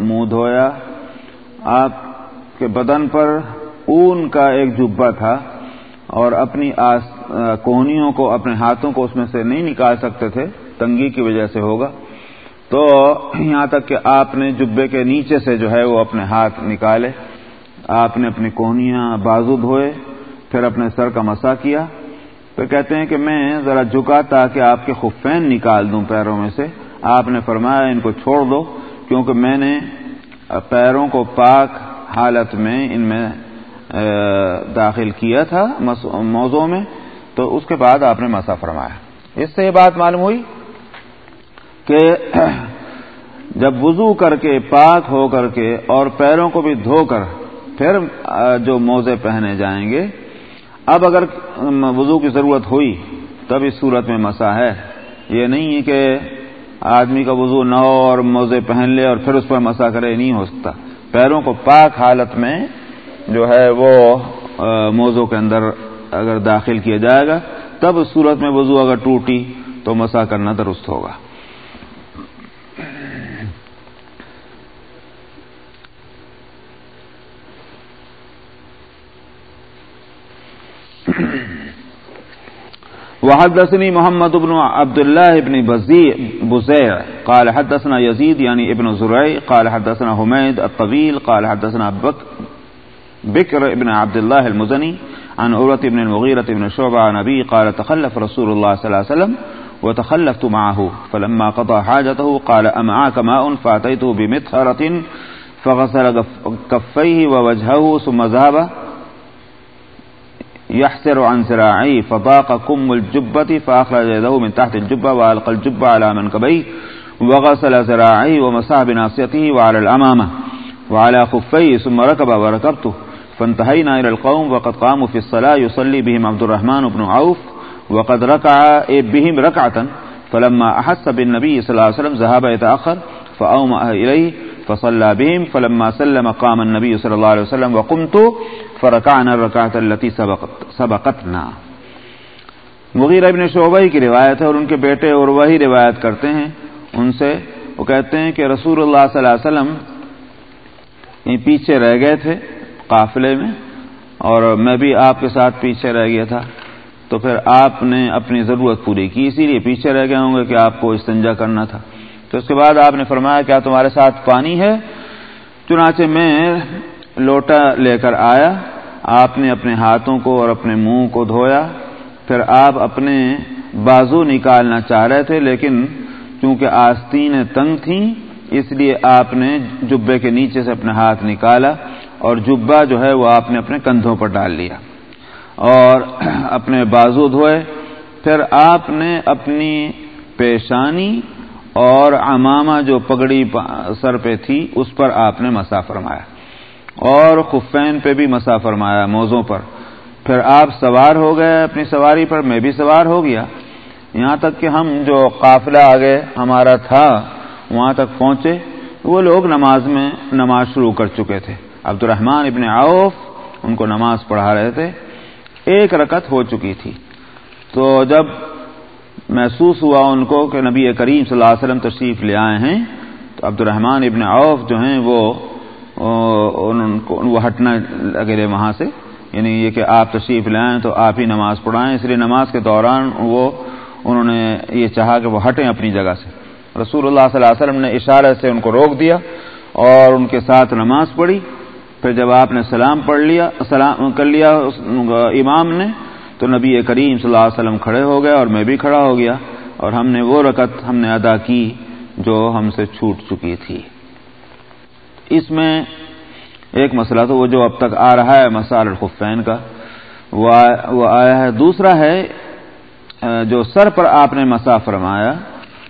منہ دھویا۔ آپ کے بدن پر اون کا ایک جبا تھا اور اپنی آس کونیوں کو، اپنے ہاتھوں کو اس میں سے نہیں نکال سکتے تھے۔ تنگی کی وجہ سے ہوگا۔ تو یہاں تک کہ آپ نے جبے کے نیچے سے جو ہے وہ اپنے ہاتھ نکالے۔ آپ نے اپنی کونیاں بازو دھوئے، پھر اپنے سر کا مسا کیا۔ پھر کہتے ہیں کہ میں ذرا جھکا تاکہ آپ کے خفین نکال دوں پیروں میں سے۔ آپ نے فرمایا ان کو چھوڑ دو۔ کیونکہ میں نے پیروں کو پاک حالت میں ان میں داخل کیا تھا موضوع میں، تو اس کے بعد آپ نے مسا فرمایا۔ اس سے یہ بات معلوم ہوئی کہ جب وضو کر کے، پاک ہو کر کے اور پیروں کو بھی دھو کر پھر جو موزے پہنے جائیں گے، اب اگر وضو کی ضرورت ہوئی، تب اس صورت میں مسا ہے۔ یہ نہیں ہے کہ آدمی کا وضو نہ ہو اور موزے پہن لے اور پھر اس پر مسا کرے نہیں ہو سکتا۔ پیروں کو پاک حالت میں جو ہے وہ موزوں کے اندر اگر داخل کیا جائے گا، تب اس صورت میں وضو اگر ٹوٹی تو مسا کرنا درست ہوگا۔ وحدثني محمد بن عبد الله بن بزيع قال حدثنا يزيد، يعني ابن زرعي قال حدثنا حميد الطويل. قال حدثنا بك بكر بن عبد الله المزني عن عروة بن المغيرة بن شعبة عن نبي قال تخلف رسول الله صلى الله عليه وسلم وتخلفت معه، فلما قضى حاجته قال أمعاك ماء فأتيته بمطهرة فغسل كفيه ووجهه ثم ذهب يحسر عن سراعي فضاق كم الجبة فأخرج يده من تحت الجبة وألقى الجبة على منكبيه وغسل سراعي ومسح بناصيته وعلى الأمامة وعلى خفيه ثم ركب وركبته فانتهينا إلى القوم وقد قاموا في الصلاة يصلي بهم عبد الرحمن بن عوف وقد ركع بهم ركعة فلما أحس بالنبي صلى الله عليه وسلم ذهب يتأخر فأومأ إليه فصلى بهم، فلما سلم قام النبي صلى الله عليه وسلم وقمت فرکعنا الرکعت التي سبقتنا. مغیر ابن شعبہ کی روایت ہے اور ان کے بیٹے اور وہی روایت کرتے ہیں۔ ان سے وہ کہتے ہیں کہ رسول اللہ صلی اللہ علیہ وسلم پیچھے رہ گئے تھے قافلے میں اور میں بھی آپ کے ساتھ پیچھے رہ گیا تھا۔ تو پھر آپ نے اپنی ضرورت پوری کی، اسی لیے پیچھے رہ گئے ہوں گے کہ آپ کو استنجا کرنا تھا۔ تو اس کے بعد آپ نے فرمایا، کیا تمہارے ساتھ پانی ہے؟ چنانچہ میں لوٹا لے کر آیا، آپ نے اپنے ہاتھوں کو اور اپنے منہ کو دھویا۔ پھر آپ اپنے بازو نکالنا چاہ رہے تھے، لیکن چونکہ آستینیں تنگ تھیں، اس لیے آپ نے جبے کے نیچے سے اپنے ہاتھ نکالا اور جبا جو ہے وہ آپ نے اپنے کندھوں پر ڈال لیا اور اپنے بازو دھوئے۔ پھر آپ نے اپنی پیشانی اور امامہ جو پگڑی سر پہ تھی، اس پر آپ نے مسا فرمایا۔ اور خفین پہ بھی مسا فرمایا موزوں پر۔ پھر آپ سوار ہو گئے اپنی سواری پر، میں بھی سوار ہو گیا۔ یہاں تک کہ ہم جو قافلہ آگے ہمارا تھا، وہاں تک پہنچے، وہ لوگ نماز میں نماز شروع کر چکے تھے۔ عبد الرحمان ابن عوف ان کو نماز پڑھا رہے تھے۔ ایک رکت ہو چکی تھی۔ تو جب محسوس ہوا ان کو کہ نبی کریم صلی اللہ علیہ وسلم تشریف لے آئے ہیں۔ تو عبد الرحمان ابن عوف جو ہیں وہ وہ ہٹنا لگے وہاں سے۔ یعنی یہ کہ آپ تشریف لائیں تو آپ ہی نماز پڑھائیں۔ اس لیے نماز کے دوران وہ، انہوں نے یہ چاہا کہ وہ ہٹیں اپنی جگہ سے۔ رسول اللہ صلی اللہ علیہ وسلم نے اشارے سے ان کو روک دیا اور ان کے ساتھ نماز پڑھی۔ پھر جب آپ نے سلام پڑھ لیا، سلام کر لیا امام نے تو نبی کریم صلی اللہ علیہ وسلم کھڑے ہو گئے اور میں بھی کھڑا ہو گیا اور ہم نے وہ رکت ہم نے ادا کی جو ہم سے چھوٹ چکی تھی۔ اس میں ایک مسئلہ تو وہ جو اب تک آ رہا ہے مسال الخفین کا، وہ آیا ہے۔ دوسرا ہے جو سر پر آپ نے مسا فرمایا،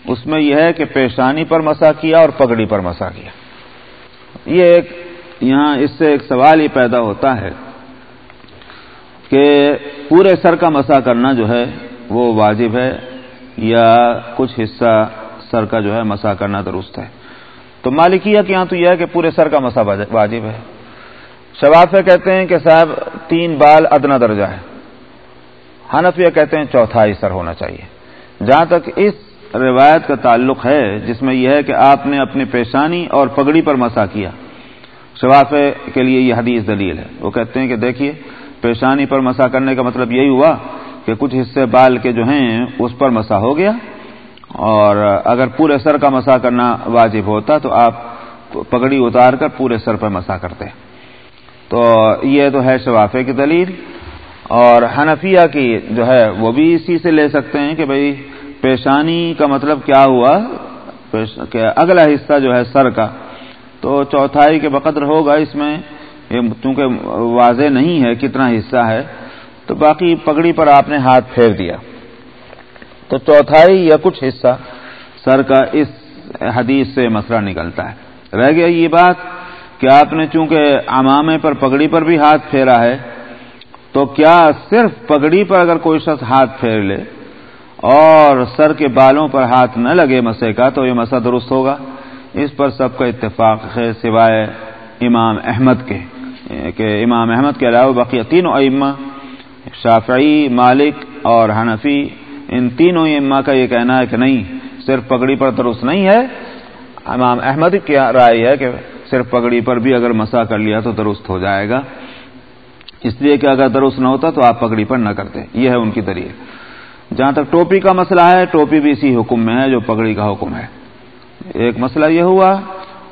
اس میں یہ ہے کہ پیشانی پر مسا کیا اور پگڑی پر مسا کیا۔ یہ ایک، یہاں اس سے ایک سوال ہی پیدا ہوتا ہے۔ کہ پورے سر کا مسا کرنا جو ہے وہ واجب ہے یا کچھ حصہ سر کا جو ہے مسا کرنا درست ہے۔ تو مالکیہ کے یہاں تو یہ ہے کہ پورے سر کا مسا واجب ہے۔ شوافے کہتے ہیں کہ صاحب تین بال ادنا درجہ ہے۔ حنفیہ کہتے ہیں چوتھائی سر ہونا چاہیے۔ جہاں تک اس روایت کا تعلق ہے، جس میں یہ ہے کہ آپ نے اپنی پیشانی اور پگڑی پر مسا کیا۔ شفافے کے لیے یہ حدیث دلیل ہے۔ وہ کہتے ہیں کہ دیکھیے پیشانی پر مسا کرنے کا مطلب یہی ہوا کہ کچھ حصے بال کے جو ہیں اس پر مسا ہو گیا اور اگر پورے سر کا مسا کرنا واجب ہوتا تو آپ پگڑی اتار کر پورے سر پر مسا کرتے تو یہ تو ہے شفافے کی دلیل اور حنفیہ کی جو ہے وہ بھی اسی سے لے سکتے ہیں کہ بھئی پیشانی کا مطلب کیا ہوا؟ کہ اگلا حصہ جو ہے سر کا تو چوتھائی کے بقدر ہوگا اس میں چونکہ واضح نہیں ہے کتنا حصہ ہے، تو باقی پگڑی پر آپ نے ہاتھ پھیر دیا۔ تو چوتھائی یا کچھ حصہ سر کا اس حدیث سے مسئلہ نکلتا ہے۔ رہ گیا یہ بات کہ آپ نے چونکہ امامے پر پگڑی پر بھی ہاتھ پھیرا ہے، تو کیا صرف پگڑی پر اگر کوئی شخص ہاتھ پھیر لے اور سر کے بالوں پر ہاتھ نہ لگے مسے کا، تو یہ مسا درست ہوگا۔ اس پر سب کا اتفاق ہے سوائے امام احمد کے۔ کہ امام احمد کے علاوہ باقی تینوں ائمہ شافعی، مالک اور حنفی، ان تینوں اما کا یہ کہنا ہے کہ نہیں، صرف پگڑی پر درست نہیں ہے۔ امام احمد کی رائے ہے کہ صرف پگڑی پر بھی اگر مسا کر لیا تو درست ہو جائے گا۔ اس لیے کہ اگر درست نہ ہوتا تو آپ پگڑی پر نہ کرتے۔ یہ ہے ان کی دلیل۔ جہاں تک ٹوپی کا مسئلہ ہے، ٹوپی بھی اسی حکم میں ہے جو پگڑی کا حکم ہے۔ ایک مسئلہ یہ ہوا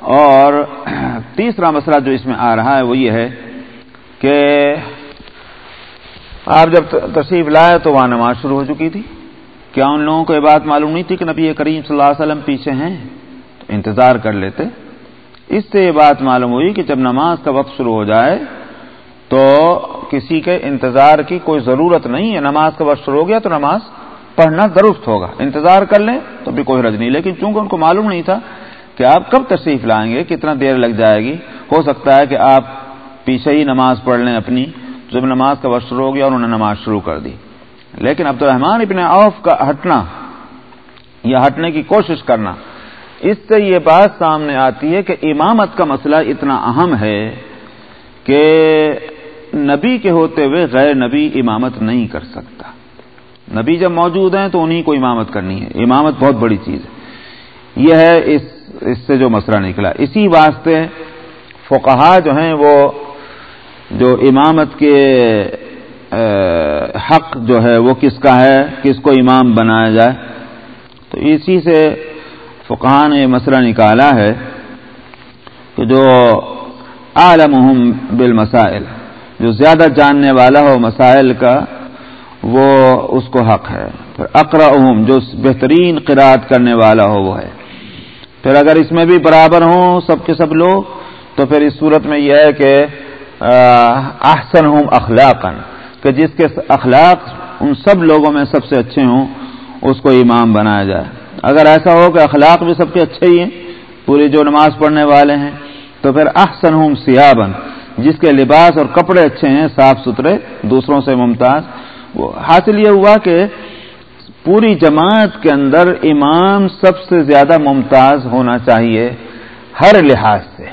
اور تیسرا مسئلہ جو اس میں آ رہا ہے وہ یہ ہے کہ آپ جب تشریف لائے تو وہاں نماز شروع ہو چکی تھی۔ کیا ان لوگوں کو یہ بات معلوم نہیں تھی کہ نبی کریم صلی اللہ علیہ وسلم پیچھے ہیں؟ تو انتظار کر لیتے۔ اس سے یہ بات معلوم ہوئی کہ جب نماز کا وقت شروع ہو جائے تو کسی کے انتظار کی کوئی ضرورت نہیں ہے۔ نماز کا وقت شروع ہو گیا تو نماز پڑھنا درست ہوگا۔ انتظار کر لیں تو بھی کوئی حرج نہیں۔ لیکن چونکہ ان کو معلوم نہیں تھا کہ آپ کب تشریف لائیں گے؟ کتنا دیر لگ جائے گی؟ ہو سکتا ہے کہ آپ پیچھے ہی نماز پڑھ لیں اپنی، جب نماز کا وقت شروع ہو گیا انہوں نے نماز شروع کر دی۔ لیکن عبد الرحمان ابن عوف کا ہٹنا، یا ہٹنے کی کوشش کرنا، اس سے یہ بات سامنے آتی ہے کہ امامت کا مسئلہ اتنا اہم ہے کہ نبی کے ہوتے ہوئے غیر نبی امامت نہیں کر سکتا۔ نبی جب موجود ہیں تو انہیں کو امامت کرنی ہے۔ امامت بہت بڑی چیز ہے۔ یہ ہے اس اس سے جو مسئلہ نکلا۔ اسی واسطے فقہا جو ہیں وہ جو امامت کے حق جو ہے وہ کس کا ہے، کس کو امام بنایا جائے۔ تو اسی سے فقہ نے مسئلہ نکالا ہے کہ جو عالم بالمسائل، جو زیادہ جاننے والا ہو مسائل کا، وہ اس کو حق ہے۔ پھر اقرا جو بہترین قرآد کرنے والا ہو وہ ہے۔ پھر اگر اس میں بھی برابر ہوں سب کے سب لوگ، تو پھر اس صورت میں یہ ہے کہ احسن ہوں اخلاقن کہ جس کے اخلاق ان سب لوگوں میں سب سے اچھے ہوں، اس کو امام بنایا جائے۔ اگر ایسا ہو کہ اخلاق بھی سب کے اچھے ہی ہیں، پوری جو نماز پڑھنے والے ہیں، تو پھر احسن ہوں سیابن جس کے لباس اور کپڑے اچھے ہیں، صاف ستھرے، دوسروں سے ممتاز۔ وہ حاصل یہ ہوا کہ پوری جماعت کے اندر امام سب سے زیادہ ممتاز ہونا چاہیے ہر لحاظ سے۔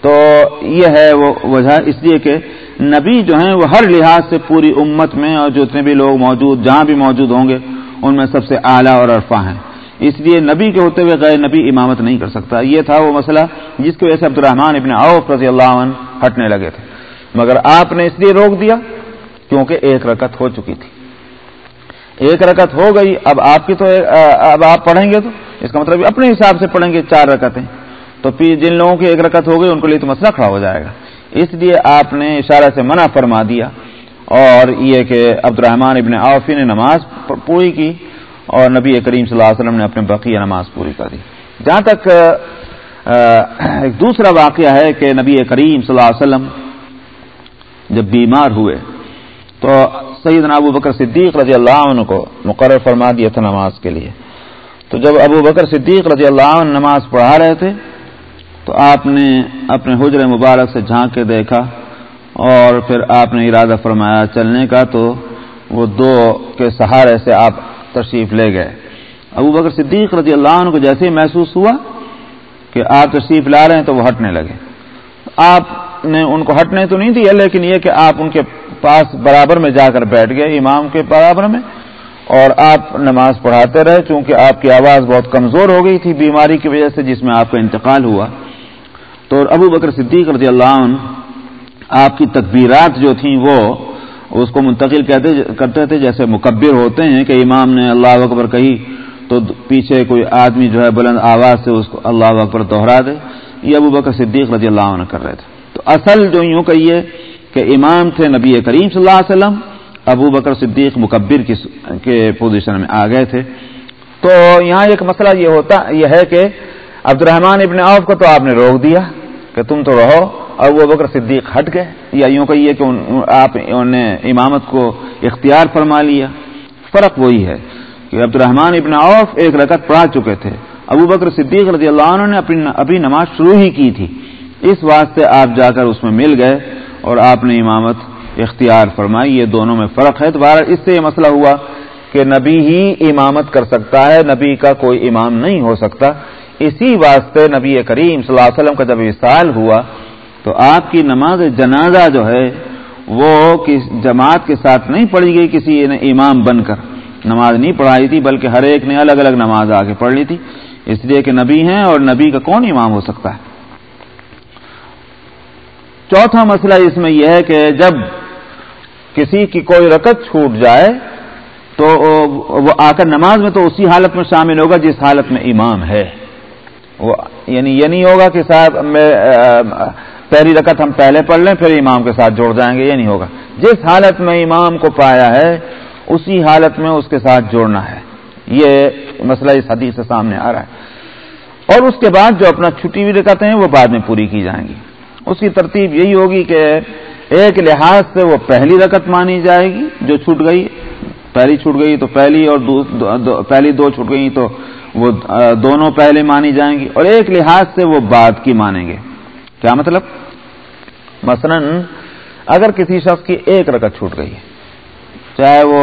تو یہ ہے وہ وجہ۔ اس لیے کہ نبی جو ہیں وہ ہر لحاظ سے پوری امت میں اور جتنے بھی لوگ موجود، جہاں بھی موجود ہوں گے، ان میں سب سے اعلیٰ اور عرفہ ہیں۔ اس لیے نبی کے ہوتے ہوئے غیر نبی امامت نہیں کر سکتا۔ یہ تھا وہ مسئلہ جس کی وجہ سے عبد الرحمان ابن عوف رضی اللہ عنہ ہٹنے لگے تھے۔ مگر آپ نے اس لیے روک دیا کیونکہ ایک رکت ہو چکی تھی۔ ایک رکت ہو گئی، اب آپ کی تو اب آپ پڑھیں گے تو؟ اس کا مطلب اپنے حساب سے پڑھیں گے چار رکتیں تو پھر جن لوگوں کی ایک رکت ہو گئی، ان کے لیے تو مسئلہ کھڑا ہو جائے گا۔ اس لیے آپ نے اشارہ سے منع فرما دیا۔ اور یہ کہ عبد الرحمان ابن عوفی نے نماز پوری کی اور نبی کریم صلی اللہ علیہ وسلم نے اپنے بقیہ نماز پوری کر دی۔ جہاں تک ایک دوسرا واقعہ ہے کہ نبی کریم صلی اللہ علیہ وسلم جب بیمار ہوئے، تو سید ابو بکر صدیق رضی اللہ عنہ کو مقرر فرما دیا تھا نماز کے لیے۔ تو جب ابو بکر صدیق رضی اللہ عنہ نماز پڑھا رہے تھے، تو آپ نے اپنے حجر مبارک سے جھانک کے دیکھا اور پھر آپ نے ارادہ فرمایا چلنے کا، تو وہ دو کے سہارے سے آپ تشریف لے گئے۔ ابو بکر صدیق رضی اللہ عنہ کو جیسے ہی محسوس ہوا کہ آپ تشریف لا رہے ہیں، تو وہ ہٹنے لگے۔ آپ نے ان کو ہٹنے تو نہیں دیا، لیکن یہ کہ آپ ان کے پاس برابر میں جا کر بیٹھ گئے امام کے برابر میں، اور آپ نماز پڑھاتے رہے، چونکہ آپ کی آواز بہت کمزور ہو گئی تھی بیماری کی وجہ سے، جس میں آپ کا انتقال ہوا۔ تو ابو بکر صدیق رضی اللہ عنہ آپ کی تکبیرات جو تھیں، وہ اس کو منتقل کہتے، کرتے تھے، جیسے مکبر ہوتے ہیں کہ امام نے اللہ اکبر کہی، تو پیچھے کوئی آدمی جو ہے بلند آواز سے اس کو اللہ اکبر دوہرا دے۔ یہ ابو بکر صدیق رضی اللہ عنہ کر رہے تھے۔ تو اصل جو یوں کہیے کہ امام تھے نبی کریم صلی اللہ علیہ وسلم، ابو بکر صدیق مکبر کے پوزیشن میں آ گئے تھے۔ تو یہاں ایک مسئلہ یہ ہوتا، یہ ہے کہ عبد الرحمان ابن عوف کو تو آپ نے روک دیا کہ تم تو رہو، اور وہ بکر صدیق ہٹ گئے۔ یا یوں کہیے کہ آپ نے امامت کو اختیار فرما لیا۔ فرق وہی ہے کہ عبد الرحمان ابن عوف ایک رکعت پڑھا چکے تھے۔ ابو بکر صدیق رضی اللہ عنہ نے اپنی نماز شروع ہی کی تھی۔ اس واسطے آپ جا کر اس میں مل گئے اور آپ نے امامت اختیار فرمائی، یہ دونوں میں فرق ہے۔ تو اس سے یہ مسئلہ ہوا کہ نبی ہی امامت کر سکتا ہے، نبی کا کوئی امام نہیں ہو سکتا۔ اسی واسطے نبی کریم صلی اللہ علیہ وسلم کا جب وصال ہوا، تو آپ کی نماز جنازہ جو ہے، وہ کس جماعت کے ساتھ نہیں پڑھی گئی، کسی نے امام بن کر۔ نماز نہیں پڑھائی تھی، بلکہ ہر ایک نے الگ الگ نماز آ کے پڑھ لی تھی۔ اس لیے کہ نبی ہیں اور نبی کا کون امام ہو سکتا ہے؟ چوتھا مسئلہ اس میں یہ ہے کہ جب کسی کی کوئی رکت چھوٹ جائے تو وہ آ کر نماز میں تو اسی حالت میں شامل ہوگا جس حالت میں امام ہے۔ وہ یعنی یہ نہیں ہوگا کہ صاحب میں، پہلی رکت ہم پہلے پڑھ لیں پھر امام کے ساتھ جوڑ جائیں گے، یہ نہیں ہوگا۔ جس حالت میں امام کو پایا ہے، اسی حالت میں اس کے ساتھ جوڑنا ہے۔ یہ مسئلہ اس حدیث سے سامنے آ رہا ہے۔ اور اس کے بعد جو اپنا چھٹی ہوئی رکھتے ہیں، وہ بعد میں پوری کی جائیں گی۔ اس کی ترتیب یہی ہوگی کہ ایک لحاظ سے وہ پہلی رکت مانی جائے گی، جو چھوٹ گئی، پہلی چھوٹ گئی تو پہلی اور دو دو دو، پہلی دو چھوٹ گئی تو وہ دونوں پہلے مانی جائیں گی اور ایک لحاظ سے وہ بعد کی مانیں گے۔ کیا مطلب؟ مثلا اگر کسی شخص کی ایک رکت چھوٹ گئی، چاہے وہ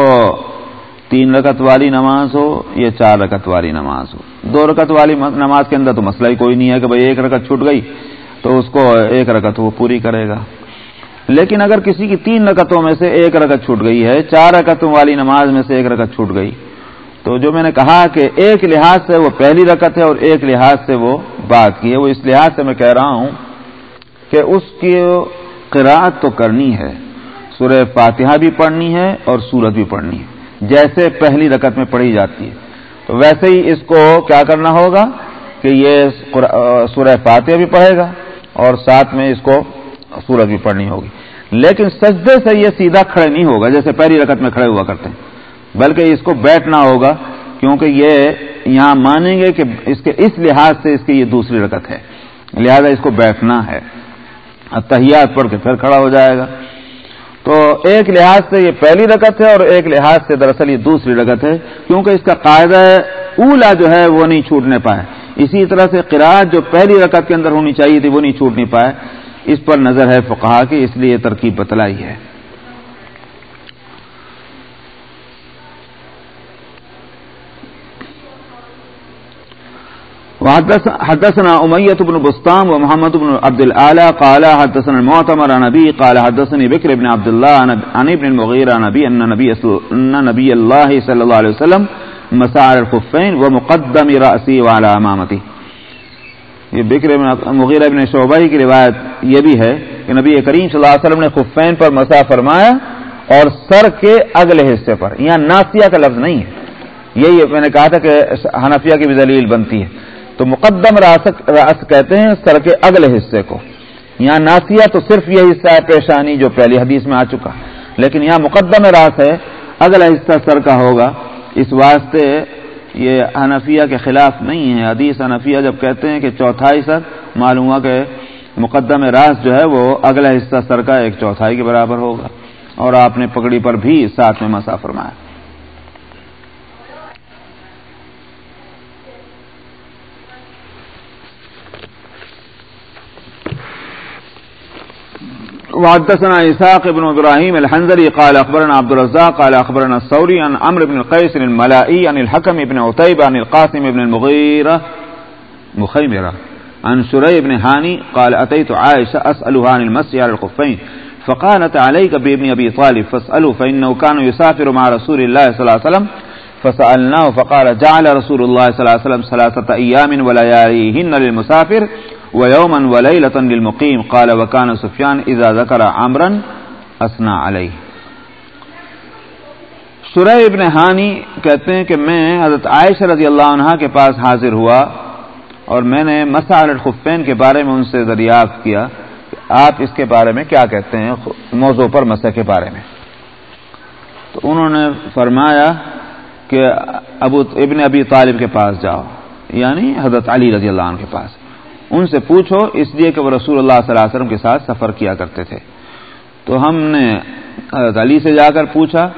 تین رکت والی نماز ہو یا چار رکت والی نماز ہو، دو رکت والی نماز کے اندر تو مسئلہ ہی کوئی نہیں ہے کہ بھائی ایک رکت چھوٹ گئی۔ تو اس کو ایک رکت وہ پوری کرے گا۔ لیکن اگر کسی کی تین رکتوں میں سے ایک رکت چھوٹ گئی ہے، چار رکتوں والی نماز میں سے ایک رکت چھوٹ گئی، تو جو میں نے کہا کہ ایک لحاظ سے وہ پہلی رکت ہے اور ایک لحاظ سے وہ بات کی ہے، وہ اس لحاظ سے میں کہہ رہا ہوں کہ اس کی قرآت تو کرنی ہے۔ سورہ فاتحہ بھی پڑھنی ہے اور سورت بھی پڑھنی ہے، جیسے پہلی رکت میں پڑھی جاتی ہے۔ تو ویسے ہی اس کو کیا کرنا ہوگا کہ یہ سورہ فاتحہ بھی پڑھے گا۔ اور ساتھ میں اس کو سورج بھی پڑھنی ہوگی۔ لیکن سجدے سے یہ سیدھا کھڑے نہیں ہوگا، جیسے پہلی رکت میں کھڑے ہوا کرتے ہیں۔ بلکہ اس کو بیٹھنا ہوگا، کیونکہ یہ یہاں مانیں گے کہ اس کے، اس لحاظ سے اس کی یہ دوسری رکت ہے۔ لہذا اس کو بیٹھنا ہے۔ تحیات پڑھ کے پھر کھڑا ہو جائے گا۔ تو ایک لحاظ سے یہ پہلی رکت ہے اور ایک لحاظ سے دراصل یہ دوسری رکت ہے، کیونکہ اس کا قاعدہ اولا جو ہے وہ نہیں چھوٹنے پائے۔ اسی طرح سے قرآد جو پہلی رکعت کے اندر ہونی چاہیے تھی وہ نہیں چھوٹ نہیں پائے اس پر نظر ہے فقہا کی اس لیے ترکیب بتلائی ہے۔ حدثنا أمية بن بسطام ومحمد بن عبد الآلى قال حدثنا المعتمر عن نبي قال حدثني بكر بن عبد الله عن ابن المغير عن نبي أن نبي, أن نبي الله صلى الله عليه وسلم مسار الخفین و مقدم راسی والا امامتی یہ بکر مغیر ابن شعبہ کی روایت یہ بھی ہے کہ نبی کریم صلی اللہ علیہ وسلم نے خفین پر مسا فرمایا اور سر کے اگلے حصے پر، یہاں ناسیہ کا لفظ نہیں ہے۔ یہی میں نے کہا تھا کہ حنفیہ کی بھی دلیل بنتی ہے۔ تو مقدم راس کہتے ہیں سر کے اگلے حصے کو۔ یہاں ناسیہ تو صرف یہ حصہ ہے، پیشانی جو پہلی حدیث میں آ چکا۔ لیکن یہاں مقدم راس ہے، اگلا حصہ سر کا ہوگا۔ اس واسطے یہ حنفیہ کے خلاف نہیں ہے۔ حدیث حنفیہ جب کہتے ہیں کہ چوتھائی سر، معلوم ہوا کہ مقدم راس جو ہے وہ اگلا حصہ سر کا ایک چوتھائی کے برابر ہوگا اور آپ نے پگڑی پر بھی ساتھ میں مسا فرمایا۔ وحدثنا إساق بن إبراهيم الحنزلي قال أخبرنا عبد الرزاق قال أخبرنا الثوري عن عمرو بن القيس الملائي عن الحكم بن عتيب عن القاسم بن المغيرة مخيمرة. عن شري بن هاني قال أتيت عائشة أسألها عن المسي على الخفين، فقالت عليك بابن أبي طالب فاسأله فإنه كان يسافر مع رسول الله صلى الله عليه وسلم، فسألناه فقال جعل رسول الله صلى الله عليه وسلم ثلاثة أيام ولياليهن للمسافر ويوما وليلة للمقيم قال وكان سفيان إذا ذكر عمرا أثنى عليه سورہ ابن ہانی کہتے ہیں کہ میں حضرت عائشہ رضی اللہ عنہ کے پاس حاضر ہوا اور میں نے مسال الخفین کے بارے میں ان سے دریافت کیا کہ آپ اس کے بارے میں کیا کہتے ہیں، موضوع پر مسئلہ کے بارے میں۔ تو انہوں نے فرمایا کہ ابو ابن ابی طالب کے پاس جاؤ یعنی حضرت علی رضی اللہ عنہ کے پاس۔ ان سے پوچھو، اس لیے کہ وہ رسول اللہ صلی اللہ علیہ وسلم کے ساتھ سفر کیا کرتے تھے۔ تو ہم نے حضرت علی سے جا کر پوچھا،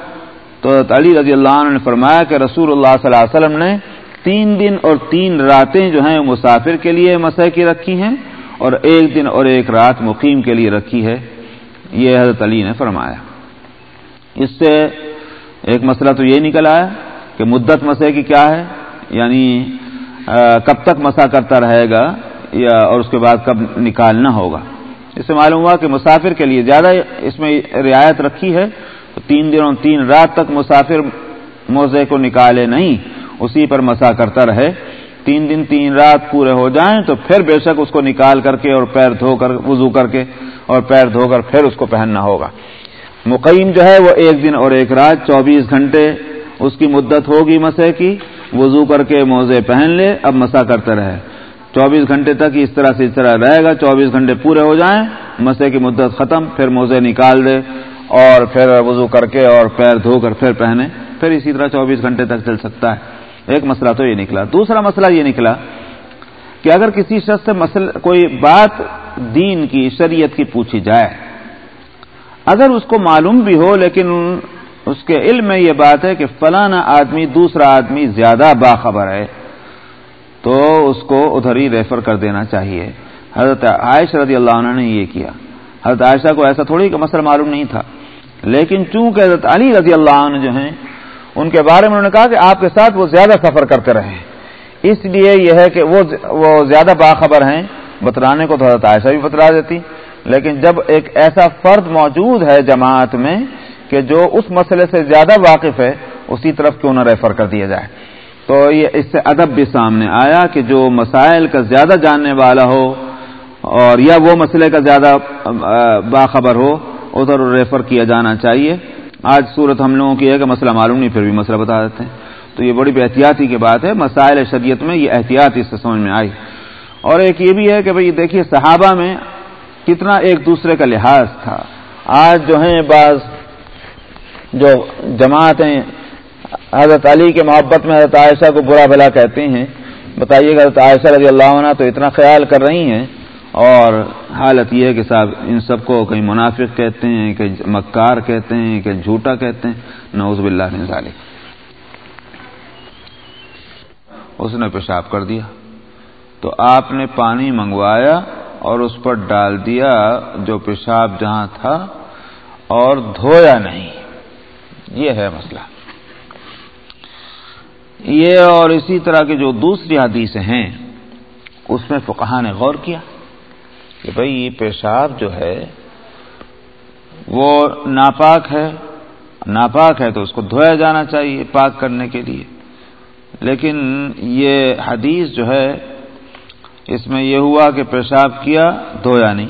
تو حضرت علی رضی اللہ عنہ نے فرمایا کہ رسول اللہ صلی اللہ علیہ وسلم نے تین دن اور تین راتیں جو ہیں مسافر کے لیے مسئلہ کی رکھی ہیں اور ایک دن اور ایک رات مقیم کے لیے رکھی ہے۔ یہ حضرت علی نے فرمایا۔ اس سے ایک مسئلہ تو یہ نکل آیا کہ مدت مسئلے کی کیا ہے؟ یعنی کب تک مسا کرتا رہے گا؟ یا اور اس کے بعد کب نکالنا ہوگا۔ اس سے معلوم ہوا کہ مسافر کے لیے زیادہ اس میں رعایت رکھی ہے۔ تو تین دنوں، تین رات تک مسافر موزے کو نکالے نہیں، اسی پر مسا کرتا رہے۔ تین دن، تین رات پورے ہو جائیں تو پھر بے شک اس کو نکال کر کے اور پیر دھو کر وضو کر کے اور پیر دھو کر پھر اس کو پہننا ہوگا۔ مقیم جو ہے وہ ایک دن اور ایک رات، چوبیس گھنٹے اس کی مدت ہوگی مسے کی۔ وضو کر کے موزے پہن لے، اب مسا کرتے رہے۔ چوبیس گھنٹے تک اس طرح سے اس طرح رہے گا، چوبیس گھنٹے پورے ہو جائیں مسے کی مدت ختم، پھر موزے نکال دے اور پھر وضو کر کے اور پیر دھو کر پھر پہنے، پھر اسی طرح چوبیس گھنٹے تک چل سکتا ہے۔ ایک مسئلہ تو یہ نکلا۔ دوسرا مسئلہ یہ نکلا کہ اگر کسی شخص سے کوئی بات دین کی، شریعت کی پوچھی جائے، اگر اس کو معلوم بھی ہو لیکن اس کے علم میں یہ بات ہے کہ فلانا آدمی دوسرا آدمی زیادہ باخبر ہے۔ تو اس کو ادھر ہی ریفر کر دینا چاہیے۔ حضرت عائش رضی اللہ عنہ نے یہ کیا۔ حضرت عائشہ کو ایسا تھوڑی کہ مسئلہ معلوم نہیں تھا۔ لیکن چونکہ حضرت علی رضی اللہ عنہ جو ہیں، ان کے بارے میں انہوں نے کہا کہ آپ کے ساتھ وہ زیادہ سفر کرتے رہے۔ اس لیے یہ ہے کہ وہ وہ زیادہ باخبر ہیں۔ بتلانے کو تو حضرت عائشہ بھی بتلا دیتی۔ لیکن جب ایک ایسا فرد موجود ہے جماعت میں کہ جو اس مسئلے سے زیادہ واقف ہے، اسی طرف کیوں نہ ریفر کر دیا جائے۔ تو یہ اس سے ادب بھی سامنے آیا کہ جو مسائل کا زیادہ جاننے والا ہو اور یا وہ مسئلے کا زیادہ باخبر ہو، ادھر ریفر کیا جانا چاہیے۔ آج صورت ہم لوگوں کی ہے کہ مسئلہ معلوم نہیں، پھر بھی مسئلہ بتا دیتے ہیں۔ تو یہ بڑی احتیاطی کی بات ہے، مسائل شریعت میں یہ احتیاط اس سے سمجھ میں آئی۔ اور ایک یہ بھی ہے کہ بھئی دیکھیے صحابہ میں کتنا ایک دوسرے کا لحاظ تھا۔ آج جو ہیں بعض جو جماعتیں حضرت علی کے محبت میں حضرت عائشہ کو برا بھلا کہتے ہیں۔ بتائیے گا حضرت عائشہ رضی اللہ عنہ تو اتنا خیال کر رہی ہیں اور حالت یہ ہے کہ صاحب ان سب کو کہیں منافق کہتے ہیں، کہیں مکار کہتے ہیں، کہیں جھوٹا کہتے ہیں۔ نوز باللہ ظالم اس نے پیشاب کر دیا۔ تو آپ نے پانی منگوایا اور اس پر ڈال دیا جو پیشاب جہاں تھا اور دھویا نہیں۔ یہ ہے مسئلہ۔ یہ اور اسی طرح کی جو دوسری حدیثیں ہیں، اس میں فقہ نے غور کیا کہ بھئی یہ پیشاب جو ہے، وہ ناپاک ہے۔ ناپاک ہے تو اس کو دھویا جانا چاہیے پاک کرنے کے لیے۔ لیکن یہ حدیث جو ہے، اس میں یہ ہوا کہ پیشاب کیا، دھویا نہیں۔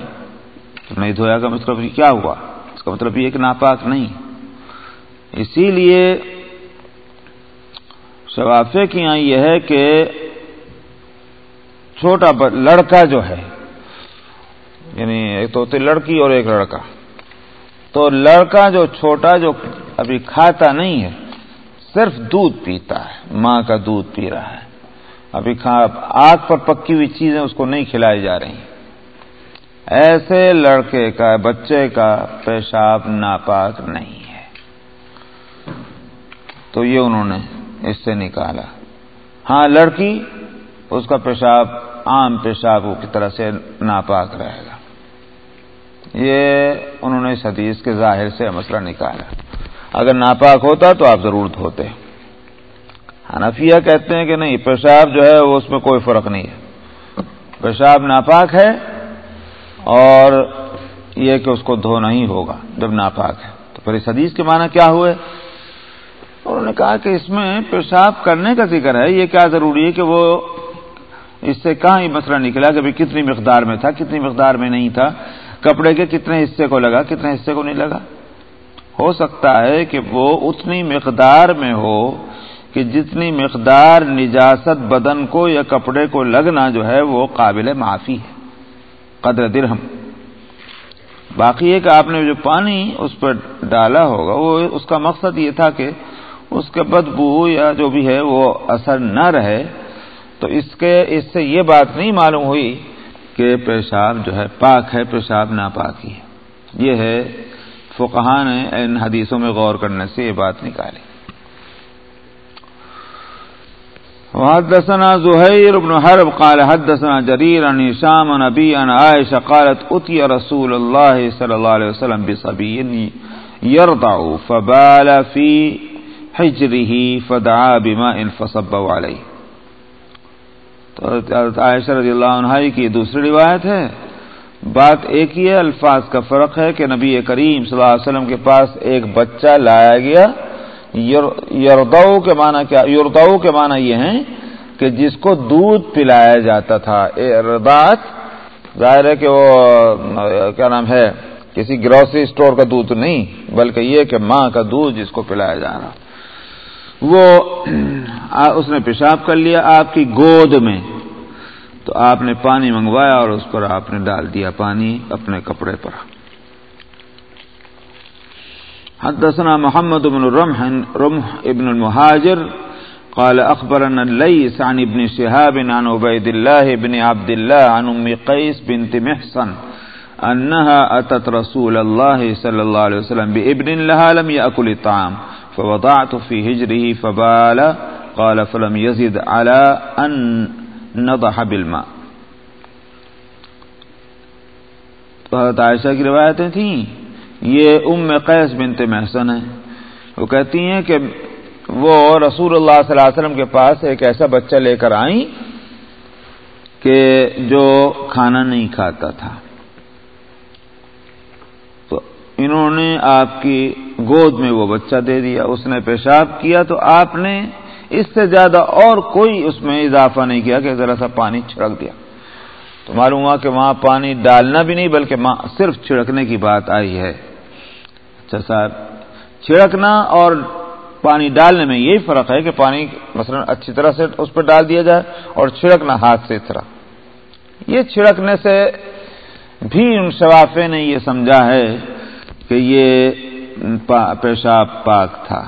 تو نہیں دھویا کا مطلب کیا ہوا؟ اس کا مطلب یہ کہ ناپاک نہیں۔ اسی لیے شفافے کی یہاں یہ ہے کہ چھوٹا لڑکا جو ہے یعنی ایک تو ہوتی لڑکی اور ایک لڑکا۔ تو لڑکا جو چھوٹا جو ابھی کھاتا نہیں ہے، صرف دودھ پیتا ہے، ماں کا دودھ پی رہا ہے۔ ابھی آگ پر پکی ہوئی چیزیں اس کو نہیں کھلائی جا رہی۔ ایسے لڑکے کا، بچے کا پیشاب ناپاک نہیں ہے۔ تو یہ انہوں نے اس سے نکالا۔ ہاں لڑکی، اس کا پیشاب، عام پیشاب کی طرح سے ناپاک رہے گا۔ یہ انہوں نے اس حدیث کے ظاہر سے مسئلہ نکالا۔ اگر ناپاک ہوتا تو آپ ضرور دھوتے۔ حنفیہ کہتے ہیں کہ نہیں، پیشاب جو ہے وہ اس میں کوئی فرق نہیں ہے۔ پیشاب ناپاک ہے اور یہ کہ اس کو دھونا ہی ہوگا جب ناپاک ہے۔ تو پھر اس حدیث کے معنی کیا ہوئے؟ انہوں نے کہا کہ اس میں پیشاب کرنے کا ذکر ہے، یہ کیا ضروری ہے کہ وہ اس سے کہاں یہ مسئلہ نکلا کہ کتنی مقدار میں تھا، کتنی مقدار میں نہیں تھا، کپڑے کے کتنے حصے کو لگا، کتنے حصے کو نہیں لگا۔ ہو سکتا ہے کہ وہ اتنی مقدار میں ہو کہ جتنی مقدار نجاست بدن کو یا کپڑے کو لگنا جو ہے وہ قابل معافی ہے، قدر درہم۔ باقی ہے کہ آپ نے جو پانی اس پر ڈالا ہوگا، وہ اس کا مقصد یہ تھا کہ اس کے بدبو یا جو بھی ہے وہ اثر نہ رہے۔ تو اس کے، اس سے یہ بات نہیں معلوم ہوئی کہ پیشاب جو ہے پاک ہے، پیشاب ناپاکی ہے۔ یہ ہے فقہ نے ان حدیثوں میں غور کرنے سے یہ بات نکالی۔ وحدثنا زهير بن حرب قال حدثنا جرير عن هشام عن ابي عن عائشه قالت اتي رسول الله صلى الله عليه وسلم بصبي يرضع فبال في حجره فدعا بماء فصبوا عليه. تو عائشہ رضی اللہ عنہ کی دوسری روایت ہے، بات ایک ہی ہے، الفاظ کا فرق ہے کہ نبی کریم صلی اللہ علیہ وسلم کے پاس ایک بچہ لایا گیا۔ یردو کے معنی کیا یردو کے معنی یہ ہیں کہ جس کو دودھ پلایا جاتا تھا۔ اردات ظاہر ہے کہ وہ، کیا نام ہے، کسی گروسری اسٹور کا دودھ نہیں، بلکہ یہ کہ ماں کا دودھ جس کو پلایا جانا۔ وہ اس نے پیشاب کر لیا آپ کی گود میں۔ تو آپ نے پانی منگوایا اور اس پر آپ نے ڈال دیا پانی اپنے کپڑے پر۔ حدثنا محمد بن رمح رمح ابن المهاجر قال أخبرنا الليس عن ابن شهاب عن عبيد الله بن عبد الله عن أم قيس بنت محصن أنها أتت رسول الله صلى الله عليه وسلم بابن لها لم يأكل الطعام۔ فوضعت في هجره فبال، قال، فلم يزد على أن نضح بالماء. تو حضرت عائشہ کی روایتیں تھیں، یہ ام قیس بنت محسن ہے وہ کہتی ہیں کہ وہ رسول اللہ صلی اللہ علیہ وسلم کے پاس ایک ایسا بچہ لے کر آئیں کہ جو کھانا نہیں کھاتا تھا۔ تو انہوں نے آپ کی گود میں وہ بچہ دے دیا، اس نے پیشاب کیا تو آپ نے اس سے زیادہ اور کوئی اس میں اضافہ نہیں کیا کہ ذرا سا پانی چھڑک دیا۔ تو معلوم ہوا کہ وہاں پانی ڈالنا بھی نہیں بلکہ صرف چھڑکنے کی بات آئی ہے۔ اچھا صاحب چھڑکنا اور پانی ڈالنے میں یہی فرق ہے کہ پانی مثلا اچھی طرح سے اس پہ ڈال دیا جائے اور چھڑکنا ہاتھ سے طرح یہ چھڑکنے سے بھی ان شوافے نے یہ سمجھا ہے کہ یہ پیشاب پاک تھا۔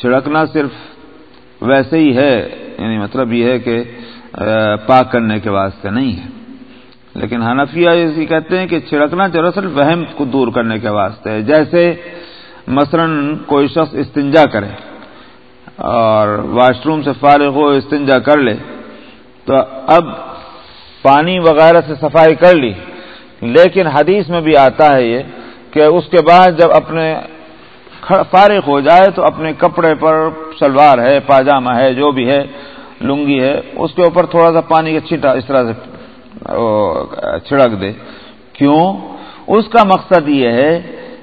چھڑکنا صرف ویسے ہی ہے یعنی مطلب یہ ہے کہ پاک کرنے کے واسطے نہیں ہے۔ لیکن حنفیہ یہ کہتے ہیں کہ چھڑکنا دراصل وہم کو دور کرنے کے واسطے ہے۔ جیسے مثلا کوئی شخص استنجا کرے اور واش روم سے فارغ ہو، استنجا کر لے، تو اب پانی وغیرہ سے صفائی کر لی۔ لیکن حدیث میں بھی آتا ہے یہ کہ اس کے بعد جب اپنے فارغ ہو جائے تو اپنے کپڑے پر شلوار ہے، پاجامہ ہے، جو بھی ہے، لنگی ہے، اس کے اوپر تھوڑا سا پانی کا چھٹا اس طرح سے چھڑک دے۔ کیوں؟ اس کا مقصد یہ ہے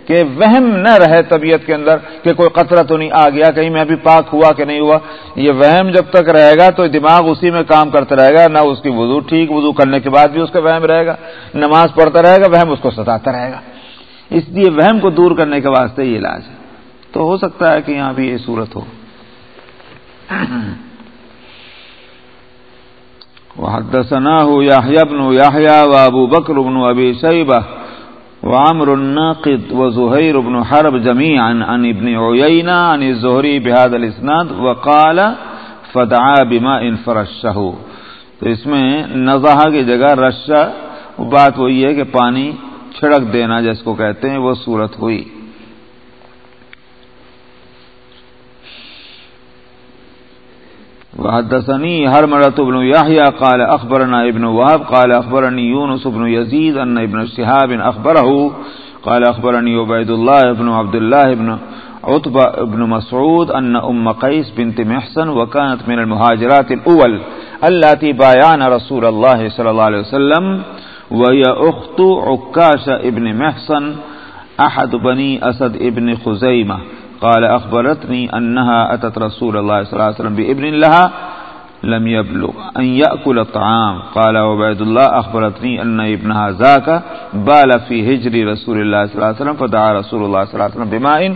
کہ وہم نہ رہے طبیعت کے اندر کہ کوئی قطرہ تو نہیں آ گیا، کہیں میں ابھی پاک ہوا کہ نہیں ہوا۔ یہ وہم جب تک رہے گا تو دماغ اسی میں کام کرتا رہے گا، نہ اس کی وضو ٹھیک، وضو کرنے کے بعد بھی اس کا وہم رہے گا۔ نماز پڑھتا رہے گا، وہم اس کو ستاتا رہے گا۔ اس لیے وہم کو دور کرنے کے واسطے یہ علاج ہے۔ تو ہو سکتا ہے کہ یہاں بھی یہ صورت ہو۔ وحدثناه يحيى بن يحيى وابو بكر بن ابي شيبه وعمر الناقد وزهير بن حرب جميعا عن ابن عيينة عن الزهري بهذا الاسناد وقال فدعا بماء فرشه۔ تو اس میں نزاہ کی جگہ رشا بات وہی ہے کہ پانی چھڑک دینا جس کو کہتے ہیں، وہ صورت ہوئی۔ وحدثني هرملة بن يحيى قال أخبرنا ابن وهب قال أخبرني يونس بن يزيد أن ابن شهاب أخبره قال أخبرني عبيد الله بن عبد الله بن عطبة بن مسعود أن أم قيس بنت محسن وكانت من المهاجرات الأول التي بايعن رسول الله صلى الله عليه وسلم وهي أخت عكاش ابن محسن أحد بني أسد ابن خزيمة قال اخبرتني انها اتت رسول الله صلى الله عليه وسلم بابن لها لم يبلغ ان ياكل الطعام. قال عبيد الله اخبرتني ان ابنها ذاك بال في هجر رسول الله صلى الله عليه وسلم فدعا رسول الله صلى الله عليه وسلم بماء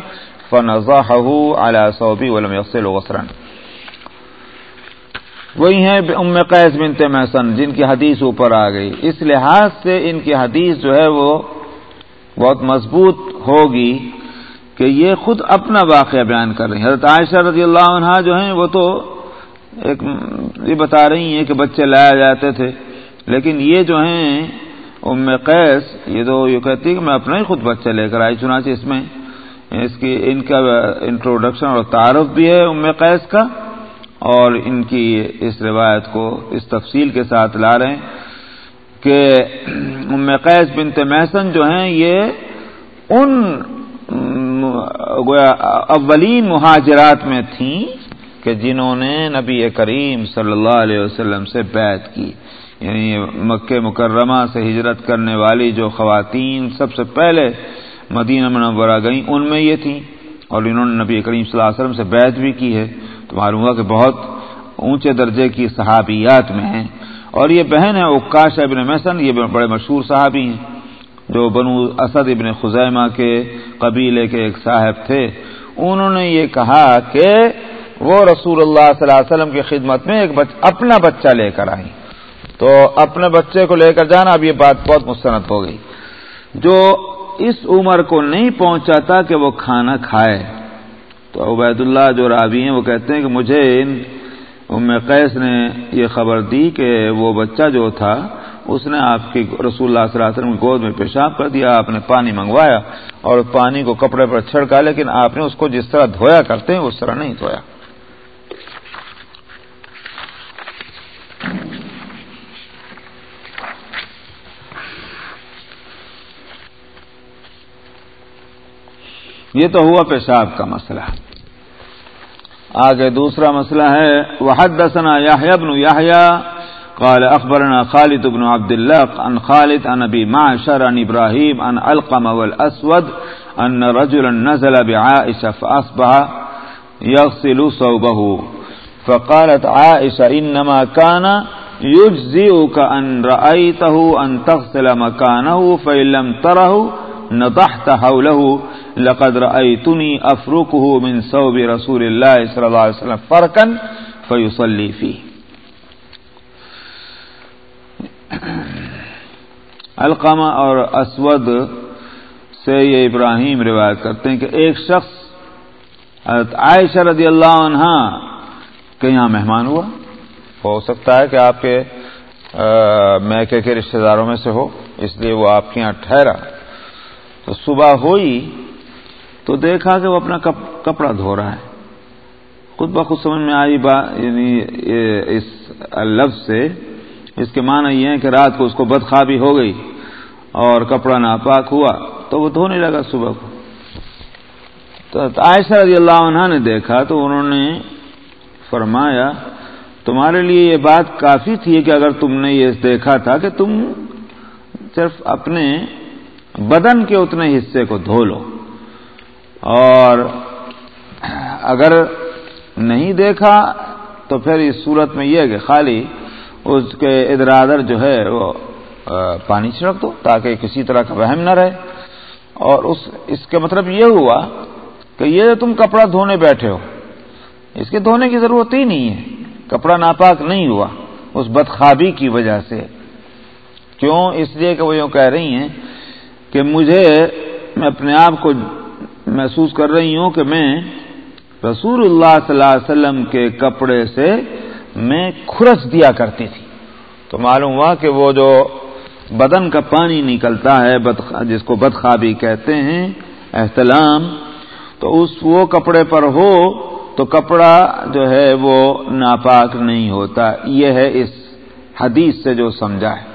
فنضحه على ثوبه ولم يغسله غسلا. وہی ہیں ام قیس بنت محسن، جن کی حدیث اوپر آ گئی۔ اس لحاظ سے ان کی حدیث جو ہے وہ بہت مضبوط ہوگی کہ یہ خود اپنا واقعہ بیان کر رہی ہیں۔ حضرت عائشہ رضی اللہ عنہ جو ہیں، وہ تو ایک یہ بتا رہی ہیں کہ بچے لائے جاتے تھے، لیکن یہ جو ہیں ام قیس، یہ تو یہ کہتی ہے کہ میں اپنا ہی خود بچہ لے کر آئی، چنانچہ اس میں اس کی ان کا انٹروڈکشن اور تعارف بھی ہے ام قیس کا۔ اور ان کی اس روایت کو اس تفصیل کے ساتھ لا رہے ہیں کہ ام قیس بنت محسن جو ہیں، یہ ان اولین مہاجرات میں تھیں کہ جنہوں نے نبی کریم صلی اللہ علیہ وسلم سے بیعت کی۔ یعنی مکہ مکرمہ سے ہجرت کرنے والی جو خواتین سب سے پہلے مدینہ منورہ گئیں، ان میں یہ تھیں اور انہوں نے نبی کریم صلی اللہ علیہ وسلم سے بیعت بھی کی ہے۔ معلوم ہوا کہ بہت اونچے درجے کی صحابیات میں ہیں۔ اور یہ بہن ہے اکاش ابن محسن، یہ بڑے مشہور صحابی ہیں۔ جو بنو اسد ابن خزیمہ کے قبیلے کے ایک صاحب تھے۔ انہوں نے یہ کہا کہ وہ رسول اللہ صلی اللہ علیہ وسلم کی خدمت میں ایک بچ، اپنا بچہ لے کر آئی تو اپنے بچے کو لے کر جانا، اب یہ بات بہت مستند ہو گئی۔ جو اس عمر کو نہیں پہنچاتا کہ وہ کھانا کھائے۔ تو عبید اللہ جو رابی ہیں وہ کہتے ہیں کہ مجھے ان ام قیس نے یہ خبر دی کہ وہ بچہ جو تھا، اس نے آپ کی رسول اللہ صلی اللہ علیہ وسلم گود میں پیشاب کر دیا، آپ نے پانی منگوایا اور پانی کو کپڑے پر چھڑکا، لیکن آپ نے اس کو جس طرح دھویا کرتے ہیں، اس طرح نہیں دھویا۔ یہ تو ہوا پیشاب کا مسئلہ۔ آگے دوسرا مسئلہ ہے، وحدثنا يحيى بن يحيى قال اخبرنا خالد بن عبد الله عن خالد عن ابي معشر عن ابراهيم عن القم والاسود ان رجلا نزل بعائشه فاصبح يغسل صوبه فقالت عائشه انما كان يجزئك ان رايته ان تغسل مكانه فان لم تره نضحت حوله، لقد رأيتني أفركه من صوب رسول الله صلى الله عليه وسلم فرقا فيصلي فيه. القمہ اور اسود سے یہ ابراہیم روایت کرتے ہیں کہ ایک شخص عائشہ رضی اللہ عنہ کے یہاں مہمان ہوا۔ ہو سکتا ہے کہ آپ کے میکے کے رشتہ داروں میں سے ہو، اس لیے وہ آپ کے یہاں ٹھہرا۔ تو صبح ہوئی تو دیکھا کہ وہ اپنا کپڑا دھو رہا ہے۔ خود بخود سمجھ میں آئی بات یعنی اس لفظ سے۔ اس کے معنی یہ ہے کہ رات کو اس کو بدخوابی ہو گئی اور کپڑا ناپاک ہوا تو وہ دھونے لگا صبح کو۔ تو عائشہ رضی اللہ عنہ نے دیکھا تو انہوں نے فرمایا، تمہارے لیے یہ بات کافی تھی کہ اگر تم نے یہ دیکھا تھا کہ تم صرف اپنے بدن کے اتنے حصے کو دھو لو۔ اور اگر نہیں دیکھا تو پھر اس صورت میں یہ ہے کہ خالی اس کے ادرادر جو ہے وہ پانی چھڑک دو تاکہ کسی طرح کا وہم نہ رہے۔ اور اس اس کا مطلب یہ ہوا کہ یہ تم کپڑا دھونے بیٹھے ہو۔ اس کے دھونے کی ضرورت ہی نہیں ہے۔ کپڑا ناپاک نہیں ہوا۔ اس بدخوابی کی وجہ سے۔ کیوں؟ اس لیے کہ وہ یوں کہہ رہی ہیں کہ مجھے میں اپنے آپ کو محسوس کر رہی ہوں کہ میں رسول اللہ صلی اللہ علیہ وسلم کے کپڑے سے میں کھرچ دیا کرتی تھی۔ تو معلوم ہوا کہ وہ جو بدن کا پانی نکلتا ہے جس کو بدخوابی کہتے ہیں، احتلام، تو اس وہ کپڑے پر ہو تو کپڑا جو ہے وہ ناپاک نہیں ہوتا۔ یہ ہے اس حدیث سے جو سمجھا ہے۔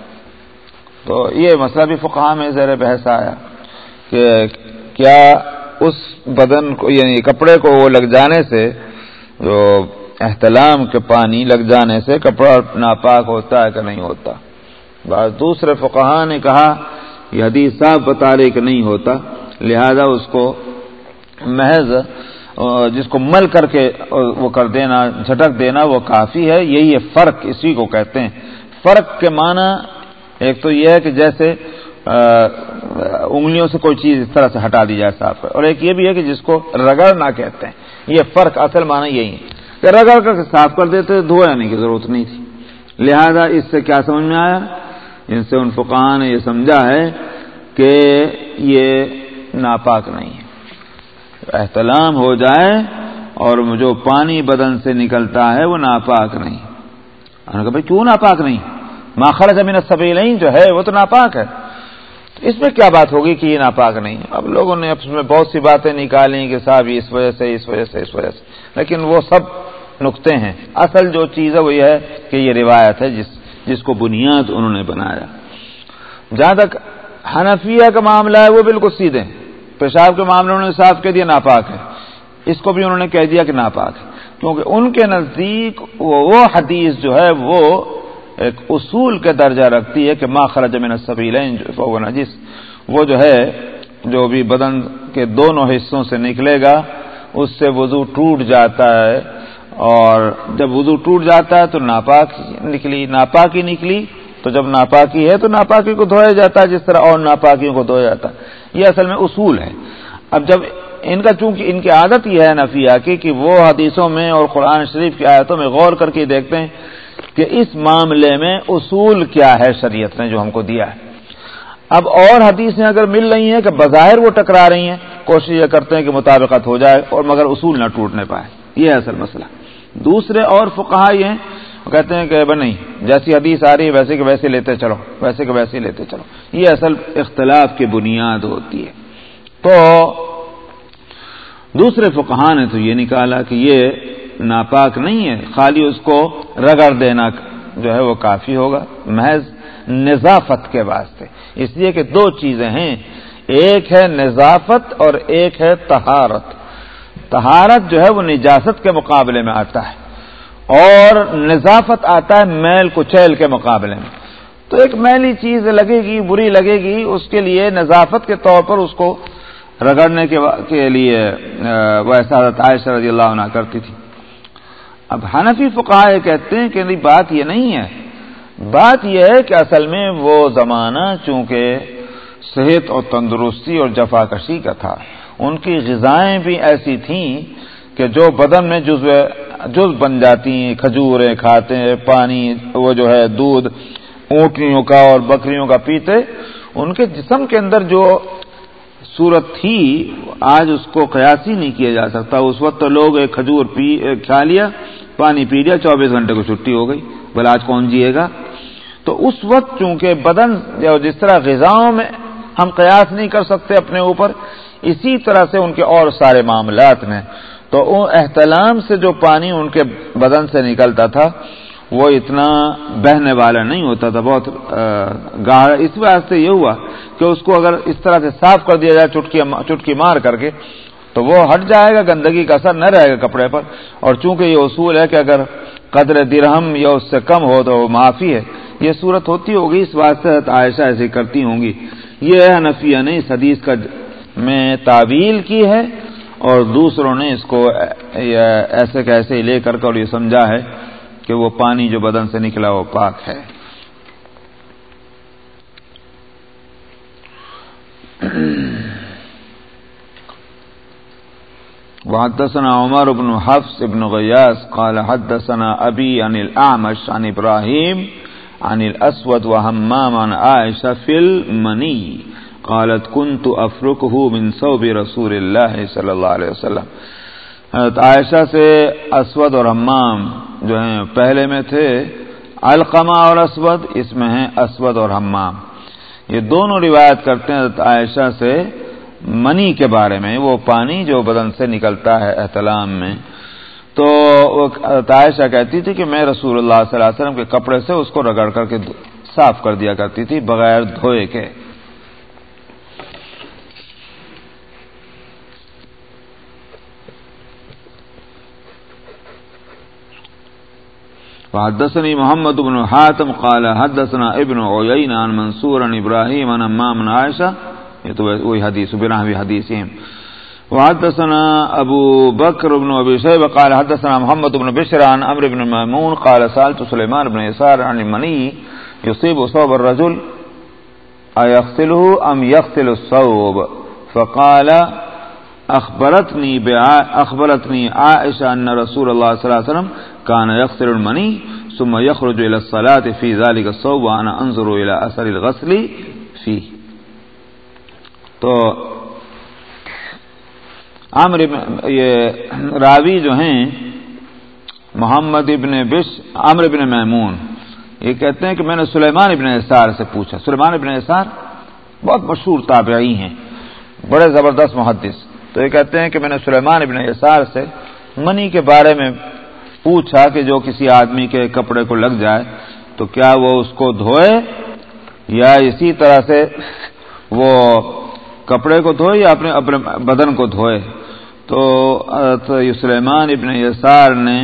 تو یہ مسئلہ بھی فقہ میں زیر بحث آیا کہ کیا اس بدن کو یعنی کپڑے کو وہ لگ جانے سے، جو احتلام کے پانی لگ جانے سے کپڑا ناپاک ہوتا ہے کہ نہیں ہوتا؟ بعض دوسرے فقہ نے کہا یہ حدیث صاحب بتا رہے کہ نہیں ہوتا، لہذا اس کو محض، جس کو مل کر کے وہ کر دینا، جھٹک دینا وہ کافی ہے، یہی ہے فرق، اسی کو کہتے ہیں۔ فرق کے معنی ایک تو یہ ہے کہ جیسے انگلیوں سے کوئی چیز اس طرح سے ہٹا دی جائے صاف اور ایک یہ بھی ہے کہ جس کو رگڑنا کہتے ہیں۔ یہ فرق اصل معنی یہی ہے کہ رگڑ کر کے صاف کر دیتے دھونے کی ضرورت نہیں تھی۔ لہذا اس سے کیا سمجھ میں آیا؟ ان سے ان فقان نے یہ سمجھا ہے کہ یہ ناپاک نہیں ہے۔ احتلام ہو جائے اور جو پانی بدن سے نکلتا ہے وہ ناپاک نہیں۔ کہا بھائی کیوں ناپاک نہیں؟ ماخر زمین سبھی جو ہے وہ تو ناپاک ہے۔ اس میں کیا بات ہوگی کہ یہ ناپاک نہیں اب لوگوں نے اس میں بہت سی باتیں نکالی کہ صاحب اس وجہ سے، اس وجہ سے، اس وجہ سے۔ لیکن وہ سب نقطے ہیں۔ اصل جو چیز ہے وہ یہ ہے کہ یہ روایت ہے جس جس کو بنیاد انہوں نے بنایا۔ جہاں تک حنفیہ کا معاملہ ہے وہ بالکل سیدھے پیشاب کے معاملے انہوں نے صاف کہہ دیا ناپاک ہے۔ اس کو بھی انہوں نے کہہ دیا کہ ناپاک ہے۔ کیونکہ ان کے نزدیک وہ حدیث جو ہے وہ ایک اصول کے درجہ رکھتی ہے کہ ما خرج من السبیلین، جو نجس وہ جو ہے، جو بھی بدن کے دونوں حصوں سے نکلے گا، اس سے وضو ٹوٹ جاتا ہے۔ اور جب وضو ٹوٹ جاتا ہے تو ناپاک نکلی۔ ناپاکی نکلی تو جب ناپاکی ہے تو ناپاکی کو دھویا جاتا ہے، جس طرح اور ناپاکیوں کو دھویا جاتا ہے۔ یہ اصل میں اصول ہے۔ اب جب ان کا، چونکہ ان کی عادت یہ ہے نفیہ کی، کہ وہ حدیثوں میں اور قرآن شریف کی آیتوں میں غور کر کے دیکھتے ہیں کہ اس معاملے میں اصول کیا ہے شریعت نے جو ہم کو دیا ہے۔ اب اور حدیثیں اگر مل رہی ہیں کہ بظاہر وہ ٹکرا رہی ہیں، کوشش یہ کرتے ہیں کہ مطابقت ہو جائے اور مگر اصول نہ ٹوٹنے پائے۔ یہ ہے اصل مسئلہ۔ دوسرے اور فقہ یہ ہیں، وہ کہتے ہیں کہ نہیں، جیسی حدیث آ رہی ہے، ویسے کہ ویسے لیتے چلو، ویسے کہ ویسے لیتے چلو۔ یہ اصل اختلاف کی بنیاد ہوتی ہے۔ تو دوسرے فقہ نے تو یہ نکالا کہ یہ ناپاک نہیں ہے، خالی اس کو رگڑ دینا جو ہے وہ کافی ہوگا۔ محض نظافت کے واسطے۔ اس لیے کہ دو چیزیں ہیں۔ ایک ہے نظافت اور ایک ہے تہارت تہارت جو ہے وہ نجاست کے مقابلے میں آتا ہے۔ اور نظافت آتا ہے میل کچیل کے مقابلے میں۔ تو ایک میلی چیز لگے گی بری لگے گی اس کے لیے نظافت کے طور پر اس کو رگڑنے کے لیے وہ ایسا عائشہ رضی اللہ عنہ کرتی تھی۔ اب حنفی فقہ کہتے ہیں کہ نہیں، بات یہ نہیں ہے۔ بات یہ ہے کہ اصل میں وہ زمانہ چونکہ صحت اور تندرستی اور جفا کشی کا تھا، ان کی غذائیں بھی ایسی تھیں کہ جو بدن میں جز جز بن جاتی ہیں، کھجوریں کھاتے ہیں، پانی، وہ جو ہے دودھ، اونٹنیوں کا اور بکریوں کا پیتے، ان کے جسم کے اندر جو صورت تھی، آج اس کو قیاسی نہیں کیا جا سکتا۔ اس وقت تو لوگ ایک کھجور پی کھا لیا، پانی پی لیا، چوبیس گھنٹے کو چھٹی ہو گئی۔ بلا آج کون جیے گا؟ تو اس وقت چونکہ بدن جس طرح غذاؤں میں ہم قیاس نہیں کر سکتے اپنے اوپر، اسی طرح سے ان کے اور سارے معاملات میں۔ تو احتلام سے جو پانی ان کے بدن سے نکلتا تھا وہ اتنا بہنے والا نہیں ہوتا تھا، بہت گاڑا۔ اس وجہ سے یہ ہوا کہ اس کو اگر اس طرح سے صاف کر دیا جائے، چٹکی چٹکی مار کر کے، تو وہ ہٹ جائے گا، گندگی کا اثر نہ رہے گا کپڑے پر۔ اور چونکہ یہ اصول ہے کہ اگر قدر درہم یا اس سے کم ہو تو وہ معافی ہے۔ یہ صورت ہوتی ہوگی، اس واسطے عائشہ ایسی کرتی ہوں گی۔ یہ نفیہ نے اس حدیث کا میں تعویل کی ہے اور دوسروں نے اس کو ایسے کیسے لے کر کے اور یہ سمجھا ہے۔ کہ وہ پانی جو بدن سے نکلا وہ پاک ہے۔ وحدثنا عمر بن حفص بن غياس قال حدثنا أبي عن الأعمش عن إبراهيم عن الأسود وهمام عن عائشة في المني قالت كنت أفركه من صوب رسول الله صلى الله عليه وسلم۔ حضرت عائشہ سے اسود اور حمام جو ہیں پہلے میں تھے القمہ اور اسود، اس میں ہیں اسود اور حمام۔ یہ دونوں روایت کرتے ہیں عائشہ سے منی کے بارے میں۔ وہ پانی جو بدن سے نکلتا ہے احتلام میں۔ تو عائشہ کہتی تھی کہ میں رسول اللہ صلی اللہ علیہ وسلم کے کپڑے سے اس کو رگڑ کر کے صاف کر دیا کرتی تھی، بغیر دھوئے کے۔ وحدثني محمد بن حاتم قال حدثنا ابن عيين عن منصور عن ابراهيم عن امام عائشة. یہ تو وہی حدیث بنا بھی حدیث وحدثنا ابو بكر بن ابي شيبه قال حدثنا محمد بن بشر عن عمرو بن ميمون قال سالت سليمان بن يسار عن المني يصيب صوب الرجل ايغسله ام يغسل الصوب؟ فقال اخبرتني اخبرتني عائشه ان رسول الله صلى الله عليه وسلم كان يغسل المني ثم يخرج الى الصلاه في ذلك الصوب وانا انظر الى اثر الغسل فيه تو عمر یہ راوی جو ہیں، محمد ابن بش عمر ابن میمون، یہ کہتے ہیں کہ میں نے سلیمان ابن اثار سے پوچھا۔ سلیمان ابن اثار بہت مشہور تابعی ہیں، بڑے زبردست محدث۔ تو یہ کہتے ہیں کہ میں نے سلیمان ابن اثار سے منی کے بارے میں پوچھا کہ جو کسی آدمی کے کپڑے کو لگ جائے تو کیا وہ اس کو دھوئے یا اسی طرح سے وہ کپڑے کو دھوئے یا اپنے اپنے بدن کو دھوئے؟ تو سلیمان ابن یسار نے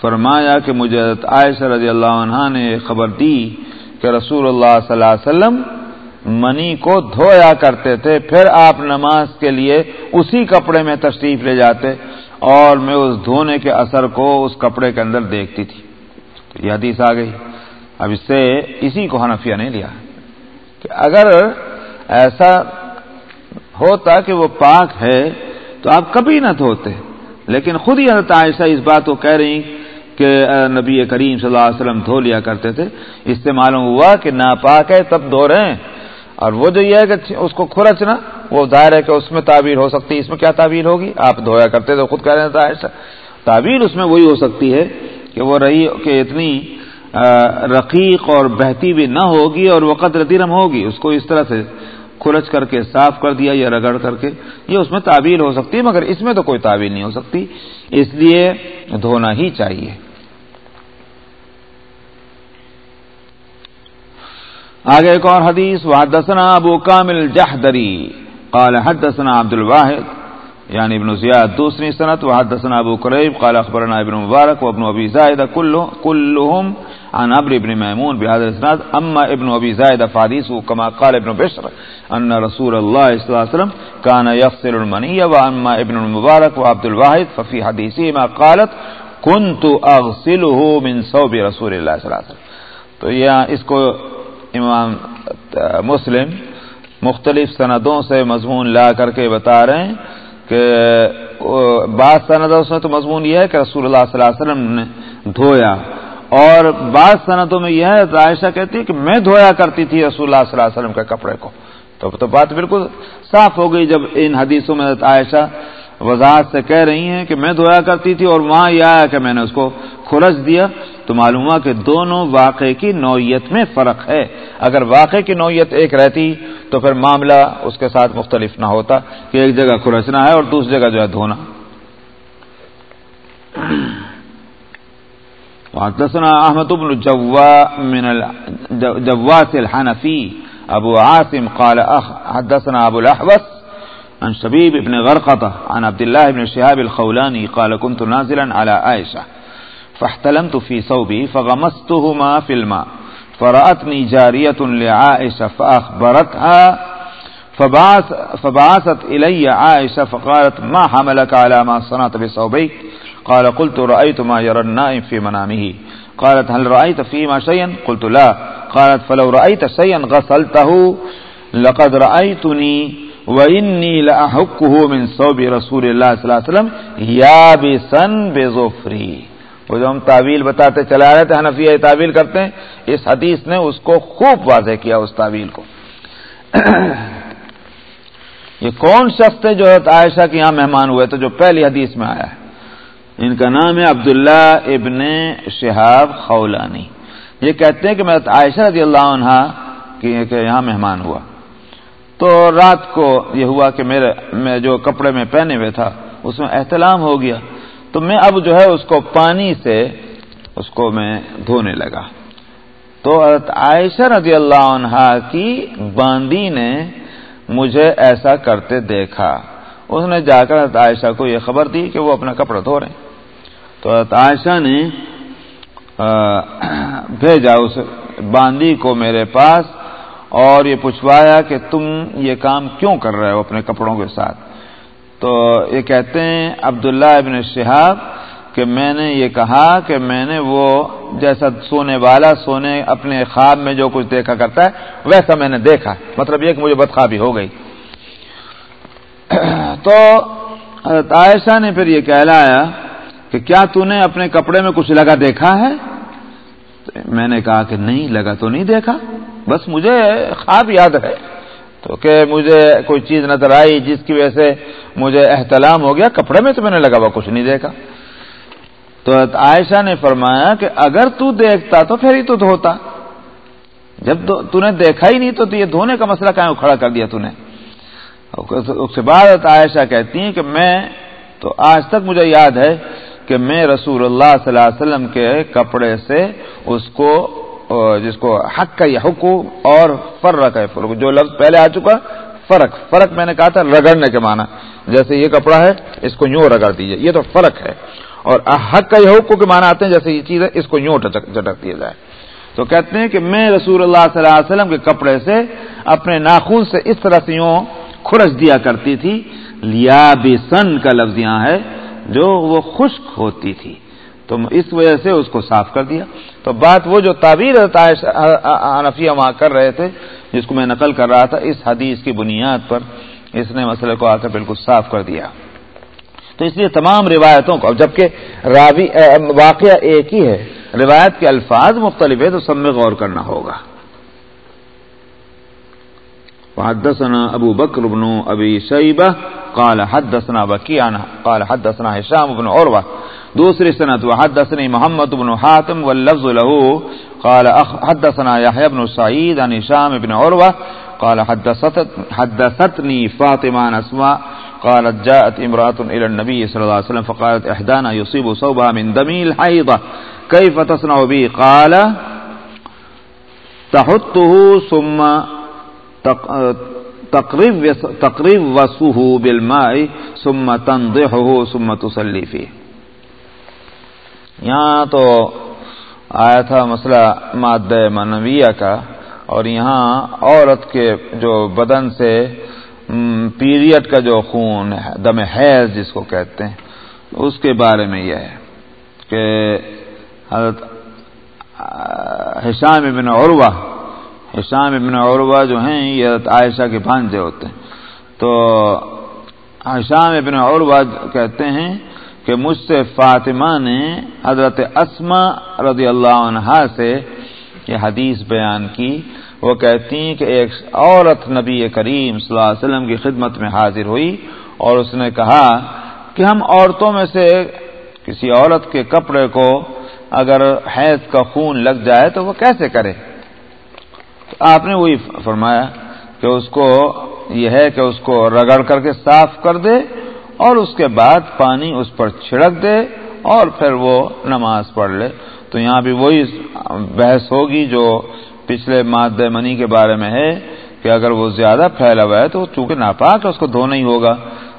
فرمایا کہ مجھے عائشہ رضی اللہ عنہ نے خبر دی کہ رسول اللہ صلی اللہ علیہ وسلم منی کو دھویا کرتے تھے، پھر آپ نماز کے لیے اسی کپڑے میں تشریف لے جاتے اور میں اس دھونے کے اثر کو اس کپڑے کے اندر دیکھتی تھی۔ تو یہ حدیث آ گئی۔ اب اس سے اسی کو حنفیہ نہیں لیا۔ کہ اگر ایسا ہوتا کہ وہ پاک ہے تو آپ کبھی نہ دھوتے۔ لیکن خود ہی حضرت عائشہ اس بات کو کہہ رہی کہ نبی کریم صلی اللہ علیہ وسلم دھو لیا کرتے تھے۔ اس سے معلوم ہوا کہ ناپاک ہے تب دھو رہے ہیں۔ اور وہ جو یہ ہے کہ اس کو کھرچنا، وہ ظاہر ہے کہ اس میں تعبیر ہو سکتی ہے۔ اس میں کیا تعبیر ہوگی؟ آپ دھویا کرتے تو خود کہہ رہے ہیں عائشہ تعبیر اس میں وہی ہو سکتی ہے کہ وہ رہی، کہ اتنی رقیق اور بہتی بھی نہ ہوگی اور وقت رتیرم ہوگی۔ اس کو اس طرح سے کھلچ کر کے، صاف کر دیا یا رگڑ کر کے، یہ اس میں تعبیر ہو سکتی ہے، مگر اس میں تو کوئی تعبیر نہیں ہو سکتی۔ اس لیے دھونا ہی چاہیے۔ آگے ایک اور حدیث، وحدثنا ابو کامل جہدری قال حدثنا عبد الواحد یعنی ابن زیاد، دوسری صنعت وحدثنا ابو قریب قال اخبرنا ابن مبارک وابن ابی زائدہ۔ کلهم عن عبر بن ميمون بهذا الاسناد۔ اما ابن ابي زائد فحديثه كما قال ابن بشر، ان رسول الله صلى الله عليه وسلم كان يغسل المنيه واما ابن المبارك وعبد الواحد ففي حديثه قالت كنت اغسله من صوب رسول الله صلى الله عليه وسلم. تو یہ اس کو امام مسلم مختلف سندوں سے مضمون لا کر کے بتا رہے ہیں کہ بعض سندوں سے تو مضمون یہ ہے کہ رسول اللہ صلی اللہ علیہ وسلم نے دھویا اور بعض صنعتوں میں یہ ہے، عائشہ کہتی ہے کہ میں دھویا کرتی تھی رسول اللہ صلی اللہ علیہ وسلم کے کپڑے کو۔ تو تو بات بالکل صاف ہو گئی جب ان حدیثوں میں عائشہ وضاحت سے کہہ رہی ہیں کہ میں دھویا کرتی تھی اور وہاں یہ آیا کہ میں نے اس کو کھلچ دیا، تو معلوم ہوا کہ دونوں واقعے کی نوعیت میں فرق ہے۔ اگر واقعے کی نوعیت ایک رہتی، تو پھر معاملہ اس کے ساتھ مختلف نہ ہوتا کہ ایک جگہ کھلچنا ہے اور دوسری جگہ جو ہے دھونا۔ وحدثنا أحمد بن جوا من جواس الحنفي أبو عاصم قال حدثنا أبو الأحوث عن شبيب بن غرقطة عن عبد الله بن شهاب الخولاني قال كنت نازلا على عائشة فاحتلمت في صوبي فغمستهما في الماء فرأتني جارية لعائشة فأخبرتها فبعث فبعثت إلي عائشة فقالت ما حملك على ما صنعت بصوبيك قال قلت رأيت ما يرى النائم في منامه قالت هل رأيت فيما شيئا قلت لا قالت فلو رأيت شيئا غسلته لقد رأيتني وإني لأحكه من صوب رسول الله صلى الله عليه وسلم يابسا بظفري وہ جو ہم تعویل بتاتے چلا رہے تھے، حنفیہ تعویل کرتے ہیں۔ اس حدیث نے اس کو خوب واضح کیا، اس تعویل کو۔ یہ کون شخص تھے جو عائشہ کے یہاں مہمان ہوئے؟ تھے جو پہلی حدیث میں آیا ہے۔ ان کا نام ہے عبداللہ ابن شہاب خولانی۔ یہ کہتے ہیں کہ میں عائشہ رضی اللہ عنہ کہ یہاں مہمان ہوا۔ تو رات کو یہ ہوا کہ میرے میں جو کپڑے میں پہنے ہوئے تھا، اس میں احتلام ہو گیا۔ تو میں اب جو ہے اس کو پانی سے اس کو میں دھونے لگا۔ تو عائشہ رضی اللہ عنہ کی باندی نے مجھے ایسا کرتے دیکھا۔ اس نے جا کر عائشہ کو یہ خبر دی کہ وہ اپنا کپڑا دھو رہے ہیں۔ تو عائشہ نے بھیجا اس باندی کو میرے پاس۔ اور یہ پوچھوایا کہ تم یہ کام کیوں کر رہے ہو اپنے کپڑوں کے ساتھ؟ تو یہ کہتے ہیں، عبداللہ ابن شہاب، کہ میں نے یہ کہا کہ میں نے وہ جیسا سونے والا سونے اپنے خواب میں جو کچھ دیکھا کرتا ہے، ویسا میں نے دیکھا۔ مطلب یہ کہ مجھے بدخوابی ہو گئی۔ تو حضرت عائشہ نے پھر یہ کہلایا کہ کیا تو نے اپنے کپڑے میں کچھ لگا دیکھا ہے؟ میں نے کہا کہ نہیں، لگا تو نہیں دیکھا۔ بس مجھے خواب یاد ہے تو کہ مجھے کوئی چیز نظر آئی جس کی وجہ سے مجھے احتلام ہو گیا، کپڑے میں تو میں نے لگا ہوا کچھ نہیں دیکھا۔ تو عائشہ نے فرمایا کہ اگر تو دیکھتا تو پھر ہی تو دھوتا۔ جب تو نے دیکھا ہی نہیں تو یہ دھونے کا مسئلہ کہیں کھڑا کر دیا تو نے اس کے بعد عائشہ کہتی ہیں کہ میں تو آج تک مجھے یاد ہے کہ میں رسول اللہ صلی اللہ علیہ وسلم کے کپڑے سے اس کو جس کو حق کا یہ حکم اور فرق ہے فرق۔ جو لفظ پہلے آ چکا، فرق۔ فرق میں نے کہا تھا رگڑنے کے معنی۔ جیسے یہ کپڑا ہے، اس کو یوں رگڑ دیجیے یہ تو فرق ہے۔ اور حق کا یہ حکم کے معنی آتے ہیں، جیسے یہ چیز ہے، اس کو یوں چٹک دیا جائے۔ تو کہتے ہیں کہ میں رسول اللہ صلی اللہ علیہ وسلم کے کپڑے سے اپنے ناخون سے اس طرح سے یوں کھرچ دیا کرتی تھی۔ لیا بے کا لفظ یہاں ہے، جو وہ خشک ہوتی تھی۔ تو اس وجہ سے اس کو صاف کر دیا۔ تو بات وہ جو تعبیر حنفیہ وہاں کر رہے تھے، جس کو میں نقل کر رہا تھا، اس حدیث کی بنیاد پر اس نے مسئلے کو آ کر بالکل صاف کر دیا۔ تو اس لیے تمام روایتوں کو جبکہ راوی واقعہ ایک ہی ہے، روایت کے الفاظ مختلف ہے تو سب میں غور کرنا ہوگا۔ حدثنا ابو بکر بن ابی شیبہ، قال حدثنا وکیعنا، قال حدثنا هشام بن عروہ دوسری سنت وحدثني محمد بن حاتم واللفظ له، قال حدثنا يحيى بن سعيد عن هشام بن عروة، قال حدثت حدثتني فاطمة عن أسماء قالت جاءت امرأة إلى النبي صلى الله عليه وسلم فقالت إحدانا يصيب صوبها من دمي الحيضة، كيف تصنع به قال تحطه ثم تقرب تقرب وسوه بالماء ثم تنضحه ثم تصلي فيه. یہاں تو آیا تھا مسئلہ مادہ منویہ کا، اور یہاں عورت کے جو بدن سے پیریڈ کا جو خون ہے، دم حیض جس کو کہتے ہیں، اس کے بارے میں یہ ہے کہ حضرت حشام ابن عروہ، حشام ابن عروہ جو ہیں، یہ حضرت عائشہ کے بھانجے ہوتے ہیں۔ تو حشام ابن عروہ کہتے ہیں کہ مجھ سے فاطمہ نے حضرت اسما رضی اللہ عنہ سے یہ حدیث بیان کی۔ وہ کہتی ہیں کہ ایک عورت نبی کریم صلی اللہ علیہ وسلم کی خدمت میں حاضر ہوئی اور اس نے کہا کہ ہم عورتوں میں سے کسی عورت کے کپڑے کو اگر حیض کا خون لگ جائے تو وہ کیسے کرے؟ تو آپ نے وہی فرمایا کہ اس کو یہ ہے کہ اس کو رگڑ کر کے صاف کر دے اور اس کے بعد پانی اس پر چھڑک دے اور پھر وہ نماز پڑھ لے۔ تو یہاں بھی وہی بحث ہوگی جو پچھلے مادہ منی کے بارے میں ہے کہ اگر وہ زیادہ پھیلا ہوا ہے تو چونکہ ناپاک ہے، اس کو دھونا ہی ہوگا۔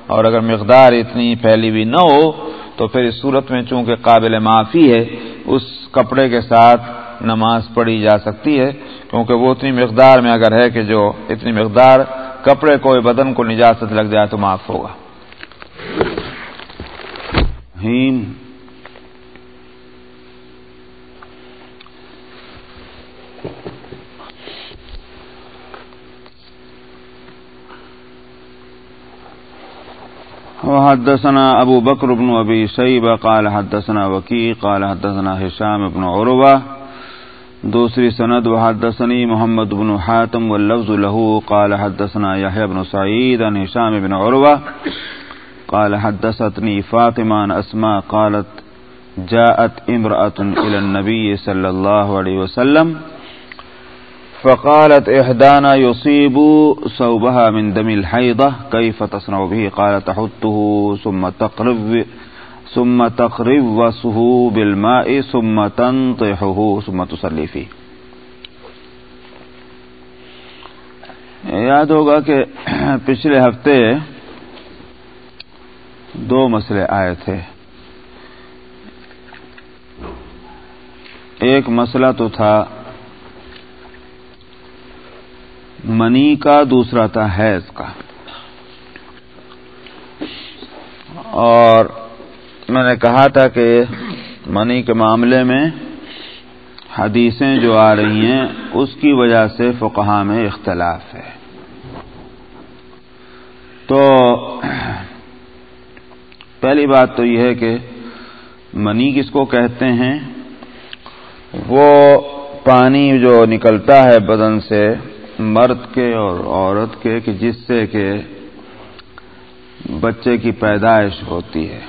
اور اگر مقدار اتنی پھیلی ہوئی نہ ہو تو پھر اس صورت میں چونکہ قابل معافی ہے، اس کپڑے کے ساتھ نماز پڑھی جا سکتی ہے۔ کیونکہ وہ اتنی مقدار میں اگر ہے کہ جو اتنی مقدار کپڑے کو بدن کو نجاست لگ جائے تو معاف ہوگا۔ الرحيم وحدثنا أبو بكر بن أبي شيبة قال حدثنا وكي قال حدثنا هشام بن عروة دوسری سند وحدثني محمد بن حاتم واللفظ له، قال حدثنا يحيى بن سعيد عن هشام بن عروة قال حدثتني فاطمة عن أسماء قالت جاءت امرأة إلى النبي صلى الله عليه وسلم فقالت إحدانا يصيب صوبها من دم الحيضة، كيف تصنع به؟ قال تحطه ثم تقرب ثم تقرب وسه بالماء، ثم تنطحه، ثم تصلي فيه. یاد ہوگا کہ پچھلے ہفتے دو مسئلے آئے تھے۔ ایک مسئلہ تو تھا منی کا، دوسرا تھا حیض کا۔ اور میں نے کہا تھا کہ منی کے معاملے میں حدیثیں جو آ رہی ہیں، اس کی وجہ سے فقہ میں اختلاف ہے۔ تو پہلی بات تو یہ ہے کہ منی کس کو کہتے ہیں؟ وہ پانی جو نکلتا ہے بدن سے مرد کے اور عورت کے، کہ جس سے کہ بچے کی پیدائش ہوتی ہے،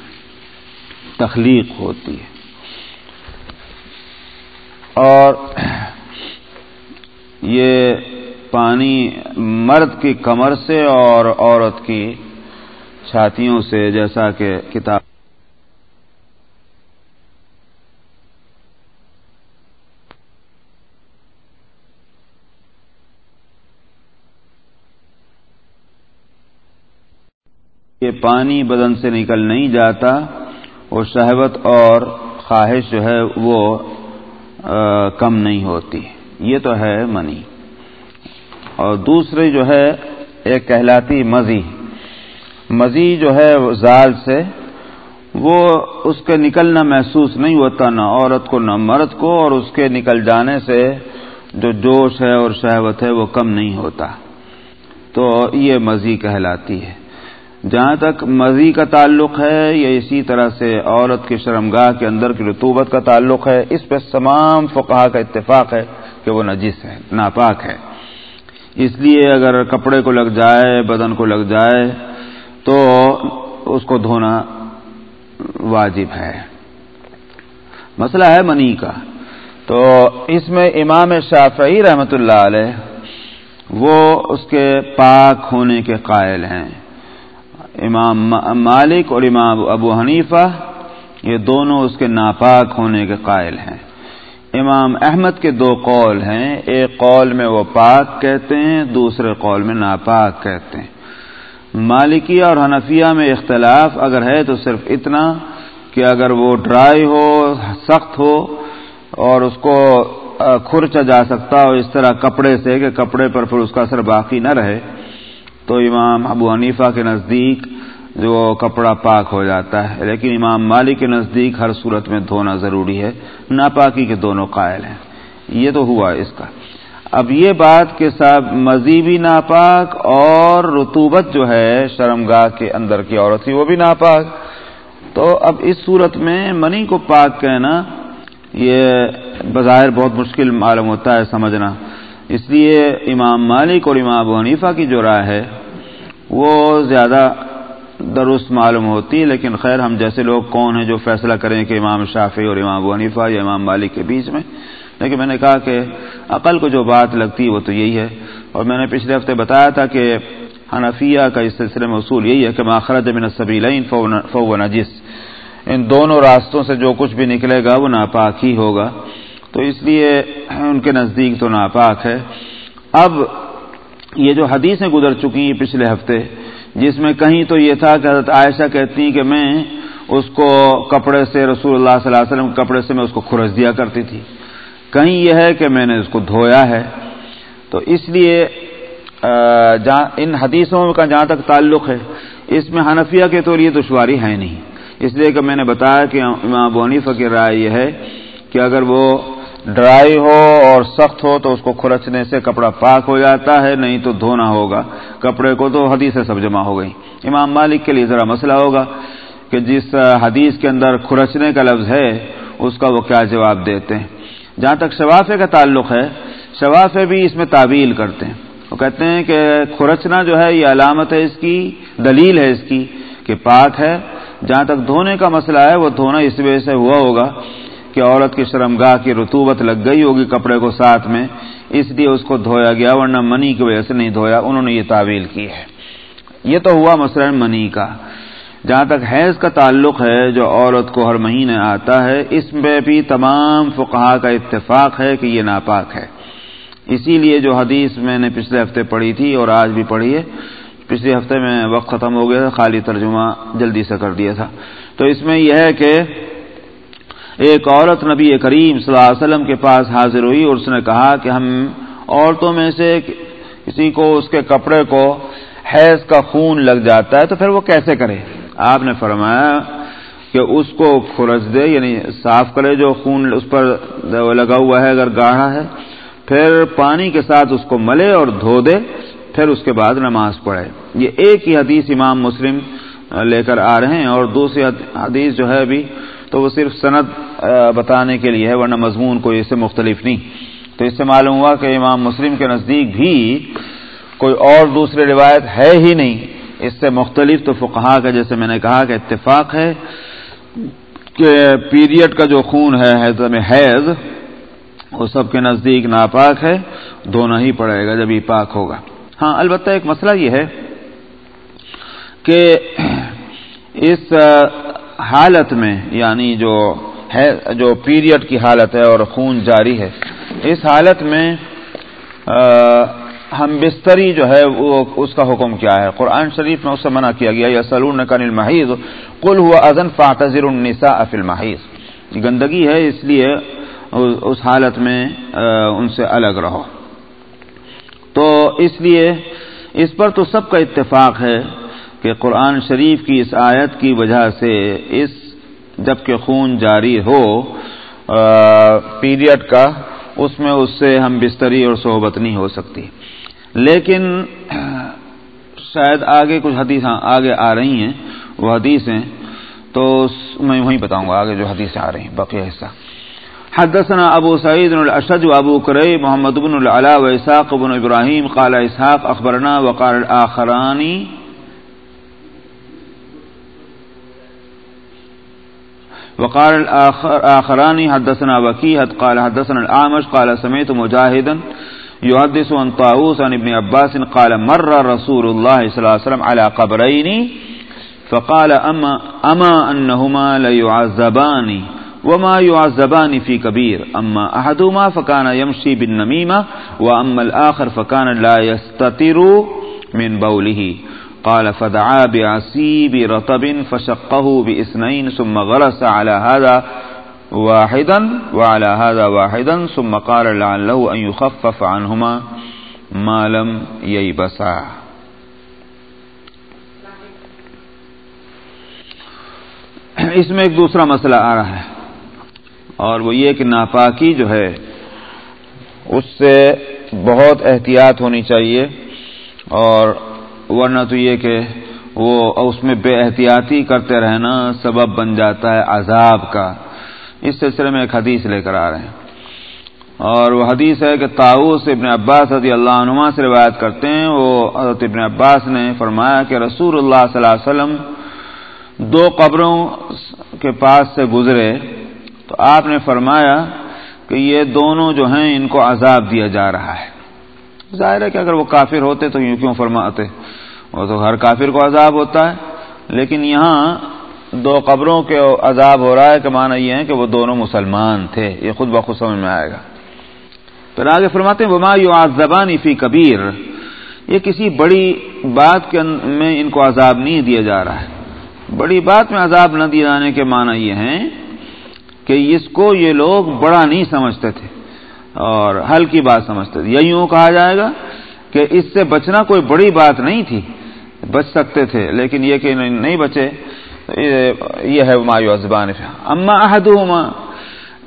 تخلیق ہوتی ہے۔ اور یہ پانی مرد کی کمر سے اور عورت کی چھاتیوں سے جیسا کہ کتاب یہ پانی بدن سے نکل نہیں جاتا اور شہوت اور خواہش جو ہے وہ کم نہیں ہوتی۔ یہ تو ہے منی۔ اور دوسری جو ہے، ایک کہلاتی مزی۔ مزی جو ہے زال سے، وہ اس کے نکلنا محسوس نہیں ہوتا نہ عورت کو نہ مرد کو، اور اس کے نکل جانے سے جو جوش ہے اور شہوت ہے وہ کم نہیں ہوتا۔ تو یہ مزی کہلاتی ہے۔ جہاں تک مزی کا تعلق ہے یا اسی طرح سے عورت کی شرمگاہ کے اندر کی رتوبت کا تعلق ہے۔ اس پہ تمام فقہ کا اتفاق ہے کہ وہ نجس ہے ناپاک ہے اس لیے اگر کپڑے کو لگ جائے، بدن کو لگ جائے تو اس کو دھونا واجب ہے۔ مسئلہ ہے منی کا۔ تو اس میں امام شافعی رحمت اللہ علیہ وہ اس کے پاک ہونے کے قائل ہیں۔ امام مالک اور امام ابو حنیفہ یہ دونوں اس کے ناپاک ہونے کے قائل ہیں۔ امام احمد کے دو قول ہیں۔ ایک قول میں وہ پاک کہتے ہیں، دوسرے قول میں ناپاک کہتے ہیں۔ مالکیہ اور حنفیہ میں اختلاف اگر ہے تو صرف اتنا کہ اگر وہ ڈرائی ہو، سخت ہو اور اس کو کھرچا جا سکتا ہو اس طرح کپڑے سے کہ کپڑے پر پھر اس کا اثر باقی نہ رہے، تو امام ابو حنیفہ کے نزدیک جو کپڑا پاک ہو جاتا ہے۔ لیکن امام مالک کے نزدیک ہر صورت میں دھونا ضروری ہے، ناپاکی کے دونوں قائل ہیں۔ یہ تو ہوا اس کا۔ اب یہ بات کہ صاحب مذیبی ناپاک اور رتوبت جو ہے شرمگاہ کے اندر کی عورت تھی وہ بھی ناپاک۔ تو اب اس صورت میں منی کو پاک کہنا یہ بظاہر بہت مشکل معلوم ہوتا ہے سمجھنا۔ اس لیے امام مالک اور امام ابو حنیفہ کی جو رائے ہے وہ زیادہ درست معلوم ہوتی ہے، لیکن خیر ہم جیسے لوگ کون ہیں جو فیصلہ کریں کہ امام شافی اور امام ابو حنیفہ یا امام مالک کے بیچ میں لیکن میں نے کہا کہ عقل کو جو بات لگتی ہے وہ تو یہی ہے۔ اور میں نے پچھلے ہفتے بتایا تھا کہ حنفیہ کا اس سلسلے میں اصول یہی ہے کہ ماخرج من السبیلین فو نجس۔ ان دونوں راستوں سے جو کچھ بھی نکلے گا وہ ناپاک ہی ہوگا۔ تو اس لیے ان کے نزدیک تو ناپاک ہے۔ اب یہ جو حدیثیں گزر چکی ہیں پچھلے ہفتے، جس میں کہیں تو یہ تھا کہ حضرت عائشہ کہتی ہیں کہ میں اس کو کپڑے سے رسول اللہ صلی اللہ علیہ وسلم کپڑے سے میں اس کو کھرس دیا کرتی تھی۔ کہیں یہ ہے کہ میں نے اس کو دھویا ہے۔ تو اس لیے ان حدیثوں کا جہاں تک تعلق ہے، اس میں حنفیہ کے طور یہ دشواری ہے نہیں۔ اس لیے کہ میں نے بتایا کہ امام بونی فقیر رائے یہ ہے کہ اگر وہ ڈرائی ہو اور سخت ہو تو اس کو کھرچنے سے کپڑا پاک ہو جاتا ہے، نہیں تو دھونا ہوگا۔ کپڑے کو تو حدیث سب جمع ہو گئی امام مالک کے لیے ذرا مسئلہ ہوگا کہ جس حدیث کے اندر کھرچنے کا لفظ ہے، اس کا وہ کیا جواب دیتے ہیں؟ جہاں تک شفافے کا تعلق ہے شفافے بھی اس میں تعویل کرتے ہیں۔ وہ کہتے ہیں کہ کھرچنا جو ہے، یہ علامت ہے اس کی، دلیل ہے اس کی کہ پاک ہے۔ جہاں تک دھونے کا مسئلہ ہے، وہ دھونا اس وجہ سے ہوا ہوگا کہ عورت کی شرمگاہ کی رتوبت لگ گئی ہوگی کپڑے کو ساتھ میں۔ اس لیے اس کو دھویا گیا، ورنہ منی کی وجہ سے نہیں دھویا۔ انہوں نے یہ تعویل کی ہے۔ یہ تو ہوا مثلا منی کا۔ جہاں تک حیض کا تعلق ہے، جو عورت کو ہر مہینے آتا ہے، اس میں بھی تمام فقہا کا اتفاق ہے کہ یہ ناپاک ہے۔ اسی لیے جو حدیث میں نے پچھلے ہفتے پڑھی تھی اور آج بھی پڑھی ہے، پچھلے ہفتے میں وقت ختم ہو گیا تھا، خالی ترجمہ جلدی سے کر دیا تھا۔ تو اس میں یہ ہے کہ ایک عورت نبی کریم صلی اللہ علیہ وسلم کے پاس حاضر ہوئی اور اس نے کہا کہ ہم عورتوں میں سے کسی کو اس کے کپڑے کو حیض کا خون لگ جاتا ہے تو پھر وہ کیسے کرے؟ آپ نے فرمایا کہ اس کو کھرچ دے یعنی صاف کرے جو خون اس پر لگا ہوا ہے، اگر گاڑھا ہے، پھر پانی کے ساتھ اس کو ملے اور دھو دے، پھر اس کے بعد نماز پڑھے۔ یہ ایک ہی حدیث امام مسلم لے کر آ رہے ہیں، اور دوسری حدیث جو ہے ابھی، تو وہ صرف صنعت بتانے کے لیے ہے، ورنہ مضمون کوئی اس سے مختلف نہیں۔ تو اس سے معلوم ہوا کہ امام مسلم کے نزدیک بھی کوئی اور دوسری روایت ہے ہی نہیں۔ اس سے مختلف تو فقہا کا، جیسے میں نے کہا کہ اتفاق ہے کہ پیریڈ کا جو خون ہے حیض میں حیض، وہ سب کے نزدیک ناپاک ہے، دھونا ہی پڑے گا جب یہ پاک ہوگا۔ ہاں البتہ ایک مسئلہ یہ ہے کہ اس حالت میں یعنی جو ہے، جو پیریڈ کی حالت ہے اور خون جاری ہے، اس حالت میں ہم بستری جو ہے وہ اس کا حکم کیا ہے؟ قرآن شریف میں اس سے منع کیا گیا یا سلون قن المحیض کل ہوا ازن فاطر النسا افل محیض گندگی ہے، اس لیے اس حالت میں ان سے الگ رہو۔ تو اس لیے اس پر تو سب کا اتفاق ہے کہ قرآن شریف کی اس آیت کی وجہ سے اس جبکہ خون جاری ہو پیریڈ کا، اس میں اس سے ہم بستری اور صحبت نہیں ہو سکتی۔ لیکن شاید آگے کچھ حدیث آگے آ رہی ہیں، وہ حدیثیں تو میں وہیں بتاؤں گا آگے جو حدیثیں آ رہی ہیں بقیہ حصہ۔ حدثنا ابو سعید الاشج ابو کرئی محمد بن العلا و اسحاق بن ابراہیم، قال اسحاق اخبرنا وقال الاخرانی۔ وقال الآخران حدثنا وكيهة قال حدثنا الأعمش قال سمعت مجاهدا يحدث عن طاووس عن ابن عباس قال مر رسول الله صلى الله عليه وسلم على قبرين فقال أما, أما أنهما ليعذبان وما يعذبان في كبير أما أحدهما فكان يمشي بالنميمة وأما الآخر فكان لا يستطر من بوله قال فدعا بعسيب رطب فشقه بإثنين ثم غرس على هذا واحدا وعلى هذا واحدا ثم قال لعله أن يخفف عنهما ما لم ييبسا. اس میں ایک دوسرا مسئلہ آ رہا ہے اور وہ یہ کہ ناپاکی جو ہے اس سے بہت احتیاط ہونی چاہیے اور ورنہ تو یہ کہ وہ اس میں بے احتیاطی کرتے رہنا سبب بن جاتا ہے عذاب کا۔ اس سلسلے میں ایک حدیث لے کر آ رہے ہیں۔ اور وہ حدیث ہے کہ تاؤس ابن عباس رضی اللہ عنما سے روایت کرتے ہیں۔ وہ حضرت ابن عباس نے فرمایا کہ رسول اللہ صلی اللہ علیہ وسلم دو قبروں کے پاس سے گزرے۔ تو آپ نے فرمایا کہ یہ دونوں جو ہیں ان کو عذاب دیا جا رہا ہے۔ ظاہر ہے کہ اگر وہ کافر ہوتے تو یوں کیوں فرماتے؟ وہ تو ہر کافر کو عذاب ہوتا ہے۔ لیکن یہاں دو قبروں کے عذاب ہو رہا ہے کہ معنی یہ ہے کہ وہ دونوں مسلمان تھے، یہ خود بخود سمجھ میں آئے گا۔ پھر آگے فرماتے ہیں، وما یو فی کبیر یہ کسی بڑی بات کے میں ان کو عذاب نہیں دیا جا رہا ہے۔ بڑی بات میں عذاب نہ دیے جانے کے معنی یہ ہیں کہ اس کو یہ لوگ بڑا نہیں سمجھتے تھے اور حل کی بات سمجھتے تھے۔ یوں کہا جائے گا کہ اس سے بچنا کوئی بڑی بات نہیں تھی، بچ سکتے تھے، لیکن یہ کہ نہیں بچے۔ یہ ہے مایو زبان اما احدہما،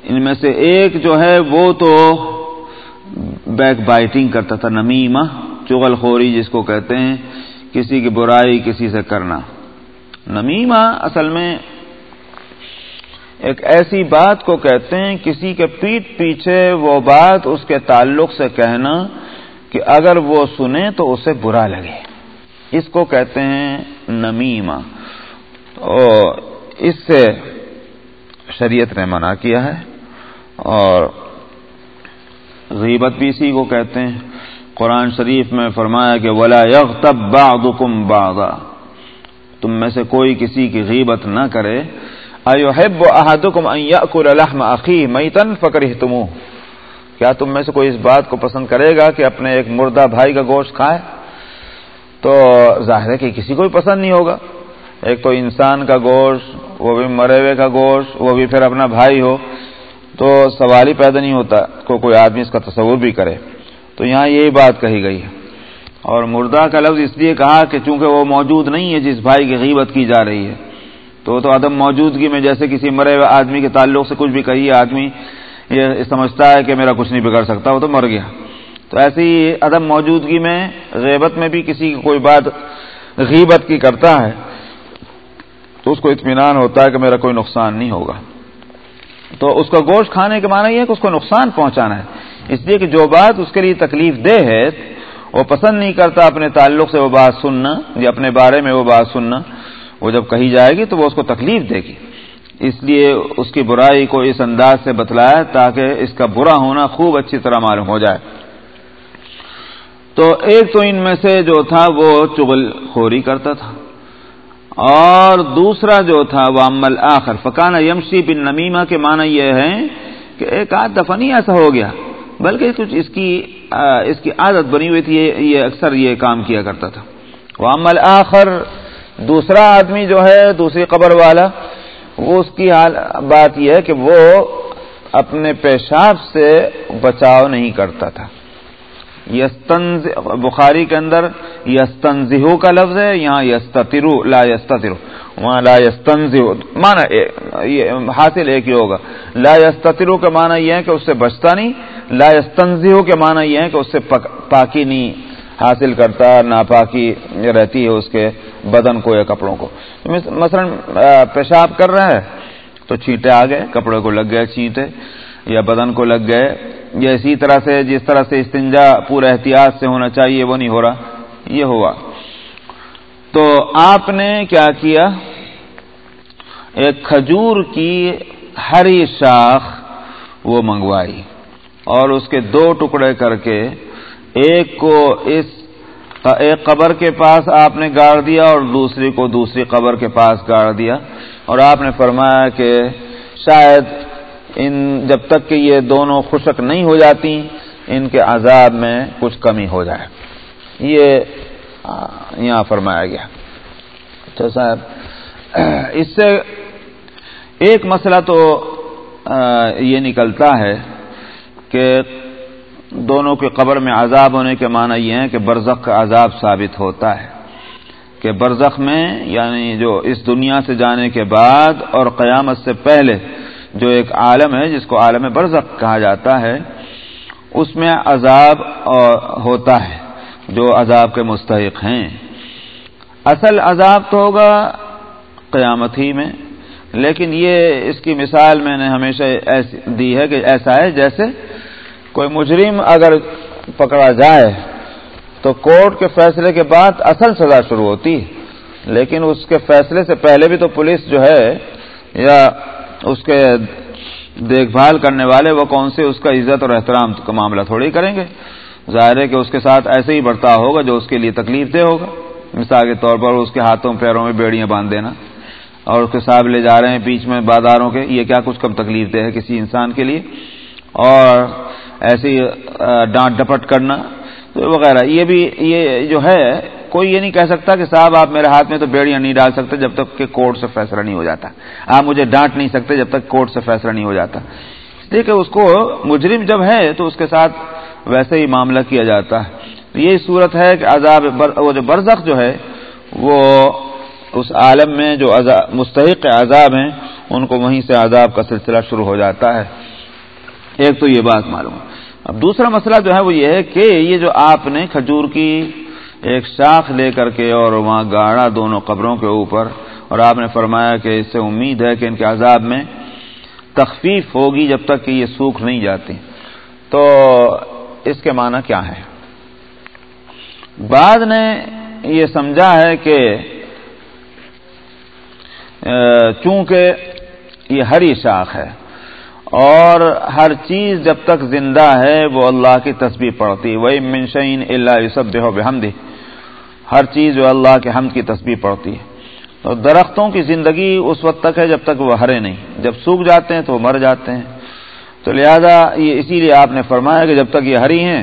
ان میں سے ایک جو ہے وہ تو بیک بائٹنگ کرتا تھا، نمیمہ چغل خوری جس کو کہتے ہیں، کسی کی برائی کسی سے کرنا۔ نمیمہ اصل میں ایک ایسی بات کو کہتے ہیں، کسی کے پیٹ پیچھے وہ بات اس کے تعلق سے کہنا کہ اگر وہ سنے تو اسے برا لگے۔ اس کو کہتے ہیں نمیمہ۔ اس سے شریعت نے منع کیا ہے اور غیبت بھی اسی کو کہتے ہیں۔ قرآن شریف میں فرمایا کہ ولا یغتب بعضکم بعضا۔ تم میں سے کوئی کسی کی غیبت نہ کرے۔ ایحب احدکم ان یاکل لحم اخیہ میتن فکرہتموہ کیا تم میں سے کوئی اس بات کو پسند کرے گا کہ اپنے ایک مردہ بھائی کا گوشت کھائے؟ تو ظاہر ہے کہ کسی کو بھی پسند نہیں ہوگا۔ ایک تو انسان کا گوشت، وہ بھی مرے ہوئے کا گوشت، وہ بھی پھر اپنا بھائی ہو، تو سوال ہی پیدا نہیں ہوتا کو کوئی آدمی اس کا تصور بھی کرے۔ تو یہاں یہی بات کہی گئی ہے۔ اور مردہ کا لفظ اس لیے کہا کہ چونکہ وہ موجود نہیں ہے جس بھائی کی غیبت کی جا رہی ہے، تو تو عدم موجودگی میں جیسے کسی مرے ہوئے آدمی کے تعلق سے کچھ بھی کہیے، آدمی یہ سمجھتا ہے کہ میرا کچھ نہیں بگڑ سکتا، وہ تو مر گیا۔ تو ایسی ہی عدم موجودگی میں غیبت میں بھی کسی کی کوئی بات غیبت کی کرتا ہے۔ تو اس کو اطمینان ہوتا ہے کہ میرا کوئی نقصان نہیں ہوگا۔ تو اس کا گوشت کھانے کے معنی یہ ہے کہ اس کو نقصان پہنچانا ہے۔ اس لیے کہ جو بات اس کے لیے تکلیف دہ ہے، وہ پسند نہیں کرتا اپنے تعلق سے وہ بات سننا، یا اپنے بارے میں وہ بات سننا، وہ جب کہی جائے گی تو وہ اس کو تکلیف دے گی۔ اس لیے اس کی برائی کو اس انداز سے بتلایا تاکہ اس کا برا ہونا خوب اچھی طرح معلوم ہو جائے۔ تو ایک تو ان میں سے جو تھا وہ چغل خوری کرتا تھا۔ اور دوسرا جو تھا وہ عمل آخر فقان یمشی بن نمیمہ کے معنی یہ ہے کہ ایک آدھ دفعہ نہیں ایسا ہو گیا، بلکہ کچھ اس کی اس کی عادت بنی ہوئی تھی، یہ اکثر یہ کام کیا کرتا تھا۔ وہ عمل آخر دوسرا آدمی جو ہے، دوسری قبر والا وہ اس کی بات یہ ہے کہ وہ اپنے پیشاب سے بچاؤ نہیں کرتا تھا۔ یستنز بخاری کے اندر یستنزہو کا لفظ ہے، یہاں یستترو، لا یستترو۔ وہاں لا یستنزہو، معنی حاصل ایک ہی ہوگا۔ لا یستترو کا معنی یہ ہے کہ اس سے بچتا نہیں، لا یستنزہو کے معنی یہ ہے کہ اس سے پاکی نہیں، حاصل کرتا، ناپاکی رہتی ہے اس کے بدن کو یا کپڑوں کو۔ مثلا پیشاب کر رہا ہے تو چھینٹے آ گئے کپڑے کو لگ گئے چھینٹے یا بدن کو لگ گئے، یا اسی طرح سے جس طرح سے استنجا پورا احتیاط سے ہونا چاہیے، وہ نہیں ہو رہا۔ یہ ہوا۔ تو آپ نے کیا کیا؟ ایک کھجور کی ہری شاخ وہ منگوائی اور اس کے دو ٹکڑے کر کے ایک کو اس ایک قبر کے پاس آپ نے گاڑ دیا اور دوسری کو دوسری قبر کے پاس گاڑ دیا۔ اور آپ نے فرمایا کہ شاید ان جب تک کہ یہ دونوں خشک نہیں ہو جاتی، ان کے عذاب میں کچھ کمی ہو جائے۔ یہ یہاں فرمایا گیا۔ اچھا صاحب، اس سے ایک مسئلہ تو یہ نکلتا ہے کہ دونوں کے قبر میں عذاب ہونے کے معنی یہ ہے کہ برزخ کا عذاب ثابت ہوتا ہے۔ کہ برزخ میں یعنی جو اس دنیا سے جانے کے بعد اور قیامت سے پہلے جو ایک عالم ہے، جس کو عالم برزخ کہا جاتا ہے، اس میں عذاب ہوتا ہے، جو عذاب کے مستحق ہیں۔ اصل عذاب تو ہوگا قیامت ہی میں، لیکن یہ اس کی مثال میں نے ہمیشہ ایسی دی ہے کہ ایسا ہے جیسے کوئی مجرم اگر پکڑا جائے، تو کورٹ کے فیصلے کے بعد اصل سزا شروع ہوتی لیکن اس کے فیصلے سے پہلے بھی تو پولیس جو ہے، یا اس کے دیکھ بھال کرنے والے، وہ کون سے؟ اس کا عزت اور احترام کا معاملہ تھوڑی کریں گے۔ ظاہر ہے کہ اس کے ساتھ ایسے ہی بڑھتا ہوگا جو اس کے لیے تکلیف دہ ہوگا۔ مثال کے طور پر اس کے ہاتھوں، پیروں میں بیڑیاں باندھ دینا۔ اور اس کے ساتھ لے جا رہے ہیں بیچ میں بازاروں کے، یہ کیا کچھ کم تکلیف دہ ہے کسی انسان کے لیے؟ اور ایسی ڈانٹ ڈپٹ کرنا وغیرہ۔ یہ بھی، یہ جو ہے کوئی یہ نہیں کہہ سکتا کہ صاحب آپ میرے ہاتھ میں تو بیڑیاں نہیں ڈال سکتے جب تک کہ کورٹ سے فیصلہ نہیں ہو جاتا۔ آپ مجھے ڈانٹ نہیں سکتے جب تک کورٹ سے فیصلہ نہیں ہو جاتا۔ دیکھیں اس کو مجرم جب ہے تو اس کے ساتھ ویسے ہی معاملہ کیا جاتا۔ ہے یہی صورت ہے کہ عذاب وہ جو برزخ جو ہے، وہ اس عالم میں جو مستحق عذاب ہیں، ان کو وہیں سے عذاب کا سلسلہ شروع ہو جاتا ہے۔ ایک تو یہ بات معلوم۔ ہے اب دوسرا مسئلہ جو ہے وہ یہ ہے کہ یہ جو آپ نے کھجور کی ایک شاخ لے کر کے اور وہاں گاڑا دونوں قبروں کے اوپر، اور آپ نے فرمایا کہ اس سے امید ہے کہ ان کے عذاب میں تخفیف ہوگی جب تک کہ یہ سوکھ نہیں جاتی تو اس کے معنی کیا ہے؟ بعد نے یہ سمجھا ہے کہ چونکہ یہ ہری شاخ ہے، اور ہر چیز جب تک زندہ ہے وہ اللہ کی تصویر پڑتی وہی منشین اللہ یوسف ہو بحمدی ہر چیز جو اللہ کے حمد کی تصویر پڑتی ہے۔ تو درختوں کی زندگی اس وقت تک ہے جب تک وہ ہرے نہیں۔ جب سوکھ جاتے ہیں تو وہ مر جاتے ہیں۔ تو لہذا یہ اسی لیے آپ نے فرمایا کہ جب تک یہ ہری ہیں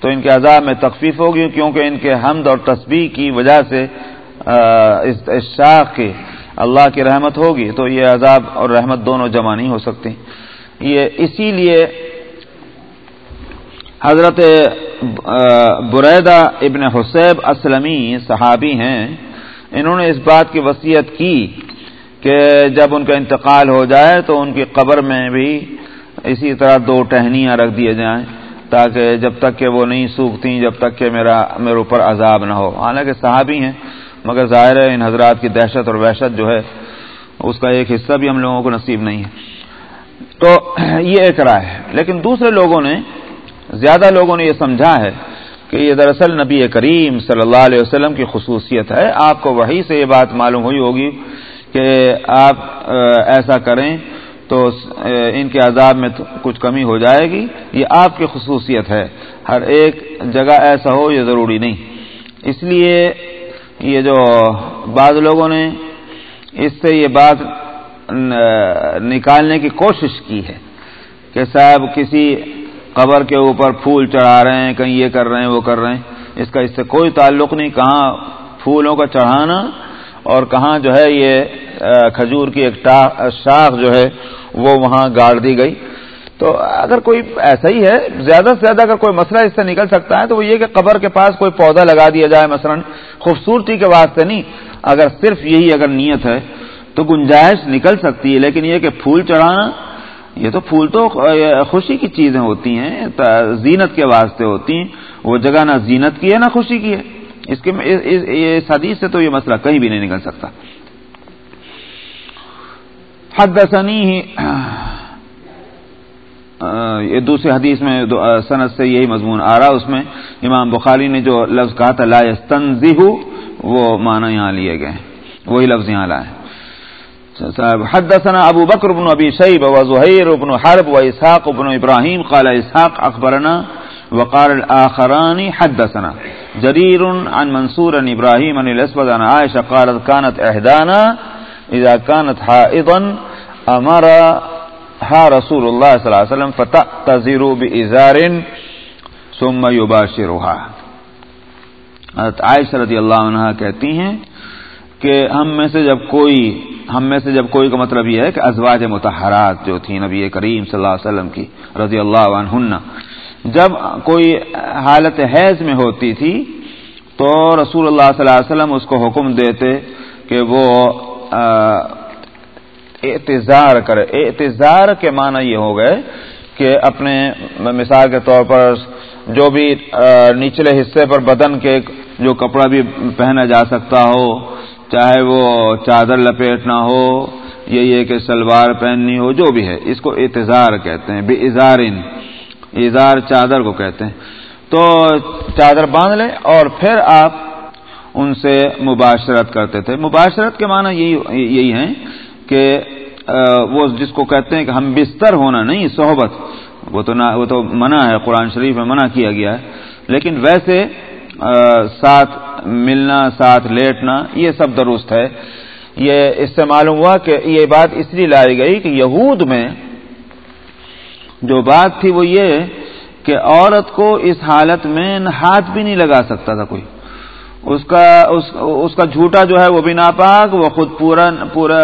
تو ان کے عذاب میں تخفیف ہوگی، کیونکہ ان کے حمد اور تصویر کی وجہ سے اس شاخ کی اللہ کی رحمت ہوگی۔ تو یہ عذاب اور رحمت دونوں جمع نہیں ہو سکتی۔ یہ اسی لیے حضرت بریدہ ابن حسیب اسلمی صحابی ہیں۔ انہوں نے اس بات کی وصیت کی کہ جب ان کا انتقال ہو جائے تو ان کی قبر میں بھی اسی طرح دو ٹہنیاں رکھ دیے جائیں تاکہ جب تک کہ وہ نہیں سوکھتی جب تک کہ میرا، میرے اوپر عذاب نہ ہو۔ حالانکہ صحابی ہیں، مگر ظاہر ہے ان حضرات کی دہشت اور وحشت جو ہے، اس کا ایک حصہ بھی ہم لوگوں کو نصیب نہیں ہے۔ تو یہ ایک رائے ہے۔ لیکن دوسرے لوگوں نے زیادہ لوگوں نے یہ سمجھا ہے کہ یہ دراصل نبی کریم صلی اللہ علیہ وسلم کی خصوصیت ہے۔ آپ کو وہی سے یہ بات معلوم ہوئی ہوگی کہ آپ ایسا کریں تو ان کے عذاب میں کچھ کمی ہو جائے گی۔ یہ آپ کی خصوصیت ہے۔ ہر ایک جگہ ایسا ہو یہ ضروری نہیں۔ اس لیے یہ جو بعض لوگوں نے اس سے یہ بات نکالنے کی کوشش کی ہے کہ صاحب کسی قبر کے اوپر پھول چڑھا رہے ہیں، کہیں یہ کر رہے ہیں، وہ کر رہے ہیں۔ اس کا اس سے کوئی تعلق نہیں کہاں پھولوں کا چڑھانا اور کہاں جو ہے یہ کھجور کی ایک شاخ جو ہے وہ وہاں گاڑ دی گئی۔ تو اگر کوئی ایسا ہی ہے، زیادہ سے زیادہ اگر کوئی مسئلہ اس سے نکل سکتا ہے تو وہ یہ کہ قبر کے پاس کوئی پودا لگا دیا جائے مثلا خوبصورتی کے واسطے نہیں، اگر صرف یہی اگر نیت ہے تو گنجائش نکل سکتی ہے، لیکن یہ کہ پھول چڑھانا یہ تو پھول تو خوشی کی چیزیں ہوتی ہیں زینت کے واسطے ہوتی ہیں۔ وہ جگہ نہ زینت کی ہے، نہ خوشی کی ہے۔ اس کے اس حدیث سے تو یہ مسئلہ کہیں بھی نہیں نکل سکتا۔ حدثنی یہ دوسرے حدیث میں صنعت سے یہی مضمون آ رہا اس میں امام بخاری نے جو لفظ کہا تھا، لا تنظیح وہ معنی یہاں لیے گئے وہی لفظ یہاں لائے حدثنا ابو بکر بن ابی شیب و زہیر بن حرب و اسحاق بن ابراہیم قال، اسحاق اخبرنا وقال الاخران، حدثنا جرير عن منصور عن ابراهيم عن الاسود عن عائشه قالت كانت احدانا اذا كانت حائضا امر ها رسول الله صلى الله عليه وسلم فتعتذر بازار ثم يباشرها حضرت عائشہ رضی اللہ عنہ کہتی ہیں کہ ہم میں سے جب کوئی ہم میں سے جب کوئی کا مطلب یہ ہے کہ ازواج متحرات جو تھی نبی کریم صلی اللہ علیہ وسلم کی رضی اللہ عنہ جب کوئی حالت حیض میں ہوتی تھی تو رسول اللہ صلی اللہ علیہ وسلم اس کو حکم دیتے کہ وہ اعتظار کرے۔ اعتظار کے معنی یہ ہو گئے کہ اپنے مثال کے طور پر جو بھی نچلے حصے پر بدن کے جو کپڑا بھی پہنا جا سکتا ہو چاہے وہ چادر لپیٹنا ہو یا یہ کہ سلوار پہننی ہو، جو بھی ہے، اس کو اعتظار کہتے ہیں، بے اظہارن، اظہار چادر کو کہتے ہیں۔ تو چادر باندھ لیں اور پھر آپ ان سے مباشرت کرتے تھے۔ مباشرت کے معنی یہی یہی ہیں کہ وہ جس کو کہتے ہیں کہ ہم بستر ہونا نہیں، صحبت، وہ تو نہ، وہ تو منع ہے، قرآن شریف میں منع کیا گیا ہے۔ لیکن ویسے ساتھ ملنا ساتھ لیٹنا یہ سب درست ہے۔ یہ اس سے معلوم ہوا کہ یہ بات اس لیے لائی گئی کہ یہود میں جو بات تھی وہ یہ کہ عورت کو اس حالت میں ہاتھ بھی نہیں لگا سکتا تھا کوئی۔ اس کا اس, اس کا جھوٹا جو ہے وہ بھی ناپاک وہ خود پورا پورا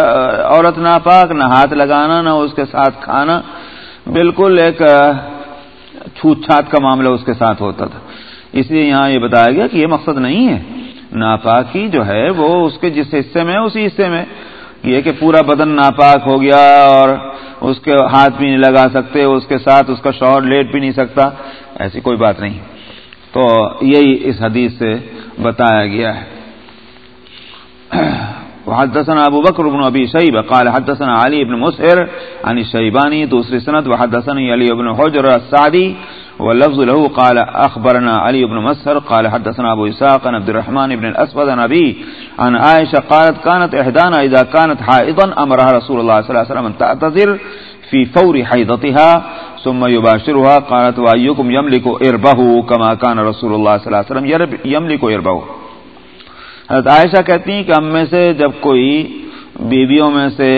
عورت ناپاک نہ ہاتھ لگانا نہ اس کے ساتھ کھانا۔ بالکل ایک چھوت چھات کا معاملہ اس کے ساتھ ہوتا تھا۔ اس لیے یہاں یہ بتایا گیا کہ یہ مقصد نہیں ہے۔ ناپاکی جو ہے وہ اس کے جس حصے میں اسی حصے میں۔ یہ کہ پورا بدن ناپاک ہو گیا اور اس کے ہاتھ بھی نہیں لگا سکتے، اس کے ساتھ اس کا شوہر لیٹ بھی نہیں سکتا، ایسی کوئی بات نہیں۔ تو یہی اس حدیث سے بتایا گیا ہے۔ وحدثنا ابو بکر بن ابی شیب قال حدثنا علی بن مسحر عن الشیبانی دوسری سند۔ وحدثني علی بن حجر السعدی واللفظ له قال اخبرنا علي بن مسهر قال حدثنا ابو اسحاق عن عبد الرحمن بن الاسود عن ابي عن عائشه قالت كانت احدانا اذا كانت حائضا امرها رسول الله صلى الله عليه وسلم ان تعتذر في فور حيضتها ثم يباشرها قالت وايكم يملك اربه كما كان رسول الله صلى الله عليه وسلم يملك اربه حضرت عائشہ کہتی ہیں کہ ہم میں سے جب کوئی بیویوں میں سے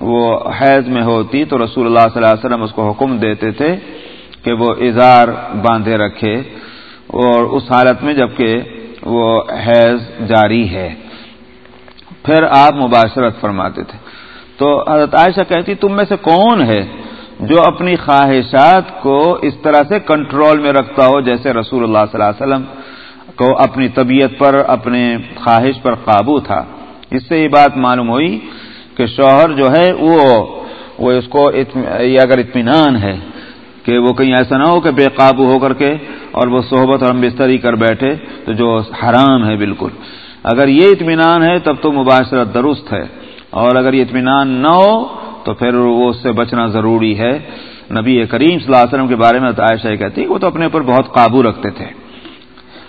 وہ حیض میں ہوتی تو رسول اللہ صلی اللہ علیہ وسلم اس کو حکم دیتے تھے کہ وہ اظہار باندھے رکھے اور اس حالت میں جبکہ وہ حیض جاری ہے۔ پھر آپ مباشرت فرماتے تھے۔ تو حضرت عائشہ کہتی، تم میں سے کون ہے جو اپنی خواہشات کو اس طرح سے کنٹرول میں رکھتا ہو جیسے رسول اللہ صلی اللہ علیہ وسلم کو اپنی طبیعت پر، اپنے خواہش پر قابو تھا؟ اس سے یہ بات معلوم ہوئی کہ شوہر جو ہے، وہ وہ اس کو یہ اگر اطمینان ہے کہ وہ کہیں ایسا نہ ہو کہ بے قابو ہو کر کے اور وہ صحبت اور ہم بستری کر بیٹھے تو جو حرام ہے بالکل۔ اگر یہ اطمینان ہے تب تو مباشرت درست ہے۔ اور اگر یہ اطمینان نہ ہو تو پھر وہ اس سے بچنا ضروری ہے۔ نبی کریم صلی اللہ علیہ وسلم کے بارے میں عائشہ کہتی وہ تو اپنے اوپر بہت قابو رکھتے تھے۔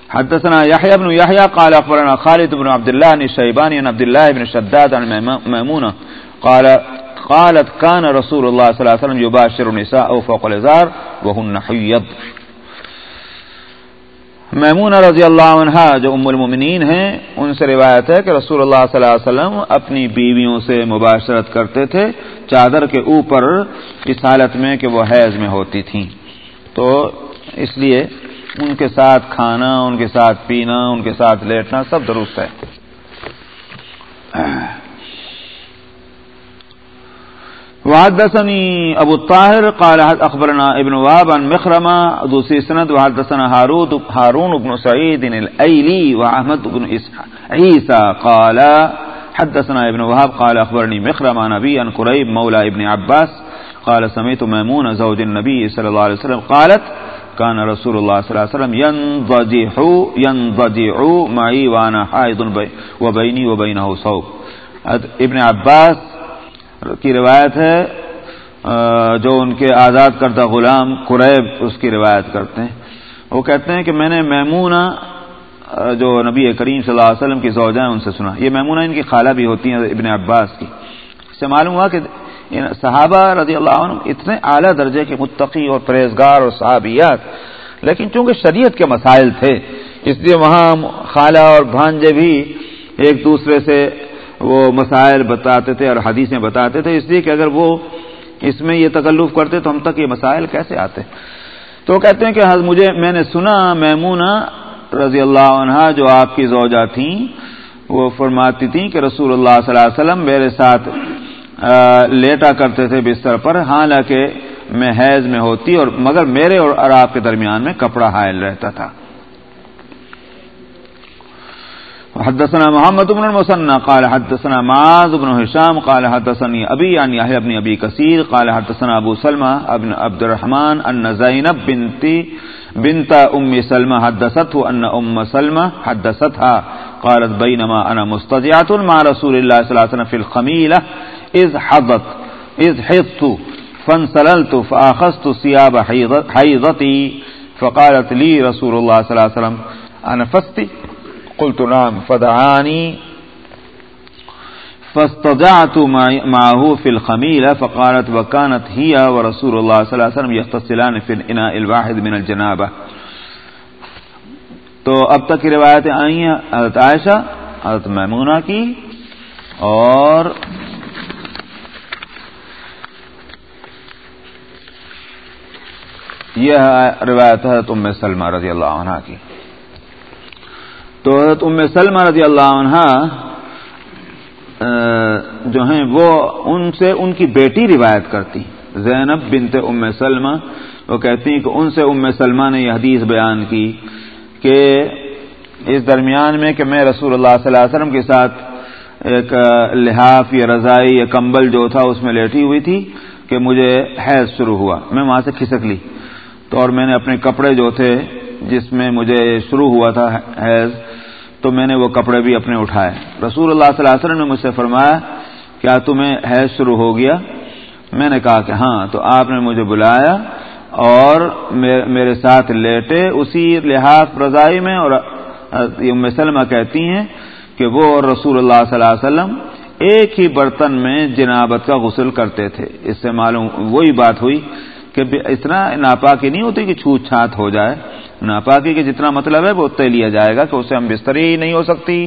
حدثنا يحيى بن يحيى قال اخبرنا خالد بن عبد الله بن الشيباني عن عبد الله بن شداد عن ميمونه قال قالت كان رسول الله صلى الله عليه وسلم يباشر النساء فوق الازار وهن حيض. میمونہ رضی اللہ عنہ جو ام المؤمنین ہیں، ان سے روایت ہے کہ رسول اللہ صلی اللہ علیہ وسلم اپنی بیویوں سے مباشرت کرتے تھے، چادر کے اوپر اس حالت میں کہ وہ حیض میں ہوتی تھیں۔ تو اس لیے ان کے ساتھ کھانا، ان کے ساتھ پینا، ان کے ساتھ لیٹنا سب درست ہے۔ وحدثني ابو الطاهر قال اخبرنا ابن وهب عن مخرمه دوسي سند وحدثنا هارون هارون بن سعيد الايلي واحمد بن عيسى قال حدثنا ابن وهب قال اخبرني مخرمه نبي عن قريب مولى ابن عباس. قال سمعت ميمون زوج النبي صلى الله عليه وسلم قالت كان رسول الله صلى الله عليه وسلم ينضجح ينضجع معي وانا حائض وبيني وبينه صوب. ابن عباس کی روایت ہے جو ان کے آزاد کردہ غلام قریب اس کی روایت کرتے ہیں۔ وہ کہتے ہیں کہ میں نے میمونہ جو نبی کریم صلی اللہ علیہ وسلم کی زوجہ ان سے سنا۔ یہ میمونہ ان کی خالہ بھی ہوتی ہیں، ابن عباس کی۔ اس سے معلوم ہوا کہ صحابہ رضی اللہ عنہ اتنے اعلیٰ درجے کے متقی اور پرہیزگار اور صحابیات، لیکن چونکہ شریعت کے مسائل تھے، اس لیے وہاں خالہ اور بھانجے بھی ایک دوسرے سے وہ مسائل بتاتے تھے اور حدیثیں بتاتے تھے، اس لیے کہ اگر وہ اس میں یہ تکلف کرتے تو ہم تک یہ مسائل کیسے آتے؟ تو وہ کہتے ہیں کہ مجھے، میں نے سنا میمونہ رضی اللہ عنہ جو آپ کی زوجہ تھیں، وہ فرماتی تھیں کہ رسول اللہ صلی اللہ علیہ وسلم میرے ساتھ لیٹا کرتے تھے بستر پر، حالانکہ میں حیض میں ہوتی اور مگر میرے اور آپ کے درمیان میں کپڑا حائل رہتا تھا۔ حدثنا محمد بن المثنى، قال حدثنا معاذ بن هشام، قال حدثني ابي عن يحيى بن ابي كثير، قال حدثنا ابو سلمى ابن عبد الرحمن ان زينب بنت بنت ام سلمى حدثته ان ام سلمى حدثتها، قالت بينما انا مستضيعه مع رسول الله صلى الله عليه وسلم في الخميله اذ حضت اذ حضت، فانسللت فاخذت ثياب حيضتي، فقالت لي رسول الله صلى الله عليه وسلم انا فستي؟ قلت نعم، فدعاني. فاستضعت معه في الخميلة، فقالت وكانت هي ورسول الله صلى الله عليه وسلم يختصلان في الإناء الواحد من الجنابة. تو اب تک کی روایتیں آئی ہیں، حضرت عائشہ، حضرت میمونہ کی، اور یہ روایت حضرت ام سلمہ رضی اللہ عنہ کی۔ تو حضرت ام سلمہ رضی اللہ عنہ جو ہیں، وہ ان سے ان کی بیٹی روایت کرتی۔ زینب بنت ام سلمہ، وہ کہتی ہیں کہ ان سے ام سلمہ نے یہ حدیث بیان کی کہ اس درمیان میں کہ میں رسول اللہ صلی اللہ علیہ وسلم کے ساتھ ایک لحاف یا رضائی یا کمبل جو تھا، اس میں لیٹی ہوئی تھی کہ مجھے حیض شروع ہوا۔ میں وہاں سے کھسک لی۔ تو اور میں نے اپنے کپڑے جو تھے، جس میں مجھے شروع ہوا تھا حیض تو میں نے وہ کپڑے بھی اپنے اٹھائے۔ رسول اللہ صلی اللہ علیہ وسلم نے مجھ سے فرمایا، کیا تمہیں حیض شروع ہو گیا؟ میں نے کہا کہ ہاں تو آپ نے مجھے بلایا اور میرے ساتھ لیٹے۔ اسی لحاظ رضائی میں اور ام سلمہ کہتی ہیں کہ وہ اور رسول اللہ صلی اللہ علیہ وسلم ایک ہی برتن میں جنابت کا غسل کرتے تھے۔ اس سے معلوم وہی بات ہوئی کہ اتنا ناپاکی نہیں ہوتی کہ چھوت چھات ہو جائے۔ ناپاکی کے جتنا مطلب ہے وہ اتنے لیا جائے گا کہ اسے ہم بستری ہی نہیں ہو سکتی۔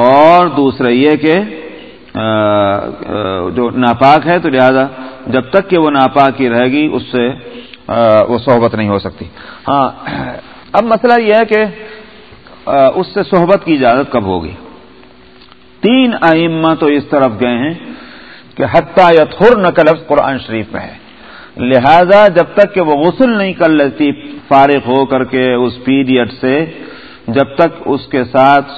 اور دوسرا یہ کہ جو ناپاک ہے تو لہذا جب تک کہ وہ ناپاک ہی رہے گی، اس سے وہ صحبت نہیں ہو سکتی۔ ہاں اب مسئلہ یہ ہے کہ اس سے صحبت کی اجازت کب ہوگی؟ تین ائمہ تو اس طرف گئے ہیں کہ حتیٰ یا تھر نقل قرآن شریف میں ہے۔ لہذا جب تک کہ وہ غسل نہیں کر لیتی، فارغ ہو کر کے اس پیریڈ سے، جب تک اس کے ساتھ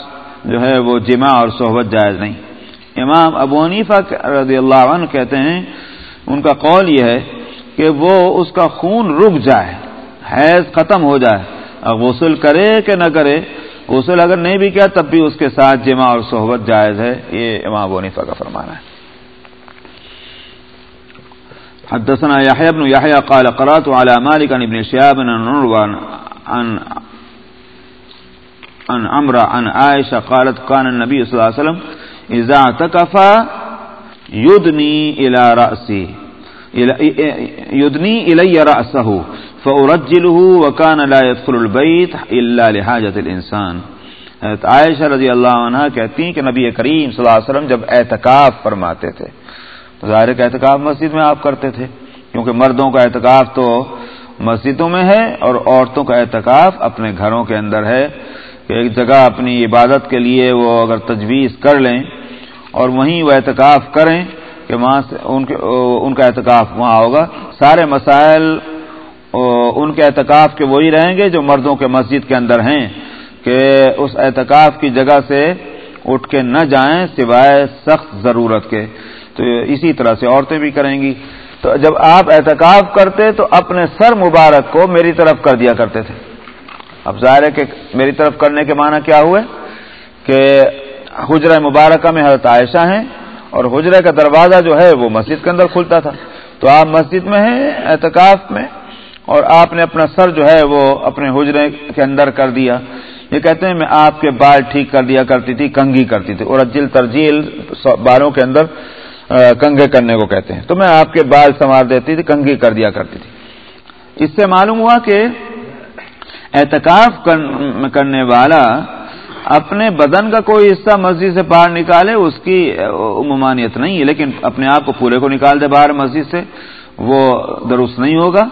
جو ہے وہ جمع اور صحبت جائز نہیں۔ امام ابو حنیفہ رضی اللہ عنہ کہتے ہیں، ان کا قول یہ ہے کہ وہ اس کا خون رک جائے، حیض ختم ہو جائے۔ غسل کرے کہ نہ کرے، غسل اگر نہیں بھی کیا، تب بھی اس کے ساتھ جمع اور صحبت جائز ہے۔ یہ امام ابو حنیفہ کا فرمانا ہے۔ حدثنا يحيى بن يحيى قال قرات على مالك عن ابن شهاب عن عن عن عن عمرو عن عائشه قالت كان النبي صلى الله عليه وسلم اذا اعتكف يدني الى راسي يدني الي راسه فارجله وكان لا يدخل البيت الا لحاجه الانسان عائشہ رضی اللہ عنہ کہتی ہیں کہ نبی کریم صلی اللہ علیہ وسلم جب اعتکاف فرماتے تھے تو ظاہر کا اعتکاف مسجد میں آپ کرتے تھے، کیونکہ مردوں کا اعتکاف تو مسجدوں میں ہے اور عورتوں کا اعتکاف اپنے گھروں کے اندر ہے کہ ایک جگہ اپنی عبادت کے لیے وہ اگر تجویز کر لیں اور وہیں وہ اعتکاف کریں کہ وہاں سے ان کے، ان کا اعتکاف وہاں ہوگا۔ سارے مسائل، ان کے اعتکاف کے وہی رہیں گے جو مردوں کے مسجد کے اندر ہیں کہ اس اعتکاف کی جگہ سے اٹھ کے نہ جائیں سوائے سخت ضرورت کے۔ تو اسی طرح سے عورتیں بھی کریں گی۔ تو جب آپ احتکاب کرتے تو اپنے سر مبارک کو میری طرف کر دیا کرتے تھے۔ اب ظاہر ہے کہ میری طرف کرنے کے معنی کیا ہوئے؟ کہ حجرہ مبارکہ میں حضرت عائشہ ہیں اور حجرہ کا دروازہ جو ہے وہ مسجد کے اندر کھلتا تھا۔ تو آپ مسجد میں ہیں احتکاف میں، اور آپ نے اپنا سر جو ہے وہ اپنے حجرے کے اندر کر دیا۔ یہ کہتے ہیں، میں آپ کے بال ٹھیک کر دیا کرتی تھی، کنگھی کرتی تھی۔ اور اجل ترجیل بالوں کے اندر کنگھے کرنے کو کہتے ہیں۔ تو میں آپ کے بال سنوار دیتی تھی کنگھی کر دیا کرتی تھی۔ اس سے معلوم ہوا کہ احتکاف کرنے والا اپنے بدن کا کوئی حصہ مسجد سے باہر نکالے، اس کی ممانعت نہیں ہے، لیکن اپنے آپ کو پورے کو نکال دے باہر مسجد سے، وہ درست نہیں ہوگا،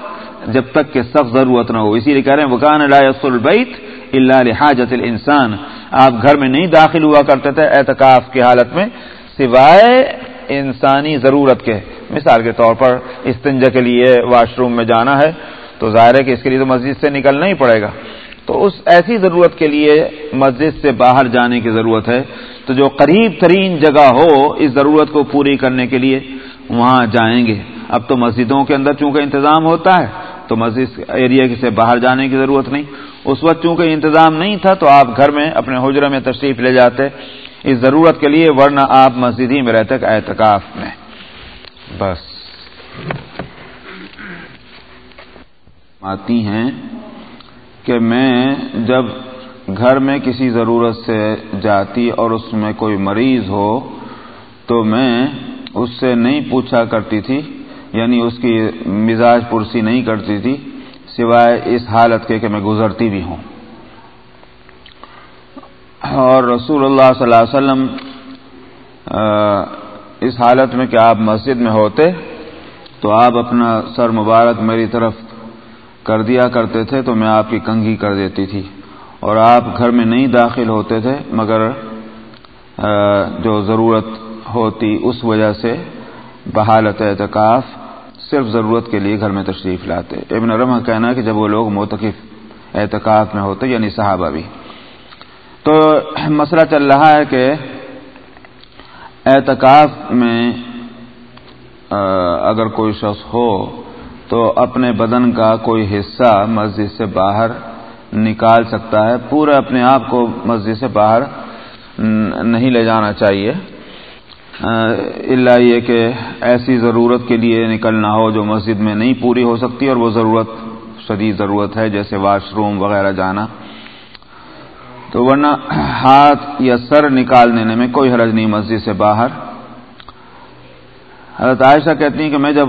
جب تک کہ سخت ضرورت نہ ہو۔ اسی لیے کہہ رہے ہیں وکان اللہ البیت اللہ حاجت الانسان آپ گھر میں نہیں داخل ہوا کرتے تھے احتکاف کی حالت میں، سوائے انسانی ضرورت کے۔ مثال کے طور پر استنجا کے لیے واش روم میں جانا ہے، تو ظاہر ہے کہ اس کے لیے تو مسجد سے نکلنا ہی پڑے گا۔ تو اس ایسی ضرورت کے لیے مسجد سے باہر جانے کی ضرورت ہے۔ تو جو قریب ترین جگہ ہو اس ضرورت کو پوری کرنے کے لیے وہاں جائیں گے۔ اب تو مسجدوں کے اندر چونکہ انتظام ہوتا ہے، تو مسجد ایریا سے باہر جانے کی ضرورت نہیں۔ اس وقت چونکہ انتظام نہیں تھا، تو آپ گھر میں اپنے حجرے میں تشریف لے جاتے۔ اس ضرورت کے لیے، ورنہ آپ مسجد ہی میں رہتے اعتکاف میں۔ بس۔ آتی ہیں کہ میں جب گھر میں کسی ضرورت سے جاتی اور اس میں کوئی مریض ہو، تو میں اس سے نہیں پوچھا کرتی تھی یعنی اس کی مزاج پرسی نہیں کرتی تھی، سوائے اس حالت کے کہ میں گزرتی بھی ہوں۔ اور رسول اللہ صلی اللہ علیہ وسلم اس حالت میں کہ آپ مسجد میں ہوتے تو آپ اپنا سر مبارک میری طرف کر دیا کرتے تھے تو میں آپ کی کنگھی کر دیتی تھی اور آپ گھر میں نہیں داخل ہوتے تھے، مگر جو ضرورت ہوتی اس وجہ سے بحالت اعتکاف صرف ضرورت کے لیے گھر میں تشریف لاتے۔ ابن رمح کہنا کہ جب وہ لوگ متقف اعتکاف میں ہوتے یعنی صحابہ بھی۔ تو مسئلہ چل رہا ہے کہ اعتکاف میں اگر کوئی شخص ہو تو اپنے بدن کا کوئی حصہ مسجد سے باہر نکال سکتا ہے۔ پورا اپنے آپ کو مسجد سے باہر نہیں لے جانا چاہیے۔ اللہ یہ کہ ایسی ضرورت کے لیے نکلنا ہو جو مسجد میں نہیں پوری ہو سکتی اور وہ ضرورت، شدید ضرورت ہے، جیسے واش روم وغیرہ جانا۔ تو ورنہ ہاتھ یا سر نکال دینے میں کوئی حرج نہیں مسجد سے باہر۔ حضرت عائشہ کہتی ہیں کہ میں جب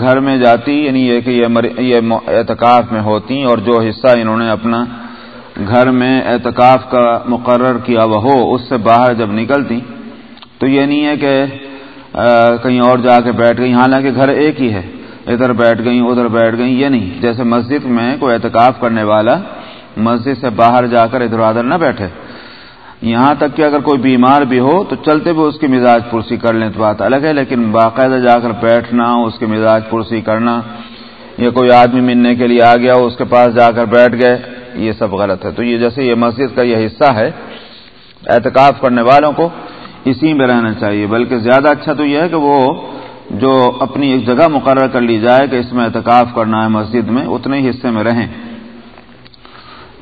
گھر میں جاتی یعنی یہ کہ یہ اعتکاف میں ہوتی اور جو حصہ انہوں نے اپنا گھر میں اعتکاف کا مقرر کیا وہ ہو، اس سے باہر جب نکلتی، تو یہ نہیں ہے کہ کہیں اور جا کے بیٹھ گئی حالانکہ گھر ایک ہی ہے۔ ادھر بیٹھ گئی ادھر بیٹھ گئی یہ نہیں۔ جیسے مسجد میں کوئی اعتکاف کرنے والا مسجد سے باہر جا کر ادھر ادھر نہ بیٹھے۔ یہاں تک کہ اگر کوئی بیمار بھی ہو تو چلتے بھی اس کی مزاج پرسی کر لیں تو بات الگ ہے، لیکن باقاعدہ جا کر بیٹھنا، اس کی مزاج پرسی کرنا یا کوئی آدمی ملنے کے لیے آ گیا، اس کے پاس جا کر بیٹھ گئے، یہ سب غلط ہے۔ تو یہ جیسے یہ مسجد کا یہ حصہ ہے احتکاب کرنے والوں کو اسی میں رہنا چاہیے۔ بلکہ زیادہ اچھا تو یہ ہے کہ وہ جو اپنی ایک جگہ مقرر کر لی جائے کہ اس میں اعتکاف کرنا ہے مسجد میں، اتنے ہی حصے میں رہیں۔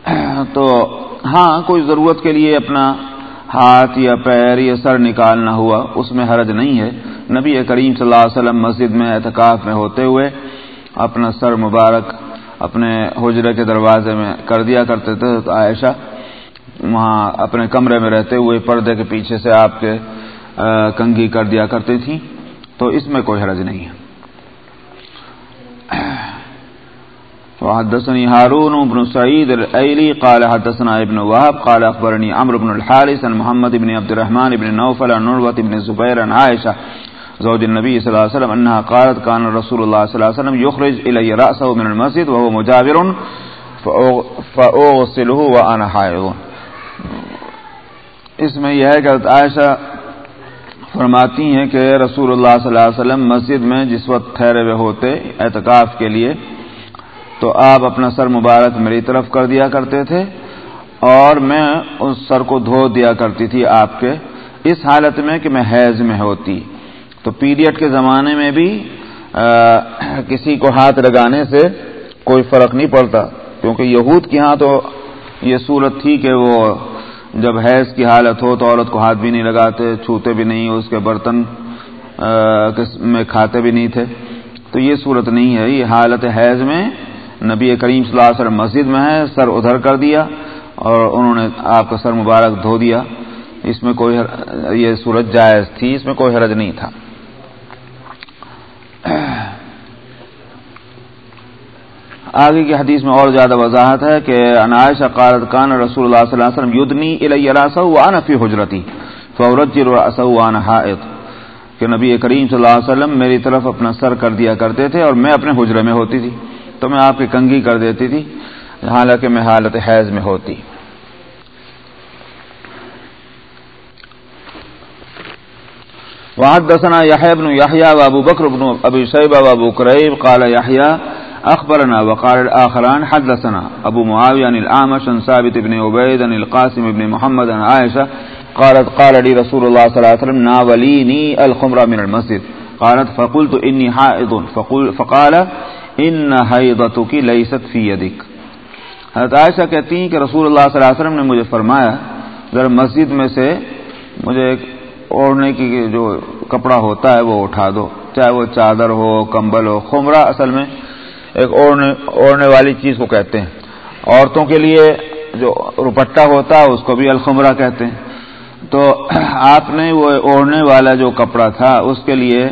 تو ہاں کوئی ضرورت کے لیے اپنا ہاتھ یا پیر یا سر نکالنا ہوا، اس میں حرج نہیں ہے۔ نبی کریم صلی اللہ علیہ وسلم مسجد میں اعتکاف میں ہوتے ہوئے اپنا سر مبارک اپنے حجرے کے دروازے میں کر دیا کرتے تھے۔ تو عائشہ وہاں اپنے کمرے میں رہتے ہوئے پردے کے پیچھے سے آپ کے کنگھی کر دیا کرتی تھیں۔ تو اس میں کوئی حرج نہیں ہے۔ وحدثني هارون بن سعيد الأيلي قال حدثنا ابن وهب قال أخبرني عمرو بن الحارث عن محمد بن عبد الرحمن بن نوفل عن نروة بن الزبير عن عائشة زوج النبي صلى الله عليه وسلم أنها قالت كان رسول الله صلى الله عليه وسلم يخرج إلي رأسه من المسجد وهو مجابر فأغسله وأنا حائض. اس میں یہ ہے کہ عائشہ فرماتی ہیں کہ رسول اللہ صلی اللہ علیہ وسلم مسجد میں جس وقت ٹھہرے ہوئے ہوتے اعتکاف کے لیے تو آپ اپنا سر مبارک میری طرف کر دیا کرتے تھے اور میں اس سر کو دھو دیا کرتی تھی آپ کے اس حالت میں کہ میں حیض میں ہوتی۔ تو پیریڈ کے زمانے میں بھی کسی کو ہاتھ لگانے سے کوئی فرق نہیں پڑتا، کیونکہ یہود کی ہاں تو یہ صورت تھی کہ وہ جب حیض کی حالت ہو تو عورت کو ہاتھ بھی نہیں لگاتے، چھوتے بھی نہیں، اس کے برتن میں کھاتے بھی نہیں تھے۔ تو یہ صورت نہیں ہے، یہ حالت حیض میں نبی کریم صلی اللہ علیہ وسلم مسجد میں ہے سر ادھر کر دیا اور انہوں نے آپ کا سر مبارک دھو دیا۔ اس میں کوئی یہ صورت جائز تھی، اس میں کوئی حرج نہیں تھا۔ آگے کی حدیث میں اور زیادہ وضاحت ہے کہ انائش اقارت کان رسول اللہ صلی اللہ علیہ وسلم یدنی الیہ فی حجرتی فورت حائط۔ کہ نبی کریم صلی اللہ علیہ وسلم میری طرف اپنا سر کر دیا کرتے تھے اور میں اپنے حجرے میں ہوتی تھی۔ تو میں آپ کی کنگھی کر دیتی تھی، حالانکہ میں حالت حیض میں ہوتی۔ وحدثنا يحيى بن يحيى وابو بكر بن ابي شيبه وابو كريب قال يحيى اخبرنا وقال الاخران حدثنا ابو معاويه عن الاعمش عن ثابت بن عبيد عن القاسم بن محمد عن عائشه قالت قال لي رسول الله صلى الله عليه وسلم ناوليني الخمر من المسجد۔ قالت فقلت اني حائض، فقل فقال ان حیدتو کی لیست فی یدک۔ حضرت عائشہ کہتی ہیں کہ رسول اللہ صلی اللہ علیہ وسلم نے مجھے فرمایا ذرا مسجد میں سے مجھے ایک اوڑھنے کی جو کپڑا ہوتا ہے وہ اٹھا دو، چاہے وہ چادر ہو، کمبل ہو، خمرہ اصل میں ایک اوڑھنے اوڑھنے والی چیز کو کہتے ہیں۔ عورتوں کے لیے جو روپٹہ ہوتا ہے، اس کو بھی الخمرہ کہتے ہیں۔ تو آپ نے وہ اوڑھنے والا جو کپڑا تھا، اس کے لیے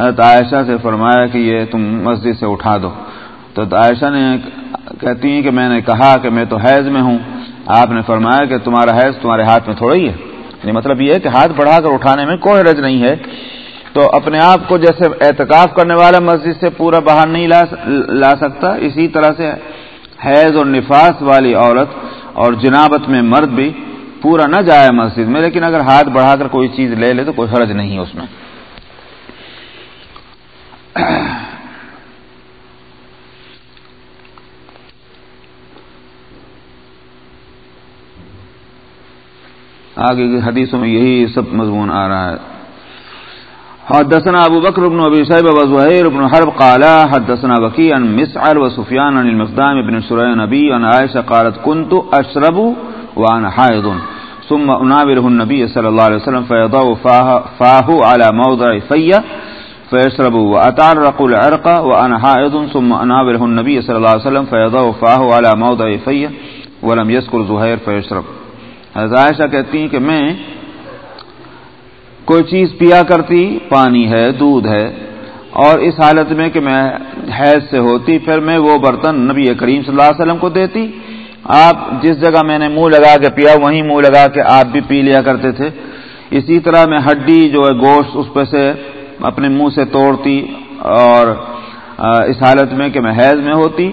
حضرت عائشہ سے فرمایا کہ یہ تم مسجد سے اٹھا دو۔ تو عائشہ نے کہتی ہیں کہ میں نے کہا کہ میں تو حیض میں ہوں۔ آپ نے فرمایا کہ تمہارا حیض تمہارے ہاتھ میں تھوڑا ہی ہے۔ یعنی مطلب یہ ہے کہ ہاتھ بڑھا کر اٹھانے میں کوئی رج نہیں ہے۔ تو اپنے آپ کو جیسے اعتکاف کرنے والا مسجد سے پورا باہر نہیں لا سکتا، اسی طرح سے حیض اور نفاس والی عورت اور جنابت میں مرد بھی پورا نہ جائے مسجد میں، لیکن اگر ہاتھ بڑھا کر کوئی چیز لے لے تو کوئی حرج نہیں ہے اس میں۔ آگے کی حدیثوں میں یہی سب مضمون آ رہا ہے۔ حدثنا ابو بکر بن ابي شيبه وزهير بن حرب قال حدثنا وكيع عن مسعر وسفيان عن المقدام بن سريع نبي عن عائشة قالت كنت أشرب وأنا حائض. ثم أنابره النبي صلى الله عليه وسلم فيضع فاه, فاه على موضع فيه فيشرب وأتعرق العرق وأنا حائض ثم أنابره النبي صلى الله عليه وسلم فيضع فاه على موضع فيه ولم يذكر زهير فيشرب۔ عائشہ کہتی ہیں کہ میں کوئی چیز پیا کرتی، پانی ہے، دودھ ہے، اور اس حالت میں کہ میں حیض سے ہوتی، پھر میں وہ برتن نبی کریم صلی اللہ علیہ وسلم کو دیتی۔ آپ جس جگہ میں نے منہ لگا کے پیا، وہیں منہ لگا کے آپ بھی پی لیا کرتے تھے۔ اسی طرح میں ہڈی جو ہے، گوشت، اس پہ سے اپنے منہ سے توڑتی اور اس حالت میں کہ میں حیض میں ہوتی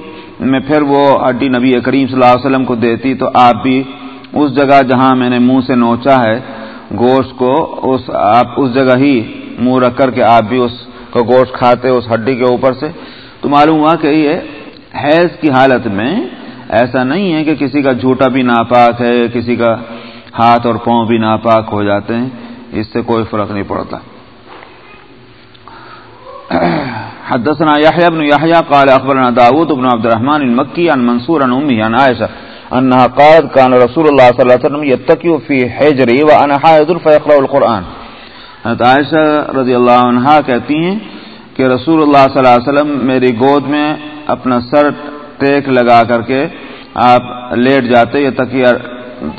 میں پھر وہ ہڈی نبی کریم صلی اللہ علیہ وسلم کو دیتی، تو آپ بھی اس جگہ جہاں میں نے منہ سے نوچا ہے، گوشت کو اس، آپ اس جگہ ہی منہ رکھ کر کے آپ بھی اس کا گوشت کھاتے، اس ہڈی کے اوپر سے۔ تو معلوم ہوا کہ یہ حیض کی حالت میں ایسا نہیں ہے کہ کسی کا جھوٹا بھی ناپاک ہے، کسی کا ہاتھ اور پاؤں بھی ناپاک ہو جاتے ہیں، اس سے کوئی فرق نہیں پڑتا۔ حدثنا يحيى بن يحيى قال اخبرنا داود بن عبد الرحمن المكي عن منصور عن امه عن عائشه انها قالت كان رسول الله صلى الله عليه وسلم يتكئ في حجري وانا حائض فيقرا القران حضرت عائشہ رضی اللہ عنہا کہتی ہیں کہ رسول اللہ صلی اللہ علیہ وسلم میری گود میں اپنا سر ٹیک لگا کر کے آپ لیٹ جاتے، یہ تکیہ،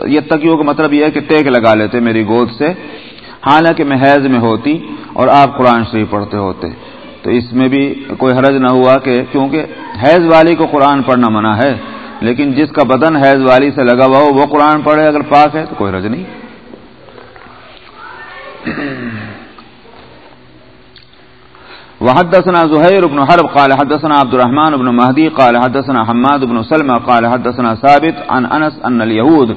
یہ تکیوں کا مطلب یہ ہے کہ ٹیک لگا لیتے میری گود سے، حالانکہ میں حیض میں ہوتی اور آپ قرآن شریف پڑھتے ہوتے۔ تو اس میں بھی کوئی حرج نہ ہوا کہ کیونکہ حیض والی کو قرآن پڑھنا منع ہے، لیکن جس کا بدن حیض والی سے لگا ہوا ہو، وہ قرآن پڑھے، اگر پاک ہے تو کوئی حرج نہیں۔ وحدثنا زهير بن حرب، قال حدثنا عبد الرحمن بن مهدي قال حدثنا حماد بن سلمة قال حدثنا ثابت عن أنس أن اليهود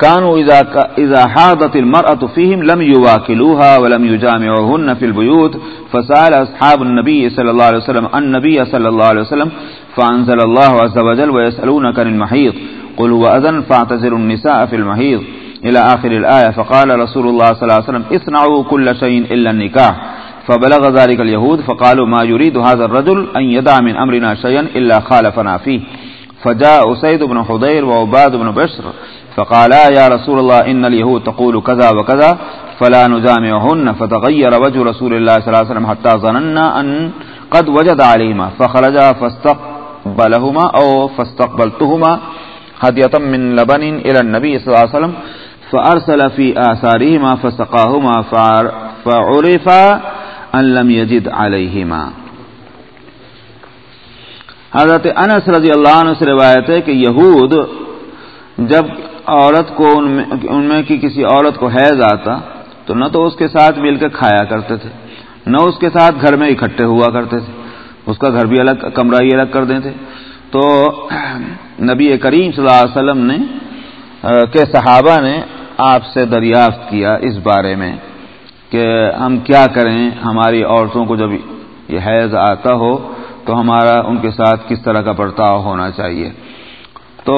كانوا إذا, إذا حاضت المرأة فيهم لم يواكلوها ولم يجامعوهن في البيوت فسأل أصحاب النبي صلى الله عليه وسلم النبي صلى الله عليه وسلم فأنزل الله عز وجل ويسألونك عن المحيط قل هو أذن فاعتزلوا النساء في المحيط إلى آخر الآية فقال رسول الله صلى الله عليه وسلم اصنعوا كل شيء إلا النكاح فبلغ ذلك اليهود فقالوا ما يريد هذا الرجل أن يدع من أمرنا شيئا إلا خالفنا فيه فجاء أسيد بن حضير وعباد بن بشر فقالا يا رسول الله إن اليهود تقول كذا وكذا فلا نجامعهن فتغير وجه رسول الله صلى الله عليه وسلم حتى ظننا أن قد وجد عليهما فخرجا فاستقبلهما أو فاستقبلتهما هدية من لبن إلى النبي صلى الله عليه وسلم فأرسل في آثارهما فسقاهما فعرفا أن لم يجد عليهما حضرت انس رضی اللہ عنہ سے روایت ہے کہ یہود جب عورت کو ان میں ان میں کی کسی عورت کو حیض آتا، تو نہ تو اس کے ساتھ مل کے کھایا کرتے تھے، نہ اس کے ساتھ گھر میں اکٹھے ہوا کرتے تھے، اس کا گھر بھی الگ، کمرہ ہی الگ کر دیتے۔ تو نبی کریم صلی اللہ علیہ وسلم نے کے صحابہ نے آپ سے دریافت کیا اس بارے میں کہ ہم کیا کریں، ہماری عورتوں کو جب یہ حیض آتا ہو تو ہمارا ان کے ساتھ کس طرح کا برتاؤ ہونا چاہیے۔ تو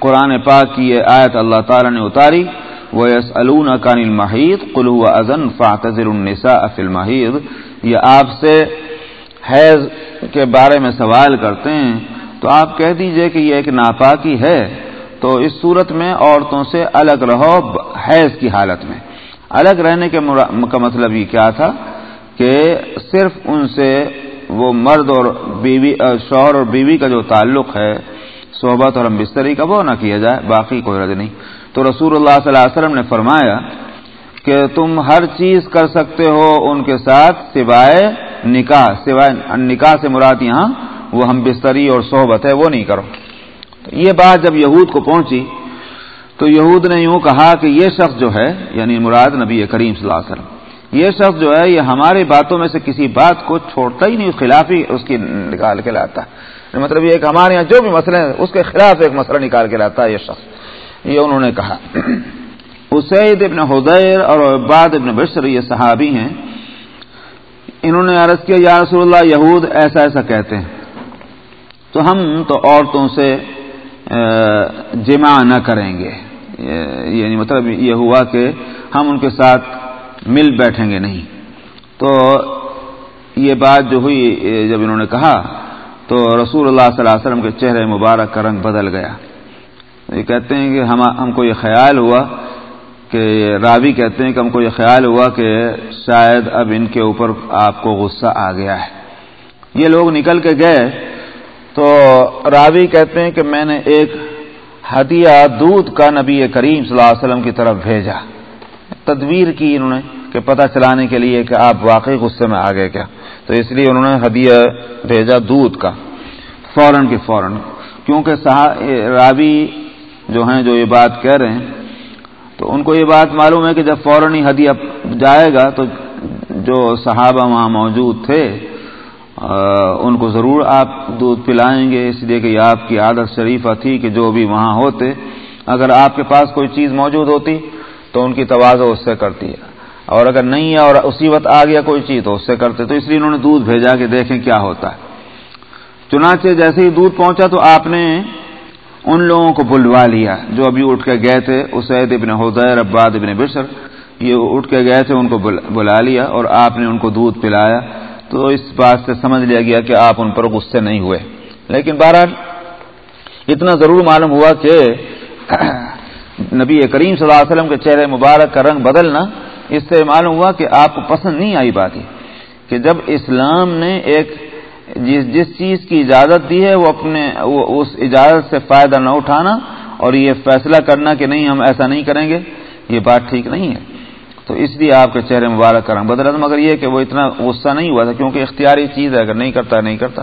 قرآن پاک کی یہ آیت اللہ تعالی نے اتاری وہ یس الون کان المحید قلو ازن فاطر النسا افل محید یہ آپ سے حیض کے بارے میں سوال کرتے ہیں، تو آپ کہہ دیجیے کہ یہ ایک ناپاکی ہے۔ تو اس صورت میں عورتوں سے الگ رہو حیض کی حالت میں۔ الگ رہنے کے کا مطلب یہ کیا تھا کہ صرف ان سے وہ مرد اور بیوی، شوہر اور بیوی کا جو تعلق ہے صحبت اور ہم بستری کا وہ نہ کیا جائے، باقی کوئی رد نہیں۔ تو رسول اللہ صلی اللہ علیہ وسلم نے فرمایا کہ تم ہر چیز کر سکتے ہو ان کے ساتھ سوائے نکاح سوائے نکاح سے مراد یہاں وہ ہم بستری اور صحبت ہے، وہ نہیں کرو۔ تو یہ بات جب یہود کو پہنچی، تو یہود نے یوں کہا کہ یہ شخص جو ہے یعنی مراد نبی کریم صلی اللہ علیہ وسلم، یہ شخص جو ہے، یہ ہماری باتوں میں سے کسی بات کو چھوڑتا ہی نہیں خلاف ہی اس کی نکال کے لاتا۔ ہے مطلب یہ کہ ہمارے یہاں جو بھی مسئلے ہیں، اس کے خلاف ایک مسئلہ نکال کے لاتا ہے یہ شخص۔ یہ انہوں نے کہا۔ اسید ابن حدیر اور عباد ابن بشر، یہ صحابی ہیں، انہوں نے عرض کیا، یا رسول اللہ، یہود ایسا ایسا کہتے ہیں۔ تو ہم تو عورتوں سے جمع نہ کریں گے۔ یعنی مطلب یہ ہوا کہ ہم ان کے ساتھ مل بیٹھیں گے نہیں۔ تو یہ بات جو ہوئی جب انہوں نے کہا تو رسول اللہ صلی اللہ علیہ وسلم کے چہرے مبارک کا رنگ بدل گیا۔ یہ کہتے ہیں کہ ہم ہم کو یہ خیال ہوا کہ راوی کہتے ہیں کہ ہم کو یہ خیال ہوا کہ شاید اب ان کے اوپر آپ کو غصہ آ گیا ہے۔ یہ لوگ نکل کے گئے۔ تو راوی کہتے ہیں کہ میں نے ایک ہدیہ دودھ کا نبی کریم صلی اللہ علیہ وسلم کی طرف بھیجا۔ تدبیر کی انہوں نے۔ کہ پتہ چلانے کے لیے کہ آپ واقعی غصے میں آ گئے کیا؟ تو اس لیے انہوں نے ہدیہ بھیجا دودھ کا، فوراً کے فوراً۔ کیونکہ رابی جو ہیں، جو یہ بات کہہ رہے ہیں، تو ان کو یہ بات معلوم ہے کہ جب فوراً ہی ہدیہ جائے گا تو جو صحابہ وہاں موجود تھے ان کو ضرور آپ دودھ پلائیں گے۔ اس لیے کہ یہ آپ کی عادت شریفہ تھی کہ جو بھی وہاں ہوتے، اگر آپ کے پاس کوئی چیز موجود ہوتی تو ان کی توازو اس سے کرتی۔ ہے اور اگر نہیں ہے اور اسی وقت آ گیا کوئی چیز تو اس سے کرتے تو اس لیے انہوں نے دودھ بھیجا کہ دیکھیں کیا ہوتا ہے۔ چنانچہ جیسے ہی دودھ پہنچا تو آپ نے ان لوگوں کو بلوا لیا جو ابھی اٹھ کے گئے تھے۔ اسید ابن حدیر عباد ابن بشر، یہ اٹھ کے گئے تھے، ان کو بلا لیا اور آپ نے ان کو دودھ پلایا۔ تو اس بات سے سمجھ لیا گیا کہ آپ ان پر غصے نہیں ہوئے۔ لیکن بہرحال اتنا ضرور معلوم ہوا کہ نبی کریم صلی اللہ علیہ وسلم کے چہرے مبارک کا رنگ بدلنا اس سے معلوم ہوا کہ آپ کو پسند نہیں آئی بات یہ، کہ جب اسلام نے ایک جس جس چیز کی اجازت دی ہے، وہ اپنے، وہ، اس اجازت سے فائدہ نہ اٹھانا اور یہ فیصلہ کرنا کہ نہیں، ہم ایسا نہیں کریں گے، یہ بات ٹھیک نہیں ہے۔ تو اس لیے آپ کے چہرے مبارک کا رنگ مگر یہ کہ وہ اتنا غصہ نہیں ہوا تھا، کیونکہ اختیاری چیز ہے، اگر نہیں کرتا نہیں کرتا۔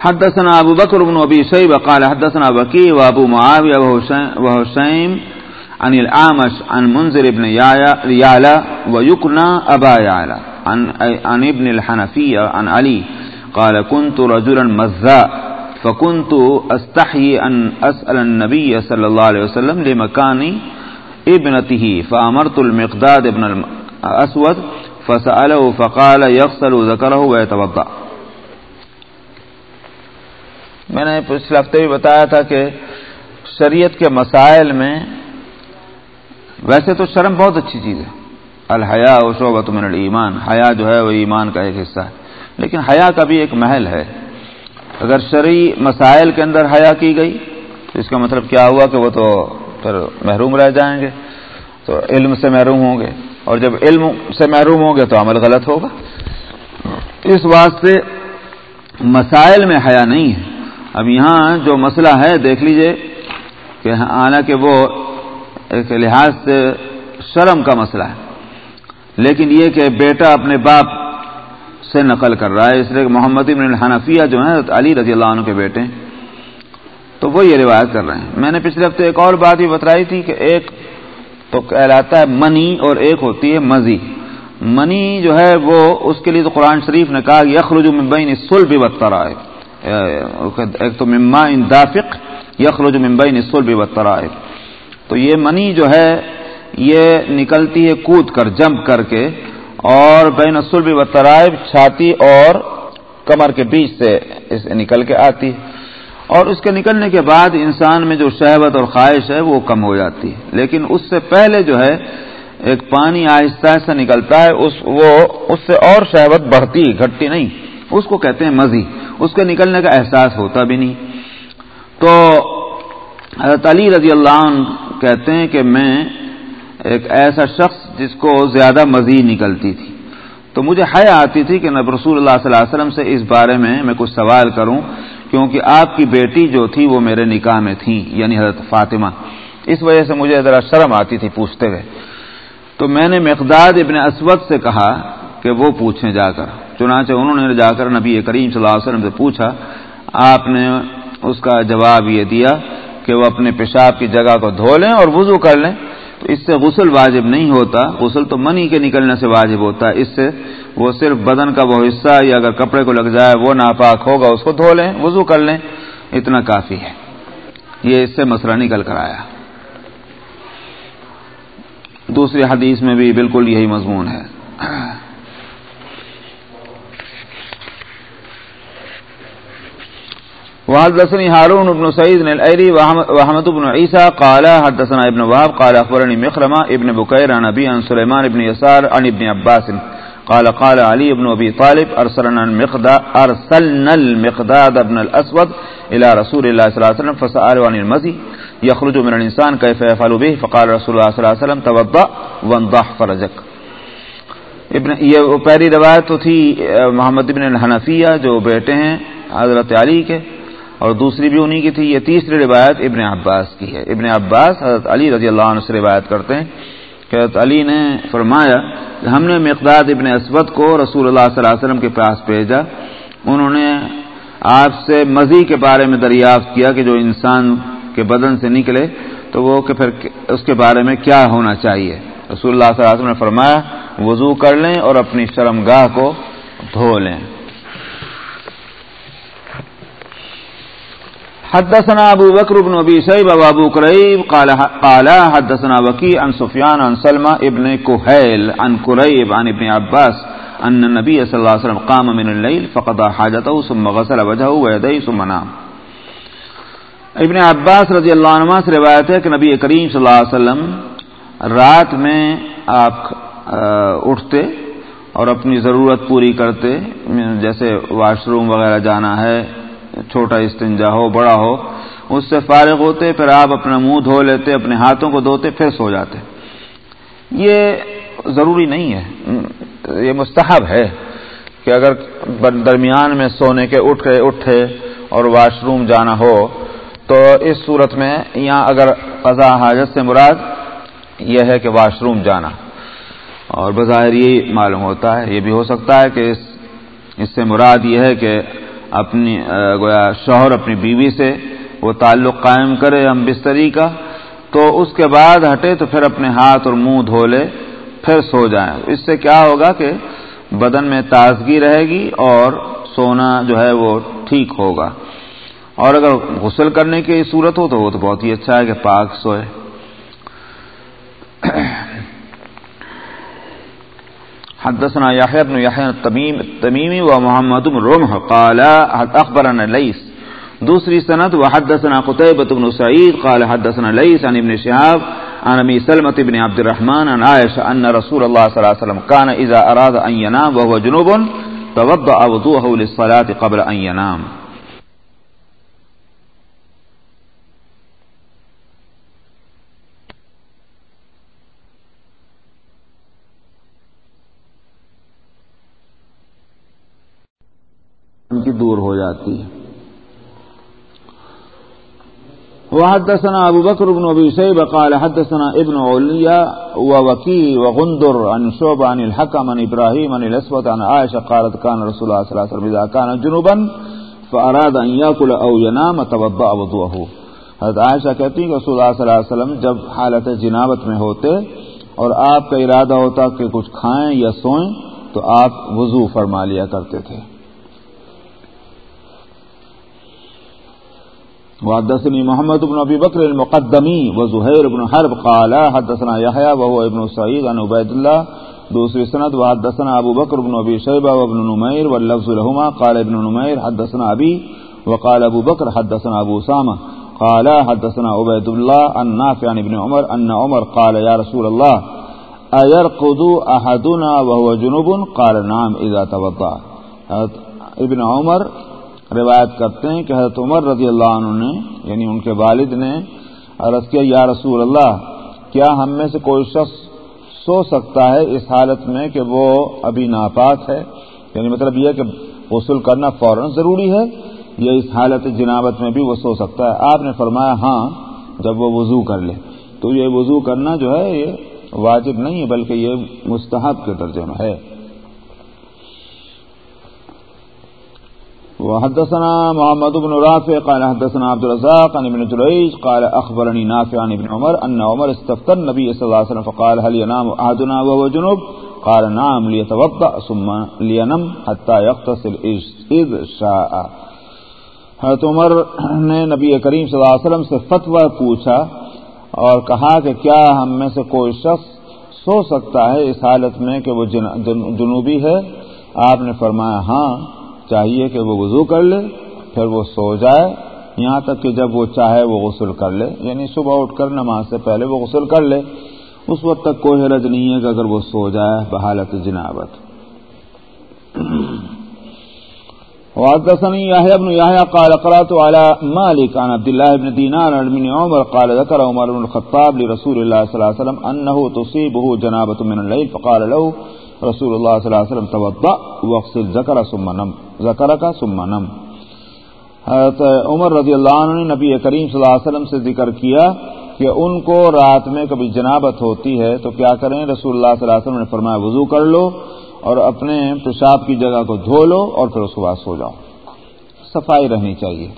حدثنا ابو بكر بن ابي شيبه قال حدثنا بكي وابو معاويه وهشيم عن الاعمش عن منذر بن يعلى ويكنى ابا يعلى عن عن ابن الحنفيه عن علي قال كنت رجلا مذاء فكنت استحيي ان اسال النبي صلى الله عليه وسلم لمكان ابنته فامرت المقداد ابن الاسود فساله فقال يغسل ذكره ويتوضا میں نے پچھلے ہفتے بھی بتایا تھا کہ شریعت کے مسائل میں ویسے تو شرم بہت اچھی چیز ہے۔ الحیا و شعبت من الایمان، حیا جو ہے وہ ایمان کا ایک حصہ ہے۔ لیکن حیا کا بھی ایک محل ہے۔ اگر شرعی مسائل کے اندر حیا کی گئی، تو اس کا مطلب کیا ہوا کہ وہ تو پھر محروم رہ جائیں گے، تو علم سے محروم ہوں گے۔ اور جب علم سے محروم ہوں گے تو عمل غلط ہوگا۔ اس واسطے مسائل میں حیا نہیں ہے۔ اب یہاں جو مسئلہ ہے، دیکھ لیجیے کہ حالانکہ وہ ایک لحاظ سے شرم کا مسئلہ ہے۔ لیکن یہ کہ بیٹا اپنے باپ سے نقل کر رہا ہے، اس لیے کہ محمد ابن الحنفیہ جو ہیں علی رضی اللہ عنہ کے بیٹے ہیں، تو وہ یہ روایت کر رہے ہیں۔ میں نے پچھلے ہفتے ایک اور بات بھی بتائی تھی کہ ایک تو کہلاتا ہے منی اور ایک ہوتی ہے مزی۔ منی جو ہے، وہ اس کے لیے تو قرآن شریف نے کہا یخرج ممبئی سل بھی بدترا ہے ایک تو مما ان دافق یخرج ممبئی نسل بھی بدترائے تو یہ منی جو ہے، یہ نکلتی ہے کود کر، جمپ کر کے، اور بین السلب و ترائب چھاتی اور کمر کے بیچ سے نکل کے آتی ہے۔ اور اس کے نکلنے کے بعد انسان میں جو شہبت اور خواہش ہے، وہ کم ہو جاتی ہے۔ لیکن اس سے پہلے جو ہے، ایک پانی آہستہ آہستہ نکلتا ہے، اس وہ، اس سے اور شہبت بڑھتی، گھٹتی نہیں۔ اس کو کہتے ہیں مزی اس کے نکلنے کا احساس ہوتا بھی نہیں۔ تو حضرت علی رضی اللہ عنہ کہتے ہیں کہ میں ایک ایسا شخص جس کو زیادہ مزید نکلتی تھی۔ تو مجھے حیا آتی تھی کہ نب رسول اللہ صلی اللہ علیہ وسلم سے اس بارے میں میں کچھ سوال کروں، کیونکہ آپ کی بیٹی جو تھی وہ میرے نکاح میں تھی یعنی حضرت فاطمہ۔ اس وجہ سے مجھے ذرا شرم آتی تھی پوچھتے ہوئے۔ تو میں نے مقداد ابن اسود سے کہا کہ وہ پوچھیں جا کر۔ چنانچہ انہوں نے جا کر نبی کریم صلی اللہ علیہ وسلم سے پوچھا، آپ نے اس کا جواب یہ دیا کہ وہ اپنے پیشاب کی جگہ کو دھو لیں اور وضو کر لیں۔ تو اس سے غسل واجب نہیں ہوتا، غسل تو منی کے نکلنے سے واجب ہوتا ہے۔ اس سے وہ صرف بدن کا وہ حصہ یا اگر کپڑے کو لگ جائے وہ ناپاک ہوگا، اس کو دھو لیں، وضو کر لیں۔ اتنا کافی ہے۔ یہ اس سے مسئلہ نکل کر آیا۔ دوسری حدیث میں بھی بالکل یہی مضمون ہے۔ وحدثني هارون بن سعيد الأيري وحمد بن عيسى قال حدثنا ابن وهب قال أخبرني مخرمة ابن بكير عن أبي عن سليمان بن يسار عن ابن عباس. قال قال علي بن أبي طالب أرسلنا المقداد أرسلنا المقداد بن الأسود إلى رسول الله صلى الله عليه وسلم فسأله عن المزي. يخرج من الإنسان كيف يفعل به؟ فقال رسول الله صلى الله عليه وسلم توضأ وانضح فرجك. ابن یہ پہلی روایت تو تھی، محمد ابن الحنفیہ جو بیٹے ہیں، حضرت علی کے۔ اور دوسری بھی انہی کی تھی، یہ تیسری روایت ابن عباس کی ہے۔ ابن عباس حضرت علی رضی اللہ عنہ سے روایت کرتے ہیں کہ حضرت علی نے فرمایا کہ ہم نے مقداد ابن اسود کو رسول اللہ صلی اللہ علیہ وسلم کے پاس بھیجا۔ انہوں نے آپ سے مزی کے بارے میں دریافت کیا کہ جو انسان کے بدن سے نکلے تو وہ کہ پھر اس کے بارے میں کیا ہونا چاہیے۔ رسول اللہ صلی اللہ علیہ وسلم نے فرمایا، وضو کر لیں اور اپنی شرمگاہ کو دھو لیں۔ حدثنا ابو بكر بن ابي شيبه وابو كريب قال قال حدثنا وكيع عن سفيان عن سلمى ابن كهيل عن كريب عن ابن عباس ان النبي صلى الله عليه وسلم قام من الليل فقضى حاجته ثم غسل وجهه ويديه ثم نام. ابن عباس رضی اللہ عنہ سے روایت ہے کہ نبی کریم صلی اللہ علیہ وسلم رات میں آپ اٹھتے اور اپنی ضرورت پوری کرتے، جیسے واش روم وغیرہ جانا ہے چھوٹا استنجا ہو، بڑا ہو، اس سے فارغ ہوتے، پھر آپ اپنا منہ دھو لیتے، اپنے ہاتھوں کو دھوتے، پھر سو جاتے۔ یہ ضروری نہیں ہے۔ یہ مستحب ہے کہ اگر درمیان میں سونے کے اٹھ کے اٹھے اور واش روم جانا ہو، تو اس صورت میں یہاں اگر قضا حاجت سے مراد یہ ہے کہ واش روم جانا۔ اور بظاہر یہ معلوم ہوتا ہے، یہ بھی ہو سکتا ہے کہ اس اس سے مراد یہ ہے کہ اپنی گویا شوہر اپنی بیوی سے وہ تعلق قائم کرے ہم بستری کا، تو اس کے بعد ہٹے تو پھر اپنے ہاتھ اور منہ دھو لے، پھر سو جائیں اس سے کیا ہوگا کہ بدن میں تازگی رہے گی اور سونا جو ہے وہ ٹھیک ہوگا۔ اور اگر غسل کرنے کی صورت ہو تو وہ تو بہت ہی اچھا ہے کہ پاک سوئے۔ حدثنا يحيى بن يحيى التميم التميمي ومحمد بن رمح قال اخبرنا ليس. دوسری سند، وحدثنا قتيبة بن سعيد قال، حدثنا ليس عن ابن شهاب، عن ابي سلمة بن عبد الرحمن، عن عائشة ان رسول الله صلى الله عليه وسلم كان اذا اراد ان ينام وهو جنوب، توضأ وضوءه للصلاة قبل ان ينام ان کی دور ہو جاتی ہے۔ وحدثنا ابو بكر بن ابي شيبه قال حدثنا ابن عليا ووكي وغندر عن شعب عن الحكم عن ابراهيم عن الاسود عن عائشه قالت كان رسول الله صلى الله عليه وسلم اذا كان جنوبا فاراد ان ياكل او ينام توضا وضوءه حضرت عائشہ کہتی ہیں کہ رسول اللہ صلی اللہ علیہ وسلم جب حالت جنابت میں ہوتے اور آپ کا ارادہ ہوتا کہ کچھ کھائیں یا سوئیں تو آپ وضو فرما لیا کرتے تھے۔ وحدثني محمد بن ابي بكر المقدمي وزهير بن حرب قال، حدثنا يحيى وهو ابن سعيد عن عبيد الله دوسری سند، وحدثنا ابو بكر بن ابي شيبه وابن نمير، واللفظ لهما، قال ابن نمير حدثنا ابي وقال ابو بكر حدثنا ابو اسامه قال حدثنا عبيد الله عن نافع عن ابن عمر ان عمر قال، يا رسول الله ايرقد احدنا وهو جنوب؟ قال، نعم اذا توضا ابن عمر روایت کرتے ہیں کہ حضرت عمر رضی اللہ عنہ نے یعنی ان کے والد نے عرض کیا، یا رسول اللہ، کیا ہم میں سے کوئی شخص سو سکتا ہے اس حالت میں کہ وہ ابھی ناپاک ہے؟ یعنی مطلب یہ کہ غسل کرنا فوراً ضروری ہے، یا اس حالت جنابت میں بھی وہ سو سکتا ہے۔ آپ نے فرمایا ہاں جب وہ وضو کر لے۔ تو یہ وضو کرنا جو ہے، یہ واجب نہیں ہے، بلکہ یہ مستحب کے درجے میں ہے۔ وحدثنا محمد بن رافع قال حدثنا عبد الرزاق عن ابن جريج قال اخبرني نافع عن ابن عمر ان عمر استفتى النبي صلى الله عليه وسلم فقال هل ينام احدنا وهو جنوب؟ قال نعم ليتوضا ثم لينم حتى يغتسل اذ شاء. حضرت عمر نے نبی کریم صلی اللہ علیہ وسلم سے فتوی پوچھا اور کہا کہ کیا ہم میں سے کوئی شخص سو سکتا ہے اس حالت میں کہ وہ جنوبی ہے؟ آپ نے فرمایا ہاں۔ چاہیے کہ وہ وضو کر لے، پھر وہ سو جائے۔ یہاں تک کہ جب وہ چاہے وہ غسل کر لے یعنی صبح اٹھ کر نماز سے پہلے وہ غسل کر لے۔ اس وقت تک کوئی حرج نہیں ہے کہ اگر وہ سو جائے، بحالت جنابت۔ وحدثني يحيى بن يحيى قال قرات على مالك عن عبد الله بن دينار عن ابن عمر قال ذكر عمر بن الخطاب لرسول الله صلى الله عليه وسلم انه تصيبه جنابه من الليل فقال له رسول اللہ صلی اللہ علیہ وسلم توضا وقصل ذکر سمنم ذکر کا سمنم حضرت عمر رضی اللہ عنہ نے نبی کریم صلی اللہ علیہ وسلم سے ذکر کیا کہ ان کو رات میں کبھی جنابت ہوتی ہے تو کیا کریں؟ رسول اللہ صلی اللہ علیہ وسلم نے فرمایا، وضو کر لو اور اپنے پیشاب کی جگہ کو دھو لو اور پھر اس کے بعد سو جاؤ۔ صفائی رہنی چاہیے۔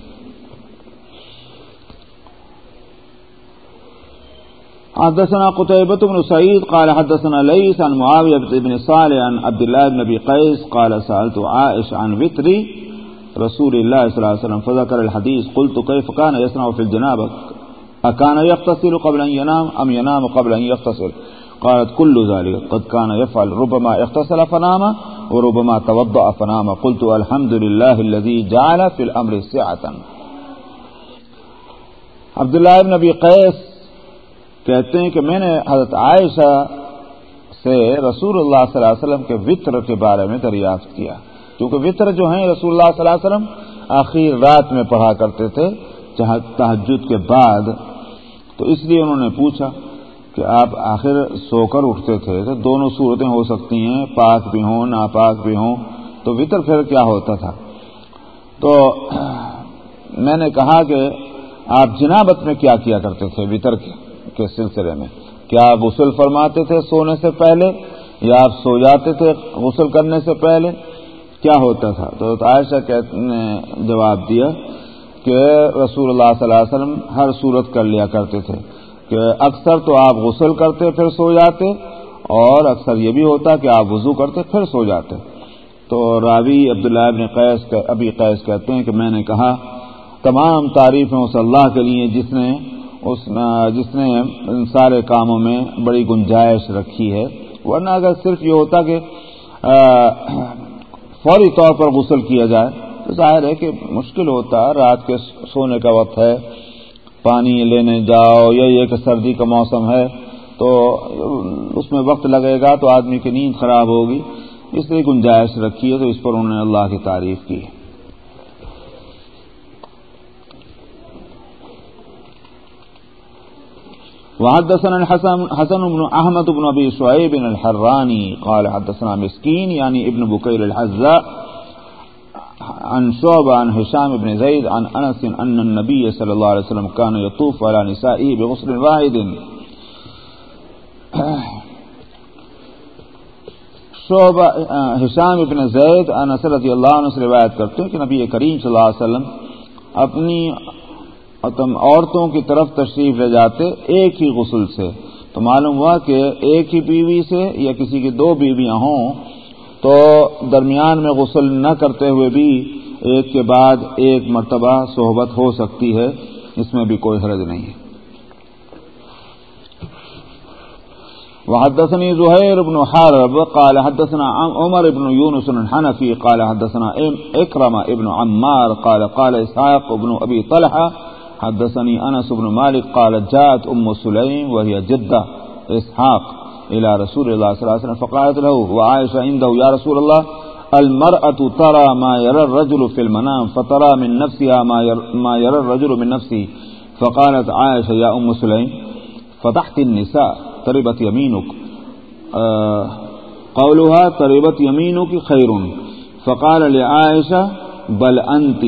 حدثنا قتيبة بن سعيد قال حدثنا ليس عن معاوية بن صالح عن عبد الله بن أبي قيس قال سألت عائش عن وتر رسول الله صلى الله عليه وسلم فذكر الحديث، قلت كيف كان يصنع في الجنابة؟ أكان يغتسل قبل أن ينام أم ينام قبل أن يغتسل؟ قالت كل ذلك قد كان يفعل ربما اغتسل فنام وربما توضأ فنام. قلت الحمد لله الذي جعل في الأمر سعة. عبداللہ ابن نبی قیس کہتے ہیں کہ میں نے حضرت عائشہ سے رسول اللہ صلی اللہ علیہ وسلم کے وطر کے بارے میں دریافت کیا. کیونکہ وطر جو ہیں رسول اللہ صلی اللہ علیہ وسلم آخر رات میں پڑھا کرتے تھے تحجد کے بعد. تو اس لیے انہوں نے پوچھا کہ آپ آخر سو کر اٹھتے تھے تو دونوں صورتیں ہو سکتی ہیں، پاک بھی ہوں، ناپاک بھی ہوں، تو وطر پھر کیا ہوتا تھا؟ تو میں نے کہا کہ آپ جنابت میں کیا کیا کرتے تھے وطر کے سلسلے میں؟ کیا آپ غسل فرماتے تھے سونے سے پہلے؟ یا آپ سو جاتے تھے غسل کرنے سے پہلے؟ کیا ہوتا تھا؟ تو عائشہ نے جواب دیا کہ رسول اللہ صلی اللہ علیہ وسلم ہر صورت کر لیا کرتے تھے۔ کہ اکثر تو آپ غسل کرتے پھر سو جاتے اور اکثر یہ بھی ہوتا کہ آپ وضو کرتے پھر سو جاتے تو راوی عبداللہ ابن قیس ابھی قیس کہتے ہیں کہ میں نے کہا، تمام تعریفیں اس اللہ کے لیے جس نے اس جس نے ان سارے کاموں میں بڑی گنجائش رکھی ہے۔ ورنہ اگر صرف یہ ہوتا کہ فوری طور پر غسل کیا جائے تو ظاہر ہے کہ مشکل ہوتا، رات کے سونے کا وقت ہے۔ پانی لینے جاؤ یا یہ کہ سردی کا موسم ہے، تو اس میں وقت لگے گا تو آدمی کی نیند خراب ہوگی۔ اس لیے گنجائش رکھی ہے تو اس پر انہوں نے اللہ کی تعریف کی۔ وحدثنا الحسن حسن بن احمد بن ابي شعيب الحراني قال حدثنا مسكين يعني یعنی ابن بكير الحزاء عن شعبة عن هشام بن زيد عن انس ان النبي صلى الله عليه وسلم كان يطوف على نسائه بغسل واحد. شعبہ ہشام ابن زید انس رضی اللہ عنہ سے روایت کرتے ہیں کہ نبی کریم صلی اللہ علیہ وسلم اپنی عورتوں کی طرف تشریف لے جاتے ایک ہی غسل سے. تو معلوم ہوا کہ ایک ہی بیوی سے یا کسی کی دو بیویاں ہوں تو درمیان میں غسل نہ کرتے ہوئے بھی ایک کے بعد ایک مرتبہ صحبت ہو سکتی ہے، اس میں بھی کوئی حرج نہیں ہے۔ وحدثني زهير بن حارب، قال حدثنا عمر بن يونس الحنفي قال حدثنا اكرم ابن عمار، قال قال اسحاق بن ابي طلحه حدثني انس بن مالك قال جاءت ام سليم وهي جده اسحاق۔ الى رسول الله صلى الله عليه وسلم، فقالت له وعائشه عنده، يا رسول الله، المرأة ترى ما يرى الرجل في المنام، فترى من نفسها ما يرى الرجل من نفسه. فقالت عائشة، يا أم سليم، فتحت النساء تربت يمينك. قولها تربت يمينك خير. فقال لعائشة، بل أنت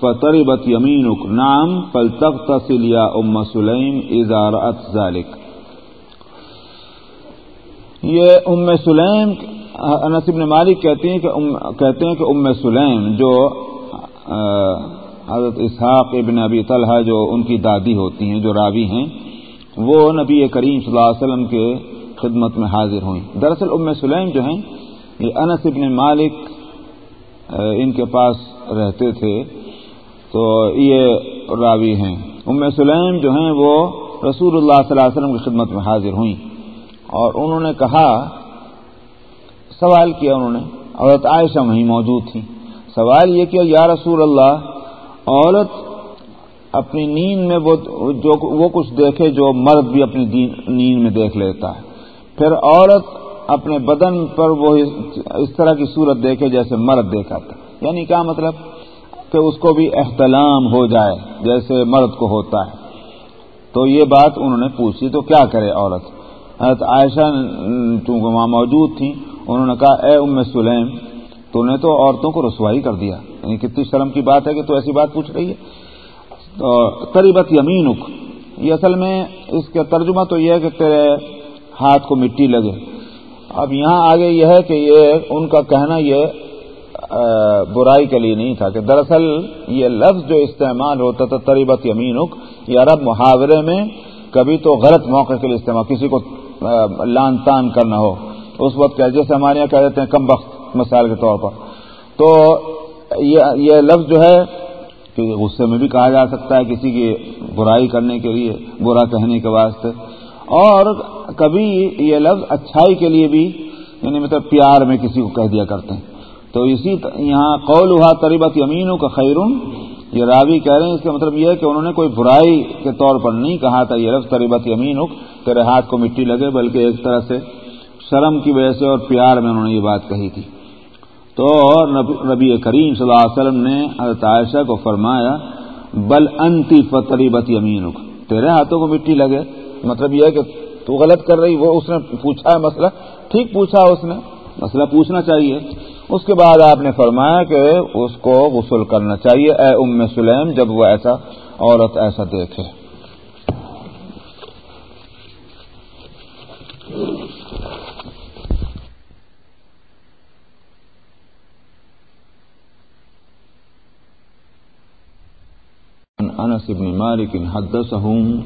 فتربت يمينك. نعم، فلتغتسل يا أم سليم إذا رأت ذلك. یہ ام سلیم، انس بن مالک کہتے ہیں کہ ام، کہتے ہیں کہ ام سلیم جو حضرت اسحاق ابن ابی طلحہ جو ان کی دادی ہوتی ہیں، جو راوی ہیں، وہ نبی کریم صلی اللہ علیہ وسلم کے خدمت میں حاضر ہوئیں۔ دراصل ام سلیم جو ہیں، یہ انس ابن مالک ان کے پاس رہتے تھے۔ تو یہ راوی ہیں۔ ام سلیم جو ہیں، وہ رسول اللہ صلی اللہ علیہ وسلم کی خدمت میں حاضر ہوئیں۔ اور انہوں نے کہا، سوال کیا انہوں نے عورت عائشہ وہیں موجود تھی سوال یہ کہ یا رسول اللہ، عورت اپنی نیند میں وہ، جو وہ کچھ دیکھے جو مرد بھی اپنی نیند میں دیکھ لیتا ہے۔ پھر عورت اپنے بدن پر وہ اس طرح کی صورت دیکھے جیسے مرد دیکھا تھا۔ یعنی کیا مطلب؟ کہ اس کو بھی احتلام ہو جائے جیسے مرد کو ہوتا ہے۔ تو یہ بات انہوں نے پوچھی، تو کیا کرے عورت؟ حضرت عائشہ چونکہ وہاں موجود تھیں، انہوں نے کہا، اے ام سلیم تو نے تو عورتوں کو رسوائی کر دیا۔ یعنی کتنی شرم کی بات ہے کہ تو ایسی بات پوچھ رہی ہے۔ تو تریبت یہ اصل میں اس کا ترجمہ تو یہ ہے کہ تیرے ہاتھ کو مٹی لگے۔ اب یہاں آگے یہ ہے کہ یہ ان کا کہنا یہ برائی کے لیے نہیں تھا کہ دراصل یہ لفظ جو استعمال ہوتا تھا تریبت یمینک یہ عرب محاورے میں، کبھی تو غلط موقع کے لیے استعمال، کسی کو لان تان کرنا ہو۔ اس وقت جیسے ہمارے یہاں کہہ دیتے ہیں کم وقت، مثال کے طور پر۔ تو یہ لفظ جو ہے کہ غصے میں بھی کہا جا سکتا ہے کسی کی برائی کرنے کے لیے، برا کہنے کے واسطے۔ اور کبھی یہ لفظ اچھائی کے لیے بھی یعنی مطلب پیار میں کسی کو کہہ دیا کرتے ہیں۔ تو اسی یہاں قول ہوا تریبت یمینوں کا خیرون یہ راوی کہہ رہے ہیں اس کا مطلب یہ ہے کہ انہوں نے کوئی برائی کے طور پر نہیں کہا تھا یہ لفظ تریبت یمین ہو تیرے ہاتھ کو مٹی لگے، بلکہ ایک طرح سے شرم کی وجہ سے اور پیار میں انہوں نے یہ بات کہی تھی۔ تو نبی کریم صلی اللہ علیہ وسلم نے حضرت عائشہ کو فرمایا، بل انتی فتریبت یمین تیرے ہاتھوں کو مٹی لگے۔ مطلب یہ ہے کہ تو غلط کر رہی، وہ اس نے پوچھا ہے مسئلہ، ٹھیک پوچھا اس نے، مسئلہ پوچھنا چاہیے۔ اس کے بعد آپ نے فرمایا کہ اس کو غسل کرنا چاہیے۔ اے ام سلیم، جب وہ ایسا عورت ایسا دیکھے۔ انس بن مالك حدثهم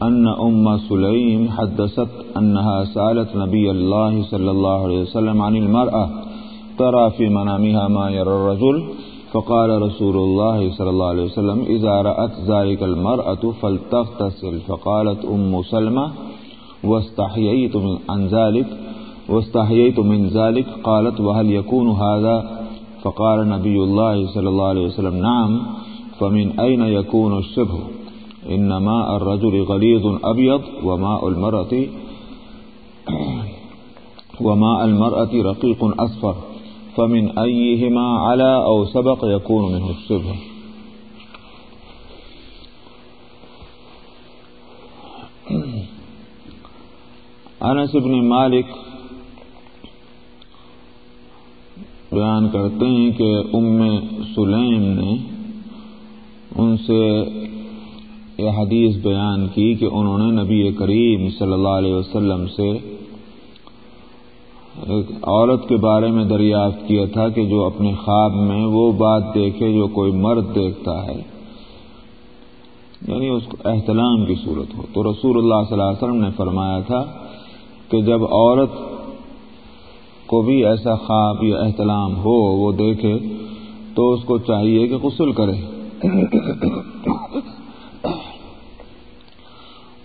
ان ام سليم حدثت انها سالت نبي الله صلى الله عليه وسلم عن المرأة ترى في منامها ما يرى الرجل، فقال رسول الله صلى الله عليه وسلم، إذا رأت ذلك المرأة فلتغتسل. فقالت أم سلمة، واستحييت من عن ذلك واستحييت من ذلك. قالت، وهل يكون هذا؟ فقال نبي الله صلى الله عليه وسلم، نعم، فمن أين يكون الشبه؟ إن ماء الرجل غليظ أبيض، وماء المرأة وماء المرأة رقيق أصفر. فمن أيهما على أو سبق يكون منه الشبه انس بن مالک بیان کرتے ہیں کہ ام سلیم نے ان سے یہ حدیث بیان کی کہ انہوں نے نبی کریم صلی اللہ علیہ وسلم سے ایک عورت کے بارے میں دریافت کیا تھا کہ جو اپنے خواب میں وہ بات دیکھے جو کوئی مرد دیکھتا ہے۔ یعنی اس کو احتلام کی صورت ہو۔ تو رسول اللہ صلی اللہ علیہ وسلم نے فرمایا تھا کہ جب عورت کو بھی ایسا خواب یا احتلام ہو، وہ دیکھے، تو اس کو چاہیے کہ غسل کرے۔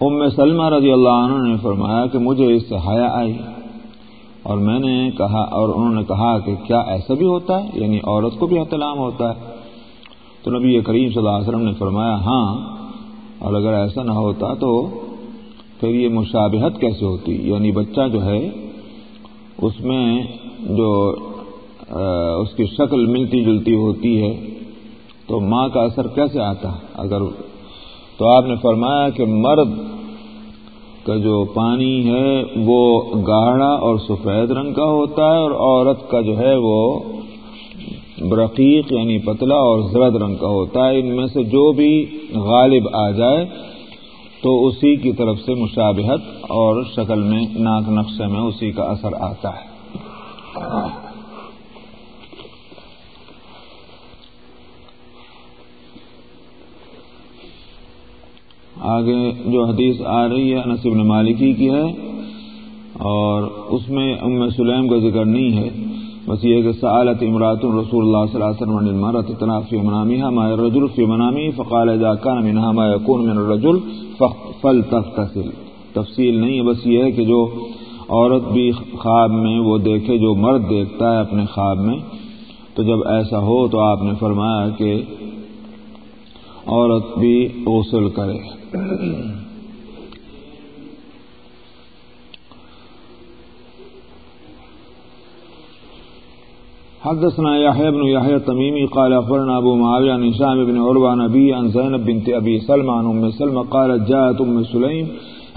ام سلمہ رضی اللہ عنہ نے فرمایا کہ مجھے اس سے حیا آئی۔ اور میں نے کہا اور انہوں نے کہا کہ کیا ایسا بھی ہوتا ہے؟ یعنی عورت کو بھی احتلام ہوتا ہے۔ تو نبی کریم صلی اللہ علیہ وسلم نے فرمایا ہاں اور اگر ایسا نہ ہوتا تو پھر یہ مشابہت کیسے ہوتی؟ یعنی بچہ جو ہے، اس میں جو اس کی شکل ملتی جلتی ہوتی ہے، تو ماں کا اثر کیسے آتا؟ اگر، تو آپ نے فرمایا کہ مرد کا جو پانی ہے وہ گاڑھا اور سفید رنگ کا ہوتا ہے اور عورت کا جو ہے وہ برقیق یعنی پتلا اور زرد رنگ کا ہوتا ہے۔ ان میں سے جو بھی غالب آ جائے تو اسی کی طرف سے مشابہت اور شکل میں ناک نقشے میں اسی کا اثر آتا ہے۔ آگے جو حدیث آ رہی ہے نصیب نے مالکی کی ہے، اور اس میں ام سلیم کا ذکر نہیں ہے۔ بس یہ کہ سعالت امرات رسول اللہ صلی اللہ علیہ وسلم المرت تنافی منامی ما رجول فی منامی، فقال اذا كان منها ما يكون من الرجل فلتغتسل۔ تفصیل نہیں ہے، بس یہ ہے کہ جو عورت بھی خواب میں وہ دیکھے، جو مرد دیکھتا ہے اپنے خواب میں، تو جب ایسا ہو تو آپ نے فرمایا کہ عورت بھی غسل کرے۔ حدثنا يحيى بن يحيى التميمي قال أخبرنا أبو معاوية عن هشام بن عروة عن أبي عن زينب بنت أبي سلمى عن أم سلمى قالت جاءت أم سليم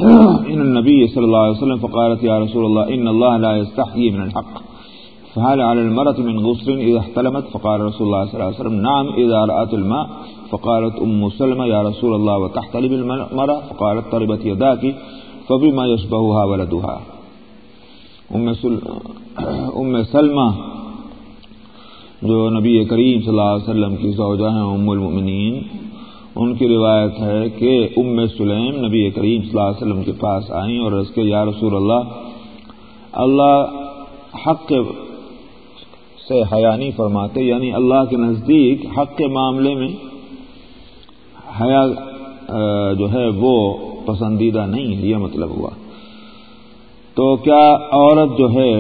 إلى النبي صلى الله عليه وسلم فقالت يا رسول الله إن الله لا يستحيي من الحق۔ فهل على المرأة من غسل إذا احتلمت؟ فقال رسول الله صلى الله عليه وسلم، نعم، إذا رأت الماء. فقالت أم سلمة، يا رسول الله، وتحتلب المرأة؟ فقالت طربت يداك، فبما يشبهها ولدها. ام سل... ام سلمہ جو نبی کریم صلی اللہ علیہ وسلم کی زوجہ ہیں ام المؤمنین، ان کی روایت ہے کہ ام سلیم نبی کریم صلی اللہ علیہ وسلم کے پاس آئیں اور اس کے، یا رسول اللہ اللہ حق سے حیا فرماتے یعنی اللہ کے نزدیک حق کے معاملے میں حیا جو ہے وہ پسندیدہ نہیں ہے، یہ مطلب ہوا۔ تو کیا عورت جو ہے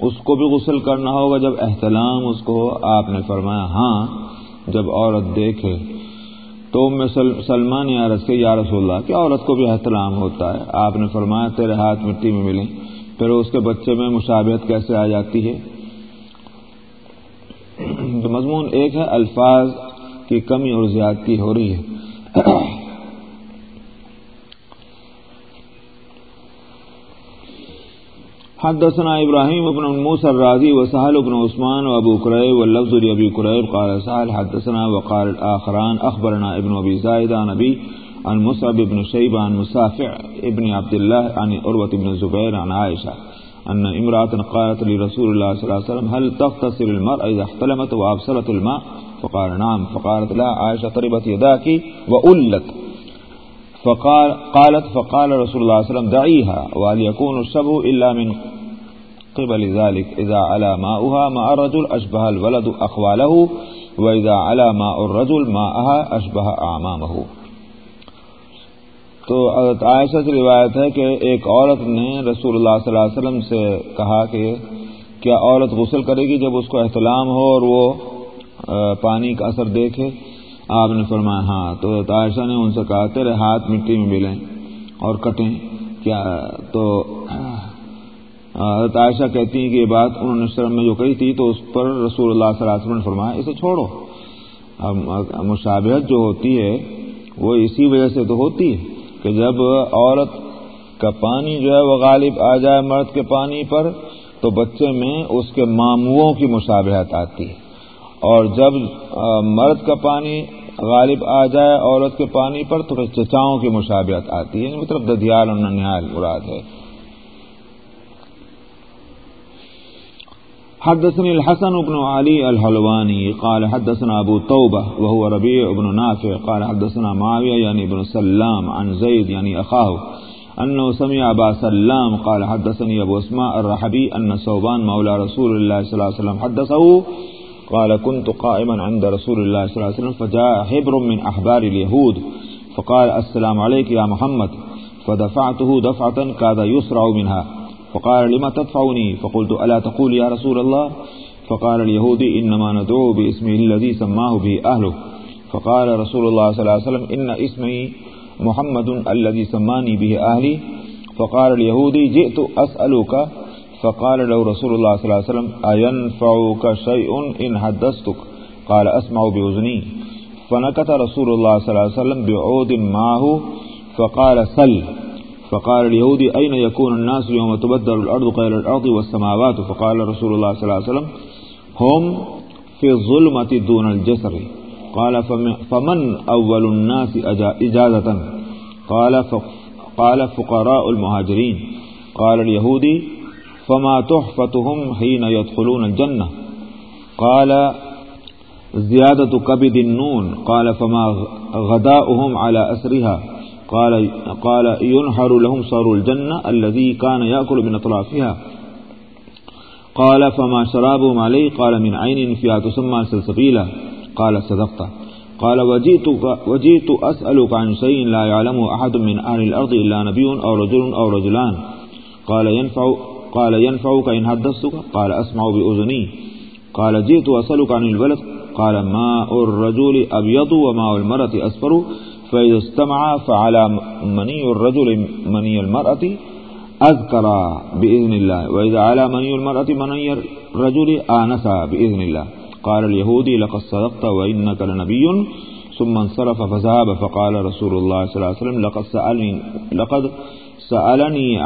اس کو بھی غسل کرنا ہوگا جب احتلام اس کو، آپ نے فرمایا ہاں جب عورت دیکھے۔ تو میں سلمان عرض کے یا رسول اللہ کہ عورت کو بھی احترام ہوتا ہے؟ آپ نے فرمایا تیرے ہاتھ مٹی میں ملیں، پھر اس کے بچے میں مشابہت کیسے آ جاتی ہے؟ تو مضمون ایک ہے، الفاظ کی کمی اور زیادتی ہو رہی ہے۔ حدثنا ابراهيم بن موسى الرازي وسهل بن عثمان وابو كريب واللفظ لابي كريب قال سهل حدثنا وقال الاخران، اخبرنا ابن ابي زايد عن ابي عن مصعب بن شيبة عن مسافع ابن عبد الله عن عروة بن الزبير عن عائشة أن امرأة قالت لرسول الله صلى الله عليه وسلم، هل تغتسل المرأة إذا احتلمت وأبصرت الماء؟ فقال، نعم. فقالت، لا، عائشة طربت يداك وألت. فقال، قالت، فقال رسول الله صلى الله عليه وسلم، دعيها وهل يكون الشبه إلا من قبل ذلك. إذا على ماؤها ماء الرجل أشبه الولد أخواله، وإذا على ماء الرجل، ماءها أشبه أعمامه. تو عائشہ سے روایت ہے کہ ایک عورت نے رسول اللہ صلی اللہ علیہ وسلم سے کہا کہ کیا عورت غسل کرے گی جب اس کو احتلام ہو اور وہ پانی کا اثر دیکھے؟ آپ نے فرمایا ہاں۔ تو عائشہ نے ان سے کہا، تیرے ہاتھ مٹی میں ملیں اور کٹیں۔ کیا؟ تو حضرت عائشہ کہتی ہیں کہ یہ بات انہوں نے شرم میں جو کہی تھی، تو اس پر رسول اللہ صلی اللہ علیہ وسلم نے فرمایا، اسے چھوڑو۔ مشابہت جو ہوتی ہے، وہ اسی وجہ سے تو ہوتی ہے۔ کہ جب عورت کا پانی جو ہے وہ غالب آ جائے مرد کے پانی پر، تو بچے میں اس کے ماموں کی مشابہت آتی۔ ہے اور جب مرد کا پانی غالب آ جائے عورت کے پانی پر، تو پھر چچاؤں کی مشابہت آتی۔ ہے مطلب ددیال اور ننیال مراد ہے۔ حدثني الحسن بن علي الحلواني قال حدثنا أبو توبة وهو ربيع بن نافع قال حدثنا معاوية يعني بن سلام عن زيد يعني أخاه أنه سمع أبا سلام قال حدثني أبو اسماء الرحبي أن صوبان مولى رسول الله صلى الله عليه وسلم حدثه قال كنت قائما عند رسول الله صلى الله عليه وسلم فجاء حبر من أحبار اليهود فقال السلام عليك يا محمد فدفعته دفعة كاد يسرع منها فقال لما تدفعني؟ فقلت، ألا تقول يا رسول الله؟ فقال اليهودي، إنما ندعو باسمه الذي سماه به أهله. فقال رسول الله صلى الله عليه وسلم، إن اسمي محمد الذي سماني به أهلي. فقال اليهودي، جئت أسألك؟ فقال له رسول الله صلى الله عليه وسلم، أينفعك شيء إن حدثتك؟ قال، أسمع بأذني. فنكت رسول الله صلى الله عليه وسلم بعود معه، فقال، سل. فقال اليهودي أين يكون الناس يوم تبدل الأرض غير الأرض والسماوات. فقال رسول الله صلى الله عليه وسلم، هم في الظلمة دون الجسر. قال فمن أول الناس إجازة؟ قال قال، فقراء المهاجرين. قال اليهودي فما تحفتهم حين يدخلون الجنة؟ قال، زيادة كبد النون. قال، فما غداؤهم على أسرها؟ قال قال ينحر لهم صار الجنة الذي كان يأكل من أطرافها. قال فما شرابهم عليه؟ قال من عين فيها تسمى سلسبيلة قال صدقت. قال وجيت, وجيت أسألك عن شيء لا يعلمه أحد من أهل الأرض إلا نبي أو رجل أو رجلان. قال ينفع قال ينفعك إن حدثتك؟ قال أسمع بأذني. قال جئت أسألك عن الولد؟ قال ماء الرجل أبيض وماء المرأة أسفر فإذا استمع فعلى مني الرجل مني المرأة أذكر بإذن الله. وإذا على مني المرأة مني الرجل آنس بإذن الله. قال اليهودي لقد صدقت وإنك لنبي. ثم انصرف فذهب فقال رسول الله صلى الله عليه وسلم لقد سألني, لقد سألني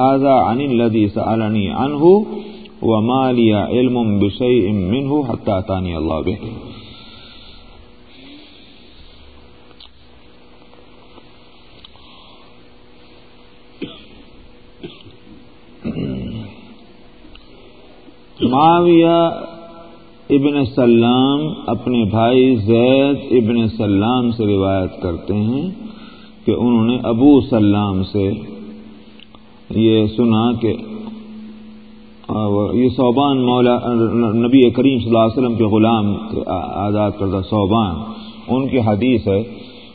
هذا عن الذي سألني عنه وما لي علم بشيء منه حتى أتاني الله به. معاویہ ابن سلام اپنے بھائی زید ابن سلام سے روایت کرتے ہیں کہ انہوں نے ابو سلام سے یہ سنا کہ یہ صوبان مولا نبی کریم صلی اللہ علیہ وسلم کے غلام آزاد کردہ صوبان، ان کی حدیث ہے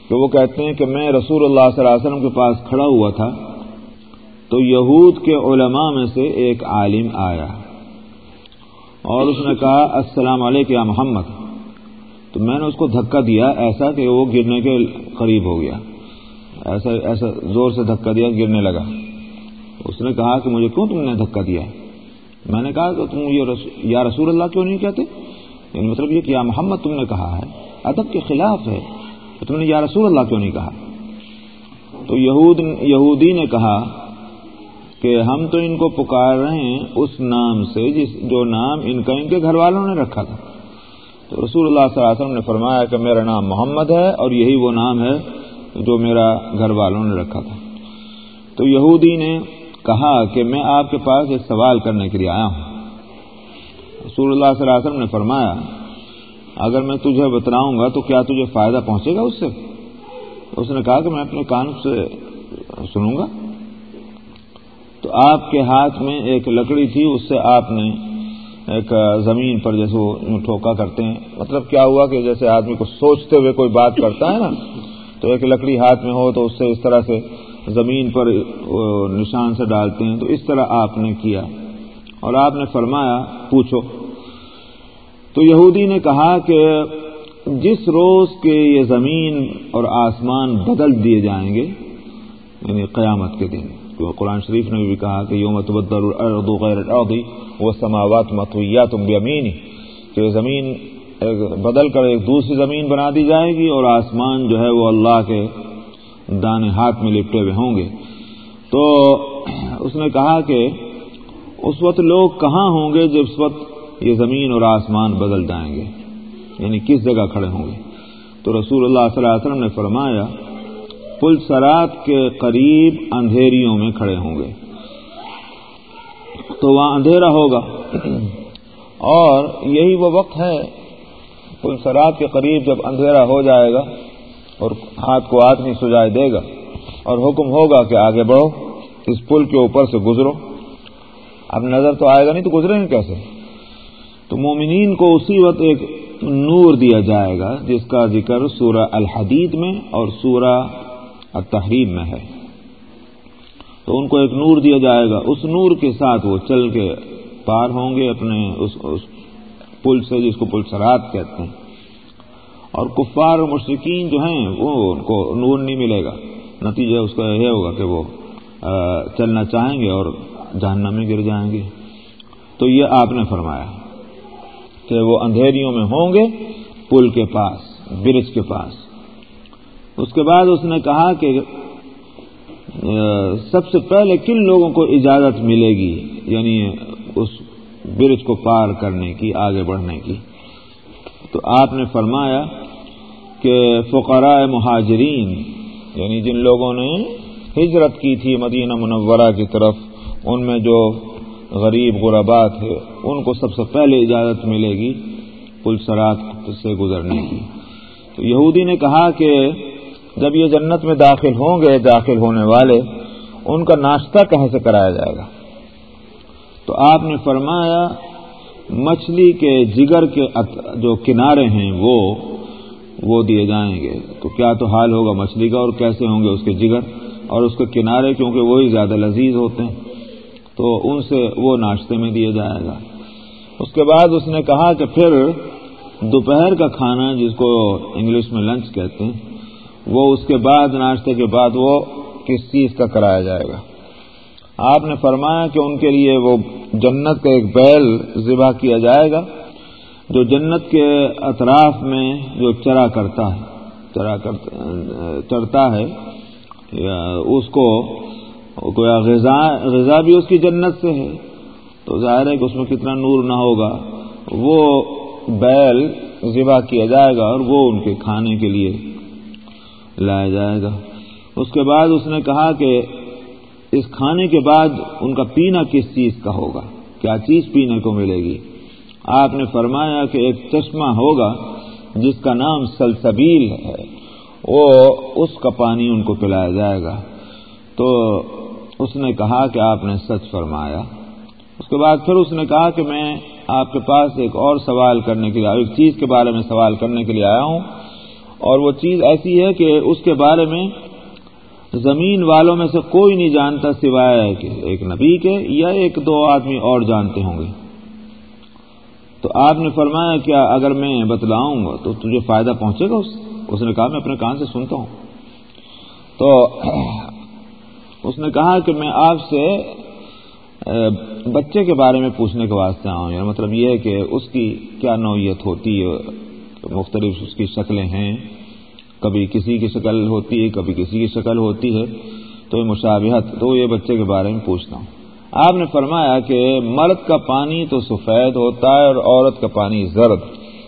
کہ وہ کہتے ہیں کہ میں رسول اللہ صلی اللہ علیہ وسلم کے پاس کھڑا ہوا تھا تو یہود کے علماء میں سے ایک عالم آیا اور اس نے کہا، السلام علیکم یا محمد۔ تو میں نے اس کو دھکا دیا، ایسا کہ وہ گرنے کے قریب ہو گیا۔ ایسا ایسا زور سے دھکا دیا، گرنے لگا۔ اس نے کہا کہ مجھے کیوں تم نے دھکا دیا؟ میں نے کہا کہ تم یہ یا رسول اللہ کیوں نہیں کہتے؟ یعنی مطلب یہ کہ یا محمد تم نے کہا ہے، ادب کے خلاف ہے۔ تو تم نے یا رسول اللہ کیوں نہیں کہا؟ تو یہود، یہودی نے کہا کہ ہم تو ان کو پکار رہے ہیں اس نام سے جس جو نام ان کا ان کے گھر والوں نے رکھا تھا۔ تو رسول اللہ صلی اللہ علیہ وسلم نے فرمایا کہ میرا نام محمد ہے اور یہی وہ نام ہے جو میرا گھر والوں نے رکھا تھا۔ تو یہودی نے کہا کہ میں آپ کے پاس ایک سوال کرنے کے لیے آیا ہوں۔ رسول اللہ صلی اللہ علیہ وسلم نے فرمایا، اگر میں تجھے بتلاؤں گا تو کیا تجھے فائدہ پہنچے گا اس سے؟ اس نے کہا کہ میں اپنے کان سے سنوں گا۔ تو آپ کے ہاتھ میں ایک لکڑی تھی، اس سے آپ نے ایک زمین پر جیسے وہ ٹھوکا کرتے ہیں۔ مطلب کیا ہوا کہ جیسے آدمی کو سوچتے ہوئے کوئی بات کرتا ہے نا، تو ایک لکڑی ہاتھ میں ہو تو اس سے اس طرح سے زمین پر نشان سے ڈالتے ہیں۔ تو اس طرح آپ نے کیا۔ اور آپ نے فرمایا، پوچھو۔ تو یہودی نے کہا کہ جس روز کے یہ زمین اور آسمان بدل دیے جائیں گے یعنی قیامت کے دن قرآن شریف نے بھی کہا کہ یوم تبدل الارض غیر الارض وہ سماوات متویات بیمین کہ زمین بدل کر ایک دوسری زمین بنا دی جائے گی اور آسمان جو ہے وہ اللہ کے دانے ہاتھ میں لپٹے ہوئے ہوں گے۔ تو اس نے کہا کہ اس وقت لوگ کہاں ہوں گے جب اس وقت یہ زمین اور آسمان بدل جائیں گے؟ یعنی کس جگہ کھڑے ہوں گے؟ تو رسول اللہ صلی اللہ علیہ وسلم نے فرمایا پل سرات کے قریب اندھیریوں میں کھڑے ہوں گے۔ تو وہاں اندھیرا ہوگا۔ اور یہی وہ وقت ہے، پل سرات کے قریب جب اندھیرا ہو جائے گا اور ہاتھ کو آدمی سجائے دے گا، اور حکم ہوگا کہ آگے بڑھو، اس پل کے اوپر سے گزرو۔ اب نظر تو آئے گا نہیں تو گزریں گے کیسے؟ تو مومنین کو اسی وقت ایک نور دیا جائے گا، جس کا ذکر سورہ الحدید میں اور سورہ التحریم میں ہے۔ تو ان کو ایک نور دیا جائے گا۔ اس نور کے ساتھ وہ چل کے پار ہوں گے اپنے اس اس پل سے جس کو پل سرات کہتے ہیں۔ اور کفار و مشرقین جو ہیں، وہ ان کو نور نہیں ملے گا۔ نتیجہ اس کا یہ ہوگا کہ وہ چلنا چاہیں گے اور جہنم میں گر جائیں گے۔ تو یہ آپ نے فرمایا کہ وہ اندھیریوں میں ہوں گے، پل کے پاس، برج کے پاس۔ اس کے بعد اس نے کہا کہ سب سے پہلے کن لوگوں کو اجازت ملے گی؟ یعنی اس برج کو پار کرنے کی، آگے بڑھنے کی۔ تو آپ نے فرمایا کہ فقراء مہاجرین یعنی جن لوگوں نے ہجرت کی تھی مدینہ منورہ کی طرف، ان میں جو غریب غربا تھے، ان کو سب سے پہلے اجازت ملے گی پل سرات سے گزرنے کی۔ تو یہودی نے کہا کہ جب یہ جنت میں داخل ہوں گے، داخل ہونے والے، ان کا ناشتہ کہاں سے کرایا جائے گا؟ تو آپ نے فرمایا، مچھلی کے جگر کے جو کنارے ہیں وہ وہ دیے جائیں گے۔ تو کیا تو حال ہوگا مچھلی کا، اور کیسے ہوں گے اس کے جگر؟ اور اس کے کنارے کیونکہ وہی زیادہ لذیذ ہوتے ہیں، تو ان سے وہ ناشتے میں دیا جائے گا۔ اس کے بعد اس نے کہا کہ پھر دوپہر کا کھانا، جس کو انگلش میں لنچ کہتے ہیں وہ اس کے بعد ناشتے کے بعد وہ کس چیز کا کرایا جائے گا۔ آپ نے فرمایا کہ ان کے لیے وہ جنت کا ایک بیل ذبح کیا جائے گا جو جنت کے اطراف میں جو چرا کرتا ہے، چرا چرتا ہے اس کو غذا غذا بھی اس کی جنت سے ہے۔ تو ظاہر ہے کہ اس میں کتنا نور نہ ہوگا۔ وہ بیل ذبح کیا جائے گا اور وہ ان کے کھانے کے لیے لایا جائے گا۔ اس کے بعد اس نے کہا کہ اس کھانے کے بعد ان کا پینا کس چیز کا ہوگا؟ کیا چیز پینے کو ملے گی؟ آپ نے فرمایا کہ ایک چشمہ ہوگا جس کا نام سلسبیل ہے۔ وہ اس کا پانی ان کو پلایا جائے گا۔ تو اس نے کہا کہ آپ نے سچ فرمایا۔ اس کے بعد پھر اس نے کہا کہ میں آپ کے پاس ایک اور سوال کرنے کے لیے، ایک چیز کے بارے میں سوال کرنے کے لیے آیا ہوں۔ اور وہ چیز ایسی ہے کہ اس کے بارے میں زمین والوں میں سے کوئی نہیں جانتا سوائے کہ ایک نبی کے یا ایک دو آدمی اور جانتے ہوں گے۔ تو آپ نے فرمایا، کیا اگر میں بتلاؤں گا تو تجھے فائدہ پہنچے گا اس اس نے کہا، میں اپنے کان سے سنتا ہوں۔ تو اس نے کہا کہ میں آپ سے بچے کے بارے میں پوچھنے کے واسطے آؤں۔ یعنی مطلب یہ ہے کہ اس کی کیا نوعیت ہوتی ہے مختلف اس کی شکلیں ہیں۔ کبھی کسی کی شکل ہوتی ہے، کبھی کسی کی شکل ہوتی ہے۔ تو یہ مشابہت، تو یہ بچے کے بارے میں پوچھتا ہوں۔ آپ نے فرمایا کہ مرد کا پانی تو سفید ہوتا ہے اور عورت کا پانی زرد۔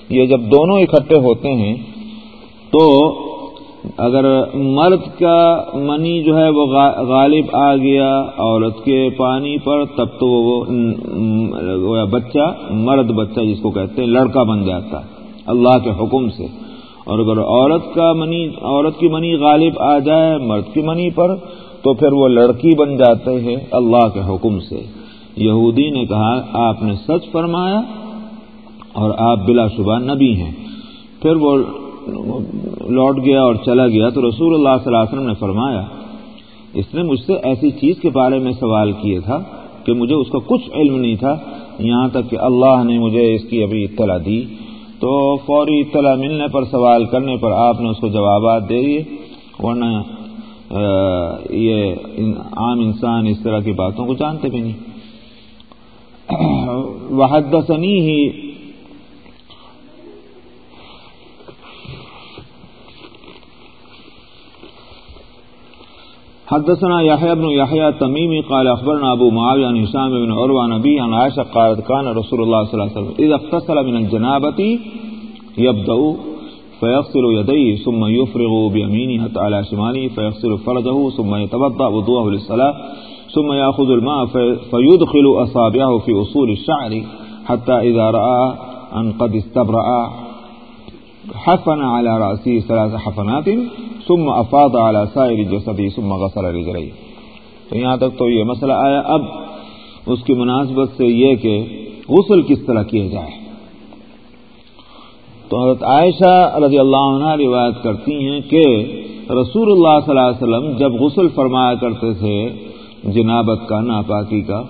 یہ جب دونوں اکٹھے ہوتے ہیں، تو اگر مرد کا منی جو ہے وہ غالب آ گیا عورت کے پانی پر، تب تو وہ بچہ مرد بچہ جس کو کہتے ہیں، لڑکا بن جاتا اللہ کے حکم سے۔ اور اگر عورت کا منی، عورت کی منی غالب آ جائے، مرد کی منی پر، تو پھر وہ لڑکی بن جاتے ہیں اللہ کے حکم سے۔ یہودی نے کہا، آپ نے سچ فرمایا اور آپ بلا شبہ نبی ہیں۔ پھر وہ لوٹ گیا اور چلا گیا۔ تو رسول اللہ صلی اللہ علیہ وسلم نے فرمایا، اس نے مجھ سے ایسی چیز کے بارے میں سوال کیا تھا کہ مجھے اس کا کچھ علم نہیں تھا۔ یہاں تک کہ اللہ نے مجھے اس کی ابھی اطلاع دی۔ تو فوری اطلاع ملنے پر، سوال کرنے پر آپ نے اس کو جوابات دے دیے ورنہ یہ عام انسان اس طرح کی باتوں کو جانتے بھی نہیں۔ وحدثنی ہی حدثنا يحيى بن يحيى التميمي قال اخبرنا ابو معاويه عن هشام بن عروه عن ابي عن عائشه قالت كان رسول الله صلى الله عليه وسلم اذا اغتسل من الجنابه يبدا فيغسل يديه ثم يفرغ بيمينه على شماله فيغسل فرجه ثم يتوضا وضوءه للصلاه ثم ياخذ الماء فيدخل اصابعه في اصول الشعر حتى اذا راى ان قد استبرأ حفن على راسه ثلاث حفنات ثم افاض على سائر جسده ثم غسل رجليه۔ تو یہاں تک تو یہ مسئلہ آیا۔ اب اس کی مناسبت سے یہ کہ غسل کس طرح کیا جائے۔ تو حضرت عائشہ رضی اللہ عنہ روایت کرتی ہیں کہ رسول اللہ صلی اللہ علیہ وسلم جب غسل فرمایا کرتے تھے جنابت کا، ناپاکی کا،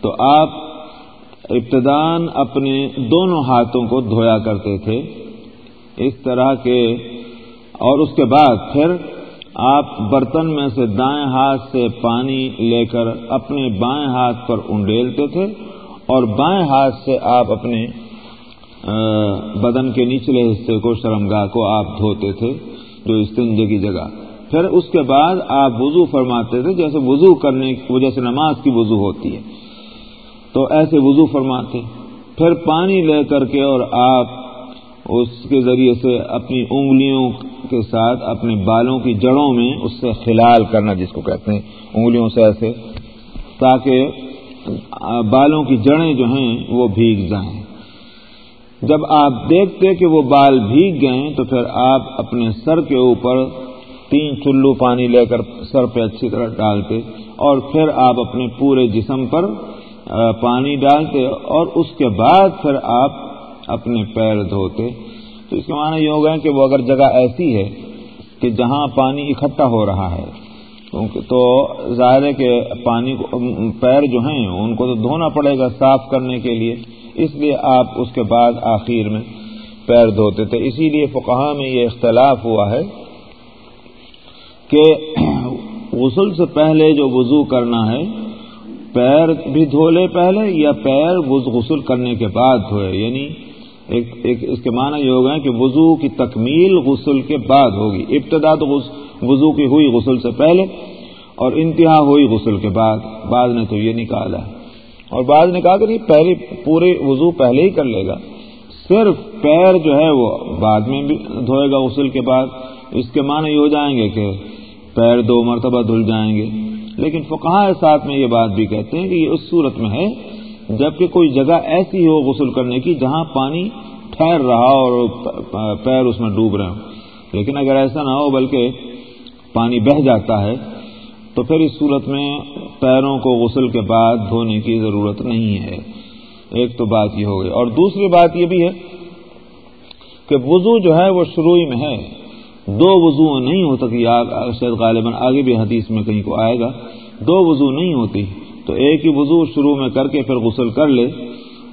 تو آپ ابتدان اپنے دونوں ہاتھوں کو دھویا کرتے تھے۔ اس طرح کے اور اس کے بعد پھر آپ برتن میں سے دائیں ہاتھ سے پانی لے کر اپنے بائیں ہاتھ پر انڈیلتے تھے اور بائیں ہاتھ سے آپ اپنے بدن کے نچلے حصے کو شرمگاہ کو آپ دھوتے تھے، جو استنجے کی جگہ۔ پھر اس کے بعد آپ وضو فرماتے تھے، جیسے وضو کرنے وجہ سے نماز کی وضو ہوتی ہے۔ تو ایسے وضو فرماتے۔ پھر پانی لے کر کے اور آپ اس کے ذریعے سے اپنی انگلیوں کے ساتھ اپنے بالوں کی جڑوں میں اس سے خلال کرنا جس کو کہتے ہیں۔ انگلیوں سے ایسے، تاکہ بالوں کی جڑیں جو ہیں وہ بھیگ جائیں۔ جب آپ دیکھتے کہ وہ بال بھیگ گئے، تو پھر آپ اپنے سر کے اوپر تین چلو پانی لے کر سر پہ اچھی طرح ڈالتے اور پھر آپ اپنے پورے جسم پر پانی ڈالتے اور اس کے بعد پھر آپ اپنے پیر دھوتے، تو اس کے معنی یہ ہوگا کہ وہ اگر جگہ ایسی ہے کہ جہاں پانی اکٹھا ہو رہا ہے تو ظاہر ہے کہ پانی کو، پیر جو ہیں، ان کو تو دھونا پڑے گا صاف کرنے کے لیے، اس لیے آپ اس کے بعد آخر میں پیر دھوتے تھے۔ اسی لیے فقہ میں یہ اختلاف ہوا ہے کہ غسل سے پہلے جو وضو کرنا ہے، پیر بھی دھو لے پہلے یا پیر غسل کرنے کے بعد دھوئے؟ یعنی ایک ایک اس کے معنی یہ ہوگا کہ وضو کی تکمیل غسل کے بعد ہوگی۔ ابتدا تو وضو کی ہوئی غسل سے پہلے اور انتہا ہوئی غسل کے بعد۔ بعد نے تو یہ نکالا۔ ہے اور بعد نے کہا کہ نہیں، پہلے پورے وضو پہلے ہی کر لے گا۔ صرف پیر جو ہے وہ بعد میں بھی دھوئے گا غسل کے بعد۔ اس کے معنی یہ ہو جائیں گے کہ پیر دو مرتبہ دھل جائیں گے۔ لیکن فقہ ساتھ میں یہ بات بھی کہتے ہیں کہ یہ اس صورت میں ہے جبکہ کوئی جگہ ایسی ہو غسل کرنے کی جہاں پانی ٹھہر رہا اور پیر اس میں ڈوب رہے ہوں۔ لیکن اگر ایسا نہ ہو بلکہ پانی بہہ جاتا ہے، تو پھر اس صورت میں پیروں کو غسل کے بعد دھونے کی ضرورت نہیں ہے۔ ایک تو بات یہ ہو گئی۔ اور دوسری بات یہ بھی ہے کہ وضو جو ہے وہ شروع میں ہے۔ دو وضو نہیں ہوتا کہ شاید غالباً آگے بھی حدیث میں کہیں کو آئے گا۔ دو وضو نہیں ہوتی۔ تو ایک ہی وضو شروع میں کر کے پھر غسل کر لے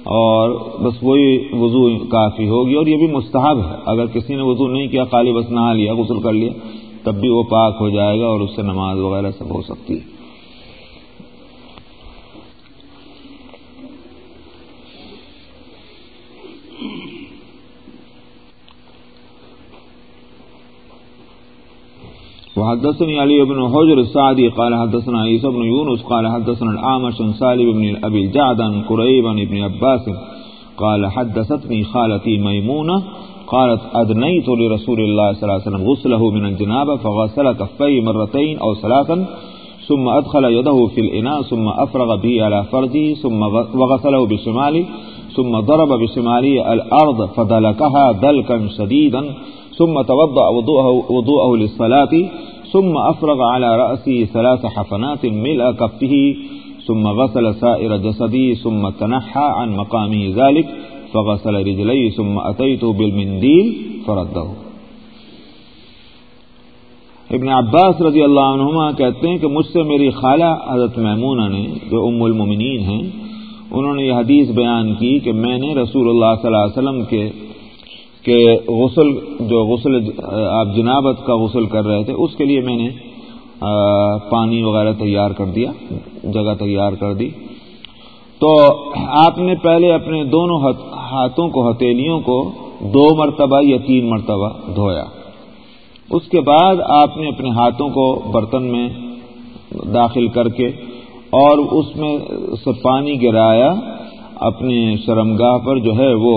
اور بس وہی وضو کافی ہوگی اور یہ بھی مستحب ہے۔ اگر کسی نے وضو نہیں کیا، خالی بس نہا لیا، غسل کر لیا، تب بھی وہ پاک ہو جائے گا اور اس سے نماز وغیرہ سب ہو سکتی ہے۔ وحدثني علي بن حجر السعدي قال حدثنا عيسى بن يونس قال حدثنا العامش عن سالم بن أبي الجعد عن قريبا بن عباس قال حدثتني خالتي ميمونة قالت أدنيت لرسول الله صلى الله عليه وسلم غسله من الجنابة فغسل كفيه مرتين أو ثلاثا ثم أدخل يده في الإناء ثم أفرغ به على فرجه ثم وغسله بشماله ثم ضرب بشماله الأرض فدلكها دلكا شديدا ثم توضأ وضوءه, وضوءه للصلاة ثم أفرغ على رأسه ثلاث حفنات ملء كفه ثم غسل سائر جسدي ثم تنحى عن مقامه ذلك فغسل رجليه ثم أتيته بالمنديل فرده. ابن عباس رضی اللہ عنہما کہتے ہیں کہ مجھ سے میری خالہ حضرت محمونہ نے جو ام المومنین ہیں انہوں نے یہ حدیث بیان کی کہ میں نے رسول اللہ صلی اللہ علیہ وسلم کے کہ غسل جو غسل آپ جنابت کا غسل کر رہے تھے، اس کے لیے میں نے پانی وغیرہ تیار کر دیا، جگہ تیار کر دی۔ تو آپ نے پہلے اپنے دونوں ہاتھوں کو، ہتھیلیوں کو دو مرتبہ یا تین مرتبہ دھویا۔ اس کے بعد آپ نے اپنے ہاتھوں کو برتن میں داخل کر کے اور اس میں سے پانی گرایا، اپنے شرمگاہ پر جو ہے وہ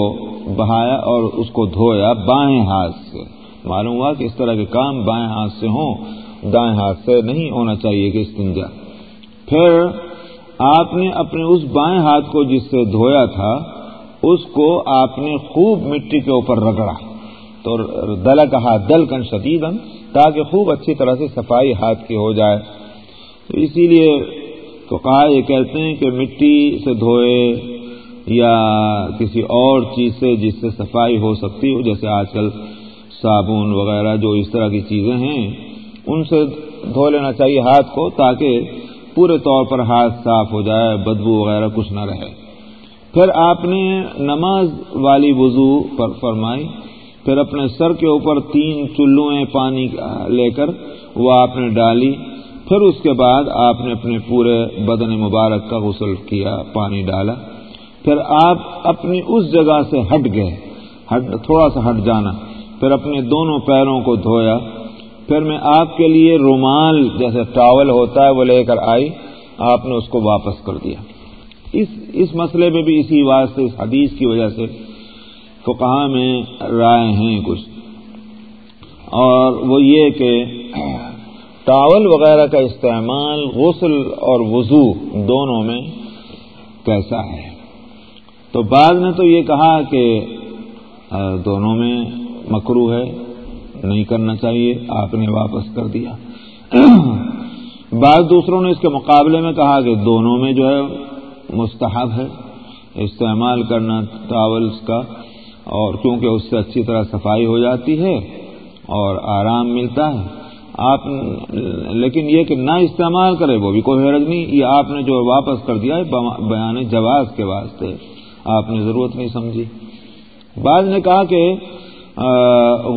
بہایا اور اس کو دھویا بائیں ہاتھ سے۔ معلوم ہوا کہ اس طرح کے کام بائیں ہاتھ سے ہوں، دائیں ہاتھ سے نہیں ہونا چاہیے کہ استنجا پھر آپ نے اپنے اس بائیں ہاتھ کو جس سے دھویا تھا، اس کو آپ نے خوب مٹی کے اوپر رگڑا۔ تو دل کہا دل کن شدید تاکہ خوب اچھی طرح سے صفائی ہاتھ کی ہو جائے۔ تو اسی لیے تو کہا یہ کہتے ہیں کہ مٹی سے دھوئے یا کسی اور چیز سے جس سے صفائی ہو سکتی ہو، جیسے آج کل صابن وغیرہ جو اس طرح کی چیزیں ہیں، ان سے دھو لینا چاہیے ہاتھ کو تاکہ پورے طور پر ہاتھ صاف ہو جائے، بدبو وغیرہ کچھ نہ رہے۔ پھر آپ نے نماز والی وضو پر فرمائی، پھر اپنے سر کے اوپر تین چلویں پانی لے کر وہ آپ نے ڈالی۔ پھر اس کے بعد آپ نے اپنے پورے بدن مبارک کا غسل کیا، پانی ڈالا۔ پھر آپ اپنی اس جگہ سے ہٹ گئے۔ ہٹ، تھوڑا سا ہٹ جانا۔ پھر اپنے دونوں پیروں کو دھویا۔ پھر میں آپ کے لیے رومال جیسے ٹاول ہوتا ہے وہ لے کر آئی۔ آپ نے اس کو واپس کر دیا۔ اس اس مسئلے میں بھی اسی واسطے، اس حدیث کی وجہ سے فقہ میں رائے ہیں کچھ۔ اور وہ یہ کہ ٹاول وغیرہ کا استعمال غسل اور وضو دونوں میں کیسا ہے؟ تو بعض نے تو یہ کہا کہ دونوں میں مکرو ہے، نہیں کرنا چاہیے، آپ نے واپس کر دیا۔ بعض دوسروں نے اس کے مقابلے میں کہا کہ دونوں میں جو ہے مستحب ہے، استعمال کرنا ٹاولس کا، اور کیونکہ اس سے اچھی طرح صفائی ہو جاتی ہے اور آرام ملتا ہے۔ آپ، لیکن یہ کہ نہ استعمال کرے، وہ بھی کوئی حرج نہیں۔ یہ آپ نے جو واپس کر دیا ہے، بیان جواز کے واسطے۔ آپ نے ضرورت نہیں سمجھی۔ بعض نے کہا کہ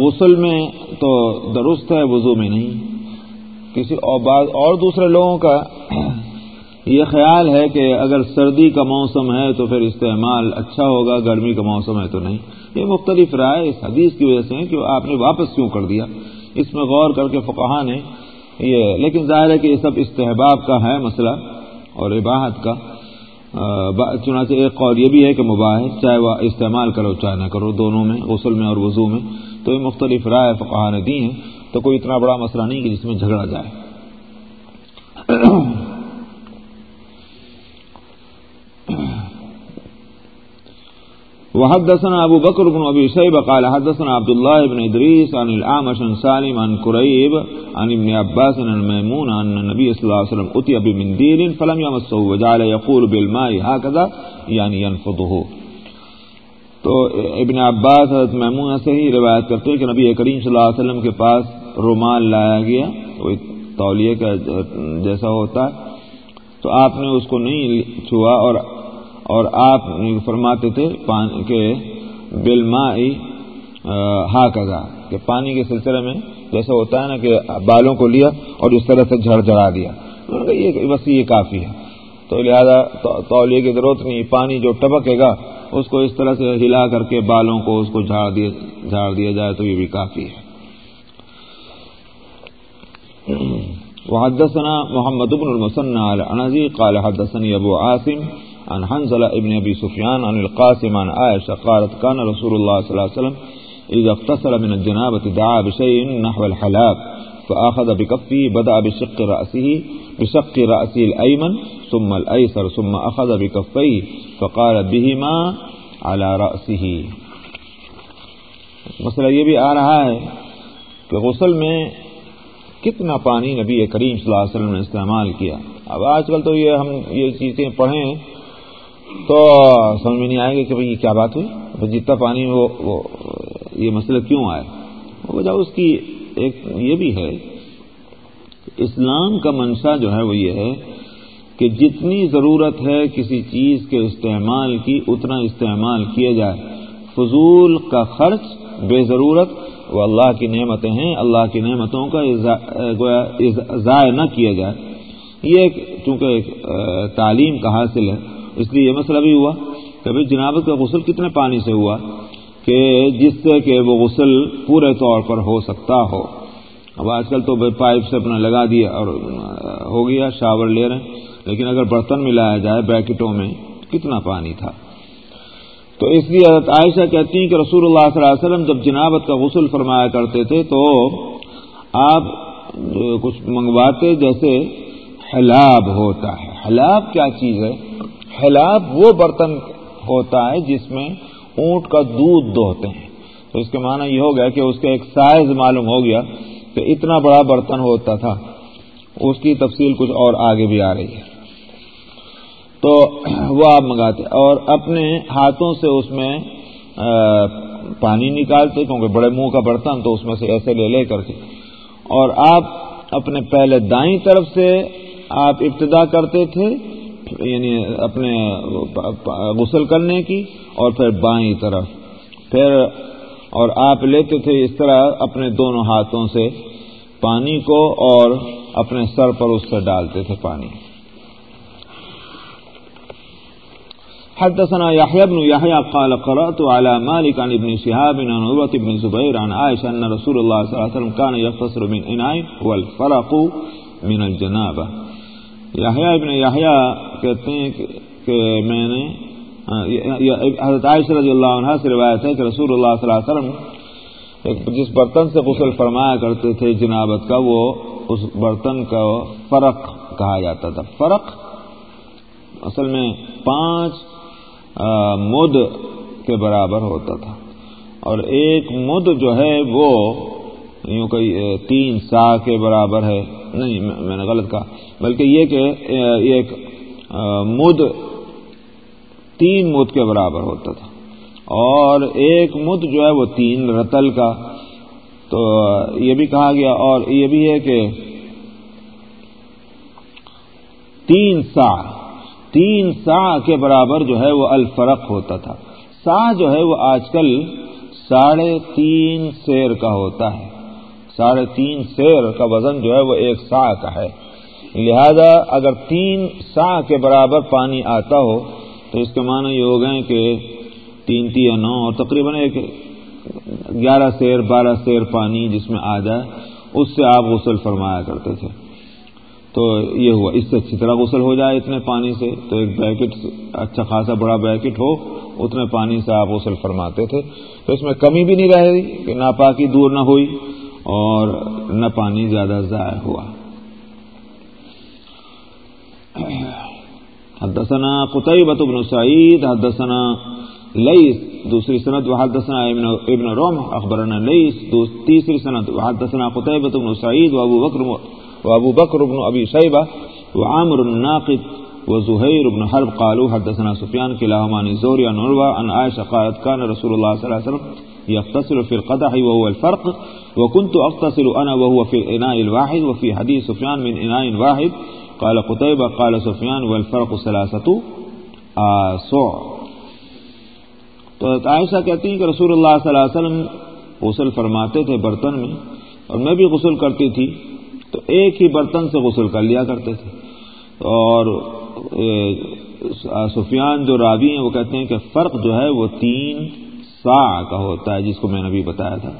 غسل میں تو درست ہے، وضو میں نہیں۔ کسی اور بعض اور دوسرے لوگوں کا یہ خیال ہے کہ اگر سردی کا موسم ہے تو پھر استعمال اچھا ہوگا، گرمی کا موسم ہے تو نہیں۔ یہ مختلف رائے اس حدیث کی وجہ سے ہے کہ آپ نے واپس کیوں کر دیا۔ اس میں غور کر کے فقہ نے یہ، لیکن ظاہر ہے کہ یہ سب استحباب کا ہے مسئلہ اور عباہت کا۔ چنانچہ ایک قول یہ بھی ہے کہ مباح ہے چاہے وہ استعمال کرو، چاہے نہ کرو، دونوں میں، غسل میں اور وضو میں، تو یہ مختلف رائے فقہ نے دی ہیں، تو کوئی اتنا بڑا مسئلہ نہیں کہ جس میں جھگڑا جائے۔ وحدثنا ابو بكر بن ابي شيبه قال حدثنا عبد الله بن ادريس عن الاعمش عن سالم عن كريب عن ابن عباس عن الميمون ان النبي صلى الله عليه وسلم اتي بمنديل فلم يمسه وجعل يقول بالماء هكذا يعني ينفضه. تو ابن عباس حضرت میمونہ سے ہی روایت کرتے ہیں کہ نبی کریم صلی اللہ علیہ وسلم کے پاس رومال لایا گیا وہ تولیے کا جیسا ہوتا ہے۔ تو آپ نے اس کو نہیں چھوا اور اور آپ فرماتے تھے کہ بل ہا کزا کہ پانی کے سلسلے میں جیسا ہوتا ہے نا کہ بالوں کو لیا اور اس طرح سے جھڑ جھڑا دیا۔ بس یہ کافی ہے۔ تو لہذا تولیے کی ضرورت نہیں، پانی جو ٹپکے گا، اس کو اس طرح سے ہلا کر کے بالوں کو اس کو جھاڑ دیا جھاڑ دیا جائے تو یہ بھی کافی ہے۔ وحدثنا محمد بن المسنى قال حدثني ابو عاصم عن حنزلة ابن ابي سفيان عن القاسم عن عائشة قالت كان رسول الله صلى الله عليه وسلم اذا اغتسل من الجنابة دعا بشيء نحو الحلاب فاخذ بكفه، بدأ بشق رأسه بشق رأسه الايمن ثم الايسر ثم اخذ بكفيه، فقال بهما على رأسه. مسئلہ یہ بھی آ رہا ہے کہ غسل میں کتنا پانی نبی کریم صلی اللہ علیہ وسلم نے استعمال کیا۔ اب آج کل تو یہ ہم یہ چیزیں پڑھیں تو سمجھ میں نہیں آئے گا کہ بھائی یہ کیا بات ہوئی؟ جتنا پانی وہ یہ مسئلہ کیوں آئے وجہ اس کی ایک یہ بھی ہے اسلام کا منشا جو ہے وہ یہ ہے کہ جتنی ضرورت ہے کسی چیز کے استعمال کی، اتنا استعمال کیا جائے۔ فضول کا خرچ بے ضرورت وہ اللہ کی نعمتیں ہیں، اللہ کی نعمتوں کا ضائع نہ کیا جائے۔ یہ چونکہ ایک تعلیم کا حاصل ہے۔ اس لیے یہ مسئلہ بھی ہوا کہ جنابت کا غسل کتنے پانی سے ہوا کہ جس سے کہ وہ غسل پورے طور پر ہو سکتا ہو۔ اب آج کل تو پائپ سے اپنا لگا دیا اور ہو گیا، شاور لے رہے ہیں۔ لیکن اگر برتن ملایا جائے بیکٹوں میں، کتنا پانی تھا۔ تو اس لیے حضرت عائشہ کہتی ہیں کہ رسول اللہ صلی اللہ علیہ وسلم جب جنابت کا غسل فرمایا کرتے تھے تو آپ کچھ منگواتے جیسے حلاب ہوتا ہے۔ حلاب کیا چیز ہے؟ حلاب وہ برتن ہوتا ہے جس میں اونٹ کا دودھ دوہتے ہیں۔ تو اس کے معنی یہ ہو گیا کہ اس کا ایک سائز معلوم ہو گیا کہ اتنا بڑا برتن ہوتا تھا۔ اس کی تفصیل کچھ اور آگے بھی آ رہی ہے۔ تو وہ آپ منگاتے اور اپنے ہاتھوں سے اس میں پانی نکالتے، کیونکہ بڑے منہ کا برتن تو اس میں سے ایسے لے لے کر کے۔ اور آپ اپنے پہلے دائیں طرف سے آپ ابتدا کرتے تھے یعنی اپنے غسل کرنے کی اور پھر بائیں طرف۔ پھر اور آپ لیتے تھے اس طرح اپنے دونوں ہاتھوں سے پانی کو اور اپنے سر پر اس سے ڈالتے تھے پانی۔ حدثنا يحيى بن يحيى قال قرأت على مالك عن ابن شهاب عن عروة بن زبير عن عائشة أن رسول الله صلى الله عليه وسلم كان يختصر من إناء والفرق من الجنابة یحییٰ ابن یحییٰ کہتے ہیں کہ میں نے حضرت عائشہ رضی اللہ عنہ سے روایت ہے کہ رسول اللہ صلی اللہ علیہ وسلم جس برتن سے غسل فرمایا کرتے تھے جنابت کا، وہ اس برتن کا فرق کہا جاتا تھا۔ فرق؟ اصل میں پانچ مد کے برابر ہوتا تھا۔ اور ایک مد جو ہے وہ یوں کہ تین سا کے برابر ہے۔ نہیں، میں نے غلط کہا۔ بلکہ یہ کہ ایک مد، تین مد کے برابر ہوتا تھا۔ اور ایک مد جو ہے وہ تین رتل کا۔ تو، یہ بھی کہا گیا۔ اور یہ بھی ہے کہ تین سا تین سا کے برابر جو ہے وہ الفرق ہوتا تھا۔ سا جو ہے وہ آج کل ساڑھے تین سیر کا ہوتا ہے۔ ساڑھے تین سیر کا وزن جو ہے وہ ایک سا کا ہے۔ لہذا اگر تین سا کے برابر پانی آتا ہو تو اس کے معنی یہ ہو گئے کہ تین تین یا نو اور تقریباً ایک گیارہ سیر، بارہ سیر پانی جس میں آ جائے، اس سے آپ غسل فرمایا کرتے تھے۔ تو یہ ہوا۔ اس سے اچھی طرح غسل ہو جائے اتنے پانی سے۔ تو ایک بیکٹ اچھا خاصا بڑا بیکٹ ہو، اتنے پانی سے آپ غسل فرماتے تھے۔ تو اس میں کمی بھی نہیں رہی، کہ ناپاکی دور نہ ہوئی۔ اور نہ پانی زیادہ ضائع ہوا۔ حدثنا قطعبة بن سعيد حدثنا ليس دوسری سند وحدثنا ابن, ابن روم اخبرنا ليس تیسری سند وحدثنا قطعبة بن سعيد وابو بكر وابو بكر بن ابي شيبة وعامر الناقد وزهير بن حرب قالوا حدثنا سفيان كلاهما عن الزهري عن عروة عن عائشة قالت كان رسول الله صلى الله عليه وسلم يغتسل في القدح وهو الفرق، وكنت اغتسل انا وهو في الاناء الواحد، وفي حديث سفيان من اناء واحد. قال قتيبة، قال سفيان، والفرق ثلاثة. آسو تو عائشہ کہتی ہیں کہ رسول اللہ صلی اللہ علیہ وسلم غسل فرماتے تھے برتن میں، اور میں بھی غسل کرتی تھی، تو ایک ہی برتن سے غسل کر لیا کرتے تھے۔ اور سفیان جو راوی ہیں، وہ کہتے ہیں کہ فرق جو ہے وہ تین سا کا ہوتا ہے، جس کو میں نے ابھی بتایا تھا۔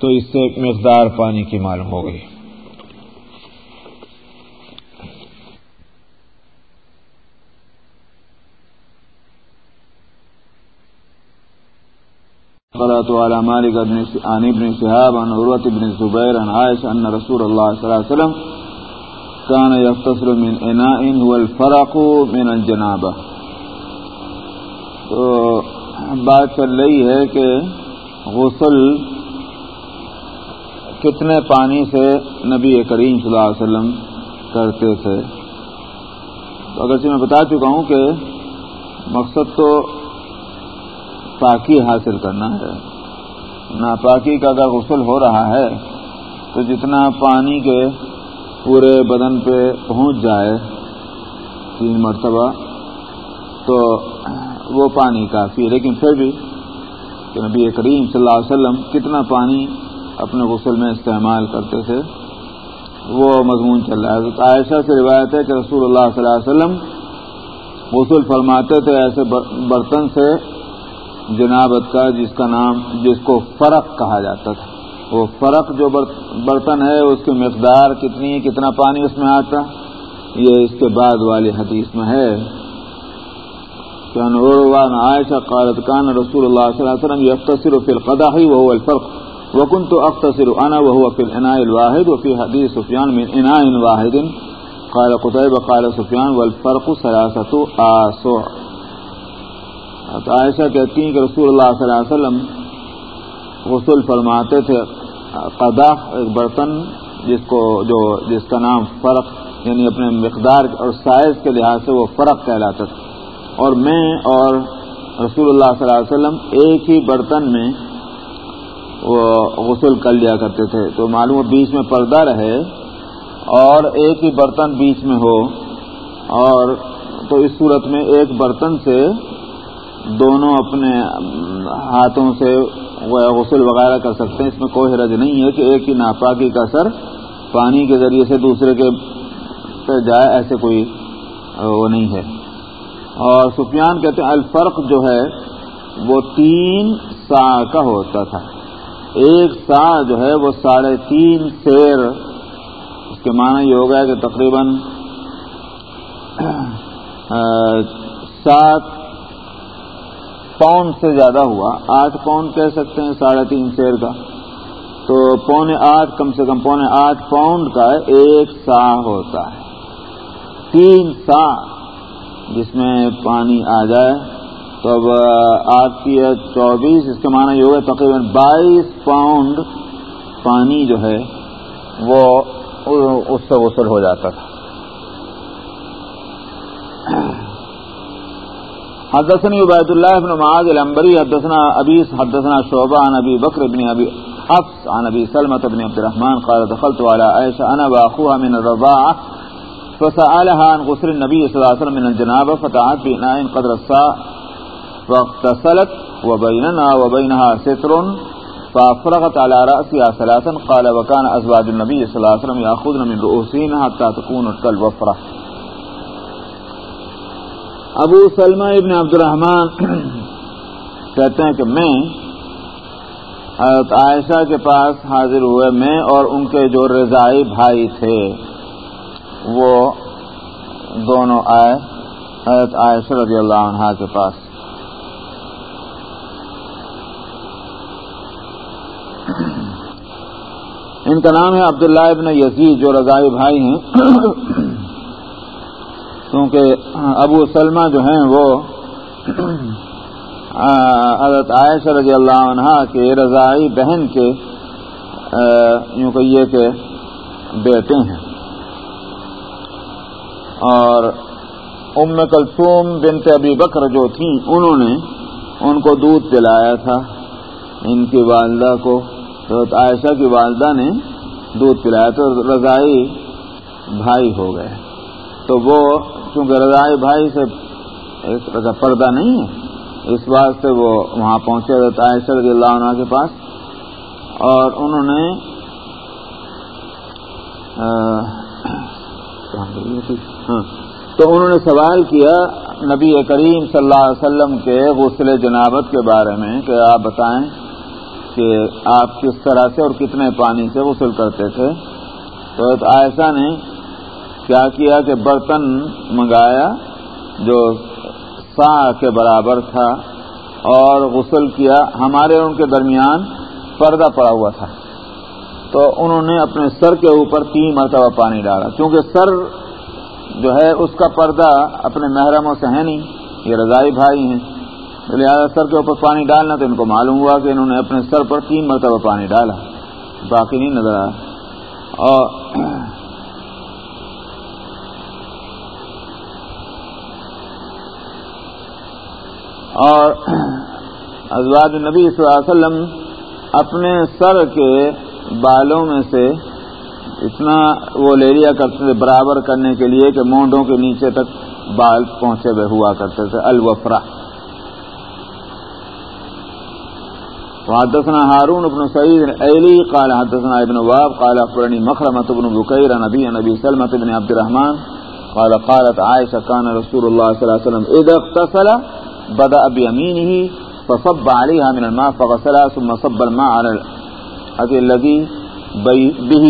تو اس سے مقدار پانی کی معلوم ہو گئی۔ قرأت على مالك عن ابن شهاب عن عروة بن الزبير عن عائشة أن رسول الله صلى الله عليه وسلم كان من إناء هو الفرق من الجنابة تو بات چل رہی ہے کہ غسل کتنے پانی سے نبی کریم صلی اللہ علیہ وسلم کرتے تھے؟ تو اگرچہ میں بتا چکا ہوں کہ مقصد تو پاکی حاصل کرنا ہے۔ ناپاکی کا اگر غسل ہو رہا ہے، تو جتنا پانی کے پورے بدن پہ پہنچ جائے تین مرتبہ، تو وہ پانی کافی ہے، لیکن پھر بھی کہ نبی کریم صلی اللہ علیہ وسلم کتنا پانی اپنے غسل میں استعمال کرتے تھے، وہ مضمون چل رہا ہے۔ عائشہ سے روایت ہے کہ رسول اللہ صلی اللہ علیہ وسلم غسل فرماتے تھے ایسے برتن سے جنابت کا، جس کا نام، جس کو فرق کہا جاتا تھا۔ وہ فرق جو برتن ہے، اس کی مقدار کتنی ہے، کتنا پانی اس میں آتا، یہ اس کے بعد والی حدیث میں ہے۔ عائشہ قالت کان رسول اللہ صلی اللہ علیہ وسلم یختصر فی القدح وهو الفرق وكنت اختصر انا وهو في الاناء الواحد وفي حديث سفيان من اناء واحد. قال قتيبة قال سفيان والفرق ثلاثه آسع. عائشہ کہتی ہیں کہ رسول اللہ صلی اللہ علیہ وسلم غسل فرماتے تھے قدا ایک برتن جس کو جو جس کا نام فرق یعنی اپنے مقدار اور سائز کے لحاظ سے وہ فرق کہلاتا تھا۔ اور میں اور رسول اللہ صلی اللہ علیہ وسلم ایک ہی برتن میں وہ غسل کر لیا کرتے تھے۔ تو معلوم بیچ میں پردہ رہے اور ایک ہی برتن بیچ میں ہو۔ اور تو اس صورت میں ایک برتن سے دونوں اپنے ہاتھوں سے غسل وغیرہ کر سکتے ہیں۔ اس میں کوئی حرج نہیں ہے کہ ایک ہی ناپاکی کا اثر پانی کے ذریعے سے دوسرے کے پہ جائے، ایسے کوئی وہ نہیں ہے۔ اور سفیان کہتے ہیں الفرق جو ہے وہ تین سا کا ہوتا تھا۔ ایک سا جو ہے وہ ساڑھے تین سیر، اس کے معنی یہ ہوگا کہ تقریباً سات پاؤنڈ سے زیادہ ہوا۔ آٹھ پاؤنڈ کہہ سکتے ہیں ساڑھے تین شیر کا۔ تو پونے آٹھ، کم سے کم پونے آٹھ پاؤنڈ کا ایک سا ہوتا ہے۔ تین سا جس میں پانی آ جائے، تو اب آٹھ کی ہے چوبیس اس کے معنی یہ ہوگا تقریباً بائیس پاؤنڈ پانی جو ہے وہ اس سے غسل ہو جاتا تھا۔ حدثني عبيد الله بن معاذ الانبري حدثنا ابي حدثنا شعبة عن ابي بكر بن ابي حفص، عن ابي سلمة بن عبد الرحمن قال دخلت على عائشة انا واخوها من الرضاعة فسألها عن غسل النبي صلى الله عليه وسلم من الجنابة فتعت بإناء قدر الساعة فاغتسلت وبيننا وبينها ستر فافرغت على رأسها ثلاثا، قال وكان أزواج النبي صلى الله عليه وسلم يأخذن من رؤوسين حتى تكون كالوفرة ابو سلمہ ابن عبد الرحمان کہتے ہیں کہ میں، حضرت عائشہ کے پاس حاضر ہوئے، میں اور ان کے جو رضائی بھائی تھے وہ دونوں آئے، حضرت عائشہ رضی اللہ عنہ کے پاس۔ ان کا نام ہے عبداللہ ابن یزید، جو رضائی بھائی ہیں۔ کیونکہ ابو سلمہ جو ہیں وہ حضرت عائشہ رضی اللہ عنہ کے رضائی بہن کے یوں کہیے کہ بیٹے ہیں۔ اور ام کلثوم بنت ابی بکر جو تھیں انہوں نے ان کو دودھ پلایا تھا، ان کی والدہ کو۔ حضرت عائشہ کی والدہ نے دودھ پلایا تو رضائی بھائی ہو گئے۔ تو وہ، چونکہ رضائی بھائی سے پردہ نہیں ہے، اس بات سے وہ وہاں پہنچے رہتا ہے رضی اللہ عنہ کے پاس۔ اور انہوں نے ہاں۔ تو انہوں نے سوال کیا نبی کریم صلی اللہ علیہ وسلم کے غسل جنابت کے بارے میں کہ آپ بتائیں کہ آپ کس طرح سے اور کتنے پانی سے غسل کرتے تھے۔ تو ایسا نے کیا کیا کہ برتن منگایا جو سا کے برابر تھا اور غسل کیا۔ ہمارے ان کے درمیان پردہ پڑا ہوا تھا۔ تو انہوں نے اپنے سر کے اوپر تین مرتبہ پانی ڈالا۔ کیونکہ سر جو ہے، اس کا پردہ اپنے محرموں سے ہے نہیں۔ یہ رضائی بھائی ہیں۔ لہٰذا سر کے اوپر پانی ڈالنا تو ان کو معلوم ہوا کہ انہوں نے اپنے سر پر تین مرتبہ پانی ڈالا۔ باقی نہیں نظر آیا۔ اور اور ازواج نبی صلی اللہ علیہ وسلم اپنے سر کے بالوں میں سے اتنا وہ لے لیا کرتے تھے برابر کرنے کے لیے کہ مونڈوں کے نیچے تک بال پہنچے ہوئے ہوا کرتے تھے، الوفرا۔ حدثنا هارون بن سعيد الأيلي قال حدثنا ابن واب قال أخبرني مخرمة بن بكير نبي نبي سلمة بن عبد الرحمن قال، قالت عائشة كان رسول الله صلى الله عليه وسلم إذا اغتسل بدأ بيمينه فصب عليها من الماء فغسلها ثم صب الماء على الأذى الذي به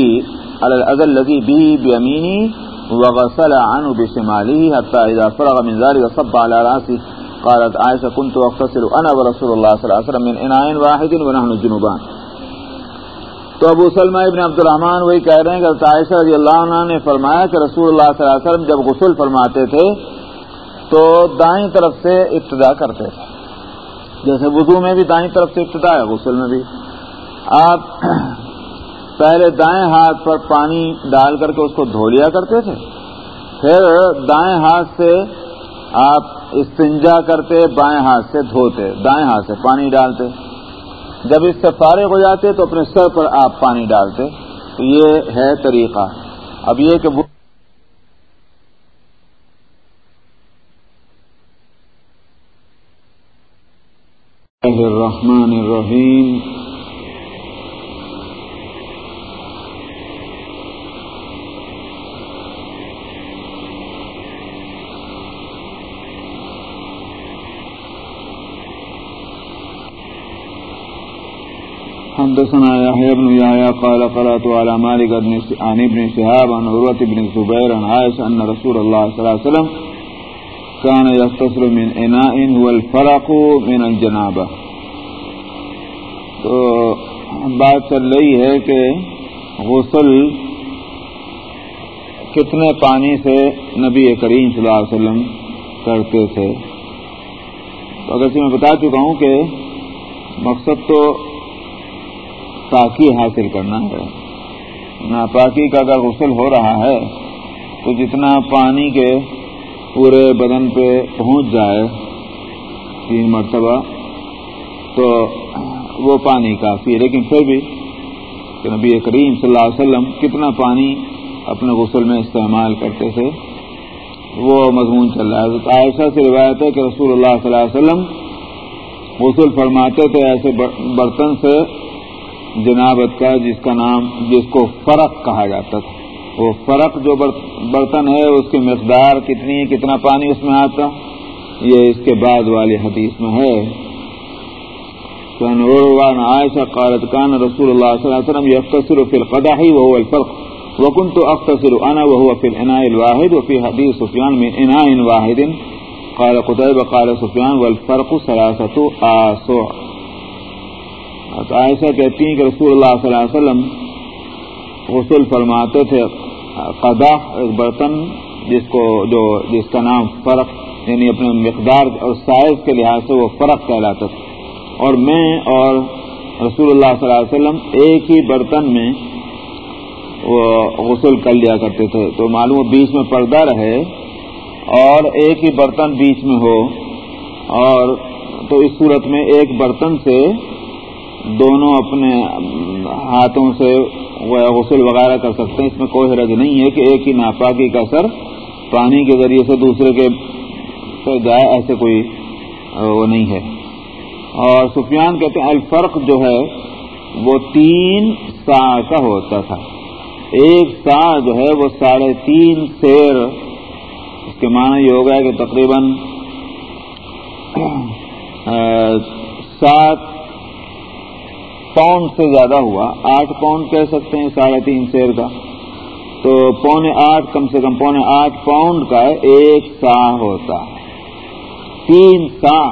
على الذي به بيمينه وغسل عنه بشماله حتى إذا فرغ من ذلك صب على رأسه قالت عائشة كنت أغتسل أنا ورسول الله صلى الله عليه وسلم من إناء واحد ونحن الجنوبان تو ابو سلمہ ابن عبد الرحمن وہی کہہ رہے ہیں کہ عائشہ رضی اللہ عنہ نے فرمایا کہ رسول اللہ صلی اللہ علیہ وسلم جب غسل فرماتے تھے تو دائیں طرف سے ابتدا کرتے تھے۔ جیسے وضو میں بھی دائیں طرف سے ابتدا ہے، غسل میں بھی۔ آپ پہلے دائیں ہاتھ پر پانی ڈال کر کے اس کو دھو لیا کرتے تھے، پھر دائیں ہاتھ سے آپ استنجا کرتے، بائیں ہاتھ سے دھوتے، دائیں ہاتھ سے پانی ڈالتے۔ جب اس سے فارغ ہو جاتے تو اپنے سر پر آپ پانی ڈالتے۔ تو یہ ہے طریقہ۔ اب یہ کہ الرحمن الرحیم۔ حدثنا يحيى بن يحيى قال قرات على مالك بن عن ابن شهاب عن عروة بن الزبير عن عائشة أن رسول الله صلى الله عليه وسلم كان يختصر من إناء هو الفرق من الجنابة. تو بات چل رہی ہے کہ غسل کتنے پانی سے نبی کریم صلی اللہ علیہ وسلم کرتے تھے؟ تو اگر میں بتا چکا ہوں کہ مقصد تو پاکی حاصل کرنا ہے۔ ناپاکی کا اگر غسل ہو رہا ہے، تو جتنا پانی کے پورے بدن پہ پہنچ جائے، تین مرتبہ، تو وہ پانی کافی ہے۔ لیکن پھر بھی نبی کریم صلی اللہ علیہ وسلم کتنا پانی اپنے غسل میں استعمال کرتے تھے، وہ مضمون چل رہا ہے۔ عائشہ سے روایت ہے کہ رسول اللہ صلی اللہ علیہ وسلم غسل فرماتے تھے، ایسے برتن سے جنابت کا جس کا نام جس کو فرق کہا جاتا تھا۔ وہ فرق جو برتن ہے، اس کی مقدار کتنی، کتنا پانی اس میں آتا۔ یہ اس کے بعد والی حدیث میں ہے۔ عائشہ قالت کان رسول اللہ صلی اللہ علیہ وسلم يختصر في القدح وهو الفرق۔ وكنت اختصر انا وهو في الاناء الواحد وفي حديث سفيان من اناء واحد۔ قال قتيبة قال سفيان والفرق ثلاثه آسع عائشہ کہتی ہیں کہ رسول اللہ صلی اللہ علیہ وسلم غسل فرماتے تھے قدا ایک برتن جس کو جو جس کا نام فرق یعنی اپنے مقدار اور سائز کے لحاظ سے وہ فرق کہلاتا تھا۔ اور میں اور رسول اللہ صلی اللہ علیہ وسلم ایک ہی برتن میں وہ غسل کر لیا کرتے تھے۔ تو معلوم بیچ میں پردہ رہے اور ایک ہی برتن بیچ میں ہو اور تو اس صورت میں ایک برتن سے دونوں اپنے ہاتھوں سے غسل وغیرہ کر سکتے ہیں، اس میں کوئی حرج نہیں ہے کہ ایک ہی ناپاکی کا اثر پانی کے ذریعے سے دوسرے کے سے جائے، ایسے کوئی وہ نہیں ہے۔ اور سفیان کہتے ہیں، الفرق جو ہے، وہ تین سا کا ہوتا تھا۔ ایک سا جو ہے، وہ ساڑھے تین سیر۔ اس کے معنی یہ ہوگا کہ تقریباً سات پاؤنڈ سے زیادہ ہوا، آٹھ پاؤنڈ کہہ سکتے ہیں ساڑھے تین سیر کا۔ تو پونے آٹھ، کم سے کم پونے آٹھ پاؤنڈ کا ایک سا ہوتا۔ ہے تین سا،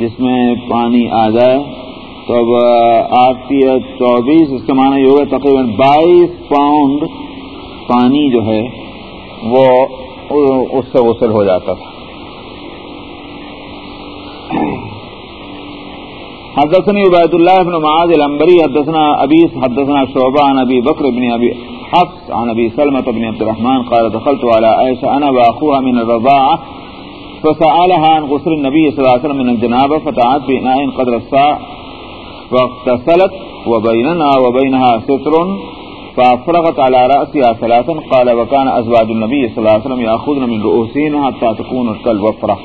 جس میں پانی آ جائے۔ تو اب آٹھ چوبیس، اس کے معنی یہ ہوگا تقریباً بائیس پاؤنڈ پانی جو ہے، وہ اس سے غسل ہو جاتا تھا۔ حدثني عبيد الله بن معاذ الانبري حدثنا ابي حدثنا شعبة عن ابي بكر بن ابي حفص عن ابي سلمة بن عبد الرحمن قال دخلت على عائشة انا واخوها من الرضاعة، فسألها عن غسل النبي صلى الله عليه وسلم من الجنابة فتعاد بإناء قدر الساعة فاغتسلت وبيننا وبينها ستر فافرغت على رأسها ثلاثا، قال وكان ازواج النبي صلى الله عليه وسلم يأخذن من رؤوسين حتى تكون الكلب كالوفرة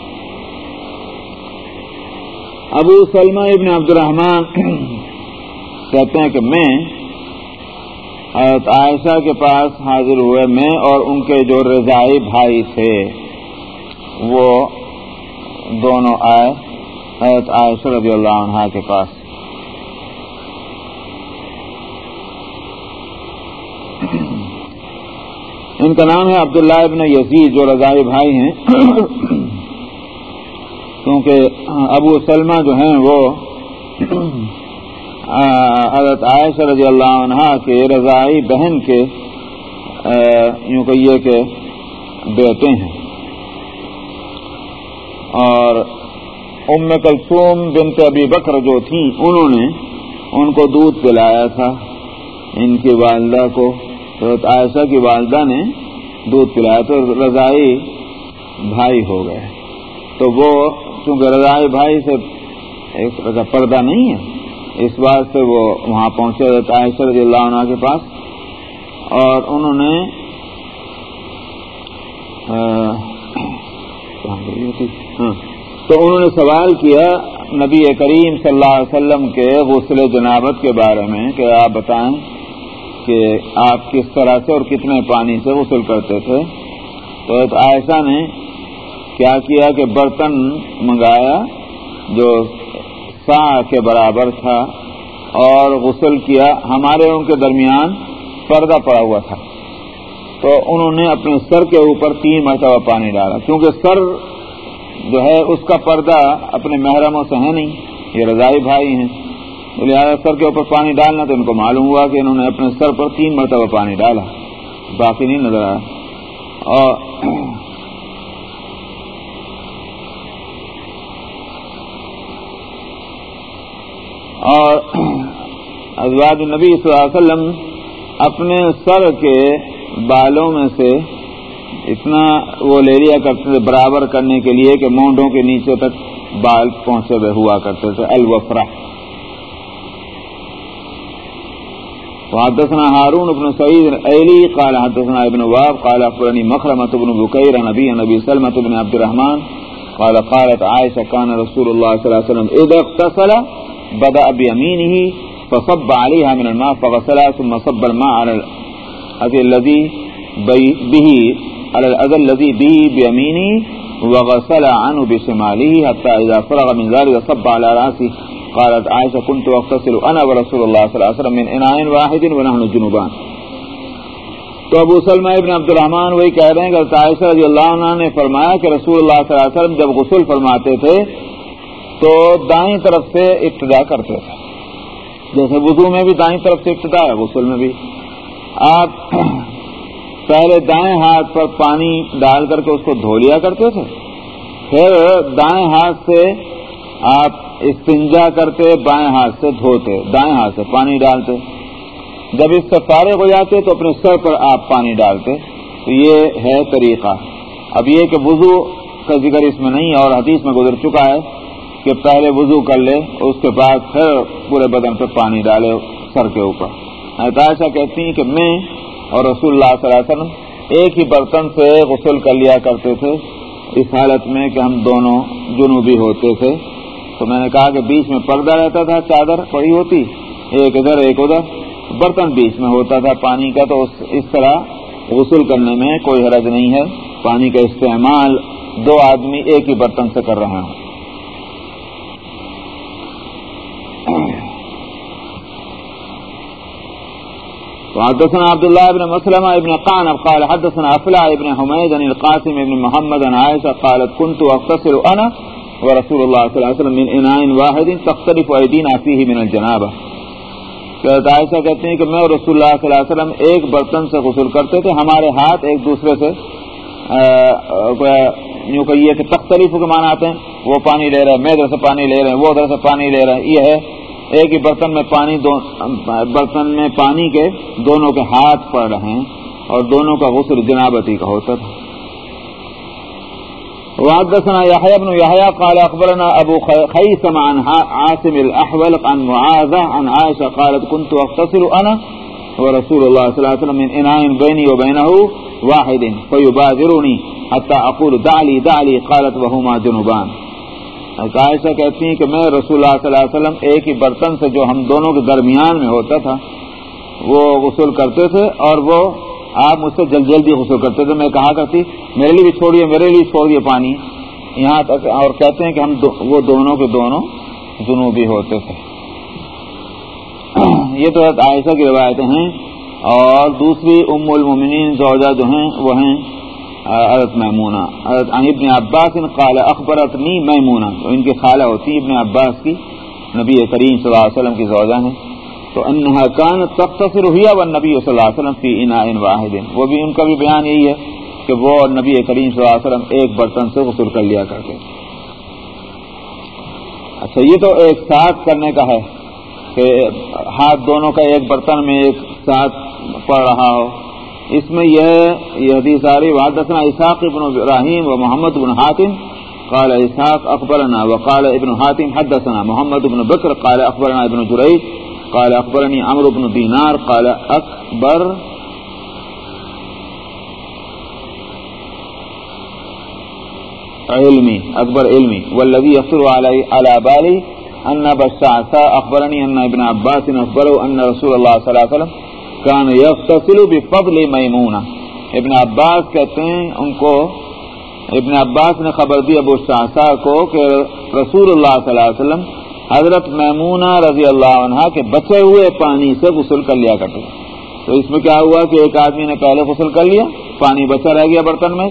ابو سلمہ ابن عبد الرحمان کہتے ہیں کہ میں حضرت عائشہ کے پاس حاضر ہوئے، میں اور ان کے جو رضائی بھائی تھے، وہ دونوں آئے حضرت عائشہ رضی اللہ عنہ کے پاس۔ ان کا نام ہے عبداللہ ابن یزید، جو رضائی بھائی ہیں۔ کیونکہ ابو سلمہ جو ہیں وہ حضرت عائشہ رضی اللہ عنہ کے رضائی بہن کے یوں کہیے کہ بیٹے ہیں۔ اور ام کلثوم بنت ابی بکر جو تھیں، انہوں نے ان کو دودھ پلایا تھا۔ ان کی والدہ کو، حضرت عائشہ کی والدہ نے دودھ پلایا تو رضائی بھائی ہو گئے۔ تو وہ چونکہ رضائی بھائی سے؟ ایک پردہ نہیں ہے۔ اس بات سے وہ وہاں پہنچے عائشہ رضی اللہ عنہ کے پاس۔ اور انہوں نے تو انہوں نے سوال کیا نبی کریم صلی اللہ علیہ وسلم کے غسل جنابت کے بارے میں کہ آپ بتائیں کہ آپ کس طرح سے اور کتنے پانی سے غسل کرتے تھے۔ تو عائشہ نے کیا کیا کہ برتن منگایا جو سا کے برابر تھا اور غسل کیا ہمارے ان کے درمیان پردہ پڑا ہوا تھا۔ تو انہوں نے اپنے سر کے اوپر تین مرتبہ پانی ڈالا۔ کیونکہ سر جو ہے، اس کا پردہ اپنے محرموں سے ہے نہیں۔ یہ رضائی بھائی ہیں۔ لہٰذا سر کے اوپر پانی ڈالنا تو ان کو معلوم ہوا کہ انہوں نے اپنے سر پر تین مرتبہ پانی ڈالا۔ باقی نہیں نظر آیا۔ اور اور ازواج نبی صلی اللہ علیہ وسلم اپنے سر کے بالوں میں سے اتنا وہ لے لیا کرتے تھے برابر کرنے کے لیے کہ مونڈوں کے نیچے تک بال پہنچے ہوئے ہوا کرتے تھے الوفرا حدثنا هارون بن سعيد الأيلي قال حدثنا ابن واب قال أخبرني مخرمة بن بكير نبي نبي سلمة بن عبد الرحمن قال قالت عائشة كان رسول الله صلى الله عليه وسلم إذا اغتسل بدأ بيمينه فصب عليها من الماء فغسلها ثم صب الماء على الأذى الذي به على الأذى الذي به بيمينه وغسل عنه بشماله حتى إذا فرغ من ذلك صب على رأسه قالت عائشة كنت أغتسل أنا ورسول الله صلى الله عليه وسلم من إناء واحد ونحن جنوبان. تو ابو سلمہ ابن عبد الرحمان وہی کہہ رہے ہیں کہ عائشہ رضی اللہ عنہ نے فرمایا کہ رسول اللہ صلی اللہ علیہ وسلم جب غسل فرماتے تھے تو دائیں طرف سے ابتدا کرتے تھے۔ جیسے وضو میں بھی دائیں طرف سے ابتدا ہے، غسل میں بھی۔ آپ پہلے دائیں ہاتھ پر پانی ڈال کر کے اس کو دھو لیا کرتے تھے۔ پھر دائیں ہاتھ سے آپ استنجا کرتے بائیں ہاتھ سے دھوتے، دائیں ہاتھ سے پانی ڈالتے۔ جب اس سے فارغ ہو جاتے تو اپنے سر پر آپ پانی ڈالتے۔ تو یہ ہے طریقہ۔ اب یہ کہ وضو کا ذکر اس میں نہیں اور حدیث میں گزر چکا ہے۔ کہ پہلے وضو کر لے، اس کے بعد پھر پورے بدن پہ پانی ڈالے سر کے اوپر۔ ایسا کہتی ہیں کہ میں اور رسول اللہ صلی اللہ علیہ وسلم ایک ہی برتن سے غسل کر لیا کرتے تھے۔ اس حالت میں کہ ہم دونوں جنوبی ہوتے تھے۔ تو میں نے کہا کہ بیچ میں پردہ رہتا تھا، چادر پڑی ہوتی، ایک ادھر ایک ادھر۔ برتن بیچ میں ہوتا تھا پانی کا، تو اس طرح غسل کرنے میں کوئی حرج نہیں ہے۔ پانی کا استعمال دو آدمی ایک ہی برتن سے کر رہے ہیں۔ وحدثنا عبد الله بن مسلم ابن قانب قال حدثنا افلا ابن حميد عن القاسم ابن محمد عن عائشة قالت كنت اغتسل انا ورسول الله صلى الله عليه وسلم من اناء واحد تختلف ايدينا فيه من الجنابه عائشہ کہتے ہیں کہ میں اور رسول اللہ صلی اللہ علیہ وسلم ایک برتن سے غسل کرتے تھے، ہمارے ہاتھ ایک دوسرے سے یوں کہیے کہ تختریف کے معنی آتے ہیں۔ وہ پانی لے رہے ہیں، میں ادھر سے پانی لے رہے ہیں، وہ ادھر سے پانی لے رہے ہیں، یہ ہے۔ ایک ہی برتن میں پانی دو برتن میں پانی کے دونوں کے ہاتھ پڑ رہے ہیں اور دونوں کا غسل جنابتی کا ہوتا تھا۔ وحدثنا يحيى بن يحيى قال اخبرنا ابو خيثم عن عاصم الاحول عن معاذ عن عائشه قالت كنت اغتسل انا ورسول الله صلى الله عليه وسلم من اناء بيني وبينه واحد فيبادرني حتى اقول دعلي دعلي قالت وهما جنبان۔ عائشہ کہتی ہیں کہ میں رسول اللہ صلی اللہ علیہ وسلم ایک ہی برتن سے جو ہم دونوں کے درمیان میں ہوتا تھا، وہ غسل کرتے تھے اور وہ آپ مجھ سے جلد جلدی غسل کرتے تھے۔ میں کہا کرتی، میرے لیے بھی چھوڑیے، میرے لیے چھوڑیے پانی۔ یہاں تک، اور کہتے ہیں کہ ہم دو، وہ دونوں کے دونوں جنوبی ہوتے تھے۔ یہ تو عائشہ کی روایتیں ہیں۔ اور دوسری ام المومنین زوجہ جو ہیں، وہ ہیں حضرت محمونہ حضرت ابن عباس ان قال اخبرتنی میمونہ۔ ان کی خالہ ہوتی ابن عباس کی۔ نبی کریم صلی اللہ علیہ وسلم کی زوجہ ہیں۔ تو انہا کان تختصر ہوا و نبی صلی اللہ علیہ وسلم فی انا ان واحد۔ وہ بھی ان کا بھی بیان یہی ہے کہ وہ نبی کریم صلی اللہ علیہ وسلم ایک برتن سے غسل کر لیا کرتے اچھا یہ تو ایک ساتھ کرنے کا ہے کہ ہاتھ دونوں کا ایک برتن میں ایک ساتھ پڑ رہا ہو۔ اس میں یہ یہ حدیث آ رہی وحدثنا اسحاق ابن ابراہیم و محمد بن حاتم قال اسحاق اخبرنا وقال ابن حاتم حدثنا محمد بن بکر قال اخبرنا ابن جريج قال اخبرني عمرو بن دينار قال اكبر علمي اكبر علمي، والذي يخطر علي، على بالي ان بشعثاء اخبرني ان ابن عباس اخبره ان رسول الله صلى الله عليه وسلم کان یفتصل بفضل میمونہ ابن عباس کہتے ہیں، ان کو ابن عباس نے خبر دی ابو شاہسا کو کہ رسول اللہ صلی اللہ علیہ وسلم حضرت میمونہ رضی اللہ عنہ کے بچے ہوئے پانی سے غسل کر لیا کرتے تو اس میں کیا ہوا کہ ایک آدمی نے پہلے غسل کر لیا، پانی بچا رہ گیا برتن میں،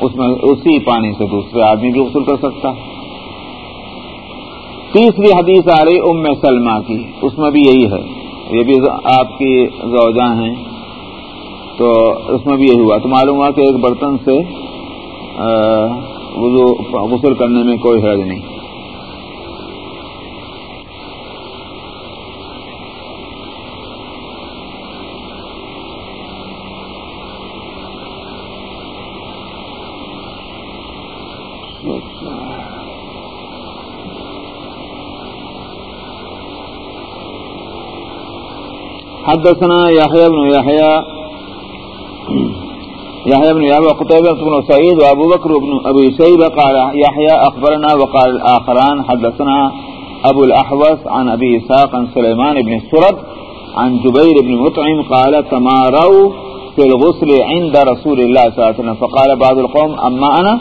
اس میں اسی پانی سے دوسرے آدمی بھی غسل کر سکتا۔ تیسری حدیث آ رہی ام سلمہ کی، اس میں بھی یہی ہے۔ یہ بھی آپ کی زوجہ ہیں، تو اس میں بھی یہی ہوا۔ تو معلوم ہوا کہ ایک برتن سے غسل کرنے میں کوئی حرج نہیں۔ حدثنا يحيى بن يحيى يحيى بن يحيى وقتيبة بن سعيد وابو بكر بن ابي شيبة قال يحيى اخبرنا وقال الاخران حدثنا ابو الاحوص عن ابي اسحاق عن سليمان بن السرد عن جبير بن مطعم قال تماروا في الغسل عند رسول الله صلى الله عليه وسلم. فقال بعض القوم اما انا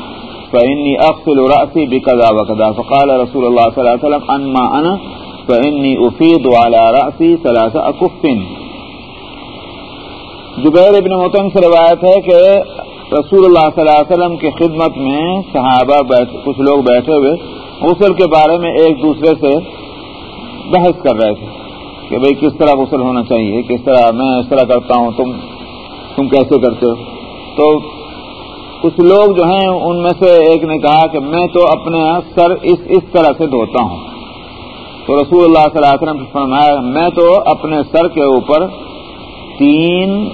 فاني اغسل راسي بكذا وكذا. فقال رسول الله صلى الله عليه وسلم اما انا فإني أفيد على رأسي ثلاث أكف. ابن متم سے روایت ہے کہ رسول اللہ صلی اللہ علیہ وسلم کی خدمت میں صحابہ بیٹھ کچھ لوگ بیٹھے ہوئے غسل کے بارے میں ایک دوسرے سے بحث کر رہے تھے کہ بھئی کس طرح غسل ہونا چاہیے، کس طرح میں اس طرح کرتا ہوں، تم تم کیسے کرتے ہو؟ تو کچھ لوگ جو ہیں ان میں سے ایک نے کہا کہ میں تو اپنے ہاں سر اس اس طرح سے دھوتا ہوں۔ تو رسول اللہ صلی اللہ علیہ وسلم فرمایا، میں تو اپنے سر کے اوپر تین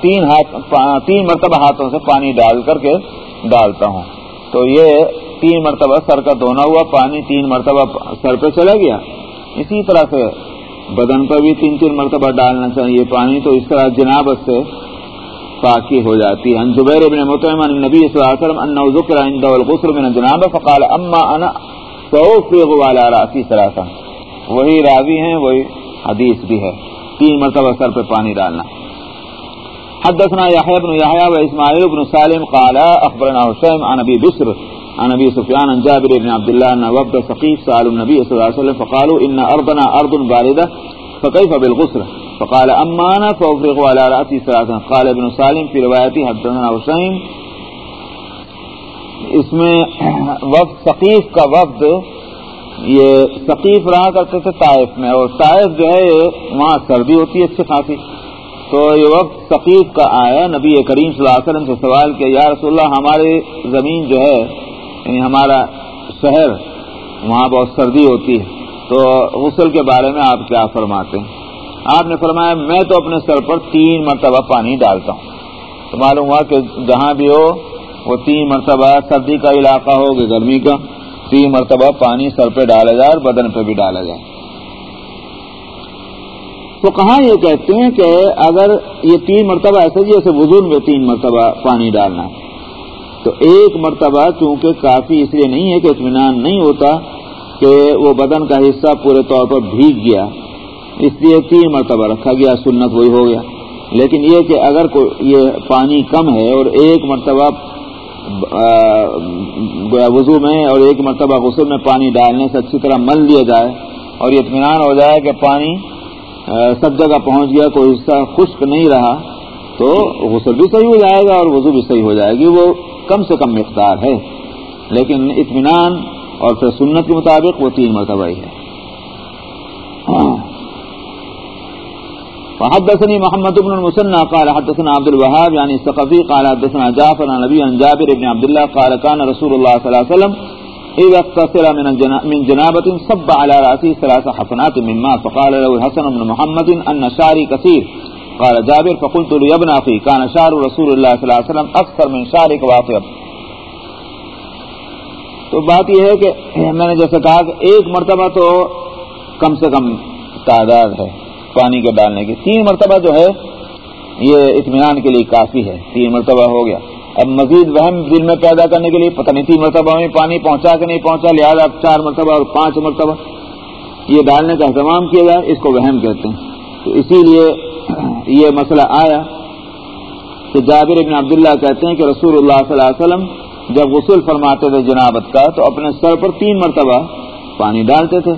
تین ہاتھ تین مرتبہ ہاتھوں سے پانی ڈال کر کے ڈالتا ہوں۔ تو یہ تین مرتبہ سر کا دھونا ہوا، پانی تین مرتبہ سر پہ چلا گیا۔ اسی طرح سے بدن پر بھی تین تین مرتبہ ڈالنا چاہیے، پانی تو اس طرح جنابت سے پاکی ہو جاتی ہے۔ زبیر ابن مطمئن عن نبی صلی اللہ علیہ وسلم انه ذکر عند الغسل من الجناب فقال، اما انا سو سوفرغ على راسي ثلاثه وہی راوی ہیں، وہی حدیث بھی ہے۔ تین مرتبہ سر پہ پانی ڈالنا۔ حدثنا يحيى بن يحيى واسماعيل بن سالم قال اخبرنا هشام عن ابي بشر عن ابي سفيان عن جابر بن عبد الله ان وفد ثقيف سالوا النبي صلى الله عليه وسلم فقالوا ان ارضنا ارض بارده فكيف بالغسل؟ فقال اما انا فافرغ على راسي ثلاثا قال ابن سالم في روايته حدثنا حسين اس میں وفد ثقیف کا وفد یہ ثقیف رہا کرتے تھے طائف میں، اور طائف جو ہے وہاں سردی ہوتی ہے اچھی خاصی تو یہ وقت ثقیف کا آیا، نبی کریم صلی اللہ علیہ وسلم سے سوال کیا، یا رسول اللہ، ہماری زمین جو ہے یعنی ہمارا شہر، وہاں بہت سردی ہوتی ہے۔ تو غسل کے بارے میں آپ کیا فرماتے ہیں؟ آپ نے فرمایا، میں تو اپنے سر پر تین مرتبہ پانی ڈالتا ہوں۔ تو معلوم ہوا کہ جہاں بھی ہو وہ تین مرتبہ سردی کا علاقہ ہو گرمی کا، تین مرتبہ پانی سر پہ ڈالا جائے اور بدن پہ بھی ڈالا جائے۔ تو کہاں یہ کہتے ہیں کہ اگر یہ تین مرتبہ ایسا جی جیسے وزن میں تین مرتبہ پانی ڈالنا تو ایک مرتبہ چونکہ کافی اس لیے نہیں ہے کہ اطمینان نہیں ہوتا کہ وہ بدن کا حصہ پورے طور پر بھیگ گیا، اس لیے تین مرتبہ رکھا گیا، سنت وہی ہو گیا۔ لیکن یہ کہ اگر کوئی یہ پانی کم ہے اور ایک مرتبہ گویا وضو میں اور ایک مرتبہ غسل میں پانی ڈالنے سے اچھی طرح مل لیا جائے اور یہ اطمینان ہو جائے کہ پانی سب جگہ پہنچ گیا، کوئی حصہ خشک نہیں رہا، تو غسل بھی صحیح ہو جائے گا اور وضو بھی صحیح ہو جائے گی، وہ کم سے کم مقدار ہے۔ لیکن اطمینان اور پھر سنت کے مطابق وہ تین مرتبہ ہی ہے۔ ہاں۔ وحدثني محمد بن المسنى قال حدثنا عبد الوهاب يعني الثقفي قال حدثنا جعفر عن نبي عن جابر بن عبد الله قال كان رسول الله صلى الله عليه وسلم إذا اغتسل من من جنابة صب على رأسه ثلاث حفنات من ماء فقال له الحسن بن محمد أن شعري كثير. قال جابر فقلت له يا ابن أخي كان شعر رسول الله صلى الله عليه وسلم أكثر من شعرك واطيب تو بات یہ ہے کہ میں نے جیسے کہا کہ ایک مرتبہ تو کم سے کم تعداد ہے۔ پانی کے ڈالنے کی۔ تین مرتبہ جو ہے، یہ اطمینان کے لیے کافی ہے۔ تین مرتبہ ہو گیا۔ اب مزید وہم دل میں پیدا کرنے کے لیے پتہ نہیں، تین مرتبہ میں پانی پہنچا کہ نہیں پہنچا، لہٰذا چار مرتبہ اور پانچ مرتبہ۔ یہ ڈالنے کا اہتمام کیا جائے، اس کو وہم کہتے ہیں۔ تو اسی لیے یہ مسئلہ آیا کہ جابر ابن عبداللہ کہتے ہیں کہ رسول اللہ صلی اللہ علیہ وسلم جب غسل فرماتے تھے جنابت کا، تو اپنے سر پر تین مرتبہ پانی ڈالتے تھے۔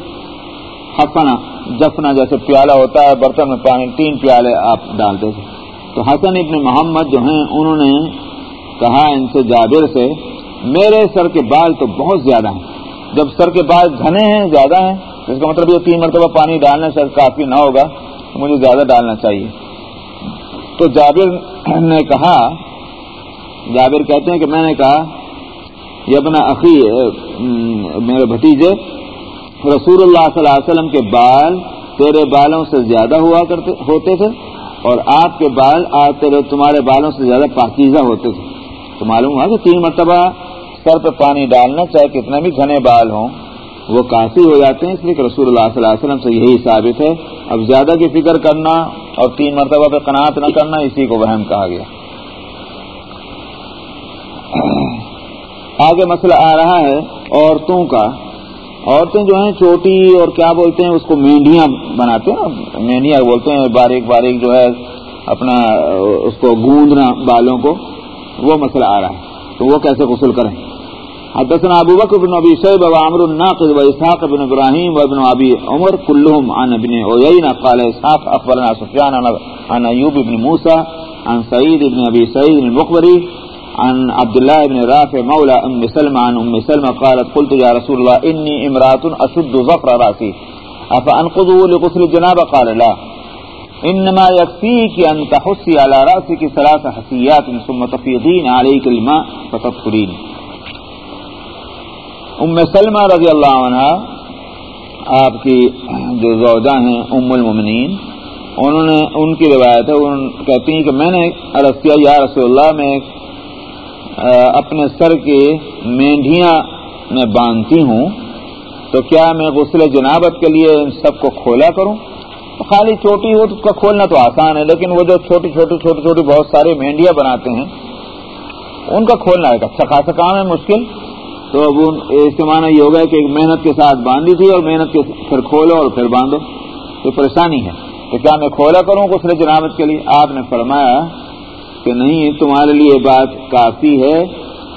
ہفنا جفنا جیسے پیالہ ہوتا ہے، برتن میں پانی، تین پیالے آپ ڈالتے تھے تو حسن ابن محمد جو ہیں، انہوں نے کہا ان سے جابر سے، میرے سر کے بال تو بہت زیادہ ہیں۔ جب سر کے بال گھنے ہیں، زیادہ ہیں اس کا مطلب یہ تین مرتبہ پانی ڈالنے سے کافی نہ ہوگا، تو مجھے زیادہ ڈالنا چاہیے۔ تو جابر نے کہا، جابر کہتے ہیں کہ میں نے کہا، یہ اپنا عقی میرے بھتیجے رسول اللہ صلی اللہ علیہ وسلم کے بال تیرے بالوں سے زیادہ ہوا کرتے ہوتے تھے اور آپ کے بال آج تیرے تمہارے بالوں سے زیادہ پاکیزہ ہوتے تھے۔ تو معلوم ہوا کہ تین مرتبہ سر پہ پانی ڈالنا چاہے کتنے بھی گھنے بال ہوں، وہ کافی ہو جاتے ہیں، اس لیے کہ رسول اللہ صلی اللہ علیہ وسلم سے یہی ثابت ہے۔ اب زیادہ کی فکر کرنا اور تین مرتبہ پہ قناعت نہ کرنا، اسی کو وہم کہا گیا۔ آگے مسئلہ آ رہا ہے، عورتوں کا۔ عورتیں جو ہیں چھوٹی اور کیا بولتے ہیں، اس کو مینڈیاں بناتے ہیں مینڈیاں بولتے ہیں باریک باریک جو ہے اپنا، اس کو گوندنا بالوں کو۔ وہ مسئلہ آ رہا ہے۔ تو وہ کیسے غسل کریں؟ حدثنا ابو بکر بن ابي شيبه وعمر الناقد واسحاق بن ابراهيم وابن ابي عمر كلهم عن ابن عيينة قال اسحاق اخبرنا سفيان عن ايوب بن موسى عن سعيد بن ابي سعيد المقبري عن عبد الله بن رافع مولى ام سلمة عن ام سلمة قالت قلت يا رسول الله اني امراه اشد ظفر راسي افانقضه لغسل الجنابه قال لا. انما يكفيك ان تحسي على راسك ثلاث حسيات ثم تفيضين عليك الماء فتطهرين ام سلمہ رضی اللہ عنہ آپ کی جو زوجہ ہیں، ام المؤمنین، انہوں نے، ان کی روایت ہے کہتی ہیں کہ میں نے عرض کیا، یا رسول اللہ، میں اپنے سر کی مینڈیاں میں باندھتی ہوں، تو کیا میں غسل جنابت کے لیے ان سب کو کھولا کروں؟ خالی چھوٹی ہو تو اس کا کھولنا تو آسان ہے، لیکن وہ جو چھوٹی چھوٹی چھوٹی چھوٹی بہت ساری مینڈیاں بناتے ہیں، ان کا کھولنا ایک اچھا خاصا کام ہے، مشکل۔ تو اب اس معنی یہ ہوگا کہ محنت کے ساتھ باندھی تھی اور محنت کے پھر کھولو اور پھر باندھو۔ یہ پریشانی ہے۔ تو کیا میں کھولا کروں غسل جنابت کے لیے؟ آپ نے فرمایا کہ نہیں، تمہارے لیے بات کافی ہے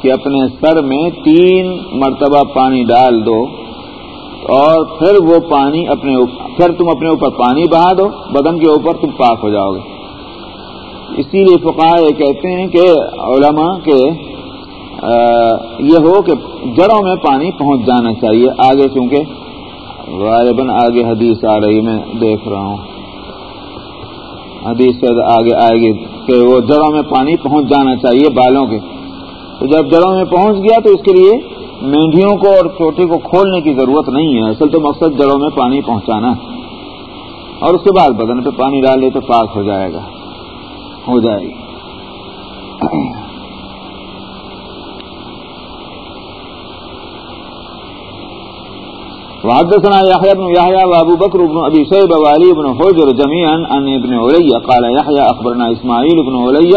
کہ اپنے سر میں تین مرتبہ پانی ڈال دو اور پھر وہ پانی اپنے پھر تم اپنے اوپر پانی بہا دو، بدن کے اوپر تم پاک ہو جاؤ گے۔ اسی لیے فقہ یہ کہتے ہیں کہ علماء کے یہ ہو کہ جڑوں میں پانی پہنچ جانا چاہیے۔ آگے چونکہ غالباً آگے حدیث آ رہی میں دیکھ رہا ہوں۔ حدیث سے آگے آئے گی کہ وہ جڑوں میں پانی پہنچ جانا چاہیے بالوں کے۔ تو جب جڑوں میں پہنچ گیا تو اس کے لیے مینڈیوں کو اور چوٹی کو کھولنے کی ضرورت نہیں ہے۔ اصل تو مقصد جڑوں میں پانی پہنچانا۔ ہے اور اس کے بعد بدن پہ پانی ڈال لے تو پاک ہو جائے گا۔ ہو جائے گی۔ وحدثنا يحيى بن يحيى وابو بكر بن ابي شيبه وعلي بن حجر جميعا عن ابن علي قال يحيى اخبرنا اسماعيل بن علي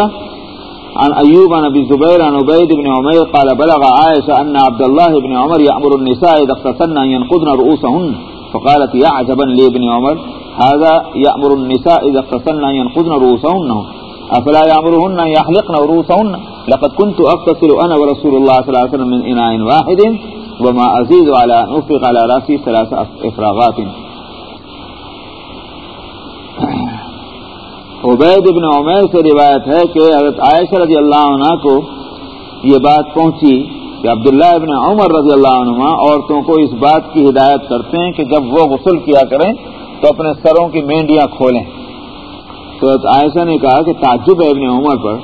عن ايوب عن ابي الزبير عن عبيد بن عمير قال بلغ عائشه ان عبد الله بن عمر يامر النساء اذا اغتسلن ان ينقضن رؤوسهن فقالت يا عجبا لابن عمر هذا يامر النساء اذا اغتسلن ان ينقضن رؤوسهن افلا يامرهن ان يحلقن رؤوسهن لقد كنت اغتسل انا ورسول الله صلى الله عليه وسلم من اناء واحد وما ازيد على نفق على راسي ثلاث افراغات عبید ابن عمیر سے روایت ہے کہ حضرت عائشہ رضی اللہ عنہ کو یہ بات پہنچی کہ عبداللہ ابن عمر رضی اللہ عنہ عورتوں کو اس بات کی ہدایت کرتے ہیں کہ جب وہ غسل کیا کریں تو اپنے سروں کی مینڈیاں کھولیں۔ تو حضرت عائشہ نے کہا کہ تعجب ہے ابن عمر پر،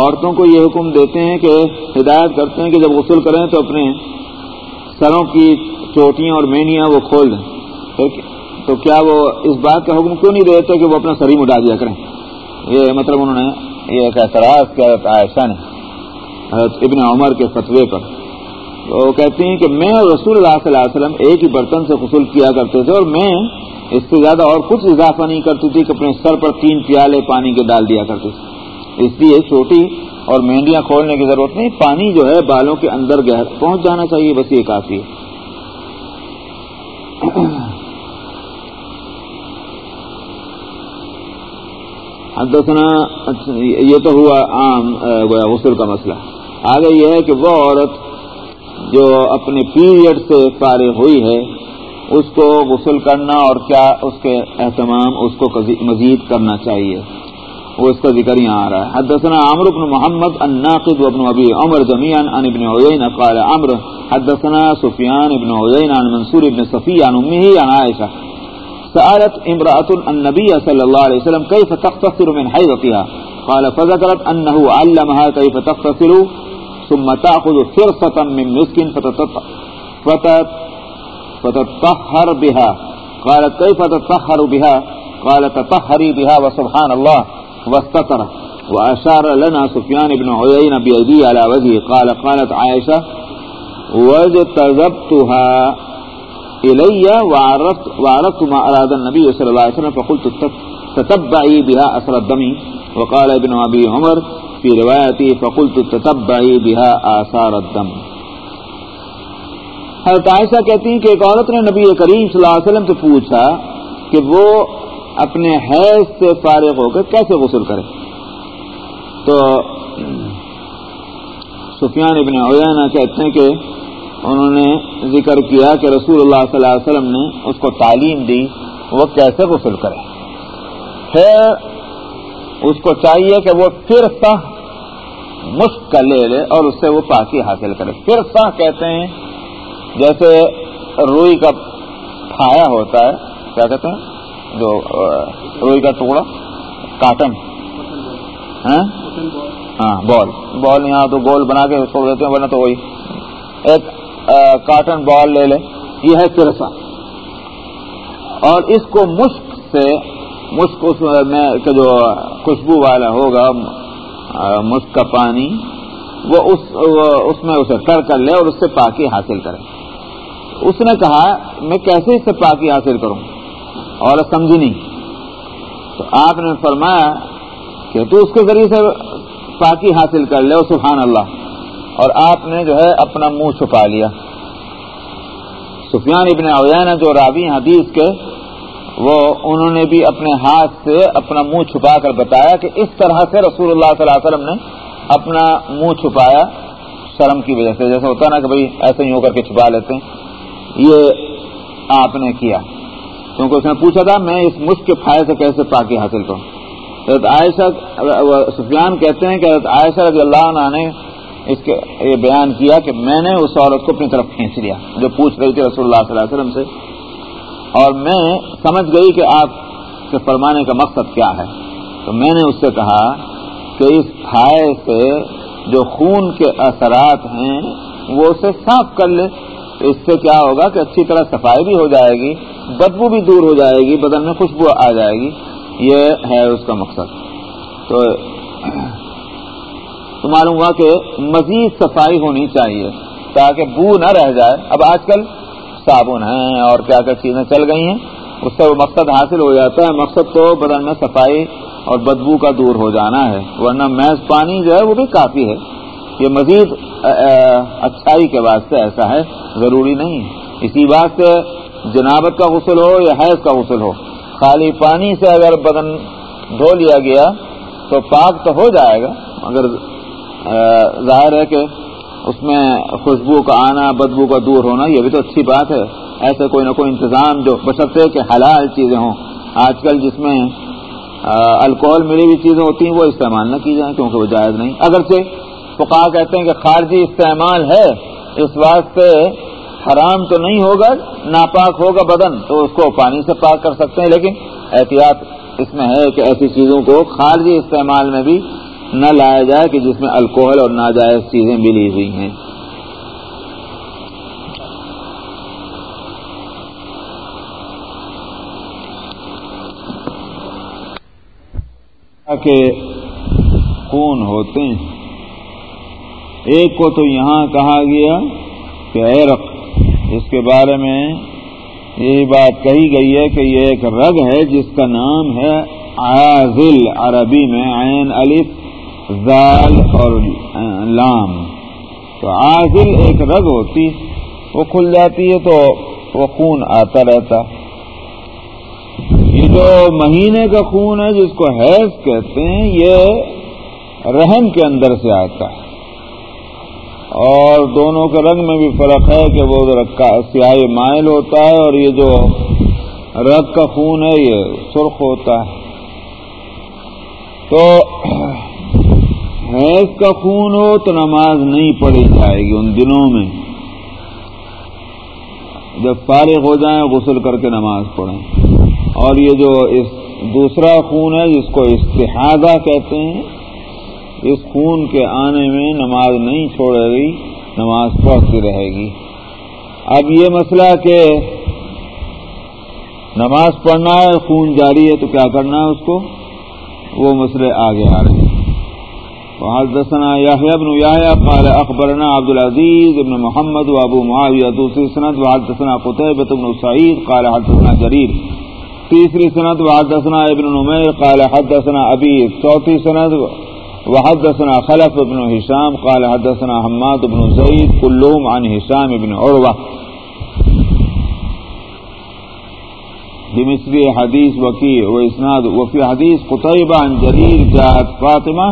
عورتوں کو یہ حکم دیتے ہیں کہ ہدایت کرتے ہیں کہ جب غسل کریں تو اپنے سروں کی چوٹیاں اور مینڈیاں وہ کھول دیں۔ تو کیا وہ اس بات کا حکم کیوں نہیں دیتے کہ وہ اپنا سر ہی مٹا دیا کریں؟ یہ مطلب انہوں نے یہ ایک اعتراض کیا عائشہ نے، حضرت ابن عمر کے فتوے پر۔ وہ کہتے ہیں کہ میں اور رسول اللہ صلی اللہ علیہ وسلم ایک ہی برتن سے غسل کیا کرتے تھے اور میں اس سے زیادہ اور کچھ اضافہ نہیں کرتی تھی کہ اپنے سر پر تین پیالے پانی کے ڈال دیا کرتی تھی اس لیے چھوٹی اور مہندیاں کھولنے کی ضرورت نہیں، پانی جو ہے بالوں کے اندر گہر پہنچ جانا چاہیے، بس یہ کافی ہے۔ حدثنا، یہ تو ہوا عام گویا غسل کا مسئلہ۔ آگے یہ ہے کہ وہ عورت جو اپنے پیریڈ سے فارغ ہوئی ہے، اس کو غسل کرنا اور کیا اس کے اہتمام، اس کو مزید کرنا چاہیے۔ وہ اس کا ذکر یہاں آ رہا ہے۔ حدثنا عمر بن محمد الناقد وابن ابي عمر جميعا عن ابن عيينة قال عمرو، حدثنا سفيان بن عيينة عن منصور بن صفي عن امه عن عائشة سألت امرأة النبي صلى الله عليه وسلم كيف تغتسل من حيضتها قال فذكرت أنه علمها كيف تغتسل ثم تأخذ فرصة من مسك فتطهر بها۔ قالت كيف تطهر بها؟ قال تطهري بها وسبحان الله واستطر وأشار لنا سفيان بن عيين بأيدي على وجهه. قال قالت عائشة وجتذبتها إلي وعرفت, وعرفت ما أراد النبي صلى الله عليه وسلم. فقلت تتبعي بها أثر الدم. وقال ابن أبي عمر في روايتي فقلت تتبعي بها آثار الدم. حضرت عائشہ کہتی ہیں کہ ایک عورت نے نبی کریم صلی اللہ علیہ وسلم سے پوچھا کہ وہ اپنے حیض سے فارغ ہو کر کیسے غسل کرے؟ تو سفیان ابن اویانہ کہتے ہیں کہ انہوں نے ذکر کیا کہ رسول اللہ صلی اللہ علیہ وسلم نے اس کو تعلیم دی، وہ کیسے غسل کرے؟ پھر اس کو چاہیے کہ وہ پھر سہ مشق کا لے لے اور اس سے وہ پاکی حاصل کرے۔ پھر سہ کہتے ہیں، جیسے روئی کا پھایا ہوتا ہے، کیا کہتے ہیں؟ جو روئی کا ٹکڑا، کاٹن ہاں؟, ہاں؟ بال۔ بال یہاں تو گول بنا کے چھوڑ دیتے ہیں، ورنہ تو وہی۔ ایک کاٹن بال لے لے یہ ہے چرسا اور اس کو مشک سے، مشک اس میں جو خوشبو والا ہوگا مشک کا پانی، وہ اس اس میں اسے کر کر لے اور اس سے پاکی حاصل کرے۔ اس نے کہا، میں کیسے اس سے پاکی حاصل کروں؟ اور سمجھی نہیں۔ تو آپ نے فرمایا کہ تو اس کے ذریعے سے پاکی حاصل کر لے، سبحان اللہ۔ اور آپ نے جو ہے اپنا منہ چھپا لیا۔ سفیان ابن اوینا جو راوی حدیث کے، وہ انہوں نے بھی اپنے ہاتھ سے اپنا منہ چھپا کر بتایا کہ اس طرح سے رسول اللہ صلی اللہ علیہ وسلم نے اپنا منہ چھپایا شرم کی وجہ سے۔ جیسا ہوتا نا کہ بھائی ایسے ہی ہو کر کے چھپا لیتے ہیں۔ یہ آپ نے کیا۔ کیونکہ اس نے پوچھا تھا، میں اس مشق کے فائدے سے کیسے پاکی حاصل کروں؟ حضرت عائشہ سفیان کہتے ہیں کہ حضرت عائشہ رضی اللہ عنہ نے اس کے یہ بیان کیا کہ میں نے اس عورت کو اپنی طرف کھینچ لیا، جو پوچھ رہی تھی رسول اللہ صلی اللہ علیہ وسلم سے۔ اور میں سمجھ گئی کہ آپ کے فرمانے کا مقصد کیا ہے۔ تو میں نے اس سے کہا کہ اس پھائے سے جو خون کے اثرات ہیں، وہ اسے صاف کر لے۔ تو اس سے کیا ہوگا کہ اچھی طرح صفائی بھی ہو جائے گی، بدبو بھی دور ہو جائے گی، بدن میں خوشبو آ جائے گی۔ یہ ہے اس کا مقصد۔ تو معلوم ہوا کہ مزید صفائی ہونی چاہیے تاکہ بو نہ رہ جائے۔ اب آج کل صابن ہیں اور کیا کیا چیزیں چل گئی ہیں، اس سے وہ مقصد حاصل ہو جاتا ہے۔ مقصد تو بدن میں صفائی اور بدبو کا دور ہو جانا ہے، ورنہ محض پانی جو ہے وہ بھی کافی ہے۔ یہ مزید اچھائی کے واسطے ایسا ہے، ضروری نہیں۔ اسی بات سے جنابت کا غسل ہو یا حیض کا غسل ہو، خالی پانی سے اگر بدن دھو لیا گیا تو پاک تو ہو جائے گا، مگر ظاہر ہے کہ اس میں خوشبو کا آنا، بدبو کا دور ہونا، یہ بھی تو اچھی بات ہے۔ ایسے کوئی نہ کوئی انتظام جو بشرطے کہ حلال چیزیں ہوں۔ آج کل جس میں الکوہل ملی ہوئی چیزیں ہوتی ہیں، وہ استعمال نہ کی جائیں کیونکہ وہ جائز نہیں۔ اگرچہ فقا کہتے ہیں کہ خارجی استعمال ہے، اس واسطے حرام تو نہیں ہوگا، ناپاک ہوگا بدن، تو اس کو پانی سے پاک کر سکتے ہیں، لیکن احتیاط اس میں ہے کہ ایسی چیزوں کو خارجی استعمال میں بھی نہ لایا جائے کہ جس میں الکوہل اور ناجائز چیزیں ملی ہوئی ہیں۔ کہ خون ہوتے ہیں۔ ایک کو تو یہاں کہا گیا کہ عرق اس کے بارے میں یہی بات کہی گئی ہے کہ یہ ایک رگ ہے جس کا نام ہے عازل، عربی میں عین، الف، زال اور لام۔ تو عازل ایک رگ ہوتی، وہ کھل جاتی ہے تو وہ خون آتا رہتا۔ یہ جو مہینے کا خون ہے جس کو حیض کہتے ہیں، یہ رحم کے اندر سے آتا ہے۔ اور دونوں کے رنگ میں بھی فرق ہے کہ وہ سیاہی مائل ہوتا ہے اور یہ جو رگ کا خون ہے یہ سرخ ہوتا ہے۔ تو حیض کا خون ہو تو نماز نہیں پڑھی جائے گی ان دنوں میں۔ جب فارغ ہو جائیں غسل کر کے نماز پڑھیں۔ اور یہ جو اس دوسرا خون ہے جس کو استحادہ کہتے ہیں اس خون کے آنے میں نماز نہیں چھوڑے گی، نماز پڑھتی رہے گی۔ اب یہ مسئلہ کہ نماز پڑھنا ہے، خون جاری ہے تو کیا کرنا ہے اس کو؟ وہ مسئلے آگے آ رہے ہیں۔ وحدثنا يحيى بن يحيى قال أخبرنا عبد العزيز بن محمد وأبو معاوية دوسري سند وحدثنا قتيبة بن سعيد قال حدثنا جرير تیسری سند وحدثنا ابن نمير قال حدثنا أبي چوتھی سند وحدثنا خلف بن هشام، قال حدثنا حماد بن زيد، كلهم عن هشام بن عروة. بمثل حديث وكيع وإسناد وفي حديث قتيبة عن جرير جاءت فاطمة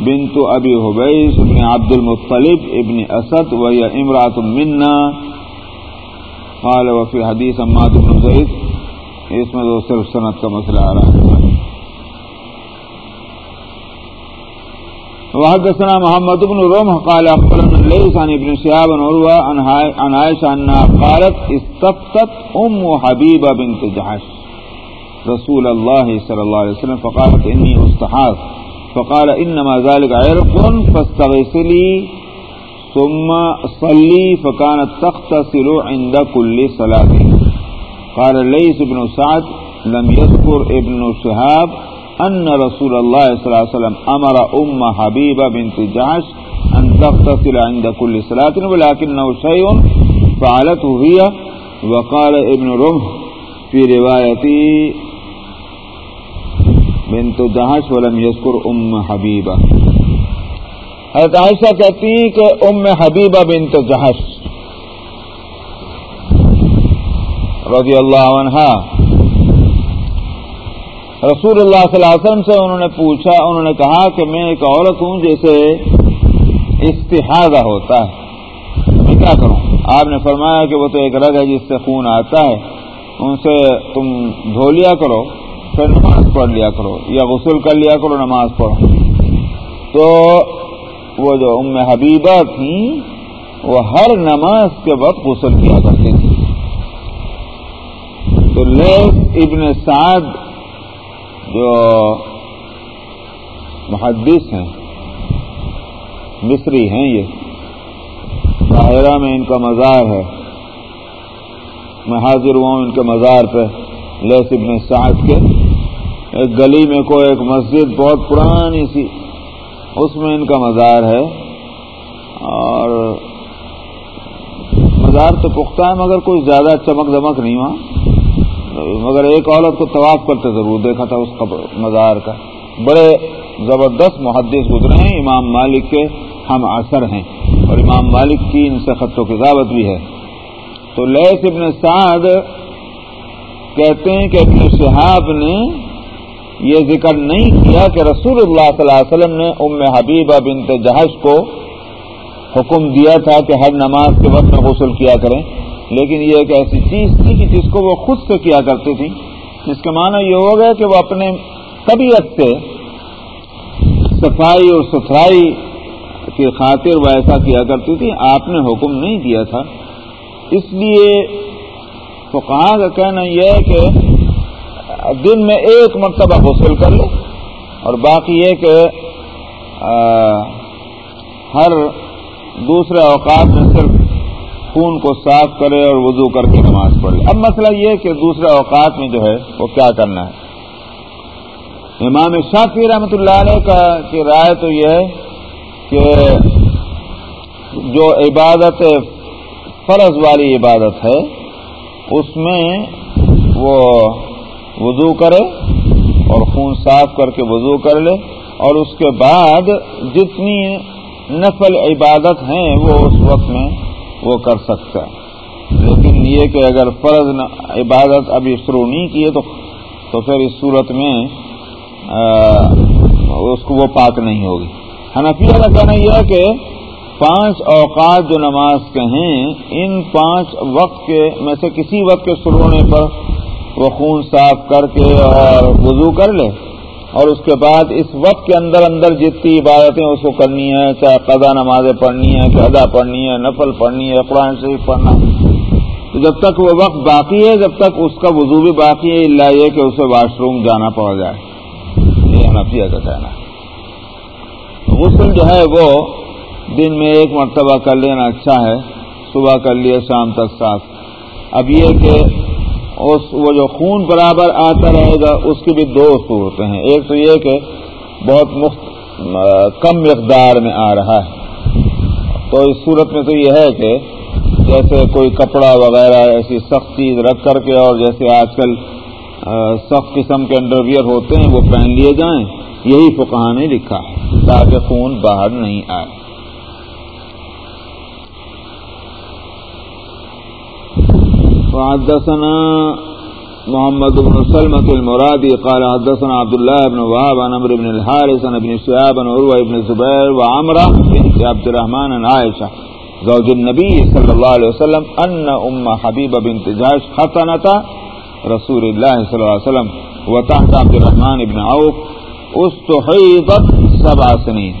بنت ابی حبیش ابن عبد المطلب ابن اسد و یا امرات منا. قال وفی حدیث اماد بن زید اس میں تو صرف صنعت کا مسئلہ آ رہا ہے۔ وحدثنا محمد بن رمح قال اخبرنا ليس عن ابن شهاب عروة عن عائشة أنها قالت، استفتت أم حبيبة بنت جحش. رسول الله صلى الله عليه وسلم فقالت، إني أستحاث فقال انما ذلك عرق فاستغسلي ثم صلي، فكانت تغتسل عند كل صلاه قال ليس بن سعد، لم يذكر ابن شهاب ان رسول الله صلى الله عليه وسلم امر ام حبيبه بنت جعش ان تغتسل عند كل صلاه ولكنه شيء فعلته هي، وقال ابن رمح في روايته بنت جہش ولم یسکر ام حبیبہ حضرت عائشہ کہتی ہیں کہ ام حبیبہ بنت جہش رضی اللہ عنہ رسول اللہ صلی اللہ علیہ وسلم سے انہوں نے پوچھا، انہوں نے کہا کہ میں ایک عورت ہوں جیسے استحاظہ ہوتا ہے۔ میں کیا کروں؟ آپ نے فرمایا کہ وہ تو ایک رگ ہے جس سے خون آتا ہے۔ ان سے تم دھو لیا کرو، پھر نماز پڑھ لیا کرو، یا غسل کر لیا کرو، نماز پڑھو۔ تو وہ جو ام حبیبہ تھیں، وہ ہر نماز کے وقت غسل کیا کرتی تھی تو لیس ابن سعد جو محدث ہیں، مصری ہیں یہ۔ قاہرہ میں ان کا مزار ہے۔ میں حاضر ہوا ہوں ان کے مزار پہ لیس ابن سعد کے۔ ایک گلی میں کوئی ایک مسجد بہت پرانی سی، اس میں ان کا مزار ہے۔ اور مزار تو پختہ ہے، مگر کوئی زیادہ چمک دمک نہیں ہوا مگر ایک عورت کو طواف کرتے ضرور دیکھا تھا اس مزار کا۔ بڑے زبردست محدث گزرے ہیں، امام مالک کے ہم اثر ہیں۔ اور امام مالک کی ان سے خط و کتابت بھی ہے۔ تو لیس ابن سعد کہتے ہیں کہ ابن شہاب نے یہ ذکر نہیں کیا کہ رسول اللہ صلی اللہ علیہ وسلم نے ام حبیبہ بنت جہش کو حکم دیا تھا کہ ہر نماز کے وقت میں غسل کیا کریں۔ لیکن یہ ایک ایسی چیز تھی کہ جس کو وہ خود سے کیا کرتی تھی جس کا معنی یہ ہو گیا کہ وہ اپنے طبیعت سے صفائی اور ستھرائی کی خاطر وہ ایسا کیا کرتی تھی آپ نے حکم نہیں دیا تھا۔ اس لیے فقہا کا کہنا یہ ہے کہ دن میں ایک مرتبہ غسل کر لے اور باقی یہ کہ ہر دوسرے اوقات میں صرف خون کو صاف کرے اور وضو کر کے نماز پڑھ لے اب مسئلہ یہ کہ دوسرے اوقات میں جو ہے وہ کیا کرنا ہے؟ امام شافی رحمۃ اللہ علیہ کا کی رائے تو یہ ہے کہ جو عبادت فرض والی عبادت ہے، اس میں وہ وضو کرے اور خون صاف کر کے وضو کر لے اور اس کے بعد جتنی نفل عبادت ہیں وہ اس وقت میں وہ کر سکتا ہے۔ لیکن یہ کہ اگر فرض عبادت ابھی شروع نہیں کی ہے تو پھر اس صورت میں اس کو وہ پاک نہیں ہوگی۔ حنفیہ کا کہنا یہ ہے کہ پانچ اوقات جو نماز کے ہیں، ان پانچ وقت کے میں سے کسی وقت کے شروع ہونے پر وہ خون صاف کر کے اور وضو کر لے۔ اور اس کے بعد اس وقت کے اندر اندر جتنی عبادتیں اس کو کرنی ہے چاہے قضا نمازیں پڑھنی ہے کہ پڑھنی ہے نفل پڑھنی ہے قرآن شریف پڑھنا تو جب تک وہ وقت باقی ہے، جب تک اس کا وضو بھی باقی ہے اللہ یہ کہ اسے واش روم جانا پڑ جائے۔ یہ حنفیہ کا کہنا ہے غسل جو ہے وہ دن میں ایک مرتبہ کر لینا اچھا ہے، صبح کر لیے، شام تک صاف اب یہ کہ اس وہ جو خون برابر آتا رہے گا، اس کی بھی دو صورتیں ہیں۔ ایک تو یہ کہ بہت مفت کم مقدار میں آ رہا ہے۔ تو اس صورت میں تو یہ ہے کہ جیسے کوئی کپڑا وغیرہ، ایسی سخت چیز رکھ کر کے اور جیسے آج کل سخت قسم کے انڈر ویئر ہوتے ہیں، وہ پہن لیے جائیں۔ یہی فقہ نے لکھا ہے تاکہ خون باہر نہیں آئے۔ حدثنا محمد بن سلمة المرادي قال حدثنا عبد الله بن وهاب عن عمرو بن الحارث عن ابن شهاب عن عروة بن الزبير وعمرة بنت عبد الرحمن عن عائشة زوج النبي صلى الله عليه وسلم أن أم حبيبة بنت جهش ختنة رسول الله صلى الله عليه وسلم وتحت عبد الرحمن بن عوف استحيطت سبع سنين.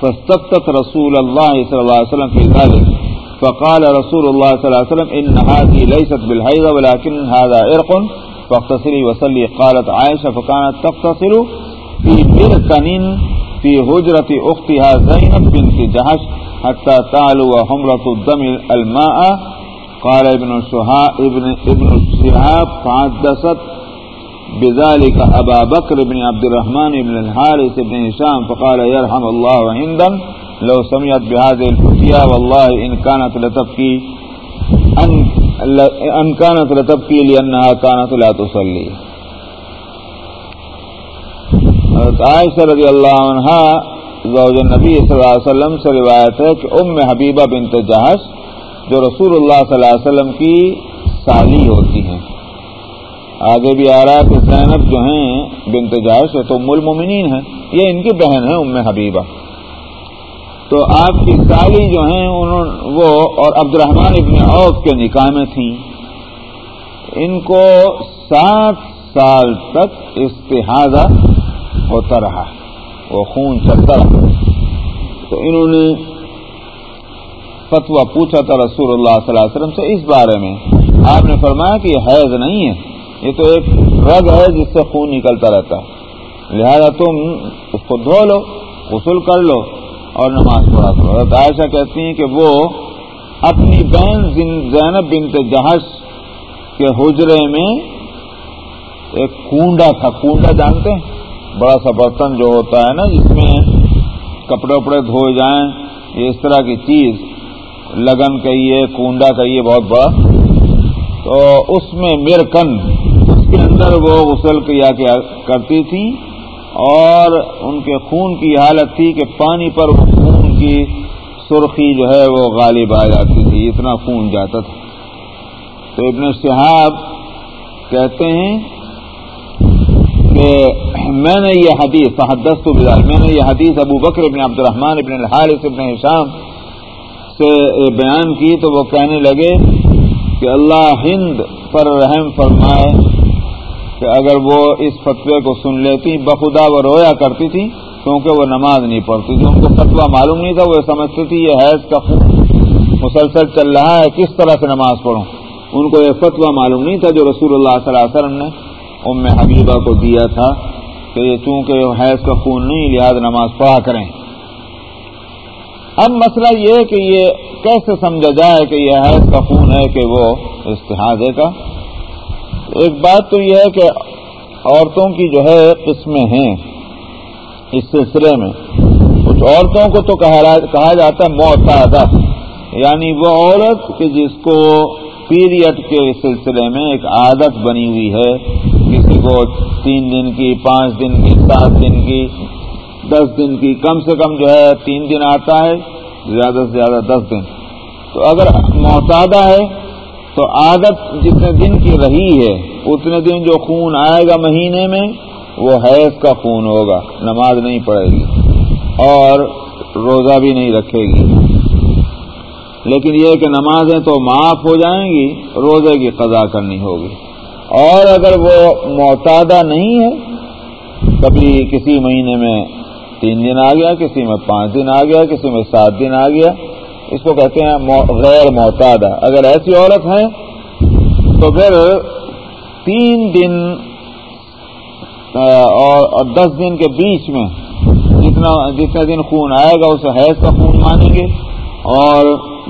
فاستفتت رسول الله صلى الله عليه وسلم في ذلك. فقال رسول الله صلى الله عليه وسلم، إن هذه ليست بالحيضة ولكن هذا عرق. فاغتسلي وصلي. قالت عائشة، فكانت تغتسل في بركن في هجرة أختها زينب بنت جهش حتى تعلو حمرة الدم الماء. قال ابن شهاب، ابن ابن الشهاب فحدثت بذلك أبا بكر بن عبد الرحمن بن الحارث بن هشام، فقال يرحم الله عندم لو سمعت بهذه الفتية والله إن كانت لتبكي، أن انکانت رتب کی لیے انہا لا تسلی حضرت عائشہ رضی اللہ عنہ زوج نبی صلی اللہ علیہ وسلم سے روایت ہے کہ ام حبیبہ بنت جہش جو رسول اللہ صلی اللہ علیہ وسلم کی سالی ہوتی ہیں۔ آگے بھی آ رہا ہے کہ زینب جو ہیں بنت جہش تو ام المومنین ہیں۔ یہ ان کی بہن ہے ام حبیبہ۔ تو آپ کی سالی جو ہیں، انہوں وہ اور عبد الرحمان ابن عوف کے نکاح میں تھیں۔ ان کو سات سال تک استحاظہ ہوتا رہا۔ وہ خون چلتا رہا۔ تو انہوں نے فتوا پوچھا تھا رسول اللہ صلی اللہ علیہ وسلم سے اس بارے میں۔ آپ نے فرمایا کہ یہ حیض نہیں ہے۔ یہ تو ایک رگ ہے جس سے خون نکلتا رہتا۔ ہے لہذا تم اس کو دھو لو، غسل کر لو۔ اور نماز پڑھا کرو حضرت عائشہ کہتی ہیں کہ وہ اپنی بہن زینب بنت جہش کے حجرے میں ایک کنڈا تھا۔ کنڈا جانتے ہیں؟ بڑا سا برتن جو ہوتا ہے نا، جس میں کپڑے وپڑے دھوئے جائیں۔ یہ اس طرح کی چیز، لگن کہیے کنڈا کہیے، بہت بڑا۔ تو اس میں میرکن، اس کے اندر وہ غسل کیا کرتی تھی اور ان کے خون کی حالت تھی کہ پانی پر وہ خون کی سرخی جو ہے وہ غالب آ جاتی تھی، اتنا خون جاتا تھا۔ تو ابن صحاب کہتے ہیں کہ میں نے یہ حدیث تحدست بلال، میں نے یہ حدیث ابو بکر ابن عبد الرحمان ابن الحارث ابن حشام سے بیان کی تو وہ کہنے لگے کہ اللہ ہند پر رحم فرمائے کہ اگر وہ اس فتوے کو سن لیتی، بخدا وہ رویا کرتی تھی، کیونکہ وہ نماز نہیں پڑھتی تھی۔ ان کو فتویٰ معلوم نہیں تھا، وہ سمجھتی تھی یہ حیض کا خون مسلسل چل رہا ہے، کس طرح سے نماز پڑھوں؟ ان کو یہ فتویٰ معلوم نہیں تھا جو رسول اللہ صلی اللہ علیہ وسلم نے ام حبیبہ کو دیا تھا کہ یہ چونکہ حیض کا خون نہیں، لہٰذا نماز پڑھا کریں۔ اب مسئلہ یہ کہ یہ کیسے سمجھا جائے کہ یہ حیض کا خون ہے کہ وہ استحادے کا ایک بات تو یہ ہے کہ عورتوں کی جو ہے قسمیں ہیں اس سلسلے میں۔ کچھ عورتوں کو تو کہا جاتا ہے معتادہ۔ یعنی وہ عورت کہ جس کو پیریڈ کے سلسلے میں ایک عادت بنی ہوئی ہے، کسی کو تین دن کی، پانچ دن کی، سات دن کی، دس دن کی، کم سے کم جو ہے تین دن آتا ہے، زیادہ سے زیادہ دس دن۔ تو اگر محتادہ ہے تو عادت جتنے دن کی رہی ہے، اتنے دن جو خون آئے گا مہینے میں، وہ حیض کا خون ہوگا، نماز نہیں پڑے گی، اور روزہ بھی نہیں رکھے گی۔ لیکن یہ کہ نمازیں تو معاف ہو جائیں گی، روزے کی قضا کرنی ہوگی۔ اور اگر وہ معتادہ نہیں ہے، کبھی کسی مہینے میں تین دن آ گیا، کسی میں پانچ دن آ گیا، کسی میں سات دن آ گیا اس کو کہتے ہیں غیر معتادہ۔ اگر ایسی عورت ہے تو پھر تین دن اور دس دن کے بیچ میں جتنا جتنے دن خون آئے گا، اسے حیض کا خون مانیں گے۔ اور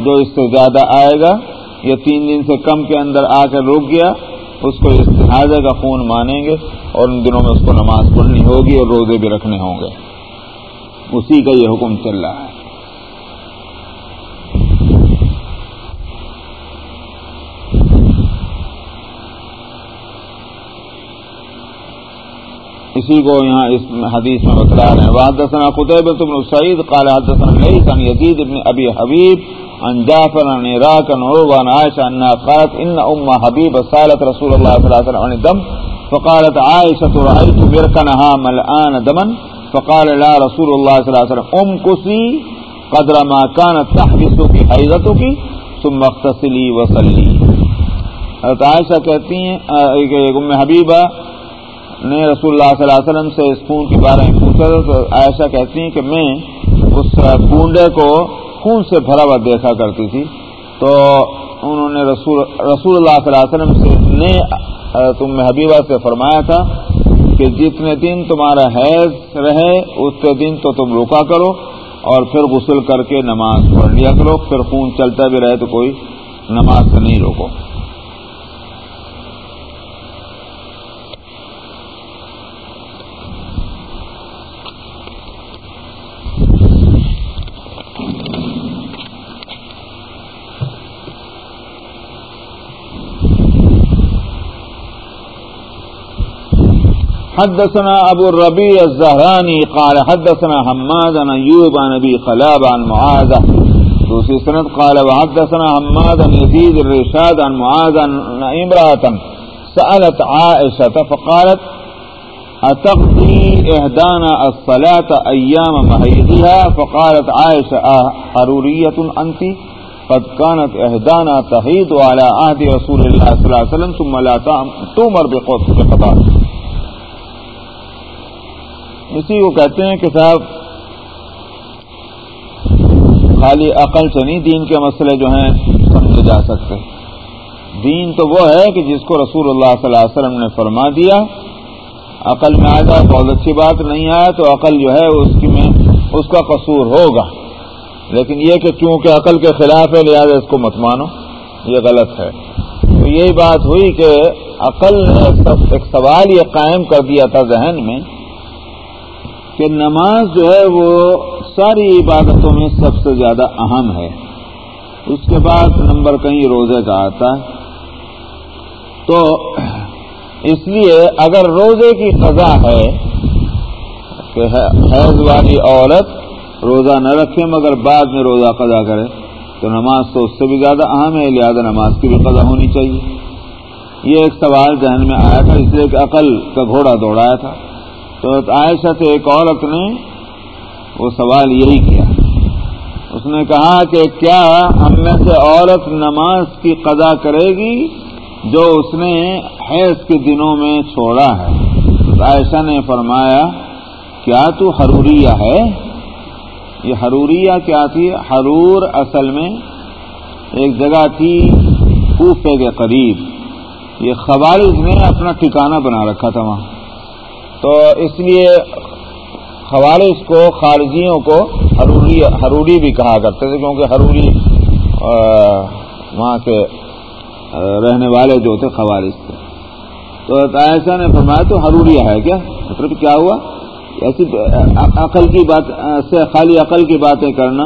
جو اس سے زیادہ آئے گا یا تین دن سے کم کے اندر آ کر رک گیا، اس کو استحاظہ کا خون مانیں گے اور ان دنوں میں اس کو نماز پڑھنی ہوگی اور روزے بھی رکھنے ہوں گے۔ اسی کا یہ حکم چل رہا ہے۔ اسی کو یہاں اس حدیث میں بتلا رہے ہیں وحدثنا قطعبت بن سعید قال حدثنا لیس عن یزید بن ابی حبیب عن جعفر عن عراق عن عروہ عن عائشہ انہا قالت ان ام حبیب سالت رسول اللہ صلی اللہ علیہ وسلم عن الدم فقالت عائشة رأيت مرکنها ملآن دما فقال لا رسول اللہ صلی اللہ علیہ وسلم ام کسی قدر ما كانت تحبسو کی حیضتو کی ثم اختصلی وصلی حضرت عائشہ کہتی ہیں کہ ام حبیبہ نے رسول اللہ صلی اللہ علیہ وسلم سے اس خون کے بارے میں پوچھا تو عائشہ کہتی ہیں کہ میں اس کنڈے کو خون سے بھرا ہوا دیکھا کرتی تھی۔ تو انہوں نے رسول رسول اللہ صلی اللہ علیہ وسلم سے نے تم حبیبہ سے فرمایا تھا کہ جتنے دن تمہارا حیض رہے، اتنے دن تو تم رکا کرو اور پھر غسل کر کے نماز پڑھ لیا کرو۔ پھر خون چلتا بھی رہے تو کوئی نماز سے نہیں روکو۔ حدثنا ابو الربيع الزهراني قال حدثنا حماد عن ايوب عن ابي خلاب عن معاذ. دوسری سند قال وحدثنا حماد عن يزيد الرشاد عن معاذ عن امرأة سألت عائشة فقالت اتقضي اهدانا الصلاة ايام مهيدها فقالت عائشة حرورية انت قد كانت اهدانا تهيد على عهد رسول الله صلى الله عليه وسلم، ثم لا تؤمر بقضاء. اسی کو کہتے ہیں کہ صاحب، خالی عقل سے نہیں دین کے مسئلے جو ہیں سمجھے جا سکتے۔ دین تو وہ ہے کہ جس کو رسول اللہ صلی اللہ علیہ وسلم نے فرما دیا۔ عقل میں آ جائے بہت اچھی بات، نہیں آیا تو عقل جو ہے، اس کی میں، اس کا قصور ہوگا۔ لیکن یہ کہ چونکہ عقل کے خلاف ہے، لہٰذا اس کو مت مانو۔ یہ غلط ہے۔ تو یہی بات ہوئی کہ عقل نے ایک سوال یہ قائم کر دیا تھا ذہن میں کہ نماز جو ہے وہ ساری عبادتوں میں سب سے زیادہ اہم ہے۔ اس کے بعد نمبر کہیں روزے کا آتا ہے۔ تو اس لیے اگر روزے کی قضا ہے کہ حیض والی عورت روزہ نہ رکھے مگر بعد میں روزہ قضا کرے، تو نماز تو اس سے بھی زیادہ اہم ہے، لہذا نماز کی بھی قضا ہونی چاہیے۔ یہ ایک سوال ذہن میں آیا تھا، اس لیے کہ عقل کا گھوڑا دوڑایا تھا۔ تو عائشہ سے ایک عورت نے وہ سوال یہی کیا۔ اس نے کہا کہ کیا ہم میں سے عورت نماز کی قضا کرے گی جو اس نے حیض کے دنوں میں چھوڑا ہے؟ عائشہ نے فرمایا، کیا تو حروریہ ہے؟ یہ حروریہ کیا تھی؟ حرور اصل میں ایک جگہ تھی کوفے کے قریب۔ یہ خوارج نے اپنا ٹھکانہ بنا رکھا تھا وہاں۔ تو اس لیے خوارش کو خارجیوں کو حروری حروری بھی کہا کرتے تھے، کیونکہ حروری وہاں کے رہنے والے جو تھے خوارش تھے۔ تو ایسا نے فرمایا، تو حروریا ہے کیا؟ مطلب کیا ہوا؟ ایسی عقل کی بات سے خالی عقل کی باتیں کرنا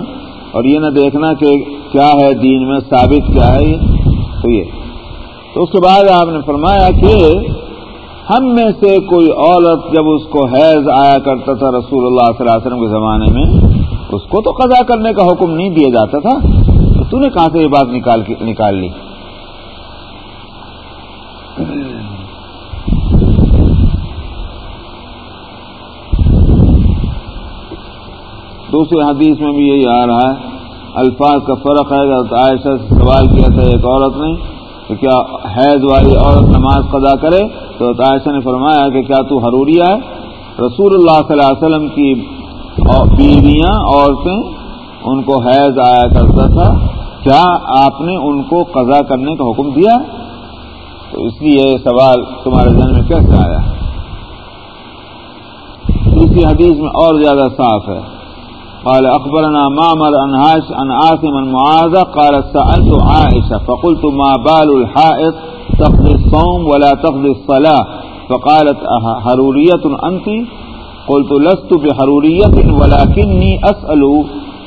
اور یہ نہ دیکھنا کہ کیا ہے دین میں، ثابت کیا ہے یہ۔ تو یہ۔ تو اس کے بعد آپ نے فرمایا کہ ہم میں سے کوئی عورت جب اس کو حیض آیا کرتا تھا رسول اللہ صلی اللہ علیہ وسلم کے زمانے میں، اس کو تو قضا کرنے کا حکم نہیں دیا جاتا تھا۔ تو تو نے کہاں سے یہ بات نکال نکال لی؟ دوسرے حدیث میں بھی یہی آ رہا ہے۔ الفاظ کا فرق ہے عائشہ سے سوال کیا تھا، ایک عورت نے کہ کیا حیض والی عورت نماز قضا کرے تو عائشہ نے فرمایا کہ کیا تو حروریہ ہے؟ رسول اللہ صلی اللہ علیہ وسلم کی بیویاں عورتیں ان کو حیض آیا کرتا تھا، کیا آپ نے ان کو قضا کرنے کا حکم دیا؟ تو اس لیے یہ سوال تمہارے ذہن میں کیسے آیا؟ اسی حدیث میں اور زیادہ صاف ہے۔ قال أخبرنا معمر عن هاش عن عاصم معاذ قال سألت عائشة فقلت ما بال الحائط تقضي الصوم ولا تقضي الصلاة فقالت حرورية أنت قلت لست بحرورية ولكني أسأل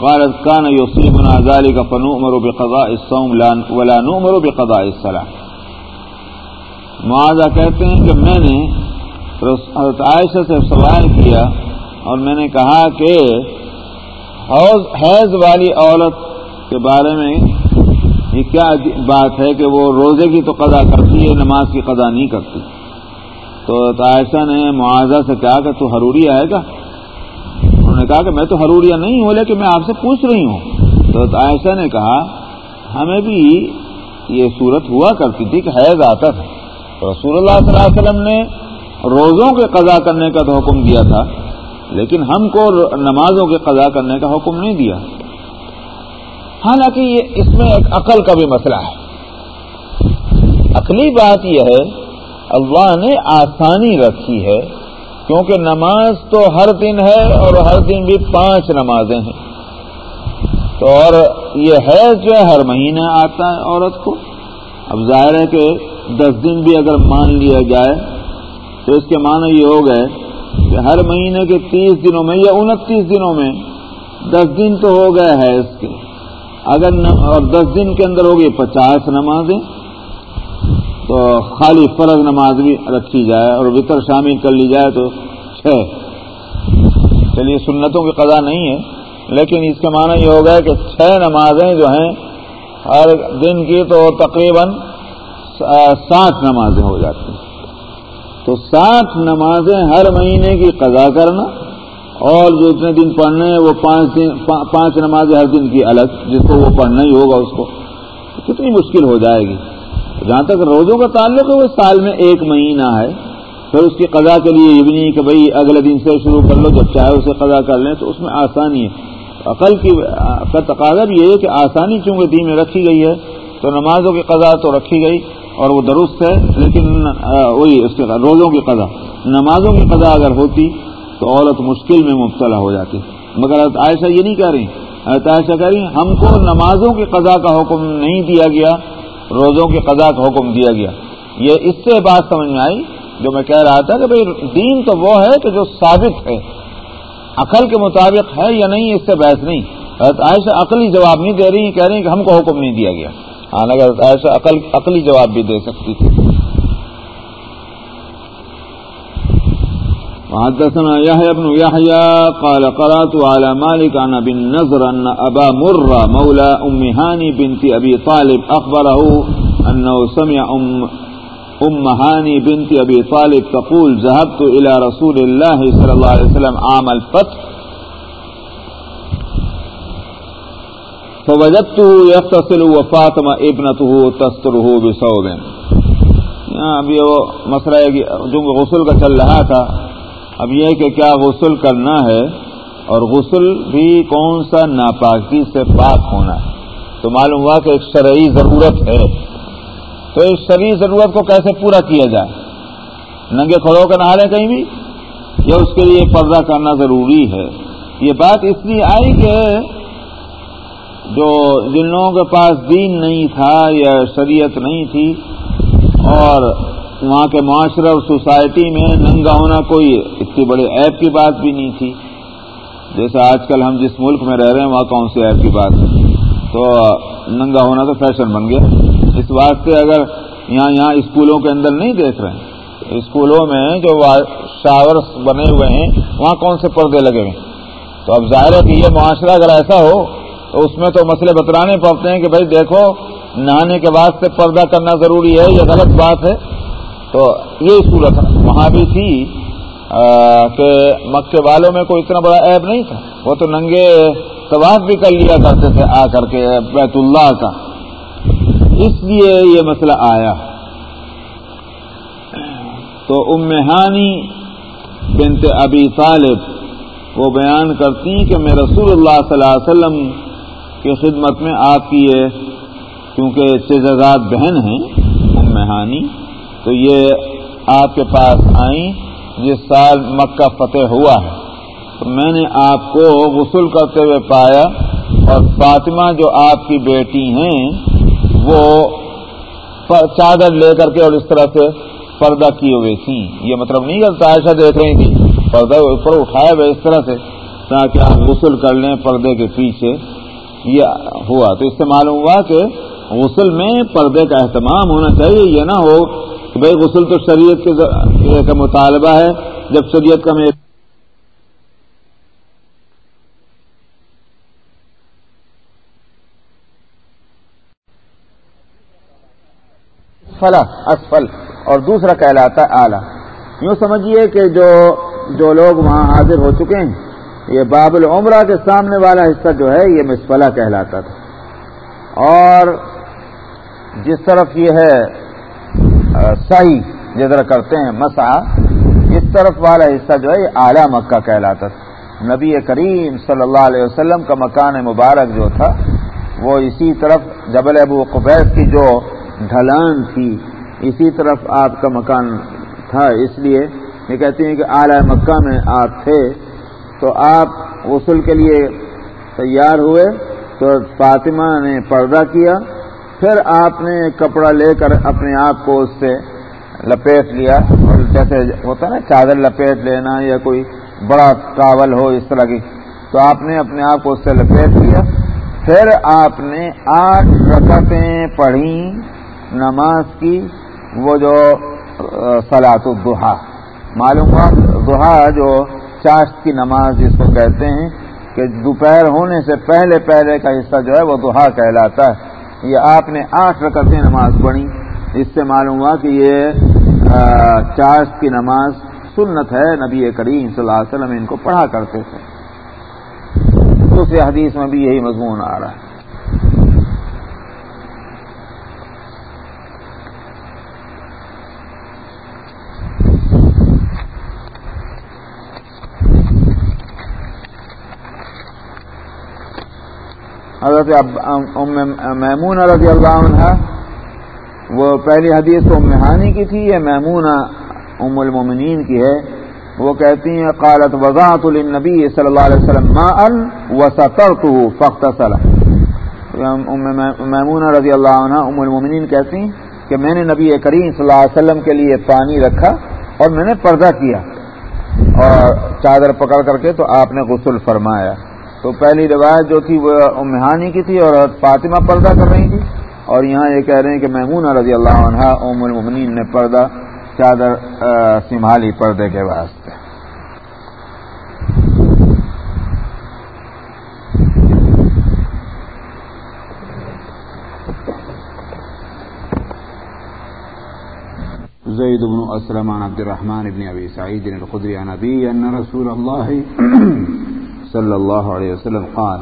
قالت كان يصيبنا ذلك فنؤمر بقضاء الصوم ولا نؤمر بقضاء الصلاة معاذہ کہتے ہیں کہ میں نے حضرت عائشہ سے سوال کیا اور میں نے کہا کہ حیض والی عورت کے بارے میں یہ کیا بات ہے کہ وہ روزے کی تو قضا کرتی ہے، نماز کی قضا نہیں کرتی۔ تو عائشہ نے معاوضہ سے کہا کہ تو حروریہ ہے گا؟ انہوں نے کہا کہ میں تو حروریہ نہیں ہوں، لیکن میں آپ سے پوچھ رہی ہوں۔ تو عائشہ نے کہا، ہمیں بھی یہ صورت ہوا کرتی تھی کہ حیض آتا تھا۔ رسول اللہ صلی اللہ علیہ وسلم نے روزوں کے قضا کرنے کا تو حکم دیا تھا۔ لیکن ہم کو نمازوں کے قضا کرنے کا حکم نہیں دیا۔ حالانکہ یہ اس میں ایک عقل کا بھی مسئلہ ہے۔ عقلی بات یہ ہے، اللہ نے آسانی رکھی ہے، کیونکہ نماز تو ہر دن ہے اور ہر دن بھی پانچ نمازیں ہیں۔ تو اور یہ ہے جو ہے، ہر مہینے آتا ہے عورت کو۔ اب ظاہر ہے کہ دس دن بھی اگر مان لیا جائے تو اس کے معنی یہ ہو گئے کہ ہر مہینے کے تیس دنوں میں یا انتیس دنوں میں دس دن تو ہو گئے ہے اس کے۔ اگر اور دس دن کے اندر ہوگی پچاس نمازیں، تو خالی فرض نماز بھی رکھی جائے اور وطر شامل کر لی جائے تو چھ۔ چلیے، سنتوں کی قضا نہیں ہے، لیکن اس کا معنی یہ ہوگا کہ چھ نمازیں جو ہیں، ہر دن کی تو تقریباً سات نمازیں ہو جاتی ہیں۔ تو سات نمازیں ہر مہینے کی قضا کرنا اور جو اتنے دن پڑھنے ہیں وہ پانچ دن پانچ نمازیں ہر دن کی الگ، جس کو وہ پڑھنا ہی ہوگا اس کو۔ کتنی مشکل ہو جائے گی۔ جہاں تک روزوں کا تعلق ہے، وہ سال میں ایک مہینہ ہے۔ پھر اس کی قضا کے لیے یہ بھی نہیں کہ بھائی اگلے دن سے شروع کر لو، جب چاہے اسے قضا کر لیں، تو اس میں آسانی ہے۔ عقل کی کا تقاضا بھی یہ ہے کہ آسانی چونکہ دین میں رکھی گئی ہے، تو نمازوں کی قضا تو رکھی گئی۔ اور وہ درست ہے، لیکن وہی اس کے روزوں کی قضا۔ نمازوں کی قضا اگر ہوتی تو عورت مشکل میں مبتلا ہو جاتی۔ مگر عائشہ یہ نہیں کہہ رہی۔ عائشہ کہہ رہی ہم کو نمازوں کی قضا کا حکم نہیں دیا گیا، روزوں کی قضا کا حکم دیا گیا۔ یہ اس سے بات سمجھ میں آئی جو میں کہہ رہا تھا کہ بھائی دین تو وہ ہے کہ جو ثابت ہے۔ عقل کے مطابق ہے یا نہیں، اس سے بحث نہیں۔ عائشہ عقلی جواب نہیں دے رہی، کہہ رہی کہ ہم کو حکم نہیں دیا گیا۔ حالانکہ ایسا عقل، عقلی جواب بھی دے سکتی تھی۔ حدثنا يحيى بن يحيى قال قرات على مالك عن ابي النضر ان ابا مره مولى ام هاني بنت ابي طالب اخبره انه سمع ام ام هاني بنت ابي طالب تقول، ذهبت الى رسول الله صلى الله عليه وسلم عام الفتح۔ فوجدته يغتسل وفاطمه ابنته تستره بثوب اب یہ وہ مسئلہ ہے کہ جو غسل کا چل رہا تھا، اب یہ کہ کیا غسل کرنا ہے اور غسل بھی کون سا ناپاکی سے پاک ہونا ہے؟ تو معلوم ہوا کہ ایک شرعی ضرورت ہے۔ تو اس شرعی ضرورت کو کیسے پورا کیا جائے؟ ننگے کھڑوں کا نہا لیں کہیں بھی؟ یا اس کے لیے پردہ کرنا ضروری ہے؟ یہ بات اس لیے آئی کہ جو جن لوگوں کے پاس دین نہیں تھا یا شریعت نہیں تھی اور وہاں کے معاشرے اور سوسائٹی میں ننگا ہونا کوئی اتنی بڑے ایپ کی بات بھی نہیں تھی۔ جیسے آج کل ہم جس ملک میں رہ رہے ہیں، وہاں کون سی ایپ کی بات ہے؟ تو ننگا ہونا تو فیشن بن گیا۔ اس واسطے اگر یہاں یہاں اسکولوں کے اندر نہیں دیکھ رہے ہیں، اسکولوں میں جو شاورس بنے ہوئے ہیں، وہاں کون سے پردے لگے ہوئے ہیں؟ تو اب ظاہر ہے کہ یہ معاشرہ اگر ایسا ہو اس میں تو مسئلے بترانے پڑتے ہیں کہ بھائی دیکھو، نہانے کے واسطے پردہ کرنا ضروری ہے، یہ غلط بات ہے۔ تو یہ صورت وہاں بھی تھی کہ مکے والوں میں کوئی اتنا بڑا ایب نہیں تھا۔ وہ تو ننگے طواف بھی کر لیا کرتے تھے آ کر کے بیت اللہ کا۔ اس لیے یہ مسئلہ آیا۔ تو امہانی بنت ابی طالب وہ بیان کرتی کہ میں رسول اللہ صلی اللہ علیہ وسلم کی خدمت میں آپ کی یہ کیونکہ چزاد بہن ہیں امہانی تو یہ آپ کے پاس آئیں جس سال مکہ فتح ہوا ہے۔ تو میں نے آپ کو غسل کرتے ہوئے پایا اور فاطمہ جو آپ کی بیٹی ہیں، وہ چادر لے کر کے اور اس طرح سے پردہ کیے ہوئے تھیں۔ یہ مطلب نہیں کرتا ایسا دیکھ رہی تھی پردہ اوپر اٹھایا ہوئے اس طرح سے، تاکہ آپ غسل کر لیں پردے کے پیچھے۔ یہ ہوا تو اس سے معلوم ہوا کہ غسل میں پردے کا اہتمام ہونا چاہیے، یہ نہ ہو کہ بھائی غسل تو شریعت کے مطالبہ ہے۔ جب شریعت کا میں فلا اسفل۔ اور دوسرا کہلاتا ہے اعلیٰ۔ یوں سمجھیے کہ جو جو لوگ وہاں حاضر ہو چکے ہیں یہ باب العمرہ کے سامنے والا حصہ جو ہے یہ مسفلا کہلاتا تھا۔ اور جس طرف یہ ہے صحیح جدھر کرتے ہیں مسا اس طرف والا حصہ جو ہے یہ اعلیٰ مکہ کہلاتا تھا۔ نبی کریم صلی اللہ علیہ وسلم کا مکان مبارک جو تھا، وہ اسی طرف جبل ابو قبیس کی جو ڈھلان تھی، اسی طرف آپ کا مکان تھا۔ اس لیے یہ کہتے ہیں کہ اعلی مکہ میں آپ تھے۔ تو آپ غسل کے لیے تیار ہوئے، تو فاطمہ نے پردہ کیا، پھر آپ نے کپڑا لے کر اپنے آپ کو اس سے لپیٹ لیا، اور جیسے ہوتا ہے نا، چادر لپیٹ لینا یا کوئی بڑا ٹاول ہو، اس طرح کی۔ تو آپ نے اپنے آپ کو اس سے لپیٹ لیا۔ پھر آپ نے آٹھ رکعتیں پڑھی، نماز کی، وہ جو سلاط الدحا معلوم ہوا دہا جو چاشت کی نماز جس کو کہتے ہیں کہ دوپہر ہونے سے پہلے پہلے کا حصہ جو ہے وہ دہا کہلاتا ہے۔ یہ آپ نے آٹھ رکعتیں نماز پڑھی۔ اس سے معلوم ہوا کہ یہ چاشت کی نماز سنت ہے۔ نبی کریم صلی اللہ علیہ وسلم ان کو پڑھا کرتے تھے۔ دوسرے حدیث میں بھی یہی مضمون آ رہا ہے۔ حضرت محمون رضی اللہ عنہ، وہ پہلی حدیث تو مہانی کی تھی، یہ محمون ام المومنین کی ہے۔ وہ کہتی ہیں، قالت وضاحت النبی صلی اللہ علیہ وسلم ما ال وسطرته رضی اللہ عنہ ام المومنین کہتی ہیں کہ میں نے نبی کریم صلی اللہ علیہ وسلم کے لیے پانی رکھا اور میں نے پردہ کیا اور چادر پکڑ کر کے تو آپ نے غسل فرمایا۔ تو پہلی روایت جو تھی وہ امہانی کی تھی اور فاطمہ پردہ کر رہی تھی اور یہاں یہ کہہ رہے ہیں کہ محمون رضی اللہ عنہ ام المنین نے پردہ چادر سنبھالی پردے کے واسطے۔ زید بن اسلم عن عبد الرحمن بن ابي سعيد الخدري عن ابي ان رسول الله صلى الله عليه وسلم قال،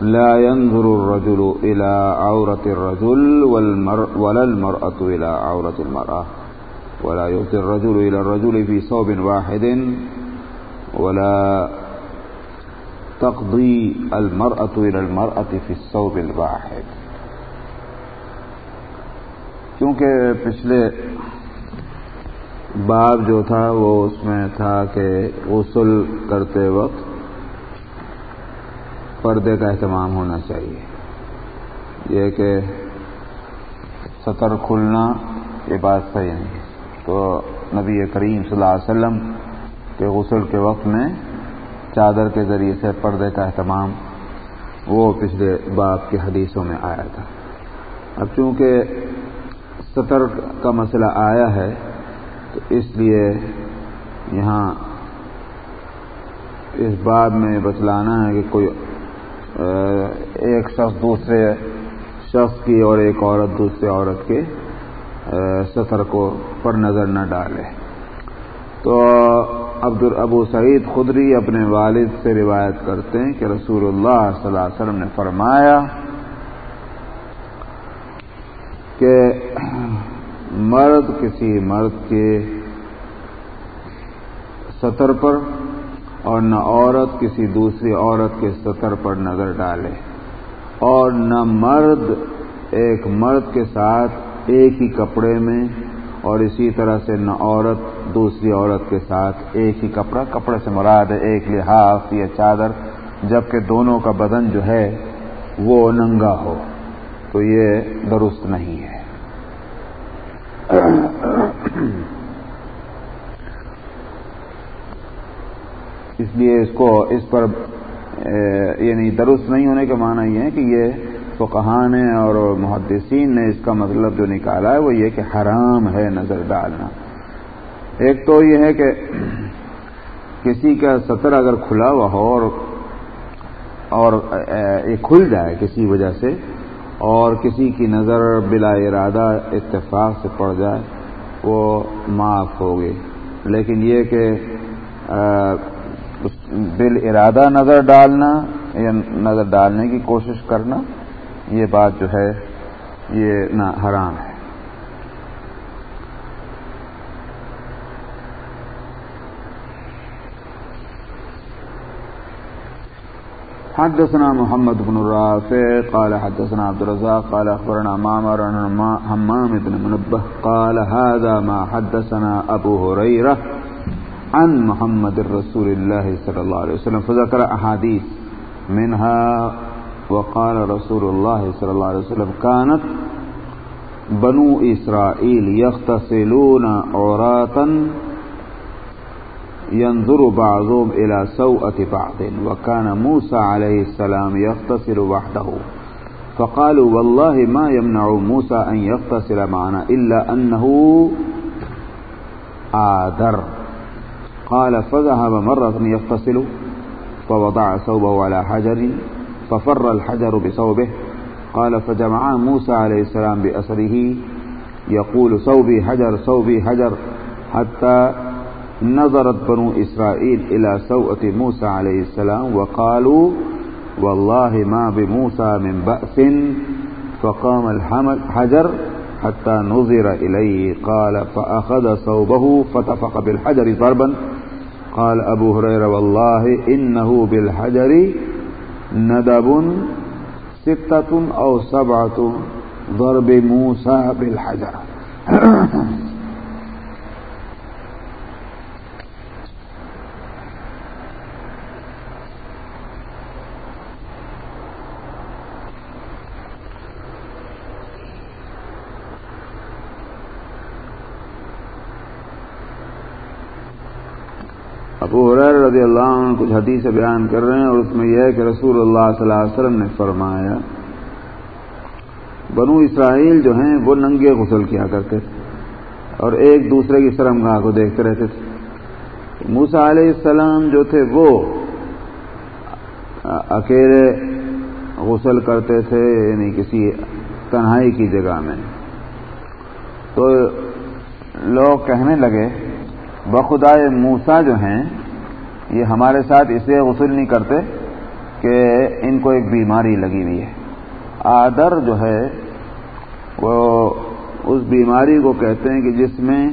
لا ينظر الرجل إلى عورة الرجل والمر، ولا المرأة إلى عورة المرأة، ولا يؤتي الرجل إلى الرجل في صوب واحد، ولا تقضي المرأة إلى المرأة في الصوب الواحد. کیونکہ پچھلے باب جو تھا وہ اس میں تھا کہ غسل کرتے وقت پردے کا اہتمام ہونا چاہیے۔ یہ کہ سطر کھلنا یہ بات صحیح نہیں تو نبی کریم صلی اللہ علیہ وسلم کے غسل کے وقت میں چادر کے ذریعے سے پردے کا اہتمام وہ پچھلے باپ کی حدیثوں میں آیا تھا۔ اب چونکہ سطر کا مسئلہ آیا ہے، تو اس لیے یہاں اس بات میں بتلانا ہے کہ کوئی ایک شخص دوسرے شخص کی اور ایک عورت دوسرے عورت کے سفر کو پر نظر نہ ڈالے۔ تو عبد ابو سعید خدری اپنے والد سے روایت کرتے ہیں کہ رسول اللہ صلی اللہ علیہ وسلم نے فرمایا کہ مرد کسی مرد کے سطر پر اور نہ عورت کسی دوسری عورت کے سطر پر نظر ڈالے اور نہ مرد ایک مرد کے ساتھ ایک ہی کپڑے میں اور اسی طرح سے نہ عورت دوسری عورت کے ساتھ ایک ہی کپڑا کپڑے سے مراد ہے ایک لحاظ یا چادر جبکہ دونوں کا بدن جو ہے وہ ننگا ہو تو یہ درست نہیں ہے۔ اس لیے اس کو اس پر یعنی درست نہیں ہونے کا معنی یہ ہے کہ یہ فقہان نے اور محدثین نے اس کا مطلب جو نکالا ہے وہ یہ کہ حرام ہے نظر ڈالنا۔ ایک تو یہ ہے کہ کسی کا سطر اگر کھلا ہوا ہو اور اور یہ کھل جائے کسی وجہ سے اور کسی کی نظر بلا ارادہ اتفاق سے پڑ جائے، وہ معاف ہوگی لیکن یہ کہ بال ارادہ نظر ڈالنا یا نظر ڈالنے کی کوشش کرنا، یہ بات جو ہے، یہ نہ حرام ہے۔ حدثنا محمد بن الرافع قال حدثنا عبد الرزاق، قال اخبرنا معمر، عن حمام بن منبه، قال هذا ما حدثنا ابو هريره عن محمد الرسول الله صلى الله عليه وسلم فذكر أحاديث منها وقال رسول الله صلى الله عليه وسلم كانت بنو إسرائيل يختصلون عراتا ينظر بعضهم إلى سوءة بعض وكان موسى عليه السلام يختصل وحده. فقالوا والله ما يمنع موسى أن يغتسل معنا إلا أنه آدر قال فذهب مرة يغتسل فوضع ثوبه على حجر ففر الحجر بثوبه قال فجمع موسى عليه السلام بأسره يقول صوبي حجر صوبي حجر حتى نظرت بنو إسرائيل إلى سوءة موسى عليه السلام وقالوا والله ما بموسى من بأس فقام الحجر حتى نظر إليه قال فأخذ صوبه فتفق بالحجر ضربا قال ابو هريرة والله إنه بالحجر ندب ستة او سبعة ضرب موسى بالحجر۔ ابو حریر رضی اللہ عنہ کچھ حدیث بیان کر رہے ہیں اور اس میں یہ ہے کہ رسول اللہ صلی اللہ علیہ وسلم نے فرمایا، بنو اسرائیل جو ہیں وہ ننگے غسل کیا کرتے تھے اور ایک دوسرے کی شرم گاہ کو دیکھتے رہتے تھے۔ موسا علیہ السلام جو تھے وہ اکیلے غسل کرتے تھے یعنی کسی تنہائی کی جگہ میں۔ تو لوگ کہنے لگے بخدا موسا جو ہیں، یہ ہمارے ساتھ اسے غسل نہیں کرتے کہ ان کو ایک بیماری لگی ہوئی ہے۔ آدر جو ہے، وہ اس بیماری کو کہتے ہیں کہ جس میں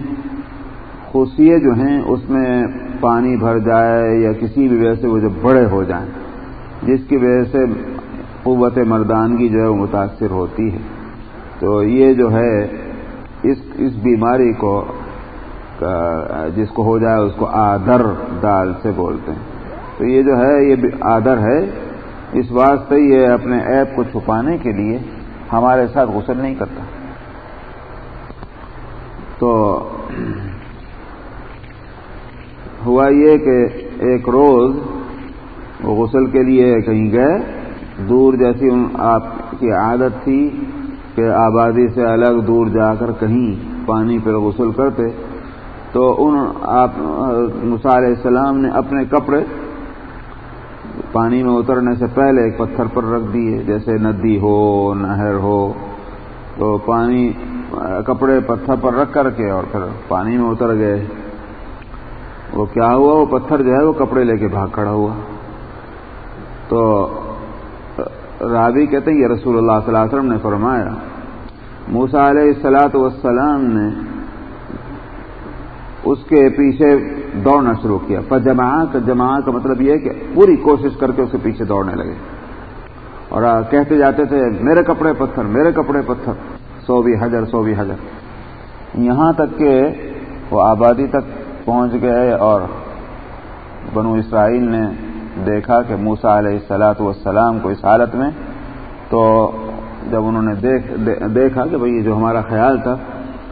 خوشیے جو ہیں، اس میں پانی بھر جائے یا کسی بھی وجہ سے وہ جو بڑے ہو جائیں، جس کی وجہ سے قوت مردانگی جو ہے وہ متاثر ہوتی ہے۔ تو یہ جو ہے، اس اس بیماری کو جس کو ہو جائے اس کو آدر دال سے بولتے ہیں۔ تو یہ جو ہے، یہ آدر ہے۔ اس واسطے یہ اپنے ایپ کو چھپانے کے لیے ہمارے ساتھ غسل نہیں کرتا۔ تو ہوا یہ کہ ایک روز وہ غسل کے لیے کہیں گئے۔ دور جیسی آپ کی عادت تھی کہ آبادی سے الگ دور جا کر کہیں پانی پر غسل کرتے۔ تو ان آپ علیہ السلام نے اپنے کپڑے پانی میں اترنے سے پہلے ایک پتھر پر رکھ دیے، جیسے ندی ہو نہر ہو۔ تو پانی، کپڑے پتھر پر رکھ کر کے اور پھر پانی میں اتر گئے۔ وہ کیا ہوا؟ وہ پتھر جو ہے وہ کپڑے لے کے بھاگ کھڑا ہوا۔ تو رابی کہتے ہیں، یہ رسول اللہ صلی اللہ علیہ وسلم نے فرمایا موسا علیہ السلاۃ والسلام نے اس کے پیچھے دوڑنا شروع کیا۔ پر جمع کا کا مطلب یہ ہے کہ پوری کوشش کر کے اس کے پیچھے دوڑنے لگے۔ اور کہتے جاتے تھے، میرے کپڑے پتھر، میرے کپڑے پتھر۔ سو بھی حجر، سو بھی حجر۔ یہاں تک کہ وہ آبادی تک پہنچ گئے اور بنو اسرائیل نے دیکھا کہ موسا علیہ السلاۃ والسلام کو اس حالت میں۔ تو جب انہوں نے دیکھ دیکھا کہ بھئی جو ہمارا خیال تھا،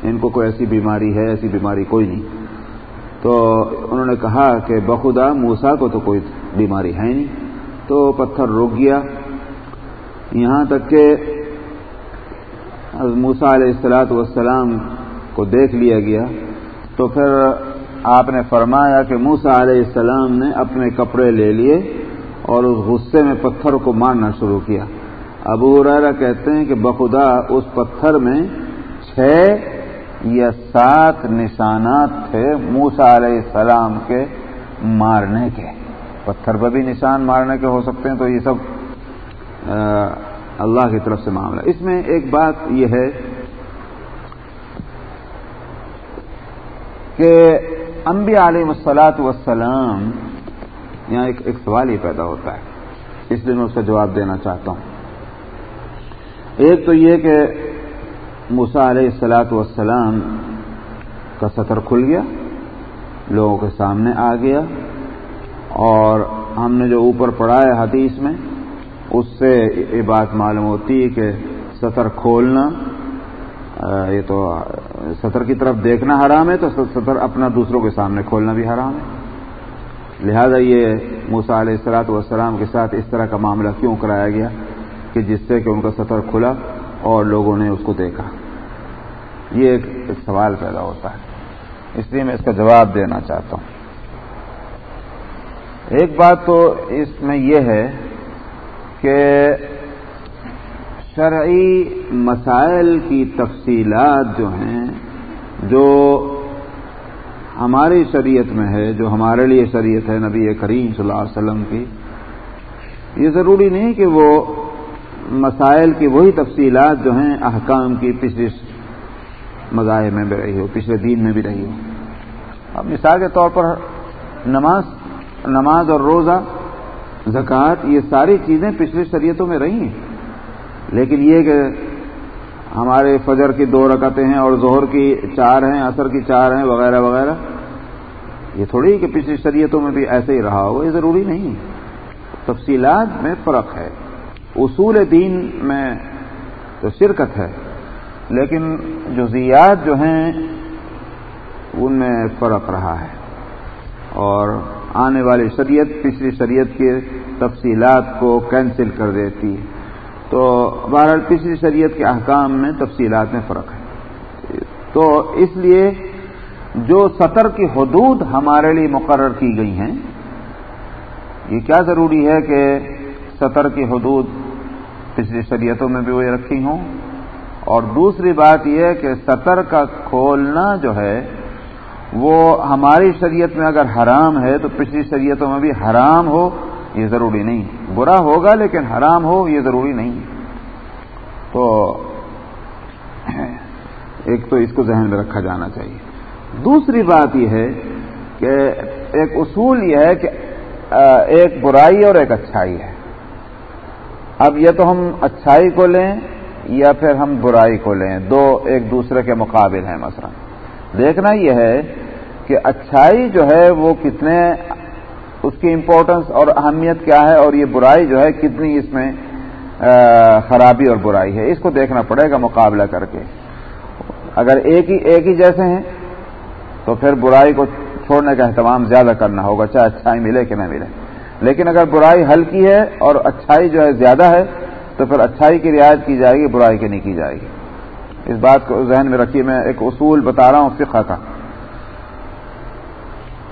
ان کو کوئی ایسی بیماری ہے، ایسی بیماری کوئی نہیں۔ تو انہوں نے کہا کہ بخدا موسا کو تو کوئی بیماری ہے نہیں۔ تو پتھر رک گیا۔ یہاں تک کہ موسا علیہ السلاۃ والسلام کو دیکھ لیا گیا۔ تو پھر آپ نے فرمایا کہ موسا علیہ السلام نے اپنے کپڑے لے لیے اور اس غصے میں پتھر کو مارنا شروع کیا۔ ابو ریرا کہتے ہیں کہ بخدا اس پتھر میں چھ یہ سات نشانات تھے موسا علیہ السلام کے مارنے کے۔ پتھر پہ بھی نشان مارنے کے ہو سکتے ہیں تو یہ سب اللہ کی طرف سے معاملہ۔ اس میں ایک بات یہ ہے کہ انبیاء علیہ مسلاط وسلام یہاں ایک ایک سوال ہی پیدا ہوتا ہے۔ اس لیے میں اس کا جواب دینا چاہتا ہوں۔ ایک تو یہ کہ موسا علیہ السلاۃ والسلام کا سطر کھل گیا، لوگوں کے سامنے آ گیا اور ہم نے جو اوپر پڑھا ہے حدیث میں، اس سے یہ بات معلوم ہوتی ہے کہ سطر کھولنا یہ تو سطر کی طرف دیکھنا حرام ہے تو سطر اپنا دوسروں کے سامنے کھولنا بھی حرام ہے۔ لہذا یہ موسا علیہ السلاۃ والسلام کے ساتھ اس طرح کا معاملہ کیوں کرایا گیا کہ جس سے کہ ان کا سطر کھلا؟ اور لوگوں نے اس کو دیکھا۔ یہ ایک سوال پیدا ہوتا ہے۔ اس لیے میں اس کا جواب دینا چاہتا ہوں۔ ایک بات تو اس میں یہ ہے کہ شرعی مسائل کی تفصیلات جو ہیں، جو ہماری شریعت میں ہے، جو ہمارے لیے شریعت ہے نبی کریم صلی اللہ علیہ وسلم کی، یہ ضروری نہیں کہ وہ مسائل کی وہی تفصیلات جو ہیں احکام کی پچھلے مذاہب میں بھی رہی ہو، پچھلے دین میں بھی رہی ہو۔ اب مثال کے طور پر نماز نماز اور روزہ، زکوٰۃ، یہ ساری چیزیں پچھلی شریعتوں میں رہی ہیں۔ لیکن یہ کہ ہمارے فجر کی دو رکعتیں ہیں اور ظہر کی چار ہیں، عصر کی چار ہیں، وغیرہ وغیرہ۔ یہ تھوڑی کہ پچھلی شریعتوں میں بھی ایسے ہی رہا ہوگا یہ ضروری نہیں تفصیلات میں فرق ہے۔ اصول دین میں تو شرکت ہے، لیکن جزیات جو ہیں، ان میں فرق رہا ہے۔ اور آنے والی شریعت، پچھلی شریعت کی تفصیلات کو کینسل کر دیتی۔ تو بہرحال پچھلی شریعت کے احکام میں تفصیلات میں فرق ہے۔ تو اس لیے جو سطر کی حدود ہمارے لیے مقرر کی گئی ہیں، یہ کیا ضروری ہے کہ سطر کی حدود پچھلی شریعتوں میں بھی وہ رکھی ہوں۔ اور دوسری بات یہ ہے کہ سطر کا کھولنا جو ہے، وہ ہماری شریعت میں اگر حرام ہے تو پچھلی شریعتوں میں بھی حرام ہو، یہ ضروری نہیں۔ برا ہوگا لیکن حرام ہو، یہ ضروری نہیں۔ تو ایک تو اس کو ذہن میں رکھا جانا چاہیے۔ دوسری بات یہ ہے کہ ایک اصول یہ ہے کہ ایک برائی اور ایک اچھائی ہے۔ اب یہ تو ہم اچھائی کو لیں یا پھر ہم برائی کو لیں، دو ایک دوسرے کے مقابل ہیں مثلا۔ دیکھنا یہ ہے کہ اچھائی جو ہے وہ کتنے، اس کی امپورٹنس اور اہمیت کیا ہے اور یہ برائی جو ہے کتنی اس میں خرابی اور برائی ہے۔ اس کو دیکھنا پڑے گا مقابلہ کر کے۔ اگر ایک ہی ایک ہی جیسے ہیں، تو پھر برائی کو چھوڑنے کا اہتمام زیادہ کرنا ہوگا، چاہے اچھائی ملے کہ نہ ملے۔ لیکن اگر برائی ہلکی ہے اور اچھائی جو ہے زیادہ ہے، تو پھر اچھائی کی رعایت کی جائے گی، برائی کی نہیں کی جائے گی۔ اس بات کو ذہن میں رکھیے، میں ایک اصول بتا رہا ہوں، فقہ کا۔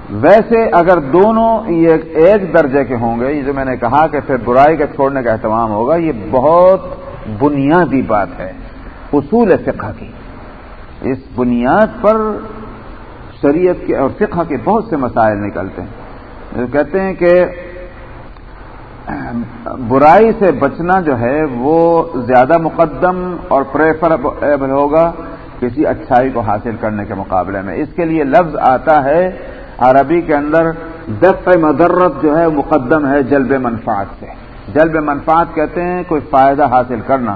ویسے اگر دونوں یہ ایک درجے کے ہوں گے، یہ جو میں نے کہا کہ پھر برائی کا چھوڑنے کا اہتمام ہوگا، یہ بہت بنیادی بات ہے، اصول فقہ کی۔ اس بنیاد پر شریعت کے اور فقہ کے بہت سے مسائل نکلتے ہیں۔ جو کہتے ہیں کہ برائی سے بچنا جو ہے وہ زیادہ مقدم اور پریفریبل ہوگا کسی اچھائی کو حاصل کرنے کے مقابلے میں۔ اس کے لیے لفظ آتا ہے عربی کے اندر، دفع مدرت جو ہے مقدم ہے جلب منفعت سے۔ جلب منفعت کہتے ہیں کوئی فائدہ حاصل کرنا۔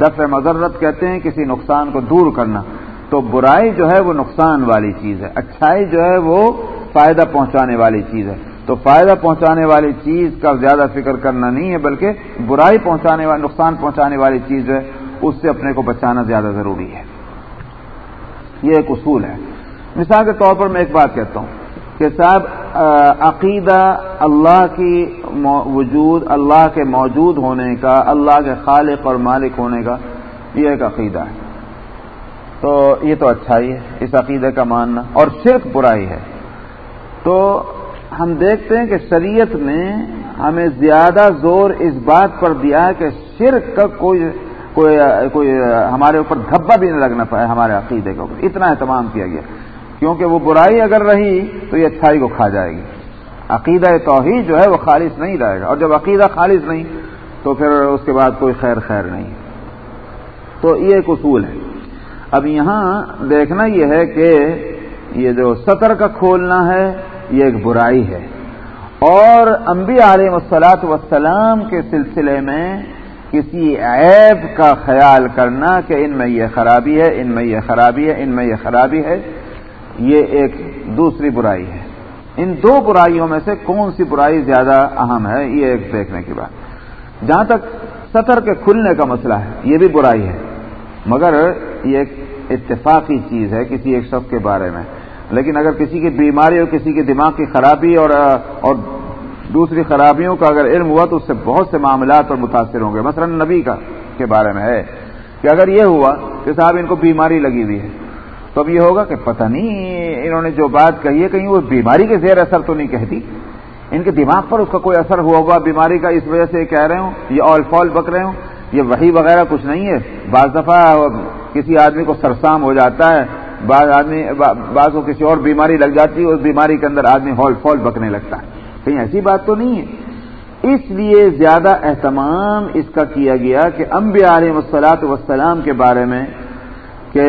دفع مدرت کہتے ہیں کسی نقصان کو دور کرنا۔ تو برائی جو ہے وہ نقصان والی چیز ہے۔ اچھائی جو ہے وہ فائدہ پہنچانے والی چیز ہے۔ تو فائدہ پہنچانے والی چیز کا زیادہ فکر کرنا نہیں ہے، بلکہ برائی پہنچانے والی، نقصان پہنچانے والی چیز ہے، اس سے اپنے کو بچانا زیادہ ضروری ہے۔ یہ ایک اصول ہے۔ مثال کے طور پر میں ایک بات کہتا ہوں کہ صاحب عقیدہ اللہ کی وجود اللہ کے موجود ہونے کا، اللہ کے خالق اور مالک ہونے کا، یہ ایک عقیدہ ہے۔ تو یہ تو اچھا ہی ہے، اس عقیدے کا ماننا۔ اور شرک برائی ہے۔ تو ہم دیکھتے ہیں کہ شریعت نے ہمیں زیادہ زور اس بات پر دیا ہے کہ شرک کا کوئی کوئی کوئی ہمارے اوپر دھبا بھی نہ لگنا پائے ہمارے عقیدے کے اوپر۔ اتنا اہتمام کیا گیا۔ کیونکہ وہ برائی اگر رہی تو یہ اچھائی کو کھا جائے گی۔ عقیدہ توحید جو ہے وہ خالص نہیں رہے گا۔ اور جب عقیدہ خالص نہیں تو پھر اس کے بعد کوئی خیر خیر نہیں۔ تو یہ ایک اصول ہے۔ اب یہاں دیکھنا یہ ہے کہ یہ جو سطر کا کھولنا ہے یہ ایک برائی ہے۔ اور انبیاء علیہ وسلاط وسلام کے سلسلے میں کسی عیب کا خیال کرنا کہ ان میں یہ خرابی ہے، ان میں یہ خرابی ہے، ان میں یہ خرابی ہے، یہ ایک دوسری برائی ہے۔ ان دو برائیوں میں سے کون سی برائی زیادہ اہم ہے، یہ ایک دیکھنے کی بات۔ جہاں تک سطر کے کھلنے کا مسئلہ ہے، یہ بھی برائی ہے۔ مگر یہ ایک اتفاقی چیز ہے کسی ایک شخص کے بارے میں۔ لیکن اگر کسی کی بیماری اور کسی کی دماغ کی خرابی اور اور دوسری خرابیوں کا اگر علم ہوا تو اس سے بہت سے معاملات پر متاثر ہوں گے۔ مثلا نبی کا کے بارے میں ہے کہ اگر یہ ہوا کہ صاحب ان کو بیماری لگی ہوئی ہے، تو اب یہ ہوگا کہ پتہ نہیں انہوں نے جو بات کہی ہے، کہیں وہ بیماری کے زیر اثر تو نہیں کہتی؟ ان کے دماغ پر اس کا کوئی اثر ہوا ہوگا بیماری کا اس وجہ سے کہہ رہے ہوں، یہ آل فال بک رہے ہوں، یہ وہی وغیرہ کچھ نہیں ہے۔ بعض دفعہ کسی آدمی کو سرسام ہو جاتا ہے بعض آدمی بعض کو کسی اور بیماری لگ جاتی ہے اس بیماری کے اندر آدمی ہال فال بکنے لگتا ہے۔ کہیں ایسی بات تو نہیں ہے۔ اس لیے زیادہ اہتمام اس کا کیا گیا کہ انبیاء علیہ وسلاط وسلام کے بارے میں کہ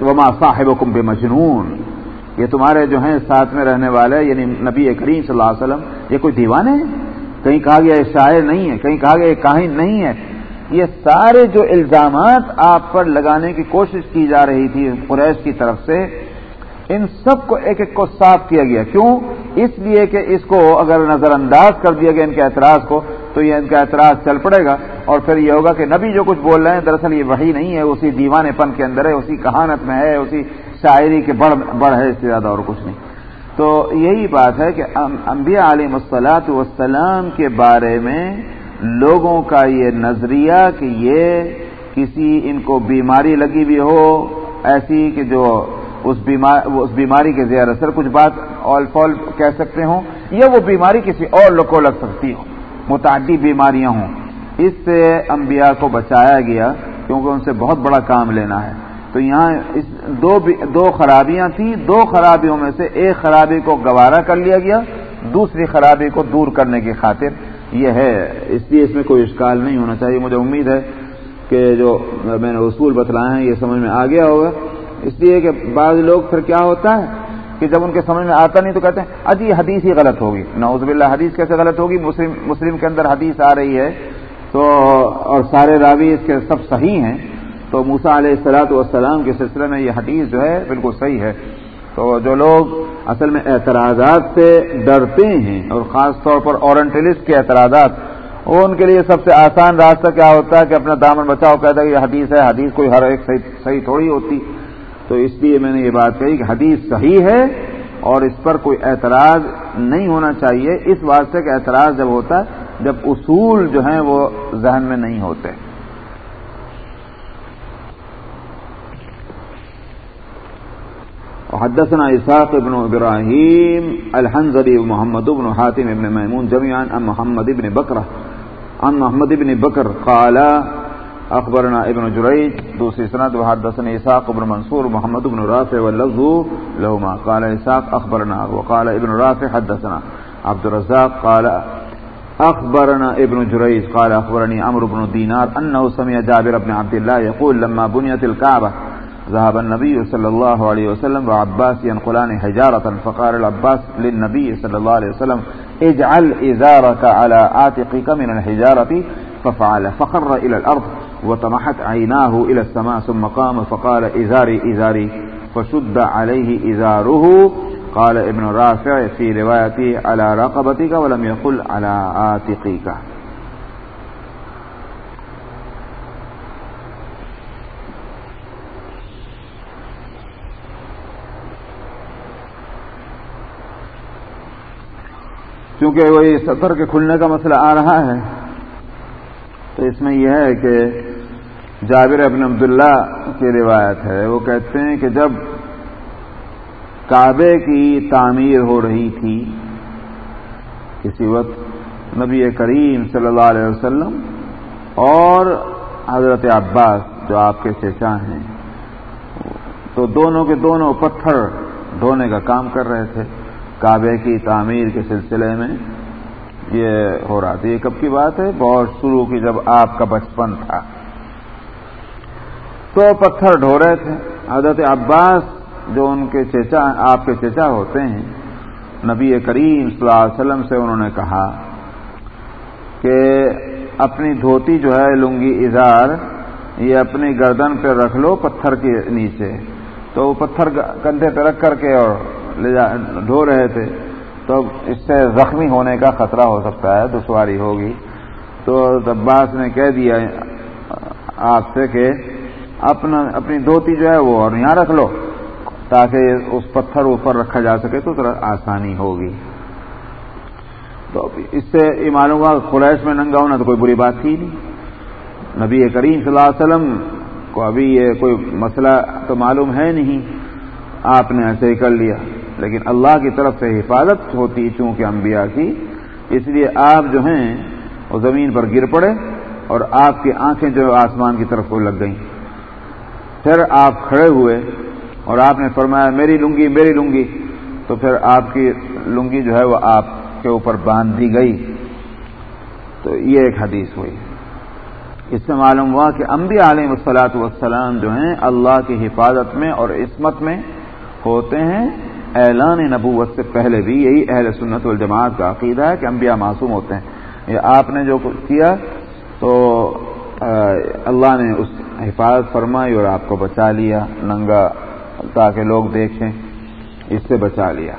وما صاحب کم بے مجنون یہ تمہارے جو ہیں ساتھ میں رہنے والے یعنی نبی کریم صلی اللہ علیہ وسلم، یہ کوئی دیوانے ہیں کہیں کہا گیا یہ شاعر نہیں ہے، کہیں کہا گیا یہ کاہن نہیں ہے۔ یہ سارے جو الزامات آپ پر لگانے کی کوشش کی جا رہی تھی قریش کی طرف سے، ان سب کو ایک ایک کو صاف کیا گیا۔ کیوں؟ اس لیے کہ اس کو اگر نظر انداز کر دیا گیا ان کے اعتراض کو، تو یہ ان کا اعتراض چل پڑے گا۔ اور پھر یہ ہوگا کہ نبی جو کچھ بول رہے ہیں، دراصل یہ وہی نہیں ہے، اسی دیوانے پن کے اندر ہے، اسی کہانت میں ہے، اسی شاعری کے بڑھ بڑھ ہے، اس سے زیادہ اور کچھ نہیں۔ تو یہی بات ہے کہ انبیاء علیہ مسلاط وسلام کے بارے میں لوگوں کا یہ نظریہ کہ یہ کسی ان کو بیماری لگی ہوئی ہو، ایسی کہ جو اس بیماری کے زیر اثر کچھ بات آل فال کہہ سکتے ہوں، یا وہ بیماری کسی اور لوگ کو لگ سکتی ہو متعدی بیماریاں ہوں۔ اس سے انبیاء کو بچایا گیا کیونکہ ان سے بہت بڑا کام لینا ہے۔ تو یہاں اس دو دو خرابیاں تھیں۔ دو خرابیوں میں سے ایک خرابی کو گوارا کر لیا گیا، دوسری خرابی کو دور کرنے کی خاطر یہ ہے، اس لیے اس میں کوئی اشکال نہیں ہونا چاہیے۔ مجھے امید ہے کہ جو میں نے اصول بتلائے ہیں، یہ سمجھ میں آ گیا ہوگا۔ اس لیے کہ بعض لوگ پھر کیا ہوتا ہے کہ جب ان کے سمجھ میں آتا نہیں تو کہتے ہیں اجی حدیث ہی غلط ہوگی۔ نوز باللہ، حدیث کیسے غلط ہوگی؟ مسلم مسلم کے اندر حدیث آ رہی ہے۔ تو، اور سارے راوی اس کے سب صحیح ہیں۔ تو موسا علیہ السلاۃ والسلام کے سلسلے میں یہ حدیث جو ہے بالکل صحیح ہے۔ تو جو لوگ اصل میں اعتراضات سے ڈرتے ہیں اور خاص طور پر اورنٹلسٹ کے اعتراضات وہ ان کے لیے سب سے آسان راستہ کیا ہوتا ہے کہ اپنا دامن بچاؤ، کہتا ہے کہ یہ حدیث ہے، حدیث کوئی ہر ایک صحیح صحیح تھوڑی ہوتی۔ تو اس لیے میں نے یہ بات کہی کہ حدیث صحیح ہے اور اس پر کوئی اعتراض نہیں ہونا چاہیے۔ اس واسطے کا اعتراض جب ہوتا ہے، جب اصول جو ہیں وہ ذہن میں نہیں ہوتے۔ وحدثنا إساق بن إبراهيم الحنزلي ومحمد بن حاتم بن ميمون جميعا عن محمد بن بكرة. عن محمد بن بكر قال، أخبرنا ابن جريج دوسري سند وحدثنا إساق بن منصور، محمد بن رافع واللفظ لهما. قال إساق أخبرنا. وقال ابن رافع، حدثنا. عبد الرزاق قال، أخبرنا ابن جريج، قال أخبرني عمرو بن دينار أنه سمع جابر بن عبد الله يقول، لما بنيت الكعبة ذهب النبي صلى الله عليه وسلم وعباس ينقلان حجارة، فقال العباس للنبي صلى الله عليه وسلم، اجعل إذارك على آتقك من الحجارة. ففعل، فخر إلى الأرض وطمحت عيناه إلى السماء، ثم قام فقال إذاري إذاري فشد عليه إذاره قال ابن رافع في روايته، على رقبتك ولم يقل على آتقك چونکہ وہی سطر کے کھلنے کا مسئلہ آ رہا ہے۔ تو اس میں یہ ہے کہ جابر ابن عبداللہ کی روایت ہے۔ وہ کہتے ہیں کہ جب کعبے کی تعمیر ہو رہی تھی، کسی وقت نبی کریم صلی اللہ علیہ وسلم اور حضرت عباس جو آپ کے چچا ہیں، تو دونوں کے دونوں پتھر ڈھونے کا کام کر رہے تھے۔ کعبے کی تعمیر کے سلسلے میں یہ ہو رہا تھا۔ یہ کب کی بات ہے؟ بہت شروع کی جب آپ کا بچپن تھا۔ تو پتھر ڈھو رہے تھے۔ حضرت عباس جو ان کے چچا، آپ کے چچا ہوتے ہیں، نبی کریم صلی اللہ علیہ وسلم سے انہوں نے کہا کہ اپنی دھوتی جو ہے، لنگی اظہار یہ اپنی گردن پہ رکھ لو پتھر کے نیچے۔ تو وہ پتھر کندھے پہ رکھ کر کے اور لے جا ڈھو رہے تھے، تو اس سے زخمی ہونے کا خطرہ ہو سکتا ہے، دشواری ہوگی۔ تو عباس نے کہہ دیا آپ سے کہ اپنا اپنی دھوتی جو ہے وہ اور یہاں رکھ لو، تاکہ اس پتھر اوپر رکھا جا سکے تو ذرا آسانی ہوگی۔ تو اس سے یہ معلوم ہوا قریش میں ننگا ہونا تو کوئی بری بات تھی نہیں۔ نبی کریم صلی اللہ علیہ وسلم کو ابھی یہ کوئی مسئلہ تو معلوم ہے نہیں۔ آپ نے ایسے ہی کر لیا۔ لیکن اللہ کی طرف سے حفاظت ہوتی چونکہ انبیاء کی۔ اس لیے آپ جو ہیں وہ زمین پر گر پڑے اور آپ کی آنکھیں جو آسمان کی طرف کو لگ گئیں۔ پھر آپ کھڑے ہوئے اور آپ نے فرمایا، میری لنگی میری لنگی۔ تو پھر آپ کی لنگی جو ہے وہ آپ کے اوپر باندھ دی گئی۔ تو یہ ایک حدیث ہوئی۔ اس سے معلوم ہوا کہ انبیاء علیہ وسلاۃ والسلام جو ہیں، اللہ کی حفاظت میں اور عصمت میں ہوتے ہیں۔ اعلان نبوت سے پہلے بھی یہی اہل سنت والجماعت کا عقیدہ ہے کہ انبیاء معصوم ہوتے ہیں۔ یہ آپ نے جو کچھ کیا تو اللہ نے اس حفاظت فرمائی اور آپ کو بچا لیا، ننگا تاکہ لوگ دیکھیں، اس سے بچا لیا۔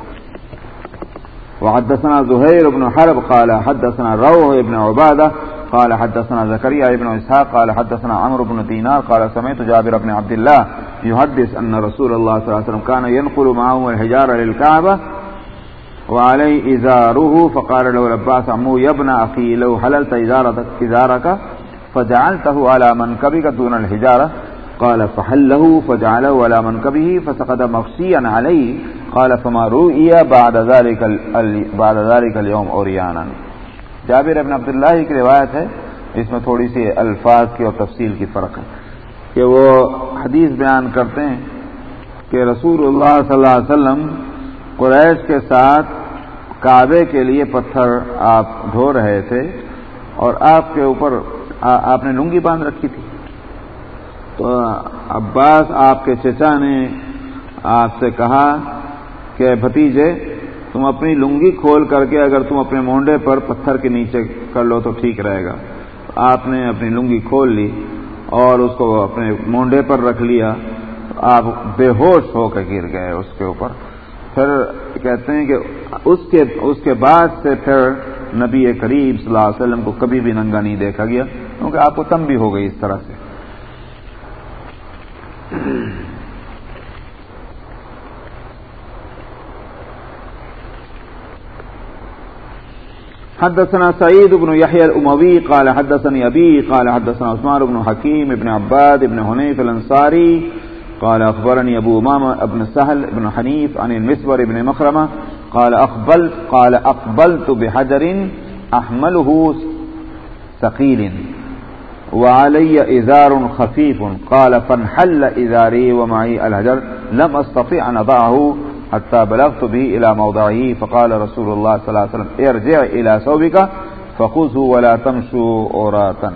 وحدثنا زهير بن حرب، قال حدثنا روح ابن عبادة قال حدثنا زكريا ابن إسحاق قال حدثنا عمرو بن دينار قال سمعت جابر بن عبد الله يحدث أن رسول الله صلى الله عليه وسلم كان ينقل معه الحجارة للكعبة وعليه إزاره فقال له لباس عمو يبنى أخي لو حللت إزارتك إزارك فجعلته على منكبك دون الحجارة قال فحله فجعله على منكبه فسقد مغشيا عليه قال فما رؤي بعد ذلك بعد ذلك اليوم اوريانا جابر ابن عبداللہ کی روایت ہے، اس میں تھوڑی سی الفاظ کی اور تفصیل کی فرق ہے۔ کہ وہ حدیث بیان کرتے ہیں کہ رسول اللہ صلی اللہ علیہ وسلم قریش کے ساتھ کعبے کے لیے پتھر آپ دھو رہے تھے اور آپ کے اوپر آپ نے لنگی باندھ رکھی تھی۔ تو عباس آپ کے چچا نے آپ سے کہا کہ بھتیجے، تم اپنی لنگی کھول کر کے اگر تم اپنے مونڈے پر پتھر کے نیچے کر لو تو ٹھیک رہے گا۔ آپ نے اپنی لنگی کھول لی۔ اور اس کو اپنے مونڈے پر رکھ لیا، آپ بے ہوش ہو کے گر گئے اس کے اوپر۔ پھر کہتے ہیں کہ اس کے اس کے بعد سے پھر نبی کریم صلی اللہ علیہ وسلم کو کبھی بھی ننگا نہیں دیکھا گیا، کیونکہ آپ کو تم بھی ہو گئی اس طرح سے۔ حدثنا سعيد بن يحيى الأموي قال حدثني أبي قال حدثنا عثمان بن حكيم ابن عباد ابن هنيف الأنصاري قال أخبرني أبو أمامة ابن سهل ابن حنيف عن المسور ابن مخرمة قال أقبلت, قال أقبلت بحجر أحمله ثقيل وعلي إذار خفيف قال فانحل إذاري ومعي الهجر لم أستطيع أن أضعه حتى بلغت به إلى موضعه فقال رسول الله صلى الله عليه وسلم، ارجع إلى ثوبك فخذه ولا تمشوا أوراتا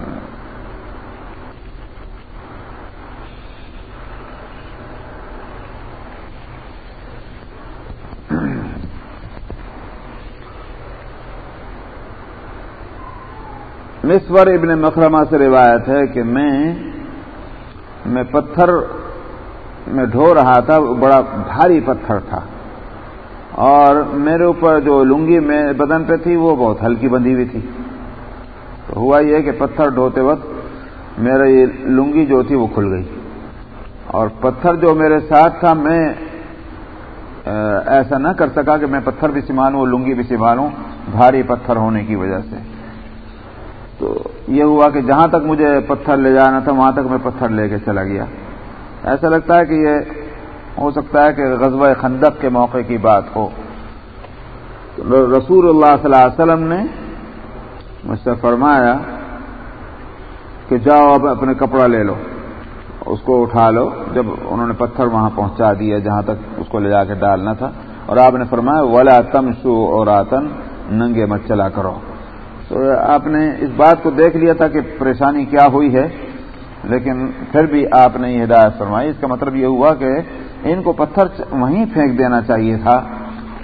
مسور ابن مکرمہ سے روایت ہے کہ میں میں پتھر میں ڈھو رہا تھا، بڑا بھاری پتھر تھا۔ اور میرے اوپر جو لنگی میں بدن پہ تھی، وہ بہت ہلکی بندھی ہوئی تھی۔ تو ہوا یہ کہ پتھر ڈھوتے وقت میرا یہ لنگی جو تھی، وہ کھل گئی۔ اور پتھر جو میرے ساتھ تھا، میں ایسا نہ کر سکا کہ میں پتھر بھی سنبھالوں اور لنگی بھی سنبھالوں بھاری پتھر ہونے کی وجہ سے۔ تو یہ ہوا کہ جہاں تک مجھے پتھر لے جانا تھا، وہاں تک میں پتھر لے کے چلا گیا۔ ایسا لگتا ہے کہ یہ ہو سکتا ہے کہ غزوہ خندق کے موقع کی بات ہو۔ رسول اللہ صلی اللہ علیہ وسلم نے مجھ سے فرمایا کہ جاؤ اب اپنے کپڑا لے لو، اس کو اٹھا لو۔ جب انہوں نے پتھر وہاں پہنچا دیا جہاں تک اس کو لے جا کے ڈالنا تھا، اور آپ نے فرمایا، ولا تم شو اور آتن ننگے مت چلا کرو۔ تو آپ نے اس بات کو دیکھ لیا تھا کہ پریشانی کیا ہوئی ہے۔ لیکن پھر بھی آپ نے یہ ہدایت فرمائی۔ اس کا مطلب یہ ہوا کہ ان کو پتھر وہیں پھینک دینا چاہیے تھا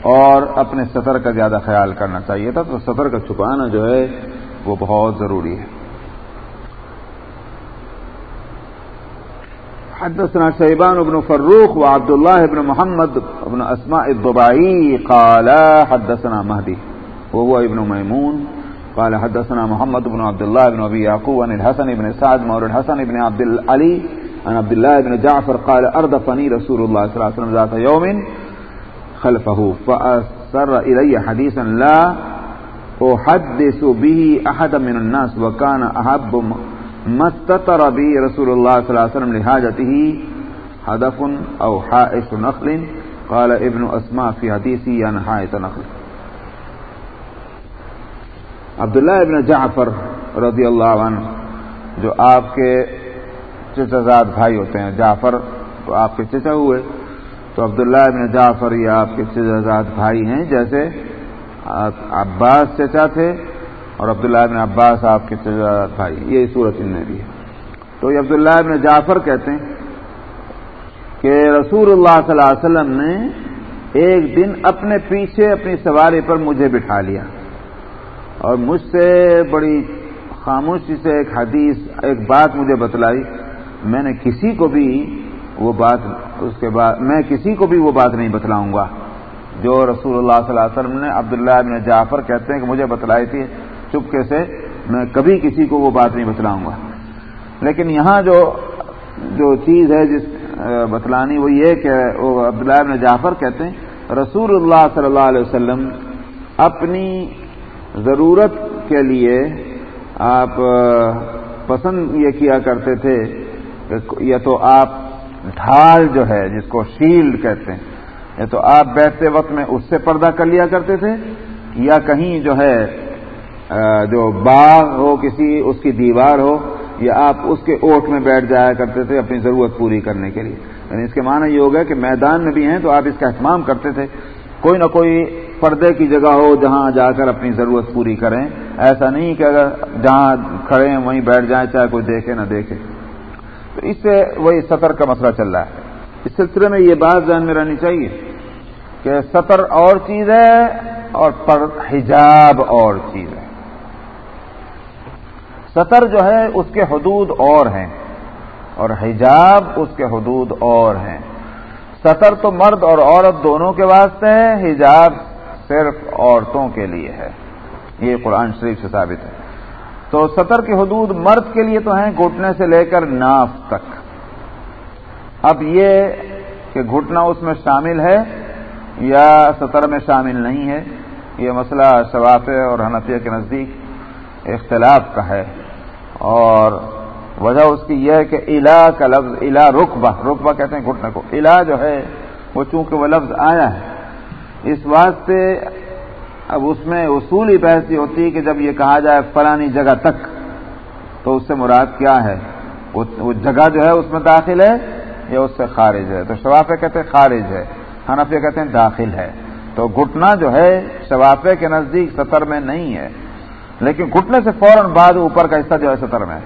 اور اپنے سطر کا زیادہ خیال کرنا چاہیے تھا۔ تو سطر کا چھپانا جو ہے، وہ بہت ضروری ہے۔ حدثنا شيبان بن فروخ وعبد الله بن محمد بن أسماء الضبعي قال حدثنا مهدي وهو ابن ميمون قال حدثنا محمد بن عبد الله بن أبي يعقوب عن الحسن بن سعد مور الحسن بن عبد العلي عن عبد الله بن جعفر قال أردفني رسول الله صلى الله عليه وسلم ذات يوم خلفه فأسر إلي حديثا لا احدث به احد من الناس وكان احب ما استتر به رسول الله صلى الله عليه وسلم لحاجته هدف او حائط نخل قال ابن اسماء في حديثه عن حائط نخل عبداللہ ابن جعفر رضی اللہ عنہ، جو آپ کے چچازاد بھائی ہوتے ہیں، جعفر تو آپ کے چچا ہوئے، تو عبداللہ ابن جعفر یہ آپ کے چچازاد بھائی ہیں، جیسے عباس چچا تھے اور عبداللہ ابن عباس آپ کے چچازاد بھائی یہ صورت ان میں بھی ہے۔ تو یہ عبداللہ ابن جعفر کہتے ہیں کہ رسول اللہ صلی اللہ علیہ وسلم نے ایک دن اپنے پیچھے اپنی سواری پر مجھے بٹھا لیا۔ اور مجھ سے بڑی خاموشی سے ایک حدیث، ایک بات مجھے بتلائی۔ میں نے کسی کو بھی وہ بات اس کے بعد، میں کسی کو بھی وہ بات نہیں بتلاؤں گا۔ جو رسول اللہ صلی اللہ علیہ وسلم نے عبداللہ ابن جعفر کہتے ہیں کہ مجھے بتلائی تھی، چپکے سے میں کبھی کسی کو وہ بات نہیں بتلاؤں گا۔ لیکن یہاں جو جو چیز ہے جس بتلانی، وہ یہ کہ وہ عبداللہ ابن جعفر کہتے ہیں، رسول اللہ صلی اللہ علیہ وسلم اپنی ضرورت کے لیے آپ پسند یہ کیا کرتے تھے یا تو آپ ڈھال جو ہے جس کو شیلڈ کہتے ہیں، یا تو آپ بیٹھتے وقت میں اس سے پردہ کر لیا کرتے تھے، یا کہیں جو ہے جو باغ ہو، کسی اس کی دیوار ہو، یا آپ اس کے اوٹ میں بیٹھ جایا کرتے تھے اپنی ضرورت پوری کرنے کے لیے۔ یعنی اس کے معنی یہ ہوگا کہ میدان میں بھی ہیں تو آپ اس کا اہتمام کرتے تھے۔ کوئی نہ کوئی پردے کی جگہ ہو، جہاں جا کر اپنی ضرورت پوری کریں۔ ایسا نہیں کہ اگر جہاں کھڑے ہیں، وہیں بیٹھ جائیں، چاہے کوئی دیکھے، نہ دیکھے۔ تو اس سے وہی سطر کا مسئلہ چل رہا ہے۔ اس سلسلے میں یہ بات ذہن میں رہنی چاہیے کہ سطر اور چیز ہے اور پر حجاب اور چیز ہے۔ سطر جو ہے، اس کے حدود اور ہیں اور حجاب اس کے حدود اور ہیں۔ سطر تو مرد اور عورت دونوں کے واسطے ہے حجاب صرف عورتوں کے لیے ہے۔ یہ قرآن شریف سے ثابت ہے۔ تو سطر کی حدود مرد کے لیے تو ہیں، گھٹنے سے لے کر ناف تک۔ اب یہ کہ گھٹنا اس میں شامل ہے یا سطر میں شامل نہیں ہے، یہ مسئلہ شواف اور حنفیہ کے نزدیک اختلاف کا ہے۔ اور وجہ اس کی یہ ہے کہ الا کا لفظ الا رقبہ رقبہ کہتے ہیں گھٹنے کو۔ الا جو ہے، وہ چونکہ وہ لفظ آیا ہے اس واسطے اب اس میں اصولی بحث ہوتی ہے کہ جب یہ کہا جائے فلانی جگہ تک، تو اس سے مراد کیا ہے؟ وہ جگہ جو ہے اس میں داخل ہے یا اس سے خارج ہے؟ تو شوافے کہتے ہیں خارج ہے، حنفیہ کہتے ہیں داخل ہے۔ تو گھٹنا جو ہے شوافے کے نزدیک سطر میں نہیں ہے، لیکن گھٹنے سے فوراً بعد اوپر کا حصہ جو ہے سطر میں ہے۔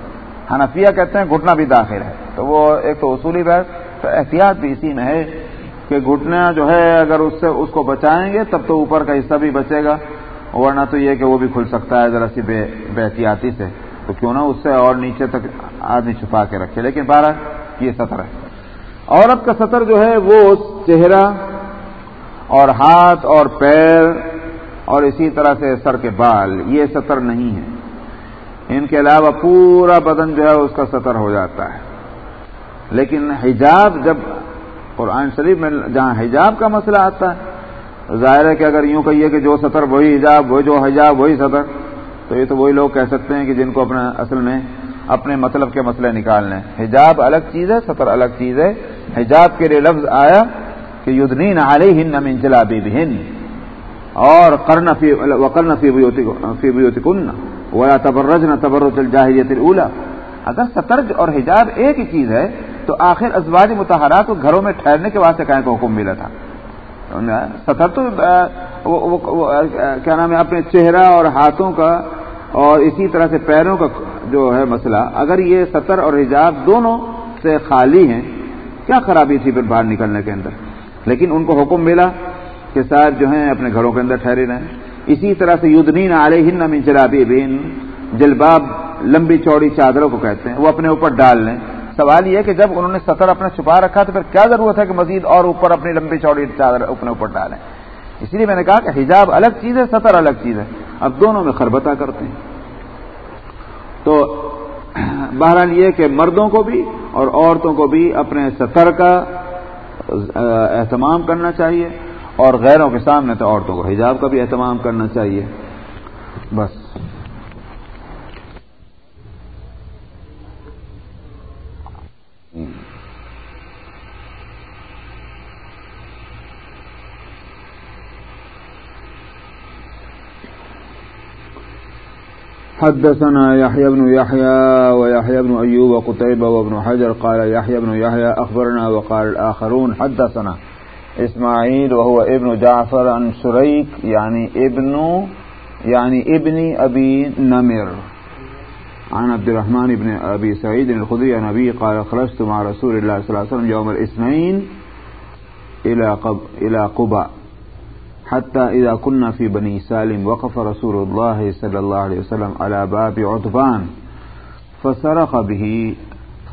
حنفیہ کہتے ہیں گھٹنا بھی داخل ہے۔ تو وہ ایک تو اصولی بحث، تو احتیاط بھی اسی میں ہے کہ گھٹنا جو ہے اگر اس سے اس کو بچائیں گے، تب تو اوپر کا حصہ بھی بچے گا۔ ورنہ تو یہ کہ وہ بھی کھل سکتا ہے ذرا سی بے احتیاطی سے۔ تو کیوں نہ اس سے اور نیچے تک آدمی چھپا کے رکھے۔ لیکن بارہ یہ سطر ہے۔ عورت کا سطر جو ہے وہ چہرہ اور ہاتھ اور پیر اور اسی طرح سے سر کے بال، یہ سطر نہیں ہے۔ ان کے علاوہ پورا بدن جو ہے اس کا سطر ہو جاتا ہے۔ لیکن حجاب جب قرآن شریف میں جہاں حجاب کا مسئلہ آتا ہے، ظاہر ہے کہ اگر یوں کہیے کہ جو سطر وہی حجاب، وہی جو حجاب، وہی سطر، تو یہ تو وہی لوگ کہہ سکتے ہیں کہ جن کو اپنا اصل میں اپنے مطلب کے مسئلے نکالنے حجاب الگ چیز ہے، سطر الگ چیز ہے۔ حجاب کے لیے لفظ آیا کہ یدنین علیہ ہند جلابی بہن اور کرنا فی فی بیوتی کن ولا تبرج نہ تبرج الجاہلیت الاولا اگر سطرج اور حجاب ایک ہی چیز ہے تو آخر ازواج متحرات کو گھروں میں ٹھہرنے کے واسطے کہیں کو حکم ملا تھا۔ سطر تو کیا نام ہے، اپنے چہرہ اور ہاتھوں کا اور اسی طرح سے پیروں کا جو ہے مسئلہ، اگر یہ سطر اور حجاب دونوں سے خالی ہیں، کیا خرابی تھی پھر باہر نکلنے کے اندر؟ لیکن ان کو حکم ملا کہ ساتھ جو ہیں اپنے گھروں کے اندر ٹھہرے رہیں۔ اسی طرح سے یدنین علیہ من جلابی بین جلباب، لمبی چوڑی چادروں کو کہتے ہیں، وہ اپنے اوپر ڈال لیں۔ سوال یہ کہ جب انہوں نے سطر اپنا چھپا رکھا تو پھر کیا ضرورت ہے کہ مزید اور اوپر اپنی لمبی چوڑی چادر اپنے اوپر ڈالیں؟ اسی لیے میں نے کہا کہ حجاب الگ چیز ہے، سطر الگ چیز ہے۔ اب دونوں میں خربتا کرتے ہیں۔ تو بہرحال یہ کہ مردوں کو بھی اور عورتوں کو بھی اپنے سطر کا اہتمام کرنا چاہیے۔ اور غیروں کے سامنے تو عورتوں کو حجاب کا بھی اہتمام کرنا چاہیے۔ بس۔ حدثنا يحيى بن يحيى ويحيى بن أيوب وقتيبة وابن حجر قال يحيى بن يحيى أخبرنا وقال الآخرون حدثنا إسماعيل وهو ابن جعفر عن شريك يعني ابن يعني ابن أبي نمر عن عبد الرحمن بن أبي سعيد الخدري عن أبي قال خرجت مع رسول الله صلى الله عليه وسلم يوم الاثنين إلى قب حتى إذا كنا في بني سالم وقف رسول الله صلى الله عليه وسلم على باب عطبان فسرق به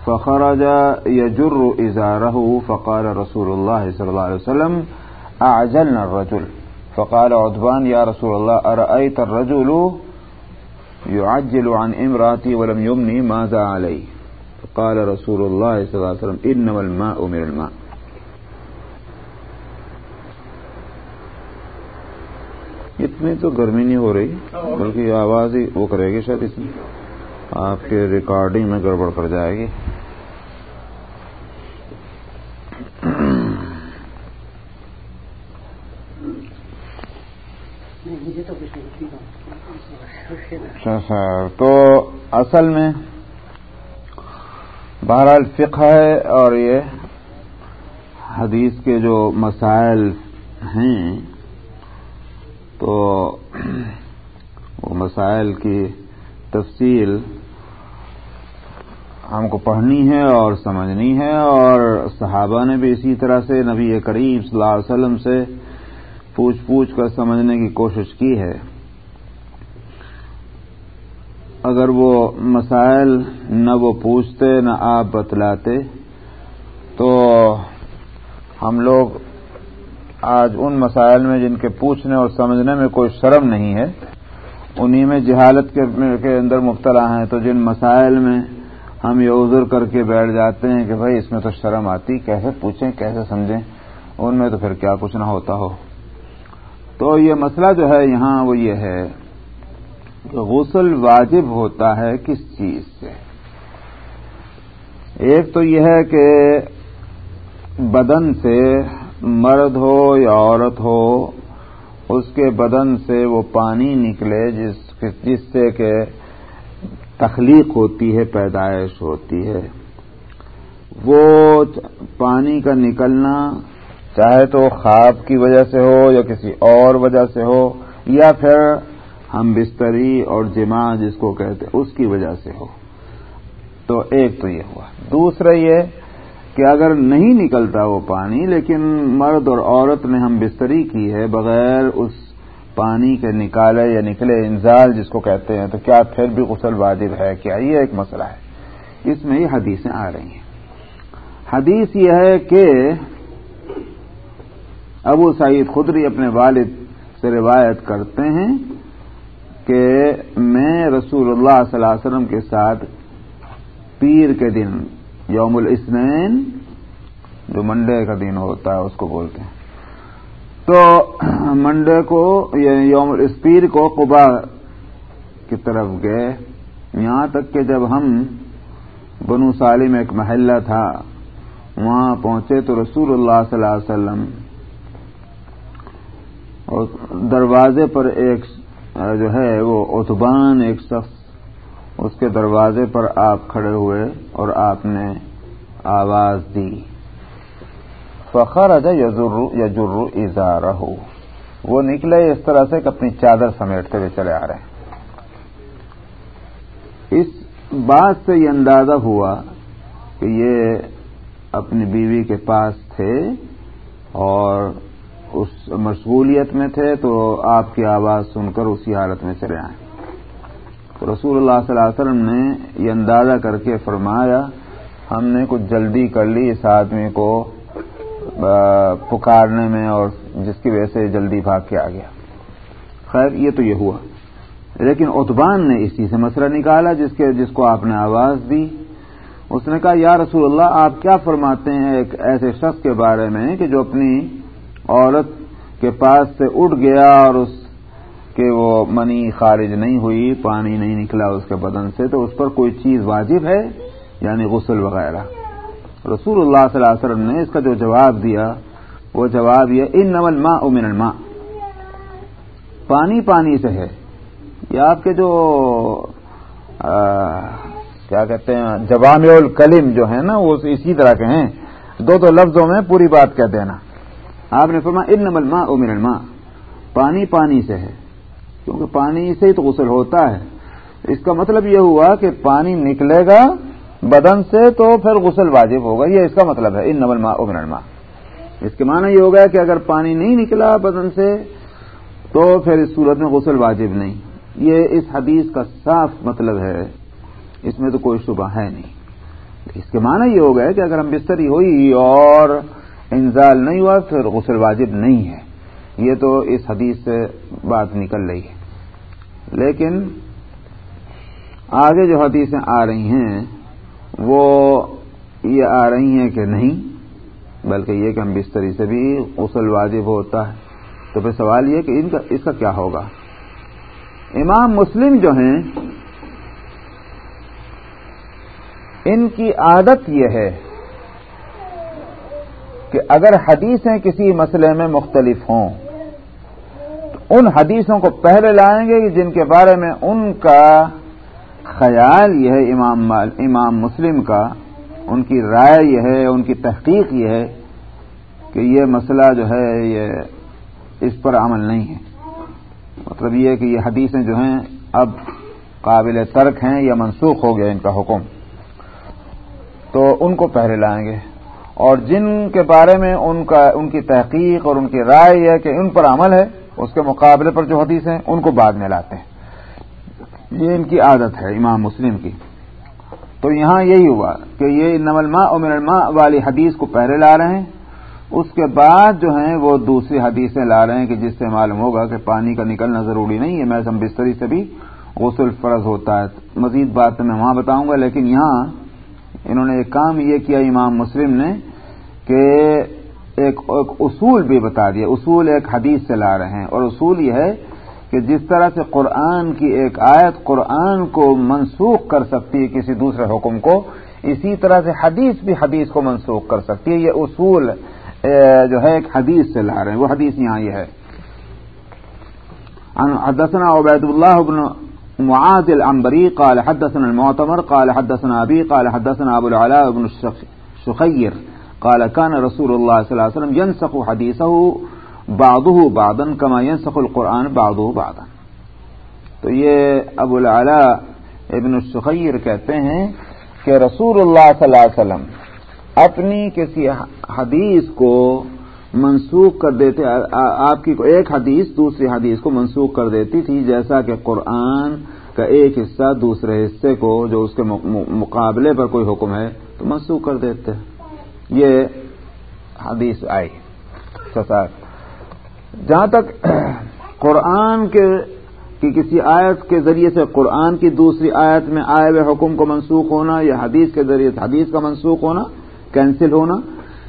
فخرج يجر إزاره فقال رسول الله صلى الله عليه وسلم أعجلنا الرجل فقال عطبان يا رسول الله أرأيت الرجل يعجل عن امرأتي ولم يمني ماذا عليه فقال رسول الله صلى الله عليه وسلم إنما الماء من الماء اتنی تو گرمی نہیں ہو رہی بلکہ آواز ہی وہ کرے گی شاید اس میں۔ آپ کے ریکارڈنگ میں گڑبڑ کر جائے گی۔ اچھا سر تو اصل میں بہرحال فقہ ہے اور یہ حدیث کے جو مسائل ہیں تو وہ مسائل کی تفصیل ہم کو پڑھنی ہے اور سمجھنی ہے اور صحابہ نے بھی اسی طرح سے نبی کریم صلی اللہ علیہ وسلم سے پوچھ پوچھ کر سمجھنے کی کوشش کی ہے۔ اگر وہ مسائل نہ وہ پوچھتے، نہ آپ بتلاتے، تو ہم لوگ آج ان مسائل میں جن کے پوچھنے اور سمجھنے میں کوئی شرم نہیں ہے، انہی میں جہالت کے اندر مبتلا ہیں۔ تو جن مسائل میں ہم یہ عذر کر کے بیٹھ جاتے ہیں کہ بھائی اس میں تو شرم آتی، کیسے پوچھیں، کیسے سمجھیں؟ ان میں تو پھر کیا کچھ نہ ہوتا ہو۔ تو یہ مسئلہ جو ہے، یہاں وہ یہ ہے کہ غسل واجب ہوتا ہے کس چیز سے؟ ایک تو یہ ہے کہ بدن سے مرد ہو یا عورت ہو، اس کے بدن سے وہ پانی نکلے جس جس سے کہ تخلیق ہوتی ہے، پیدائش ہوتی ہے۔ وہ پانی کا نکلنا چاہے تو خواب کی وجہ سے ہو یا کسی اور وجہ سے ہو، یا پھر ہم بستری اور جمع جس کو کہتے اس کی وجہ سے ہو۔ تو ایک تو یہ ہوا۔ دوسرا یہ کہ اگر نہیں نکلتا وہ پانی، لیکن مرد اور عورت نے ہم بستری کی ہے بغیر اس پانی کے نکالے یا نکلے انزال جس کو کہتے ہیں، تو کیا پھر بھی غسل واجب ہے؟ کیا یہ ایک مسئلہ ہے؟ اس میں یہ حدیثیں آ رہی ہیں۔ حدیث یہ ہے کہ ابو سعید خدری اپنے والد سے روایت کرتے ہیں کہ میں رسول اللہ صلی اللہ علیہ وسلم کے ساتھ پیر کے دن یوم الاسنین جو منڈے کا دن ہوتا ہے، اس کو بولتے ہیں۔ تو منڈے کو یعنی یوم الاسپیر کو قبا کی طرف گئے۔ یہاں تک کہ جب ہم بنو سالم ایک محلہ تھا، وہاں پہنچے تو رسول اللہ صلی اللہ علیہ وسلم اور دروازے پر ایک جو ہے، وہ اتبان ایک شخص اس کے دروازے پر آپ کھڑے ہوئے اور آپ نے آواز دی۔ فخر اجا یجر اظہار ہو وہ نکلے اس طرح سے کہ اپنی چادر سمیٹتے ہوئے چلے آ رہے ہیں۔ اس بات سے یہ اندازہ ہوا کہ یہ اپنی بیوی کے پاس تھے اور اس مشغولیت میں تھے تو آپ کی آواز سن کر اسی حالت میں چلے آئے۔ تو رسول اللہ صلی اللہ علیہ وسلم نے یہ اندازہ کر کے فرمایا، ہم نے کچھ جلدی کر لی اس آدمی کو پکارنے میں اور جس کی وجہ سے جلدی بھاگ کے آ گیا۔ خیر، یہ تو یہ ہوا۔ لیکن اتبان نے اسی سے مسئلہ نکالا جس کے، جس کو آپ نے آواز دی۔ اس نے کہا، یا رسول اللہ، آپ کیا فرماتے ہیں ایک ایسے شخص کے بارے میں کہ جو اپنی عورت کے پاس سے اٹھ گیا اور اس کہ وہ منی خارج نہیں ہوئی، پانی نہیں نکلا اس کے بدن سے، تو اس پر کوئی چیز واجب ہے؟ یعنی غسل وغیرہ۔ رسول اللہ صلی اللہ علیہ وسلم نے اس کا جو جواب دیا، وہ جواب یہ ان نول ماں امن الماں پانی پانی سے ہے۔ یہ آپ کے جو کیا کہتے ہیں جوام الکلم جو ہے نا، وہ اسی طرح کے ہیں۔ دو دو لفظوں میں پوری بات کہہ دینا۔ آپ نے فرما ان نمل ماں امن الماں پانی پانی سے ہے۔ کیونکہ پانی سے ہی تو غسل ہوتا ہے۔ اس کا مطلب یہ ہوا کہ پانی نکلے گا بدن سے تو پھر غسل واجب ہوگا، یہ اس کا مطلب ہے۔ ان نمل ماں اس کے معنی یہ ہوگا کہ اگر پانی نہیں نکلا بدن سے تو پھر اس صورت میں غسل واجب نہیں۔ یہ اس حدیث کا صاف مطلب ہے۔ اس میں تو کوئی شبہ ہے نہیں۔ اس کے معنی یہ ہوگا کہ اگر ہم بستری ہوئی اور انزال نہیں ہوا، پھر غسل واجب نہیں ہے۔ یہ تو اس حدیث سے بات نکل رہی ہے۔ لیکن آگے جو حدیثیں آ رہی ہیں، وہ یہ آ رہی ہیں کہ نہیں، بلکہ یہ کہ ہم بستری سے بھی غسل واجب ہوتا ہے۔ تو پھر سوال یہ کہ ان کا، اس کا کیا ہوگا؟ امام مسلم جو ہیں، ان کی عادت یہ ہے کہ اگر حدیثیں کسی مسئلے میں مختلف ہوں ان حدیثوں کو پہلے لائیں گے جن کے بارے میں ان کا خیال یہ ہے، امام امام مسلم کا، ان کی رائے یہ ہے، ان کی تحقیق یہ ہے کہ یہ مسئلہ جو ہے، یہ اس پر عمل نہیں ہے۔ مطلب یہ کہ یہ حدیثیں جو ہیں اب قابل ترک ہیں یا منسوخ ہو گیا ان کا حکم۔ تو ان کو پہلے لائیں گے۔ اور جن کے بارے میں ان کا، ان کی تحقیق اور ان کی رائے یہ کہ ان پر عمل ہے اس کے مقابلے پر جو حدیث ہیں، ان کو بعد میں لاتے ہیں۔ یہ ان کی عادت ہے، امام مسلم کی۔ تو یہاں یہی ہوا کہ یہ نمل اور الماء والی حدیث کو پہلے لا رہے ہیں۔ اس کے بعد جو ہیں، وہ دوسری حدیثیں لا رہے ہیں کہ جس سے معلوم ہوگا کہ پانی کا نکلنا ضروری نہیں ہے۔ میں سم بستری سے بھی غسل فرض ہوتا ہے۔ مزید بات میں وہاں بتاؤں گا، لیکن یہاں انہوں نے ایک کام یہ کیا، امام مسلم نے کہ ایک اصول بھی بتا دیا۔ اصول ایک حدیث سے لا رہے ہیں۔ اور اصول یہ ہے کہ جس طرح سے قرآن کی ایک آیت قرآن کو منسوخ کر سکتی ہے کسی دوسرے حکم کو، اسی طرح سے حدیث بھی حدیث کو منسوخ کر سکتی ہے۔ یہ اصول جو ہے، ایک حدیث سے لا رہے ہیں۔ وہ حدیث یہاں یہ ہے۔ حدثنا عبید اللہ بن معاذ العنبری قال حدثنا المعتمر قال حدثنا ابي قال حدثنا ابو العلاء بن الشخير قال كان رسول الله صلى الله عليه وسلم ينسخ حديثه بعضه بعضا كما ينسخ القرآن بعضه بعضا. تو یہ ابو العلاء ابن الشخیر کہتے ہیں کہ رسول اللہ صلی اللہ علیہ وسلم اپنی کسی حدیث کو منسوخ کر دیتے آپ کی ایک حدیث دوسری حدیث کو منسوخ کر دیتی تھی، جیسا کہ قرآن کا ایک حصہ دوسرے حصے کو جو اس کے مقابلے پر کوئی حکم ہے تو منسوخ کر دیتے یہ حدیث آئی جہاں تک قرآن کے کی کسی آیت کے ذریعے سے قرآن کی دوسری آیت میں آئے ہوئے حکم کو منسوخ ہونا یا حدیث کے ذریعے سے حدیث کا منسوخ ہونا، کینسل ہونا،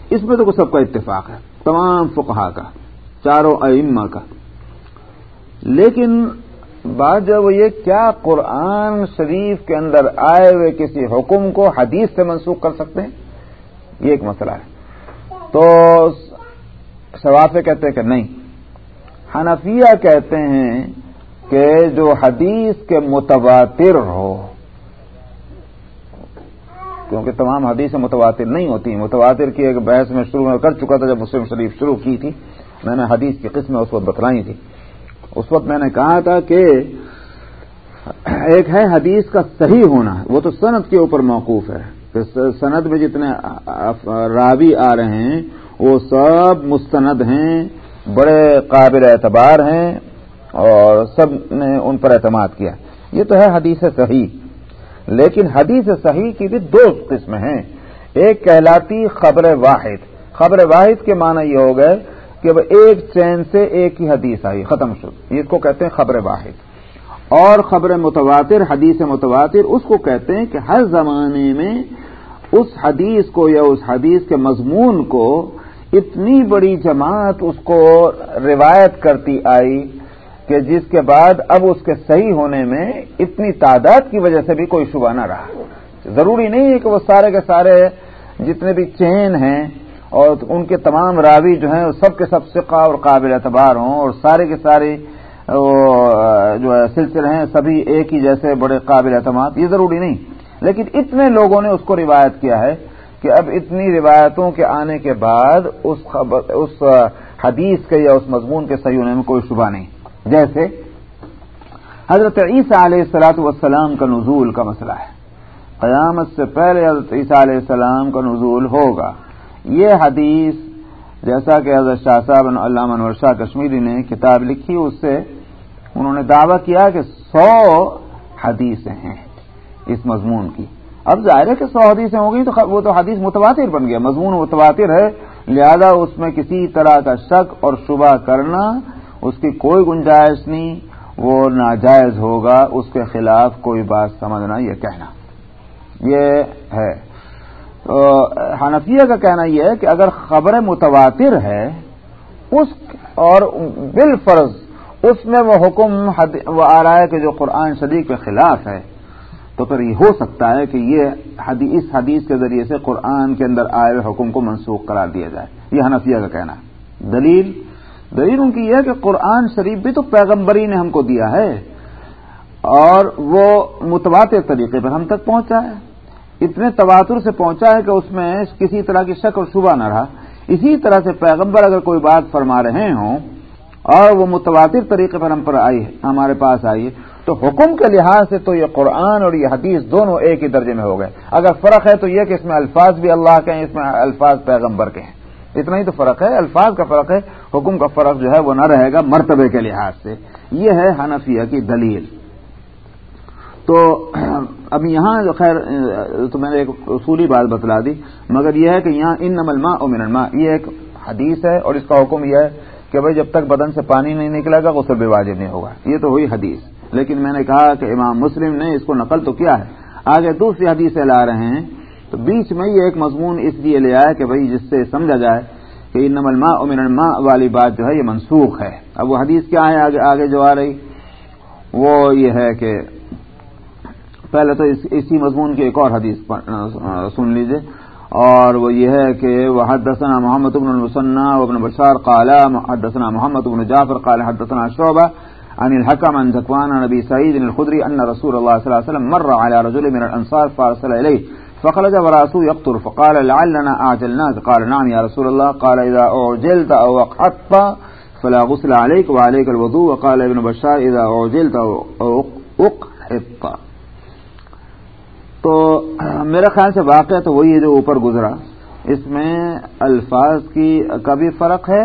اس میں تو سب کا اتفاق ہے، تمام فقہا کا، چاروں ائمہ کا۔ لیکن بات جو وہ یہ کیا قرآن شریف کے اندر آئے ہوئے کسی حکم کو حدیث سے منسوخ کر سکتے ہیں؟ یہ ایک مسئلہ ہے۔ تو شوافے کہتے ہیں کہ نہیں۔ حنفیہ کہتے ہیں کہ جو حدیث کے متواتر ہو، کیونکہ تمام حدیثیں متواتر نہیں ہوتی متواتر کی ایک بحث میں شروع میں کر چکا تھا جب مسلم شریف شروع کی تھی۔ میں نے حدیث کی قسمیں اس وقت بتلائی تھی اس وقت میں نے کہا تھا کہ ایک ہے حدیث کا صحیح ہونا، وہ تو صنعت کے اوپر موقوف ہے۔ کہ میں جتنے راوی آ رہے ہیں، وہ سب مستند ہیں، بڑے قابل اعتبار ہیں اور سب نے ان پر اعتماد کیا۔ یہ تو ہے حدیث صحیح۔ لیکن حدیث صحیح کی بھی دو قسم ہیں۔ ایک کہلاتی خبر واحد۔ خبر واحد کے معنی یہ ہو گئے کہ ایک چین سے ایک ہی حدیث آئی، ختم شد۔ اس کو کہتے ہیں خبر واحد۔ اور خبر متواتر، حدیث متواتر، اس کو کہتے ہیں کہ ہر زمانے میں اس حدیث کو یا اس حدیث کے مضمون کو اتنی بڑی جماعت اس کو روایت کرتی آئی کہ جس کے بعد اب اس کے صحیح ہونے میں اتنی تعداد کی وجہ سے بھی کوئی شبہ نہ رہا۔ ضروری نہیں ہے کہ وہ سارے کے سارے جتنے بھی چین ہیں اور ان کے تمام راوی جو ہیں، سب کے سب سکا اور قابل اعتبار ہوں اور سارے کے سارے جو سلسلے ہیں، سبھی ایک ہی جیسے بڑے قابل اعتماد، یہ ضروری نہیں۔ لیکن اتنے لوگوں نے اس کو روایت کیا ہے کہ اب اتنی روایتوں کے آنے کے بعد اس خبر، اس حدیث کے یا اس مضمون کے صحیح ہونے میں کوئی شبہ نہیں۔ جیسے حضرت عیسیٰ علیہ السلاۃ والسلام کا نزول کا مسئلہ ہے۔ قیامت سے پہلے حضرت عیسیٰ علیہ السلام کا نزول ہوگا۔ یہ حدیث، جیسا کہ حضرت شاہ صاحب علامہ انور شاہ کشمیری نے کتاب لکھی، اس سے انہوں نے دعویٰ کیا کہ سو حدیثیں ہیں اس مضمون کی۔ اب ظاہر ہے کہ سو حدیثیں ہو گئی تو وہ تو حدیث متواتر بن گیا، مضمون متواتر ہے، لہذا اس میں کسی طرح کا شک اور شبہ کرنا اس کی کوئی گنجائش نہیں، وہ ناجائز ہوگا، اس کے خلاف کوئی بات سمجھنا یہ کہنا۔ یہ ہے۔ تو، حنفیہ کا کہنا یہ ہے کہ اگر خبر متواتر ہے، اس اور بال فرض اس میں وہ حکم وہ آ رہا ہے کہ جو قرآن شریف کے خلاف ہے۔ تو پھر یہ ہو سکتا ہے کہ یہ حدیث اس حدیث کے ذریعے سے قرآن کے اندر آئے ہوئے حکم کو منسوخ قرار دیا جائے۔ یہ حنفیہ کا کہنا ہے۔ دلیل؟ دلیل ان کی یہ ہے کہ قرآن شریف بھی تو پیغمبری نے ہم کو دیا ہے۔ اور وہ متواتر طریقے پر ہم تک پہنچا ہے۔ اتنے تواتر سے پہنچا ہے کہ اس میں کسی طرح کی شک اور شبہ نہ رہا۔ اسی طرح سے پیغمبر اگر کوئی بات فرما رہے ہوں اور وہ متواتر طریقے پر ہم پر آئی ہے، ہمارے پاس آئی ہے۔ تو حکم کے لحاظ سے تو یہ قرآن اور یہ حدیث دونوں ایک ہی درجے میں ہو گئے۔ اگر فرق ہے تو یہ کہ اس میں الفاظ بھی اللہ کے ہیں، اس میں الفاظ پیغمبر کے ہیں۔ اتنا ہی تو فرق ہے، الفاظ کا فرق ہے، حکم کا فرق جو ہے وہ نہ رہے گا مرتبے کے لحاظ سے۔ یہ ہے حنفیہ کی دلیل۔ تو اب یہاں جو خیر، تو میں نے ایک اصولی بات بتلا دی، مگر یہ ہے کہ یہاں ان نملما او منما یہ ایک حدیث ہے اور اس کا حکم یہ ہے کہ بھائی جب تک بدن سے پانی نہیں نکلے گا، غسل بھی واجب نہیں ہوگا۔ یہ تو ہوئی حدیث۔ لیکن میں نے کہا کہ امام مسلم نے اس کو نقل تو کیا ہے۔ آگے دوسری حدیثیں لا رہے ہیں۔ تو بیچ میں یہ ایک مضمون اس لیے لے آیا کہ بھائی جس سے سمجھا جائے کہ ان نمل ماں امن ماں والی بات جو ہے یہ منسوخ ہے۔ اب وہ حدیث کیا ہے آگے آگے جو آ رہی؟ وہ یہ ہے کہ پہلے تو اسی مضمون کی ایک اور حدیث سن لیجیے۔ اور وہ یہ ہے کہ وہ حدثنا محمد ابن السنہ ابن بشار قال حدثنا محمد ابن جعفر قال حدثنا شعبہ عن الحكم عن زكوان عن ابي سعيد الخدري ان رسول الله صلى الله عليه وسلم مر على رجل من الانصار فارسل اليه فخرج وراسه يقطر فقال لعلنا اعجلناك قال نعم يا رسول الله قال اذا اعجلت او وقعت فلا غسل عليك وعليك الوضوء وقال ابن بشار اذا اعجلت او اقحط تو میرا خیال سے واقعہ تو وہی ہے جو اوپر گزرا۔ اس میں الفاظ کی کا بھی فرق ہے،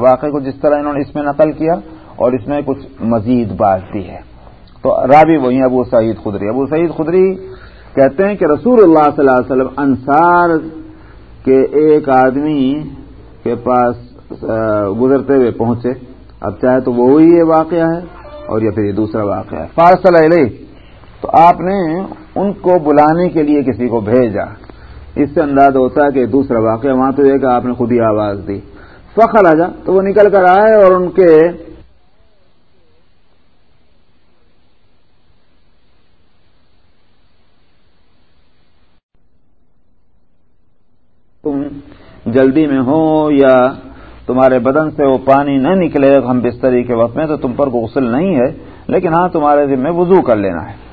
واقعے کو جس طرح انہوں نے اس میں نقل کیا، اور اس میں کچھ مزید بات بھی ہے۔ تو رابی وہی ابو سعید خدری۔ ابو سعید خدری کہتے ہیں کہ رسول اللہ صلی اللہ علیہ وسلم انصار کے ایک آدمی کے پاس گزرتے ہوئے پہنچے۔ اب چاہے تو وہی یہ واقعہ ہے، اور یا پھر یہ دوسرا واقعہ ہے۔ فارسل علیہ تو آپ نے ان کو بلانے کے لیے کسی کو بھیجا۔ اس سے انداز ہوتا ہے کہ دوسرا واقعہ وہاں تو یہ کہ آپ نے خود ہی آواز دی۔ فخر آ جا، تو وہ نکل کر آئے اور ان کے تم جلدی میں ہو یا تمہارے بدن سے وہ پانی نہ نکلے، ہم بستری کے وقت میں، تو تم پر غسل نہیں ہے، لیکن ہاں تمہارے ذمہ وضو کر لینا ہے۔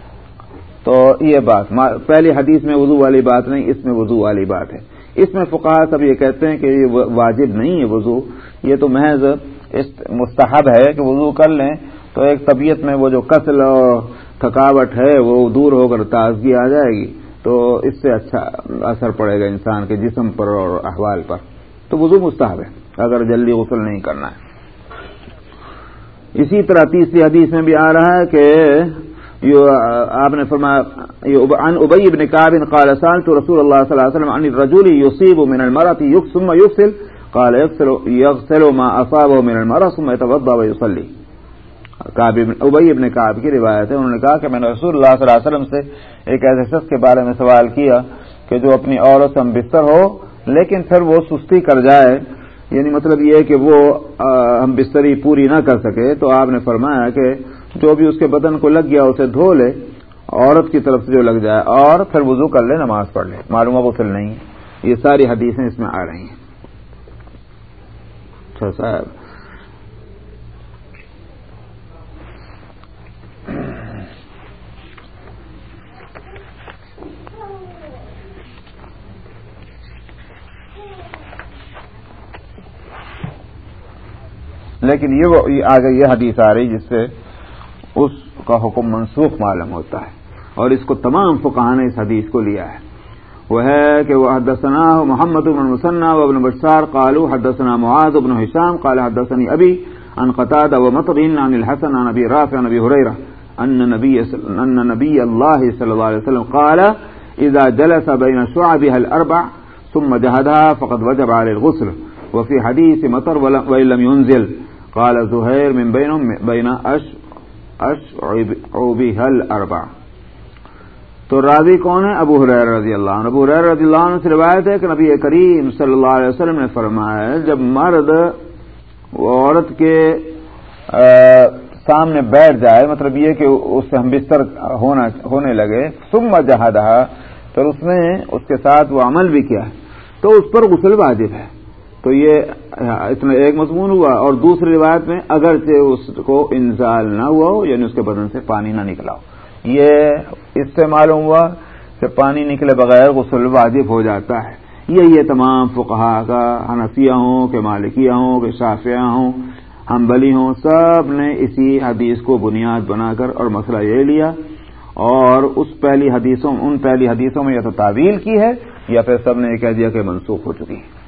تو یہ بات پہلی حدیث میں وضو والی بات نہیں، اس میں وضو والی بات ہے۔ اس میں فقہ سب یہ کہتے ہیں کہ یہ واجب نہیں ہے وضو۔ یہ تو محض مستحب ہے کہ وضو کر لیں۔ تو ایک طبیعت میں وہ جو قتل اور تھکاوٹ ہے، وہ دور ہو کر تازگی آ جائے گی۔ تو اس سے اچھا اثر پڑے گا انسان کے جسم پر اور احوال پر۔ تو وضو مستحب ہے، اگر جلدی غسل نہیں کرنا ہے۔ اسی طرح تیسری حدیث میں بھی آ رہا ہے کہ آپ نے فرمایا عن ابی بن كعب قال سالت رسول الله صلى الله عليه وسلم عن الرجل يصيب من المرأة ثم يغسل قال يغسل يغسل ما اصابه من المرأة ثم يتوضا ويصلي ابئی ابن کعب کی روایت ہے، انہوں نے کہا کہ میں نے رسول اللہ صلی اللہ علیہ وسلم سے ایک ایسے شخص کے بارے میں سوال کیا کہ جو اپنی عورت سے ہم بستر ہو، لیکن پھر وہ سستی کر جائے یعنی مطلب یہ ہے کہ وہ ہم بستری پوری نہ کر سکے۔ تو آپ نے فرمایا کہ جو بھی اس کے بدن کو لگ گیا اسے دھو لے، عورت کی طرف سے جو لگ جائے، اور پھر وضو کر لے، نماز پڑھ لے۔ معلوم غسل نہیں۔ یہ ساری حدیثیں اس میں آ رہی ہیں۔ اچھا صاحب۔ لیکن یہ آگے یہ حدیث آ رہی جس سے اس کا حکم منسوخ معلوم ہوتا ہے اور اس کو تمام فقہ نے اس حدیث کو لیا ہے۔ وہ ہے کہ وہ حدثنا محمد بن مسنہ ابن بشار قالو حدثنا معاذ ابن حشام قال حدثني ابي عن قتاده ومطعن عن الحسن عن ابي رافع عن ابي هريره ان نبي ان نبي الله صلى الله عليه وسلم قال اذا جلس بين شعبها الاربع ثم جهدها فقد وجب عليه الغسل وفي حديث مطر وان لم ينزل قال زهير من بينهم، بين اش اش حل تو راضی کون ہے؟ ابو حریر رضی اللہ عنہ. ابو حریر رضی اللہ عنہ سے روایت ہے کہ نبی کریم صلی اللہ علیہ وسلم نے فرمایا ہے، جب مرد عورت کے سامنے بیٹھ جائے مطلب یہ کہ اس سے ہم بستر ہونے لگے سم جہاں پھر اس نے، اس کے ساتھ وہ عمل بھی کیا تو اس پر غسل واجب ہے۔ تو یہ، اتنا ایک مضمون ہوا اور دوسری روایت میں اگرچہ اس کو انزال نہ ہوا ہو یعنی اس کے بدن سے پانی نہ نکلا ہو۔ یہ اس سے معلوم ہوا کہ پانی نکلے بغیر غسل واجب ہو جاتا ہے۔ یہ یہ تمام فقہا کا، حنفیہ ہوں کہ مالکیہ ہوں کہ شافیہ ہوں ہم بلی ہوں، سب نے اسی حدیث کو بنیاد بنا کر اور مسئلہ یہ لیا۔ اور اس پہلی حدیثوں، ان پہلی حدیثوں میں یا تو تعویل کی ہے یا پھر سب نے یہ کہہ دیا کہ منسوخ ہو چکی ہے۔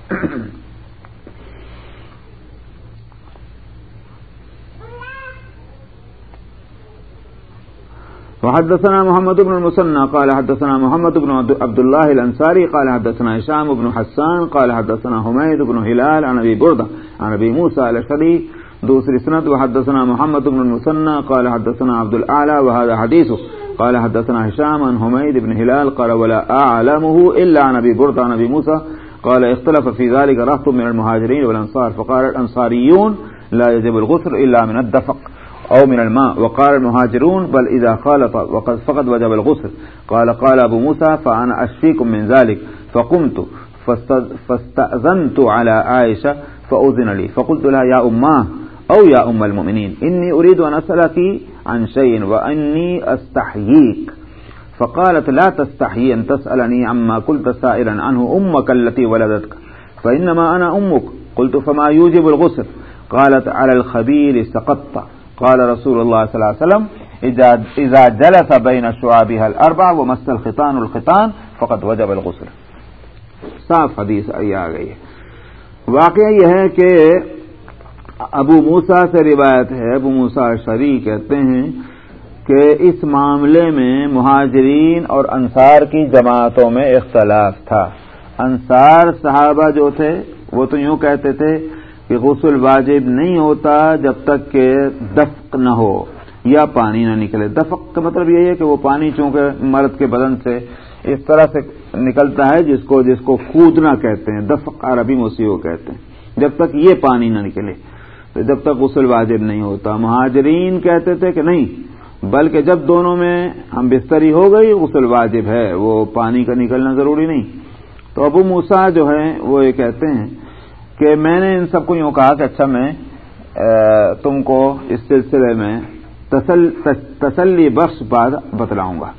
وحدثنا محمد بن المسنى قال حدثنا محمد بن عبد الله الانصاري قال حدثنا هشام بن حسان، قال حدثنا حميد بن هلال عن ابي برده عن ابي موسى الاشعري دوسری سند وحدثنا محمد بن المسنى قال حدثنا عبد الاعلى وهذا حديثه. قال حدثنا هشام عن حميد بن هلال، قال ولا اعلمه الا عن ابي برده عن ابي موسى. قال اختلف في ذلك رهط من المهاجرين والانصار فقال الانصاريون لا يجب الغسل الا من الدفق. أو من الماء. وقال المهاجرون، بل إذا خالط وقد فقد وجب الغسل. قال قال أبو موسى، فأنا أشفيكم من ذلك. فقمت فاستأذنت على عائشة، فأذن لي. فقلت لها، يا أماه أو يا أم المؤمنين، إني أريد أن أسألك عن شيء وأني أستحييك. فقالت، لا تستحيي أن تسألني عما قلت سائلا عنه، أمك التي ولدتك. فإنما أنا أمك. قلت، فما يوجب الغسل؟ قالت، على الخبير سقطت. قال رسول اللہ صلی اللہ علیہ وسلم، اذا جلس بین شعابها الاربع ومس الخطان الخطان فقط وجب الغسل. صاف حدیث آ گئی ہے۔ واقعہ یہ ہے کہ ابو موسا سے روایت ہے، ابو موسا شری کہتے ہیں کہ اس معاملے میں مہاجرین اور انصار کی جماعتوں میں اختلاف تھا۔ انصار صحابہ جو تھے، وہ تو یوں کہتے تھے کہ غسل واجب نہیں ہوتا جب تک کہ دفق نہ ہو یا پانی نہ نکلے۔ دفق کا مطلب یہی ہے کہ وہ پانی چونکہ مرد کے بدن سے اس طرح سے نکلتا ہے جس کو جس کو کودنا کہتے ہیں، دفق عربی موسیقی کہتے ہیں۔ جب تک یہ پانی نہ نکلے، تو جب تک غسل واجب نہیں ہوتا۔ مہاجرین کہتے تھے کہ نہیں، بلکہ جب دونوں میں ہم بستری ہو گئی، غسل واجب ہے، وہ پانی کا نکلنا ضروری نہیں۔ تو ابو موسا جو ہے، وہ یہ کہتے ہیں کہ میں نے ان سب کو یوں کہا کہ اچھا میں تم کو اس سلسلے میں تسلی بخش بات بتلاؤں گا۔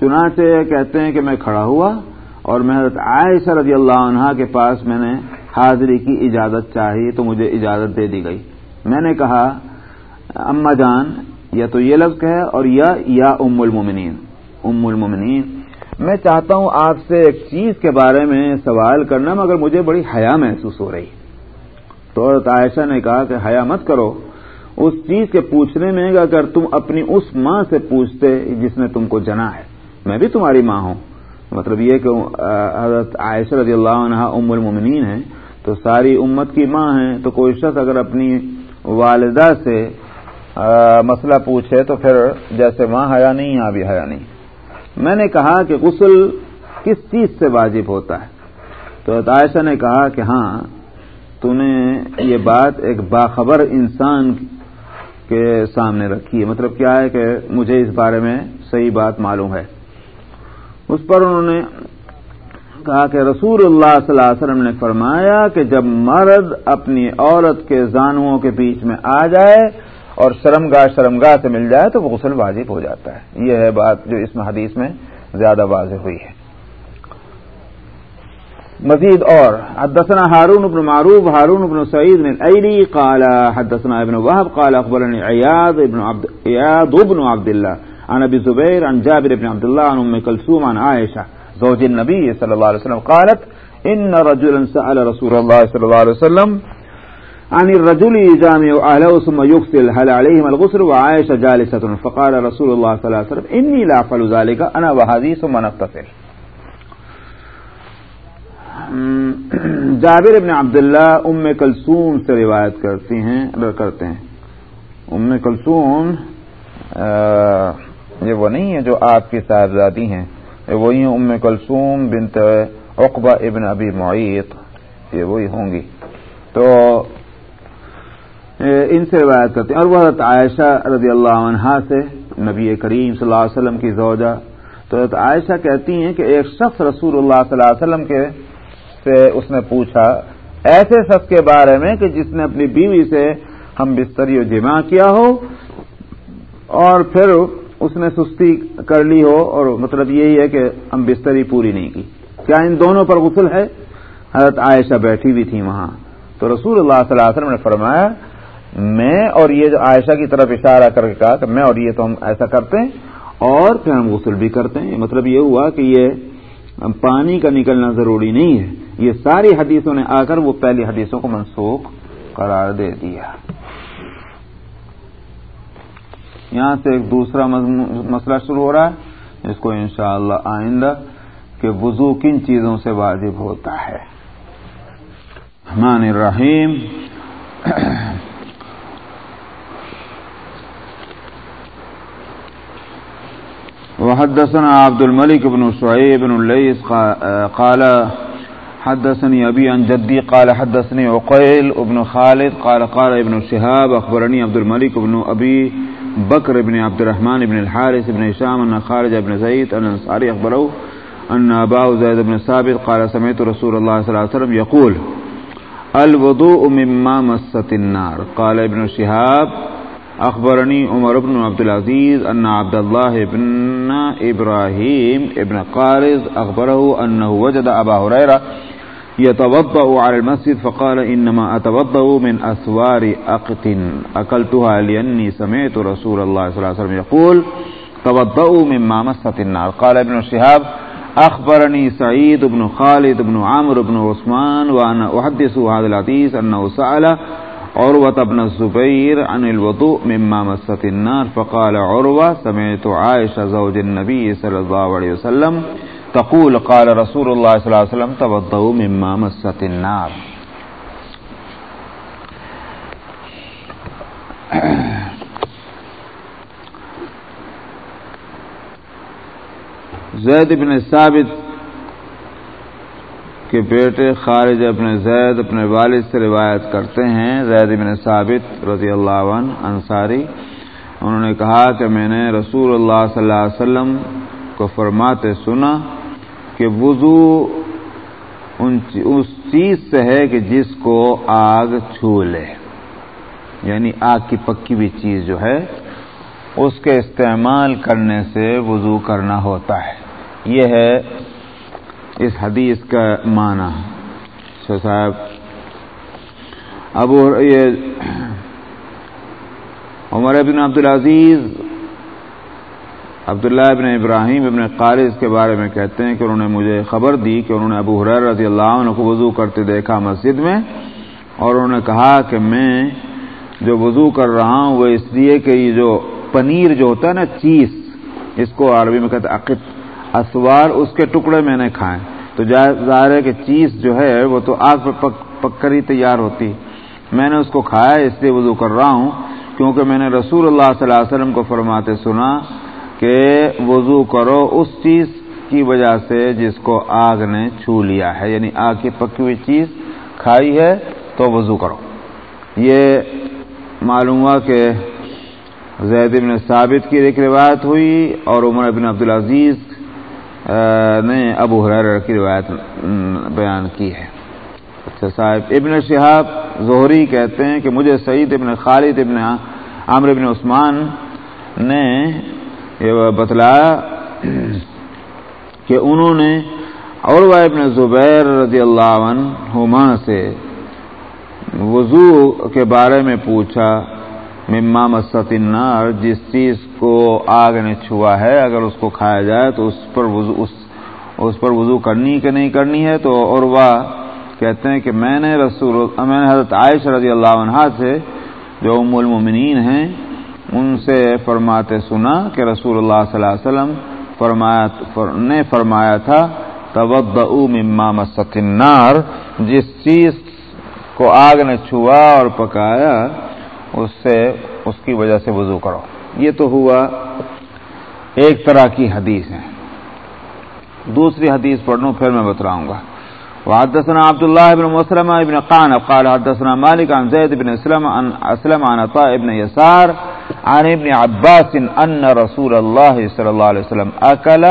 چنانچہ کہتے ہیں کہ میں کھڑا ہوا اور میں حضرت عائشہ رضی اللہ عنہ کے پاس میں نے حاضری کی اجازت چاہی تو مجھے اجازت دے دی گئی۔ میں نے کہا، اما جان، یا تو یہ لفظ ہے اور یا ام المومنین۔ ام المومنین۔ میں چاہتا ہوں آپ سے ایک چیز کے بارے میں سوال کرنا، مگر مجھے بڑی حیا محسوس ہو رہی۔ تو عائشہ نے کہا کہ حیا مت کرو۔ اس چیز کے پوچھنے میں اگر تم اپنی اس ماں سے پوچھتے جس نے تم کو جنا ہے، میں بھی تمہاری ماں ہوں۔ مطلب یہ کہ حضرت عائشہ رضی اللہ عنہ ام المنین ہے تو ساری امت کی ماں ہیں۔ تو کوئی شخص اگر اپنی والدہ سے مسئلہ پوچھے تو پھر جیسے ماں حیا نہیں، یہاں بھی حیا نہیں۔ میں نے کہا کہ غسل کس چیز سے واجب ہوتا ہے؟ تو عائشہ نے کہا کہ ہاں تو نے یہ بات ایک باخبر انسان کے سامنے رکھی ہے۔ مطلب کیا ہے کہ مجھے اس بارے میں صحیح بات معلوم ہے۔ اس پر انہوں نے کہا کہ رسول اللہ صلی اللہ علیہ وسلم نے فرمایا کہ جب مرد اپنی عورت کے زانوؤں کے بیچ میں آ جائے اور شرمگاہ شرمگاہ سے مل جائے تو وہ غسل واجب ہو جاتا ہے۔ یہ ہے بات جو اس میں حدیث میں زیادہ واضح ہوئی ہے۔ مزید اور، حدثنا هارون بن معروف هارون بن سعيد بن الايلي قال، حدثنا ابن وهب قال اخبرني عياض ابن عبد عياض ابن عبد الله عن ابي زبير عن جابر بن عبد الله عن ام كلثوم عن عائشه زوج النبي صلى الله عليه وسلم، قالت، ان رجلا سال رسول الله صلى الله عليه وسلم عن الرجل يجامع اهله ثم يغسل هل عليهم الغسل؟ وعائشه جالسه فقال رسول الله صلى الله عليه وسلم اني لا افعل ذلك. انا وهذه ثم نغتسل جابر ابن عبداللہ ام کلثوم سے روایت کرتی ہیں، کرتے ہیں. ام کلثوم یہ وہ نہیں ہے جو آپ کی صاحبزادی ہیں. یہ وہی ہیں ام کلثوم بنت اقبا ابن ابی معیت یہ وہی ہوں گی. تو ان سے روایت کرتے ہیں۔ اور وہ حضرت عائشہ رضی اللہ عنہا سے، نبی کریم صلی اللہ علیہ وسلم کی زوجہ۔ تو حضرت عائشہ کہتی ہیں کہ ایک شخص رسول اللہ صلی اللہ علیہ وسلم کے سے اس نے پوچھا، ایسے شخص کے بارے میں کہ جس نے اپنی بیوی سے ہم بستری و جمع کیا ہو، اور پھر اس نے سستی کر لی ہو، اور مطلب یہی ہے کہ ہم بستری پوری نہیں کی۔ کیا ان دونوں پر غسل ہے؟ حضرت عائشہ بیٹھی بھی تھی وہاں۔ تو رسول اللہ صلی اللہ علیہ وسلم نے فرمایا میں اور یہ جو عائشہ کی طرف اشارہ کر کے کہا کہ میں اور یہ تو ہم ایسا کرتے ہیں، اور پھر ہم غسل بھی کرتے ہیں۔ مطلب یہ ہوا کہ یہ پانی کا نکلنا ضروری نہیں ہے۔ یہ ساری حدیثوں نے آ کر وہ پہلی حدیثوں کو منسوخ قرار دے دیا۔ یہاں سے ایک دوسرا مسئلہ شروع ہو رہا ہے جس کو انشاءاللہ آئندہ کہ وضو کن چیزوں سے واجب ہوتا ہے۔ حمان الرحیم۔ وحدثنا عبد الملك بن شعيب بن الليث قال حدثني أبي عن جدي قال حدثني عقيل ابن خالد قال قال ابن شهاب أخبرني عبد الملك بن أبي بكر بن عبد الرحمن بن الحارث بن هشام أن خارج بن زيد أن الأنصاري أخبره أن أباه زيد بن ثابت قال سمعت رسول الله صلى الله عليه وسلم يقول، الوضوء مما مست النار. قال ابن شهاب أخبرني عمر بن عبد العزيز أن عبد الله بن إبراهيم ابن قارز أخبره أنه وجد أبا هريرة يتوضأ على المسجد فقال إنما أتوضأ من أسوار أقت أكلتها لأني سمعت رسول الله صلى الله عليه وسلم يقول توضأوا مما مست النار. قال ابن الشهاب أخبرني سعيد بن خالد بن عمر بن عثمان وأنا أحدث هذا العديث أنه سأل عروة بن الزبير عن الوضوء مما مست النار، فقال عروة سمعت عائشة زوج النبي صلى الله عليه وسلم تقول قال رسول الله صلى الله عليه وسلم توضؤوا مما مست النار. زید بن ثابت کے بیٹے خارج اپنے زید اپنے والد سے روایت کرتے ہیں، زید بن ثابت رضی اللہ عنہ انصاری۔ انہوں نے کہا کہ میں نے رسول اللہ صلی اللہ علیہ وسلم کو فرماتے سنا کہ وضو اس چیز سے ہے کہ جس کو آگ چھو لے۔ یعنی آگ کی پکی ہوئی چیز جو ہے، اس کے استعمال کرنے سے وضو کرنا ہوتا ہے۔ یہ ہے اس حدیث کا معنی صاحب، اب یہ عمر بن عبدالعزیز عبداللہ ابن ابراہیم ابن قارض کے بارے میں کہتے ہیں کہ انہوں نے مجھے خبر دی کہ انہوں نے ابو حریر رضی اللہ عنہ کو وضو کرتے دیکھا مسجد میں اور انہوں نے کہا کہ میں جو وضو کر رہا ہوں وہ اس لیے کہ یہ جو پنیر جو ہوتا ہے نا چیز، اس کو عربی میں کہتے عقد اسوار اس کے ٹکڑے میں نے کھائے۔ تو ظاہر ہے کہ چیز جو ہے وہ تو آگ پہ پک کر ہی تیار ہوتی۔ میں نے اس کو کھایا، اس لیے وضو کر رہا ہوں۔ کیونکہ میں نے رسول اللہ صلی اللہ علیہ وسلم کو فرماتے سنا کہ وضو کرو اس چیز کی وجہ سے جس کو آگ نے چھو لیا ہے۔ یعنی آگ کی پکی ہوئی چیز کھائی ہے تو وضو کرو۔ یہ معلوم ہوا کہ زید ابن ثابت کی ایک روایت ہوئی اور عمر ابن عبدالعزیز نے ابو حریر کی روایت بیان کی ہے۔ اچھا صاحب، ابن شہاب زہری کہتے ہیں کہ مجھے سعید ابن خالد ابن عامر ابن عثمان نے یہ بتلایا کہ انہوں نے عروہ ابن زبیر رضی اللہ عنہما سے وضو کے بارے میں پوچھا، مما مست النار، جس چیز کو آگ نے چھوا ہے، اگر اس کو کھایا جائے تو اس پر وضو، اس اس پر وضو کرنی کہ نہیں کرنی ہے؟ تو عروا کہتے ہیں کہ میں نے رسول، میں نے حضرت عائش رضی اللہ عنہ سے جو ام المؤمنین ہیں، ان سے فرماتے سنا کہ رسول اللہ صلی اللہ علیہ وسلم فرمایا نے فرمایا تھا مما مست النار، جس چیز کو آگ نے چھوا اور پکایا، اس سے، اس کی وجہ سے وضو کرو۔ یہ تو ہوا ایک طرح کی حدیث ہے۔ دوسری حدیث پڑھ لوں پھر میں بتلاؤں گا۔ وحدثنا عبد الله بن مسلم ابن قان قال حدثنا مالك عن زيد بن اسلم عن اسلم عن عطاء ابن يسار عن ابن عباس ان رسول الله صلى الله عليه وسلم اكل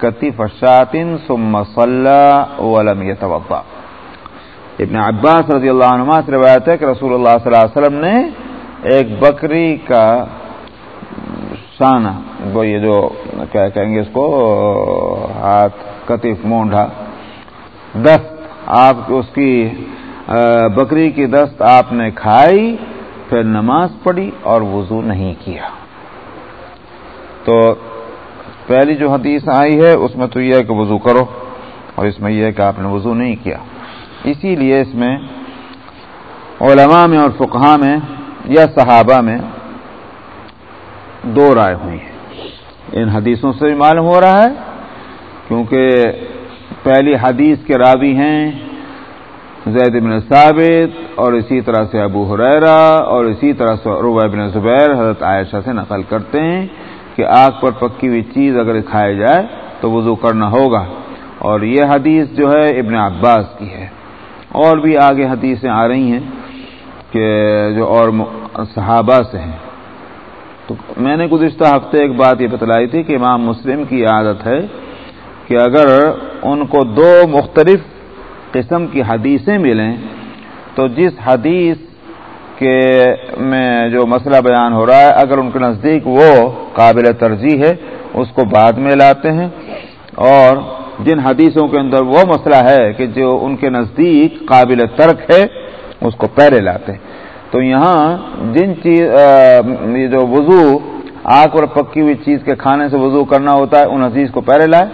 كتف شاة ثم صلى ولم يتوضا۔ ابن عباس رضی اللہ عنہ سے روایت ہے کہ رسول اللہ صلی اللہ علیہ وسلم نے ایک بکری کا شانہ وہ یہ جو کیا کہیں گے اس کو، ہاتھ، کتف مونڈا دست، آپ اس کی بکری کی دست آپ نے کھائی، پھر نماز پڑھی اور وضو نہیں کیا۔ تو پہلی جو حدیث آئی ہے، اس میں تو یہ ہے کہ وضو کرو اور اس میں یہ ہے کہ آپ نے وضو نہیں کیا۔ اسی لیے اس میں علماء میں اور فقہ میں یا صحابہ میں دو رائے ہوئی ہیں۔ ان حدیثوں سے بھی معلوم ہو رہا ہے، کیونکہ پہلی حدیث کے راوی ہیں زید بن ثابت اور اسی طرح سے ابو حریرا اور اسی طرح سے عروہ بن زبیر حضرت عائشہ سے نقل کرتے ہیں کہ آگ پر پکی ہوئی چیز اگر کھائی جائے تو وضو کرنا ہوگا۔ اور یہ حدیث جو ہے ابن عباس کی ہے۔ اور بھی آگے حدیثیں آ رہی ہیں کہ جو اور صحابہ سے ہیں۔ تو میں نے گزشتہ ہفتے ایک بات یہ بتلائی تھی کہ امام مسلم کی عادت ہے کہ اگر ان کو دو مختلف قسم کی حدیثیں ملیں، تو جس حدیث کے میں جو مسئلہ بیان ہو رہا ہے، اگر ان کے نزدیک وہ قابل ترجیح ہے، اس کو بعد میں لاتے ہیں۔ اور جن حدیثوں کے اندر وہ مسئلہ ہے کہ جو ان کے نزدیک قابل ترک ہے، اس کو پہلے لاتے ہیں۔ تو یہاں جن چیز یہ جو وضو، آگ اور پکی ہوئی چیز کے کھانے سے وضو کرنا ہوتا ہے، ان حدیث کو پہلے لائے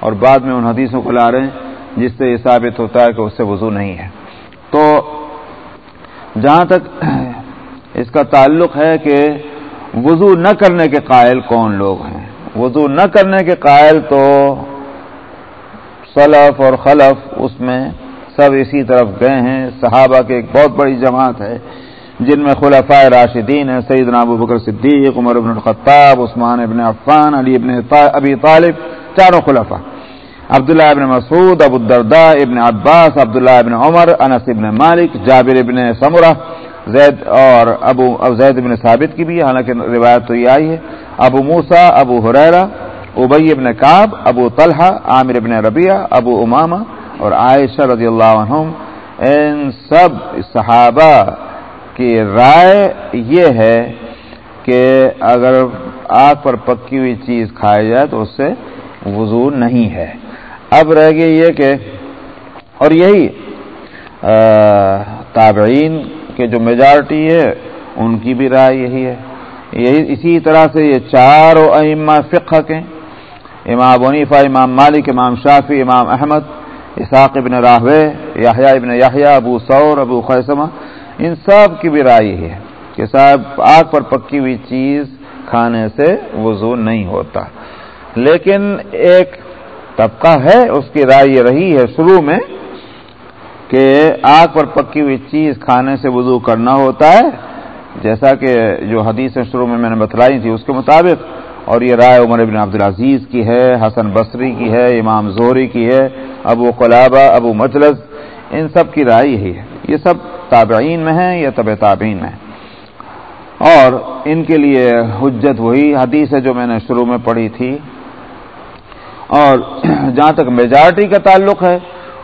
اور بعد میں ان حدیثوں کو لا رہے ہیں، جس سے یہ ثابت ہوتا ہے کہ اس سے وضو نہیں ہے۔ تو جہاں تک اس کا تعلق ہے کہ وضو نہ کرنے کے قائل کون لوگ ہیں؟ وضو نہ کرنے کے قائل تو سلف اور خلف اس میں سب اسی طرف گئے ہیں۔ صحابہ کی ایک بہت بڑی جماعت ہے۔ جن میں خلفاء راشدین ہیں سعید ابو بکر صدیق، عمر ابن الخطاب، عثمان ابن عفان، علی ابن ابی طالب چاروں خلفاء۔ عبداللہ ابن مسعود ابو الدرداء ابن عباس، عبداللہ ابن عمر، انس ابن مالک، جابر ابن سمرہ، زید اور ابو زید ابن ثابت کی بھی، حالانکہ روایت تو یہ آئی ہے۔ ابو موسا ابو حریرہ ابئی ابن کاب ابو طلحہ، عامر ابن ربیہ ابو امامہ اور عائشہ رضی اللہ عنہم، ان سب صحابہ کی رائے یہ ہے کہ اگر آگ پر پکی ہوئی چیز کھائی جائے تو اس سے وضو نہیں ہے۔ اب رہ گئی یہ کہ اور یہی تابعین کے جو میجارٹی ہے، ان کی بھی رائے یہی ہے۔ یہی، اسی طرح سے یہ چار ائمہ فقہ کے، امام ونیفا امام مالک، امام شافی امام احمد اساق ابن راہوے یاہیا ابن یاہیا ابو سور ابو خیسمہ ان سب کی بھی رائے ہے کہ صاحب، آگ پر پکی ہوئی چیز کھانے سے وضو نہیں ہوتا۔ لیکن ایک طبقہ ہے، اس کی رائے یہ رہی ہے شروع میں کہ آگ پر پکی ہوئی چیز کھانے سے وضو کرنا ہوتا ہے۔ جیسا کہ جو حدیث شروع میں میں نے بتلائی تھی، اس کے مطابق۔ اور یہ رائے عمر ابن عبدالعزیز کی ہے، حسن بصری کی ہے، امام زہری کی ہے، ابو قلابہ، ابو مجلس، ان سب کی رائے یہی ہے۔ یہ سب تابعین میں ہیں یا طب تابعین میں اور ان کے لیے حجت وہی حدیث ہے جو میں نے شروع میں پڑھی تھی۔ اور جہاں تک میجارٹی کا تعلق ہے،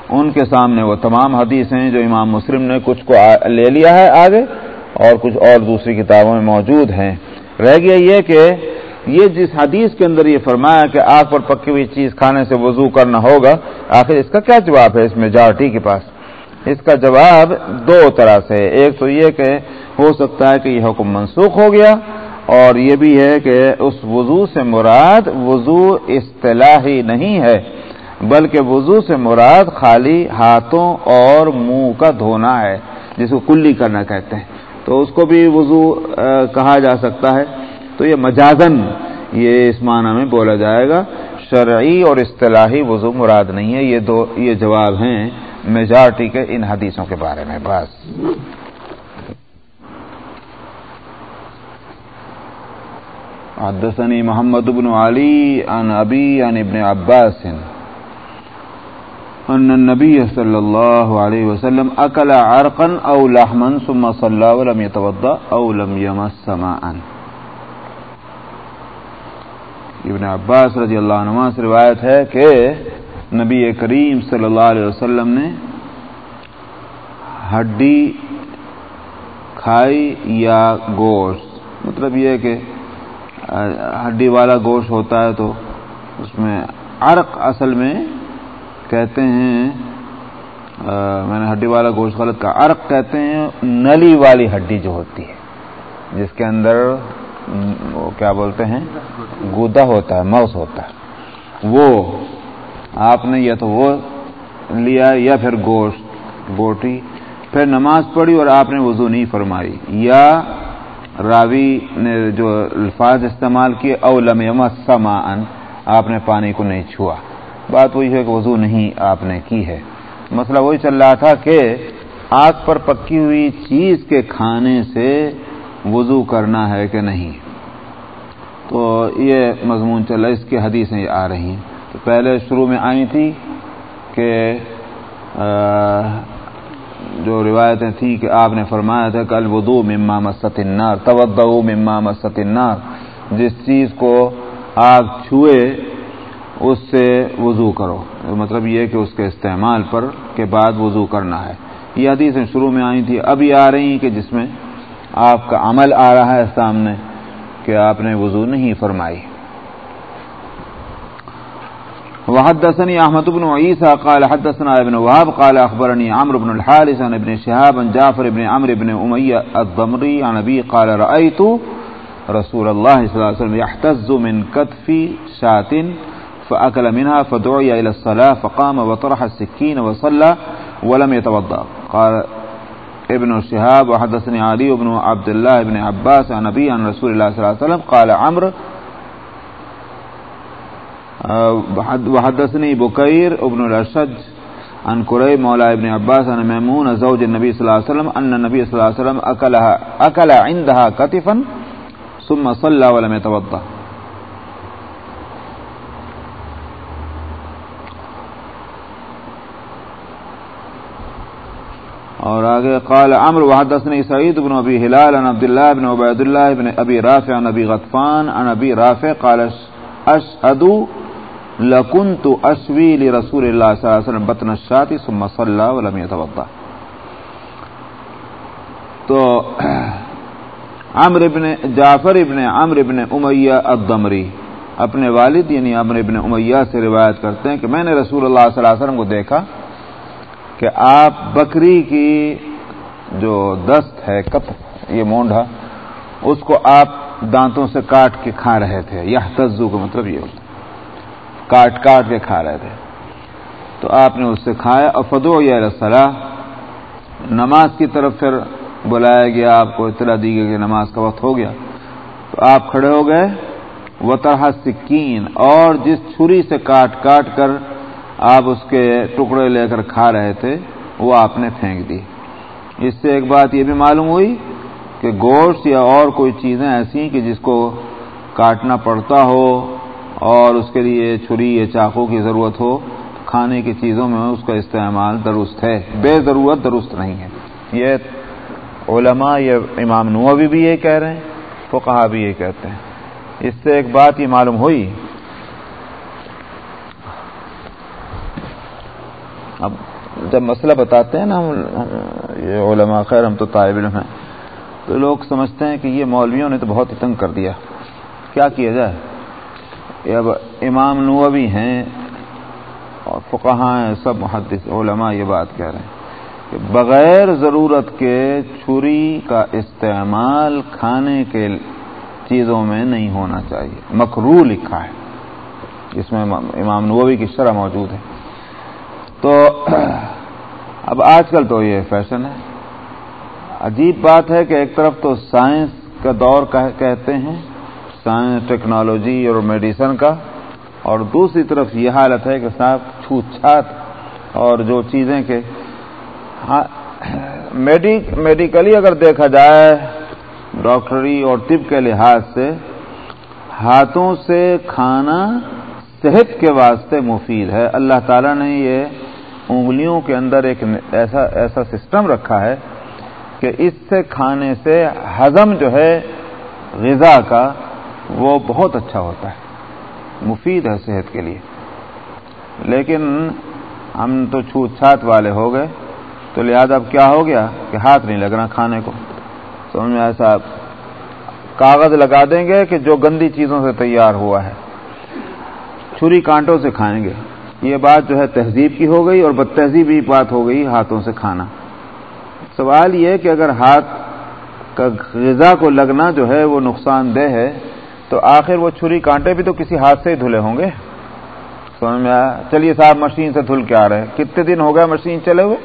ان کے سامنے وہ تمام حدیث ہیں جو امام مسلم نے کچھ کو لے لیا ہے آگے، اور کچھ اور دوسری کتابوں میں موجود ہیں۔ رہ گیا یہ کہ یہ جس حدیث کے اندر یہ فرمایا کہ آگ پر پکی ہوئی چیز کھانے سے وضو کرنا ہوگا، آخر اس کا کیا جواب ہے اس میجارٹی کے پاس؟ اس کا جواب دو طرح سے ایک تو یہ کہ ہو سکتا ہے کہ یہ حکم منسوخ ہو گیا اور یہ بھی ہے کہ اس وضو سے مراد وضو اصطلاحی نہیں ہے، بلکہ وضو سے مراد خالی ہاتھوں اور منہ کا دھونا ہے، جس کو کلی کرنا کہتے ہیں۔ تو اس کو بھی وضو کہا جا سکتا ہے۔ تو یہ مجازن یہ اس معنی میں بولا جائے گا۔ شرعی اور اصطلاحی وضو مراد نہیں ہے، یہ دو، یہ جواب ہیں۔ میجارٹی کے ان حدیثوں کے بارے میں، بس۔ حدثني محمد بن علي عن أبي عن ابن عباس أن النبي صلى الله عليه وسلم أكل عرقا أو لحما ثم صلى ولم يتوضأ أو لم يمس ماء ابن عباس رضی اللہ عنہ سے روایت ہے کہ نبی کریم صلی اللہ علیہ وسلم نے ہڈی کھائی یا گوشت؟ مطلب یہ کہ ہڈی والا گوشت ہوتا ہے تو اس میں عرق اصل میں کہتے ہیں میں نے ہڈی والا گوشت غلط کہا، عرق کہتے ہیں، نلی والی ہڈی جو ہوتی ہے، جس کے اندر وہ کیا بولتے ہیں، گودا ہوتا ہے موس ہوتا ہے۔ وہ آپ نے یا تو وہ لیا یا پھر گوشت، بوٹی، پھر نماز پڑھی اور آپ نے وضو نہیں فرمائی، یا راوی نے جو الفاظ استعمال کیے اولم سما آپ نے پانی کو نہیں چھوا۔ بات وہی ہے کہ وضو نہیں آپ نے کی ہے۔ مسئلہ وہی چل رہا تھا کہ آگ پر پکی ہوئی چیز کے کھانے سے وضو کرنا ہے کہ نہیں۔ تو یہ مضمون چل رہا ہے، اس کی حدیثیں آ رہی ہیں۔ پہلے شروع میں آئی تھی کہ جو روایتیں تھیں کہ آپ نے فرمایا تھا کل ودو مما مست النار تو مما مست النار، جس چیز کو آگ چھوئے اس سے وضو کرو۔ مطلب یہ کہ اس کے استعمال پر کے بعد وضو کرنا ہے۔ یہ حدیثیں شروع میں آئی تھی، ابھی آ رہی ہیں کہ جس میں آپ کا عمل آ رہا ہے سامنے کہ آپ نے وضو نہیں فرمائی۔ وحدثني احمد بن عيسى قال حدثنا ابن وهب قال اخبرني عمرو بن الحارث عن ابن شهاب عن جعفر بن عمرو بن اميه الضمري عن ابي قال رايت رسول الله صلى الله عليه وسلم يحتز من كتف شاة فاكل منها فدعي الى الصلاه فقام وطرح السكين وصلى ولم يتوضا قال ابن شهاب وحدثني علي بن عبد الله بن عباس عن ابي عن رسول الله صلى الله عليه وسلم قال عمرو وحدثني بكير ابن الاشج عن كري مولى ابن عباس عن ميمون زوج النبي صلى الله عليه وسلم ان النبي صلى الله عليه وسلم اكلها اكل عندها كتفا ثم صلى ولم يتوضا اور آگے قال عمرو وحدثني سعيد بن ابي هلال عن عبد الله بن عبيد الله بن ابي رافع عن ابي غطفان عن ابي رافع قال اشهد لکن تو اشوی رسول اللہ صلی اللہ علیہ وسلم بطن الشاتی ثم صلی ولم يتوضا تو عمر ابن جعفر ابن عمر ابن امیہ الدمری اپنے والد یعنی عمر ابن امیہ سے روایت کرتے ہیں کہ میں نے رسول اللہ صلی اللہ علیہ وسلم کو دیکھا کہ آپ بکری کی جو دست ہے، کپ، یہ مونڈا اس کو آپ دانتوں سے کاٹ کے کھا رہے تھے یہ تزو کا مطلب یہ ہوتا کاٹ کاٹ کے کھا رہے تھے۔ تو آپ نے اس سے کھایا۔ اور فدو یا رسلہ نماز کی طرف پھر بلایا گیا۔ آپ کو اطلاع دی گئی کہ نماز کا وقت ہو گیا۔ تو آپ کھڑے ہو گئے۔ وہ طرح سکین، اور جس چھری سے کاٹ کاٹ کر آپ اس کے ٹکڑے لے کر کھا رہے تھے، وہ آپ نے پھینک دی۔ اس سے ایک بات یہ بھی معلوم ہوئی کہ گوشت یا اور کوئی چیزیں ایسی کہ جس کو کاٹنا پڑتا ہو اور اس کے لیے چھری یا چاقو کی ضرورت ہو، کھانے کی چیزوں میں اس کا استعمال درست ہے۔ بے ضرورت درست نہیں ہے۔ یہ علماء، یہ امام نووی بھی یہ کہہ رہے ہیں تو کہا بھی یہ کہتے ہیں۔ اس سے ایک بات یہ معلوم ہوئی۔ اب جب مسئلہ بتاتے ہیں نا یہ علماء خیر، ہم تو طالب علم ہیں۔ تو لوگ سمجھتے ہیں کہ یہ مولویوں نے تو بہت تنگ کر دیا۔ کیا کیا جائے؟ اب امام نووی ہیں اور فقہاں ہیں، سب محدث علماء یہ بات کہہ رہے ہیں کہ بغیر ضرورت کے چھری کا استعمال کھانے کے چیزوں میں نہیں ہونا چاہیے۔ مکرو لکھا ہے اس میں امام نووی کی شرح موجود ہے۔ تو اب آج کل تو یہ فیشن ہے۔ عجیب بات ہے کہ ایک طرف تو سائنس کا دور کہتے ہیں سائنس، ٹیکنالوجی اور میڈیسن کا۔ اور دوسری طرف یہ حالت ہے کہ صاحب چھوت چھات اور جو چیزیں کہ ہاں میڈیکلی اگر دیکھا جائے ڈاکٹری اور طب کے لحاظ سے، ہاتھوں سے کھانا صحت کے واسطے مفید ہے۔ اللہ تعالیٰ نے یہ انگلیوں کے اندر ایک ایسا ایسا سسٹم رکھا ہے کہ اس سے کھانے سے ہضم جو ہے، غذا کا وہ بہت اچھا ہوتا ہے، مفید ہے صحت کے لیے۔ لیکن ہم تو چھوت چھات والے ہو گئے، تو لہٰذا اب کیا ہو گیا کہ ہاتھ نہیں لگ رہا کھانے کو۔ سمجھ میں ایسا کاغذ لگا دیں گے کہ جو گندی چیزوں سے تیار ہوا ہے۔ چھری کانٹوں سے کھائیں گے۔ یہ بات جو ہے تہذیب کی ہو گئی اور بد تہذیبی بات ہو گئی ہاتھوں سے کھانا۔ سوال یہ کہ اگر ہاتھ کا غذا کو لگنا جو ہے وہ نقصان دہ ہے تو آخر وہ چھری کانٹے بھی تو کسی ہاتھ سے ہی دھلے ہوں گے۔ سمجھ میں آیا؟ چلیے صاحب، مشین سے دھل کے آ رہے کتنے دن ہو گئے مشین چلے ہوئے؟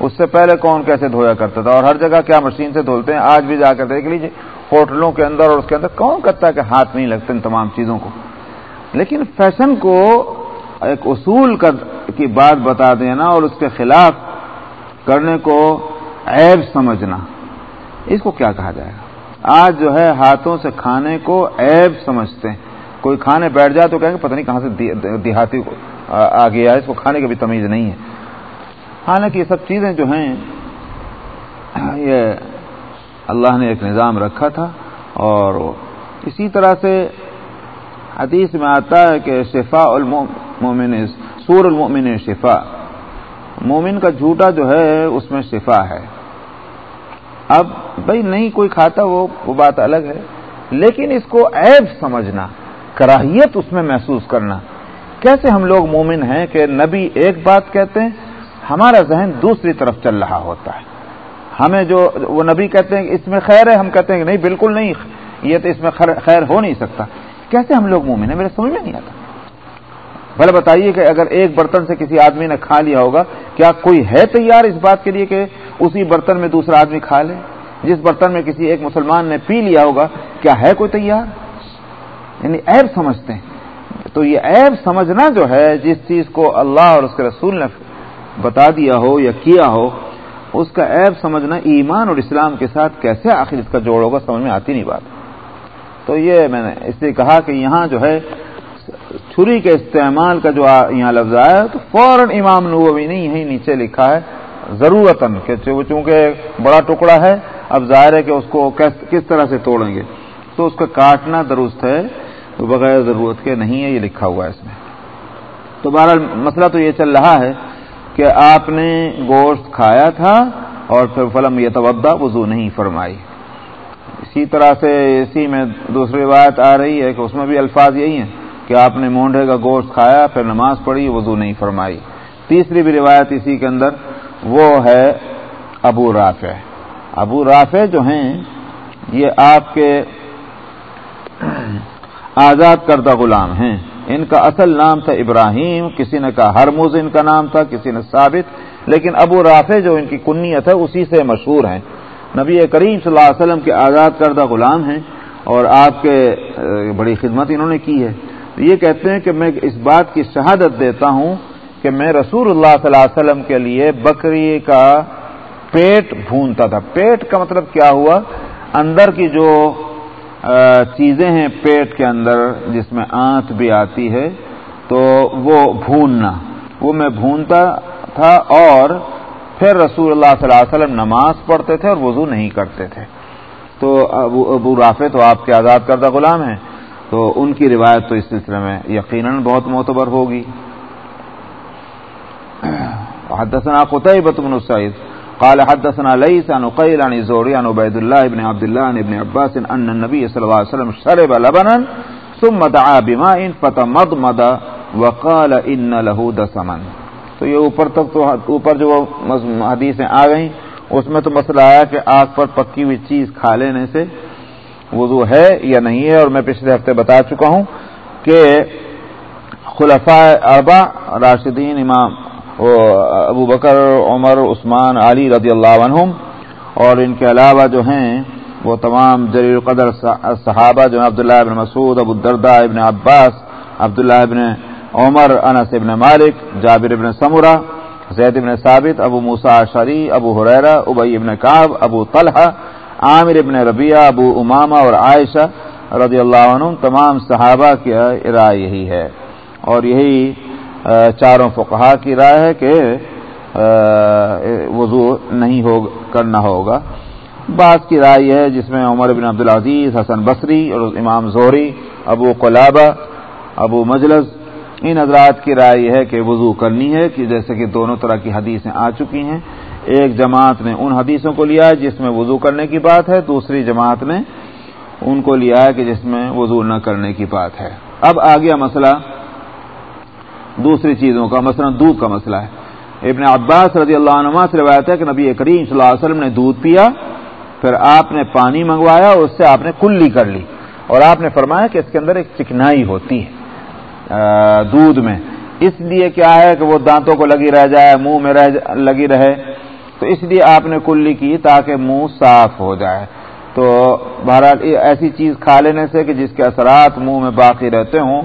اس سے پہلے کون کیسے دھویا کرتا تھا؟ اور ہر جگہ کیا مشین سے دھلتے ہیں؟ آج بھی جا کر دیکھ لیجیے ہوٹلوں کے اندر اور اس کے اندر کون کرتا ہے کہ ہاتھ نہیں لگتے ان تمام چیزوں کو؟ لیکن فیشن کو ایک اصول کی بات بتا دینا اور اس کے خلاف کرنے کو عیب سمجھنا، اس کو کیا کہا جائے گا؟ آج جو ہے ہاتھوں سے کھانے کو عیب سمجھتے ہیں۔ کوئی کھانے بیٹھ جائے تو کہیں گے پتہ نہیں کہاں سے دیہاتی آ گیا ہے، اس کو کھانے کی بھی تمیز نہیں ہے۔ حالانکہ یہ سب چیزیں جو ہیں، یہ اللہ نے ایک نظام رکھا تھا اور اسی طرح سے حدیث میں آتا ہے کہ شفا المومن سور المومن شفا مومن کا جھوٹا جو ہے، اس میں شفا ہے۔ اب بھائی نہیں کوئی کھاتا وہ وہ بات الگ ہے۔ لیکن اس کو عیب سمجھنا، کراہیت اس میں محسوس کرنا۔ کیسے ہم لوگ مومن ہیں کہ نبی ایک بات کہتے ہیں، ہمارا ذہن دوسری طرف چل رہا ہوتا ہے۔ ہمیں جو وہ نبی کہتے ہیں اس میں خیر ہے، ہم کہتے ہیں کہ نہیں، بالکل نہیں، یہ تو اس میں خیر ہو نہیں سکتا۔ کیسے ہم لوگ مومن ہیں؟ میرے سمجھ میں نہیں آتا۔ بھلے بتائیے کہ اگر ایک برتن سے کسی آدمی نے کھا لیا ہوگا، کیا کوئی ہے تیار اس بات کے لیے کہ اسی برتن میں دوسرا آدمی کھا لے؟ جس برتن میں کسی ایک مسلمان نے پی لیا ہوگا، کیا ہے کوئی تیار؟ یعنی عیب سمجھتے ہیں۔ تو یہ عیب سمجھنا جو ہے، جس چیز کو اللہ اور اس کے رسول نے بتا دیا ہو یا کیا ہو، اس کا عیب سمجھنا ایمان اور اسلام کے ساتھ کیسے آخر اس کا جوڑ ہوگا، سمجھ میں آتی نہیں بات۔ تو یہ میں نے اس لیے کہا کہ یہاں جو ہے چھری کے استعمال کا جو یہاں لفظ آیا تو فوراً امام نووی نے یہیں نیچے لکھا ہے ضرورت کہ چونکہ بڑا ٹکڑا ہے، اب ظاہر ہے کہ اس کو کس طرح سے توڑیں گے؟ تو اس کا کاٹنا درست ہے بغیر ضرورت کے نہیں ہے، یہ لکھا ہوا ہے اس میں۔ تو بہرحال مسئلہ تو یہ چل رہا ہے کہ آپ نے گوشت کھایا تھا اور پھر فلم یہ توبہ وضو نہیں فرمائی۔ اسی طرح سے اسی میں دوسری روایت آ رہی ہے کہ اس میں بھی الفاظ یہی ہیں۔ کہ آپ نے مونڈے کا گوشت کھایا، پھر نماز پڑھی، وضو نہیں فرمائی۔ تیسری بھی روایت اسی کے اندر، وہ ہے ابو رافع۔ ابو رافع جو ہیں، یہ آپ کے آزاد کردہ غلام ہیں۔ ان کا اصل نام تھا ابراہیم۔ کسی نے کہا ہرمز ان کا نام تھا، کسی نے ثابت۔ لیکن ابو رافع جو ان کی کنیت ہے، اسی سے مشہور ہیں۔ نبی کریم صلی اللہ علیہ وسلم کے آزاد کردہ غلام ہیں اور آپ کے بڑی خدمت انہوں نے کی ہے۔ یہ کہتے ہیں کہ میں اس بات کی شہادت دیتا ہوں کہ میں رسول اللہ صلی اللہ علیہ وسلم کے لیے بکری کا پیٹ بھونتا تھا۔ پیٹ کا مطلب کیا ہوا؟ اندر کی جو چیزیں ہیں پیٹ کے اندر جس میں آنت بھی آتی ہے، تو وہ بھوننا۔ وہ میں بھونتا تھا اور پھر رسول اللہ صلی اللہ علیہ وسلم نماز پڑھتے تھے اور وضو نہیں کرتے تھے۔ تو ابو ابو رافع تو آپ کے آزاد کردہ غلام ہیں۔ تو ان کی روایت تو اس سلسلے میں یقیناً بہت معتبر ہوگی۔ حدثنا قتيبة بن سعيد قال حدثنا ليس عن قيل عن زوري عن عبيد الله بن عبد الله عن ابن عباس أن النبي صلى الله عليه وسلم شرب لبنا ثم دعا بماء فتمضمض وقال إن له دسما۔ تو یہ اوپر تک تو اوپر جو حدیثیں آ گئیں، اس میں تو مسئلہ آیا کہ آگ پر پکی ہوئی چیز کھا لینے سے وضو ہے یا نہیں ہے اور میں پچھلے ہفتے بتا چکا ہوں کہ خلفاء اربا راشدین، امام ابو بکر، عمر، عثمان، علی رضی اللہ عنہم اور ان کے علاوہ جو ہیں، وہ تمام جلیل القدر صحابہ جو عبداللہ ابن مسعود، ابو الدردہ ابن عباس، عبداللہ ابن عمر، انس ابن مالک، جابر ابن سمرہ، زید ابن ثابت، ابو موسا شری ابو حریرہ ابئی ابن کاب ابو طلحہ عامر ابن ربیہ ابو امامہ اور عائشہ رضی اللہ عنہ، تمام صحابہ کی رائے یہی ہے۔ اور یہی چاروں فقہا کی رائے ہے کہ وضو نہیں ہو، کرنا ہوگا۔ بعض کی رائے یہ ہے، جس میں عمر بن عبدالعزیز، حسن بصری اور امام زہری، ابو قلابہ، ابو مجلس، ان حضرات کی رائے یہ ہے کہ وضو کرنی ہے، کہ جیسے کہ دونوں طرح کی حدیثیں آ چکی ہیں۔ ایک جماعت نے ان حدیثوں کو لیا ہے جس میں وضو کرنے کی بات ہے، دوسری جماعت نے ان کو لیا ہے کہ جس میں وضو نہ کرنے کی بات ہے۔ اب آ گیا مسئلہ، دوسری چیزوں کا مثلا دودھ کا مسئلہ ہے۔ ابن عباس رضی اللہ عنہ سے روایت ہے کہ نبی کریم صلی اللہ علیہ وسلم نے دودھ پیا، پھر آپ نے پانی منگوایا اور اس سے آپ نے کلی کر لی۔ اور آپ نے فرمایا کہ اس کے اندر ایک چکنائی ہوتی ہے دودھ میں۔ اس لیے کیا ہے کہ وہ دانتوں کو لگی رہ جائے، منہ میں رہ لگی رہے۔ تو اس لیے آپ نے کلی کی تاکہ منہ صاف ہو جائے۔ تو بہرحال ایسی چیز کھا لینے سے کہ جس کے اثرات منہ میں باقی رہتے ہوں،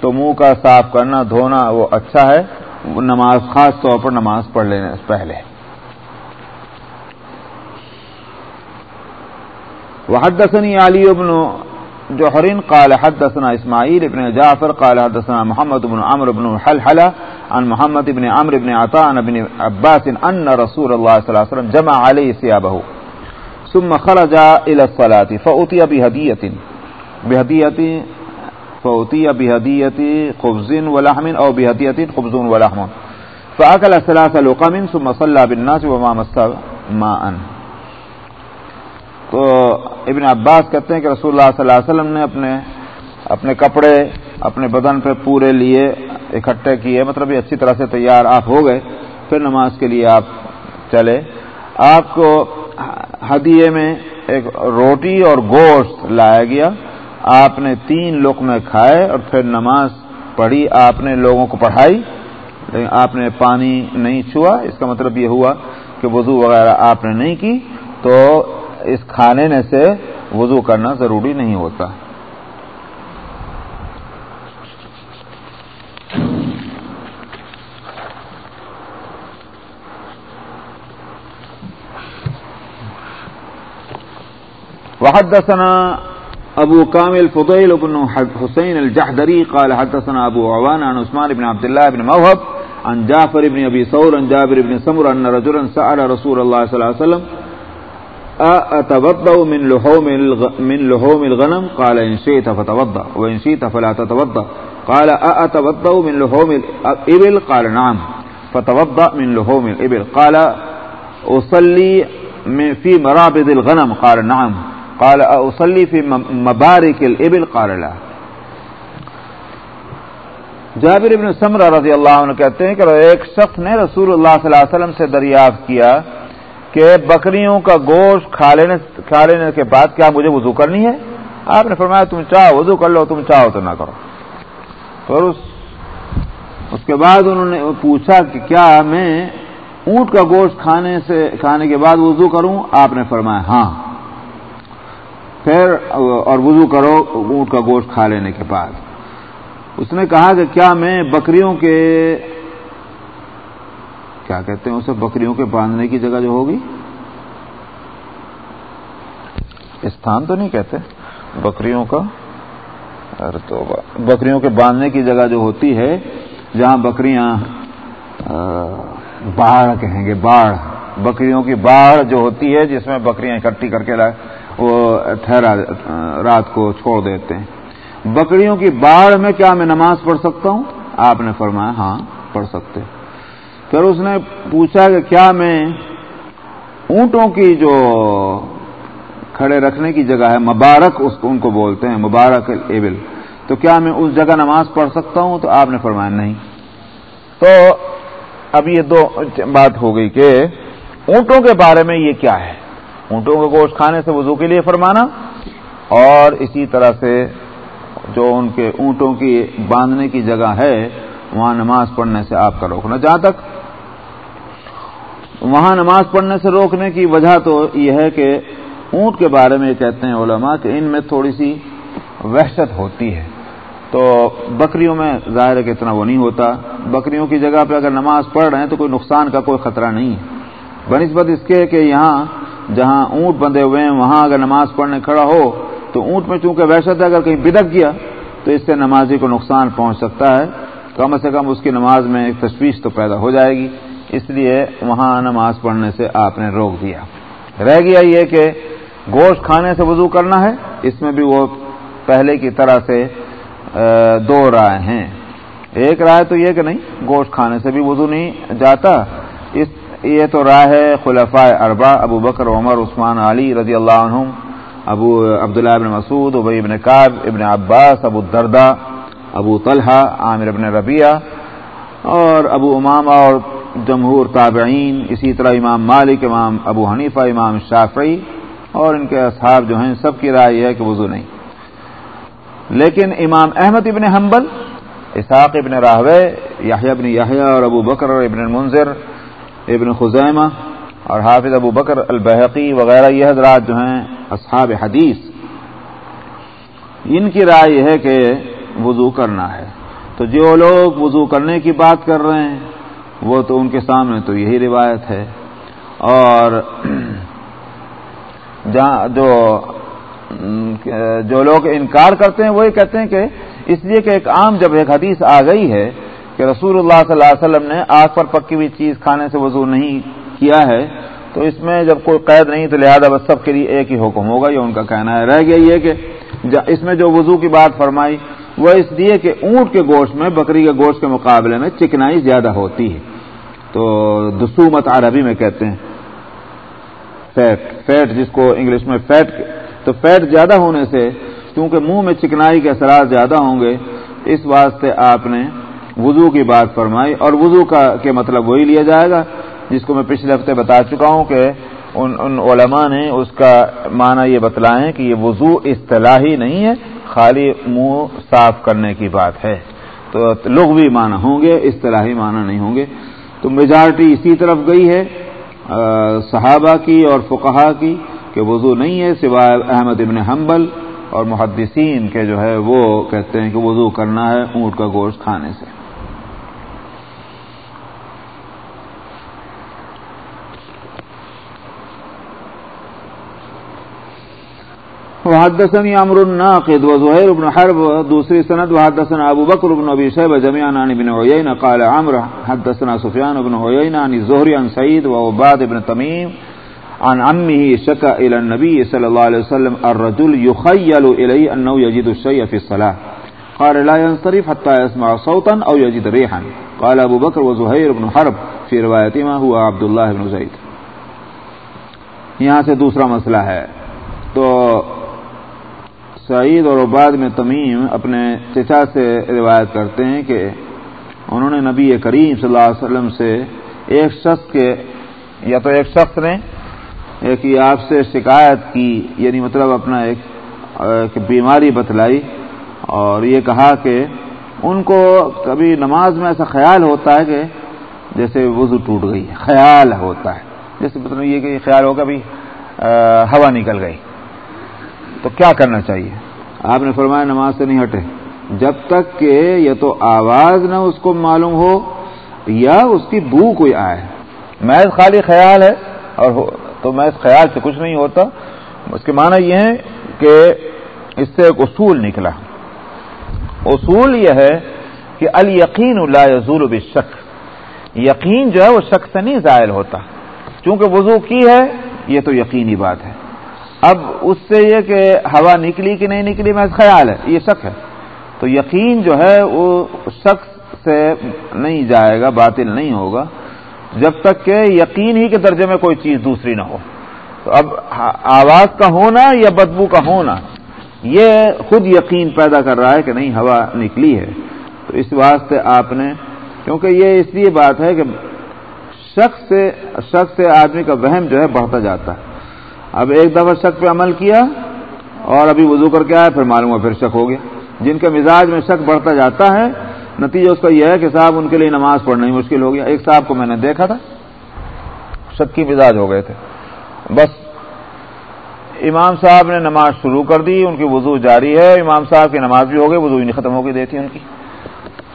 تو منہ کا صاف کرنا، دھونا وہ اچھا ہے۔ نماز، خاص طور پر نماز پڑھ لینے سے پہلے۔ وحدثني علي بن جحر قال حدثنا إسماعيل بن جعفر قال حدثنا محمد بن عمرو بن حلحلة عن محمد بن عمرو بن عطاء بن عباس أن رسول الله صلى الله عليه وسلم جمع عليه ثيابه ثم خرج إلى الصلاة فأتي بهدية بهدية فأتي بهدية خبز ولحم أو بهدية خبز ولحم. فأكل ثلاث لقم ثم صلى بالناس وما مس ماءً. تو ابن عباس کہتے ہیں کہ رسول اللہ صلی اللہ علیہ وسلم نے اپنے اپنے کپڑے، اپنے بدن پہ پورے لیے، اکٹھے کیے مطلب یہ اچھی طرح سے تیار آپ ہو گئے، پھر نماز کے لیے آپ چلے۔ آپ کو ہدیے میں ایک روٹی اور گوشت لایا گیا۔ آپ نے تین لوگ میں کھائے اور پھر نماز پڑھی۔ آپ نے لوگوں کو پڑھائی، لیکن آپ نے پانی نہیں چھوا۔ اس کا مطلب یہ ہوا کہ وضو وغیرہ آپ نے نہیں کی۔ تو اس کھانے نے سے وضو کرنا ضروری نہیں ہوتا۔ وحدثنا ابو كامل فضيل بن حسين الجحدري قال حدثنا ابو عوان عن عثمان بن عبد الله بن موهب عن جعفر بن ابي ثور عن جابر بن سمر ان رجلا سأل رسول الله صلى الله عليه وسلم اتوضا من لحوم من لحوم الغنم؟ قال ان شئت فتوضا وان شئت فلا تتوضا قال اتوضا من لحوم الابل قال نعم. فتوضا من لحوم الابل قال اصلي من، في مرابض الغنم؟ قال نعم. قال اصلي في مبارك الابل قال لا. جابر ابن سمرہ رضی اللہ عنہ کہتے ہیں کہ ایک شخص نے رسول اللہ صلی اللہ علیہ وسلم سے دریافت کیا کہ بکریوں کا گوشت کھا لینے کھا لینے کے بعد کیا مجھے وضو کرنی ہے؟ آپ نے فرمایا تم چاہو وضو کر لو، تم چاہو تو نہ کرو۔ تو اس اس کے بعد انہوں نے پوچھا کہ کیا میں اونٹ کا گوشت کھانے سے کھانے کے بعد وضو کروں؟ آپ نے فرمایا ہاں۔ پھر اور وضو کرو اونٹ کا گوشت کھا لینے کے بعد۔ اس نے کہا کہ کیا میں بکریوں کے کیا کہتے ہیں، اسے بکریوں کے باندھنے کی جگہ جو ہوگی؟ استھان تو نہیں کہتے؟ بکریوں کا تو بکریوں کے باندھنے کی جگہ جو ہوتی ہے، جہاں بکریاں باڑھ کہیں گے، باڑھ، بکریوں کی باڑھ جو ہوتی ہے، جس میں بکریاں اکٹھی کر کے وہ ٹھہرا رات کو چھوڑ دیتے ہیں۔ بکریوں کی باڑھ میں کیا میں نماز پڑھ سکتا ہوں؟ آپ نے فرمایا ہاں پڑھ سکتے پھر اس نے پوچھا کہ کیا میں اونٹوں کی جو کھڑے رکھنے کی جگہ ہے، مبارک اس کو ان کو بولتے ہیں، مبارک ایبل تو کیا میں اس جگہ نماز پڑھ سکتا ہوں؟ تو آپ نے فرمایا نہیں. تو اب یہ دو بات ہو گئی کہ اونٹوں کے بارے میں یہ کیا ہے؟ اونٹوں کا گوشت کھانے سے وضو کے لیے فرمانا اور اسی طرح سے جو ان کے اونٹوں کی باندھنے کی جگہ ہے، وہاں نماز پڑھنے سے آپ کا روکنا جہاں تک وہاں نماز پڑھنے سے روکنے کی وجہ تو یہ ہے کہ اونٹ کے بارے میں یہ کہتے ہیں علماء کہ ان میں تھوڑی سی وحشت ہوتی ہے۔ تو بکریوں میں ظاہر ہے کہ اتنا وہ نہیں ہوتا۔ بکریوں کی جگہ پہ اگر نماز پڑھ رہے ہیں تو کوئی نقصان کا کوئی خطرہ نہیں ہے۔ بنسبت اس کے کہ یہاں جہاں اونٹ بندھے ہوئے ہیں، وہاں اگر نماز پڑھنے کھڑا ہو تو اونٹ میں چونکہ وحشت ہے، اگر کہیں بدک گیا تو اس سے نمازی کو نقصان پہنچ سکتا ہے۔ کم سے کم اس کی نماز میں ایک تشویش تو پیدا ہو جائے گی۔ اس لیے وہاں نماز پڑھنے سے آپ نے روک دیا۔ رہ گیا یہ کہ گوشت کھانے سے وضو کرنا ہے، اس میں بھی وہ پہلے کی طرح سے دو رائے ہیں۔ ایک رائے تو یہ کہ نہیں، گوشت کھانے سے بھی وضو نہیں جاتا۔ اس، یہ تو رائے ہے خلفاء اربا ابو بکر، عمر، عثمان، علی رضی اللہ عنہم، ابو عبداللہ ابن مسعود ابئی ابن کاب ابن عباس، ابو الدردہ ابو طلحہ، عامر ابن ربیہ اور ابو امامہ اور جمہور تابعین، اسی طرح امام مالک، امام ابو حنیفہ، امام شافعی، اور ان کے اصحاب جو ہیں، سب کی رائے یہ ہے کہ وضو نہیں۔ لیکن امام احمد ابن حنبل، اسحاق ابن راہوے یاہی ابن یاہیا اور ابو بکر ابن منظر ابن خزیمہ اور حافظ ابو بکر البحقی وغیرہ، یہ حضرات جو ہیں، اصحاب حدیث، ان کی رائے یہ ہے کہ وضو کرنا ہے۔ تو جو لوگ وضو کرنے کی بات کر رہے ہیں وہ تو ان کے سامنے تو یہی روایت ہے۔ اور جہاں جو جو لوگ انکار کرتے ہیں، وہی کہتے ہیں کہ اس لیے کہ ایک عام جب ایک حدیث آ گئی ہے کہ رسول اللہ صلی اللہ علیہ وسلم نے آگ پر پکی ہوئی چیز کھانے سے وضو نہیں کیا ہے، تو اس میں جب کوئی قید نہیں تو لہذا بس سب کے لیے ایک ہی حکم ہوگا، یہ ان کا کہنا ہے رہ گیا یہ کہ اس میں جو وضو کی بات فرمائی وہ اس لیے کہ اونٹ کے گوشت میں، بکری کے گوشت کے مقابلے میں چکنائی زیادہ ہوتی ہے۔ تو دسومت عربی میں کہتے ہیں فیٹ فیٹ جس کو انگلش میں فیٹ تو فیٹ زیادہ ہونے سے کیونکہ منہ میں چکنائی کے اثرات زیادہ ہوں گے، اس واسطے آپ نے وضو کی بات فرمائی۔ اور وضو کا کے مطلب وہی لیا جائے گا، جس کو میں پچھلے ہفتے بتا چکا ہوں کہ ان ان علماء نے اس کا معنی یہ بتلائے کہ یہ وضو اصطلاحی نہیں ہے۔ خالی منہ صاف کرنے کی بات ہے۔ تو لوگ بھی معنی ہوں گے، اصطلاحی معنی نہیں ہوں گے۔ تو میجارٹی اسی طرف گئی ہے صحابہ کی اور فقہا کی کہ وضو نہیں ہے سوائے احمد ابن حنبل اور محدثین کے جو ہے وہ کہتے ہیں کہ وضو کرنا ہے، اونٹ کا گوشت کھانے سے۔ وحدثني عمرو الناقد وزهير بن حرب دوسري سند، وحدثنا ابو بكر بن ابي شيبه جميعا عن ابن عيينه قال عمرو، حدثنا سفيان بن عيينه عن الزهري عن سعيد وعباد بن تميم عن عمه شكا الى النبي صلى الله عليه وسلم، الرجل يخيل اليه انه يجد الشيء في الصلاه قال لا ينصرف حتى يسمع صوتا او يجد ريحا. قال ابو بكر وزهير بن حرب في روايتهما هو عبد الله بن زيد. یہاں سے دوسرا مسئلہ ہے۔ تو سعید اور عباد میں تمیم اپنے چچا سے روایت کرتے ہیں کہ انہوں نے نبی کریم صلی اللہ علیہ وسلم سے ایک شخص کے یا تو ایک شخص نے ایک آپ سے شکایت کی یعنی مطلب اپنا ایک بیماری بتلائی اور یہ کہا کہ ان کو کبھی نماز میں ایسا خیال ہوتا ہے کہ جیسے وضو ٹوٹ گئی، خیال ہوتا ہے۔ جیسے مطلب یہ کہ خیال ہوگا بھی ہوا نکل گئی۔ تو کیا کرنا چاہیے؟ آپ نے فرمایا نماز سے نہیں ہٹے۔ جب تک کہ یہ تو آواز نہ اس کو معلوم ہو یا اس کی بو کوئی آئے۔ محض خالی خیال ہے اور تو محض خیال سے کچھ نہیں ہوتا۔ اس کے معنی یہ ہے کہ اس سے ایک اصول نکلا۔ اصول یہ ہے کہ الیقین لا یزول بالشک۔ یقین جو ہے وہ شک سے نہیں زائل ہوتا۔ چونکہ وضو کی ہے یہ تو یقینی بات ہے۔ اب اس سے یہ کہ ہوا نکلی کہ نہیں نکلی میں خیال ہے، یہ شک ہے۔ تو یقین جو ہے وہ شخص سے نہیں جائے گا، باطل نہیں ہوگا، جب تک کہ یقین ہی کے درجے میں کوئی چیز دوسری نہ ہو۔ تو اب آواز کا ہونا یا بدبو کا ہونا، یہ خود یقین پیدا کر رہا ہے کہ نہیں، ہوا نکلی ہے۔ تو اس واسطے آپ نے، کیونکہ یہ اس لیے بات ہے کہ شخص سے شخص سے آدمی کا وہم جو ہے بڑھتا جاتا ہے۔ اب ایک دفعہ شک پہ عمل کیا اور ابھی وضو کر کے آیا پھر معلوم ہے پھر شک ہو گیا۔ جن کے مزاج میں شک بڑھتا جاتا ہے، نتیجہ اس کا یہ ہے کہ صاحب ان کے لیے نماز پڑھنا ہی مشکل ہو گیا۔ ایک صاحب کو میں نے دیکھا تھا، شک کی مزاج ہو گئے تھے۔ بس، امام صاحب نے نماز شروع کر دی، ان کی وضو جاری ہے۔ امام صاحب کی نماز بھی ہو گئی، وضو نہیں ختم ہو گئی دیتی ان کی۔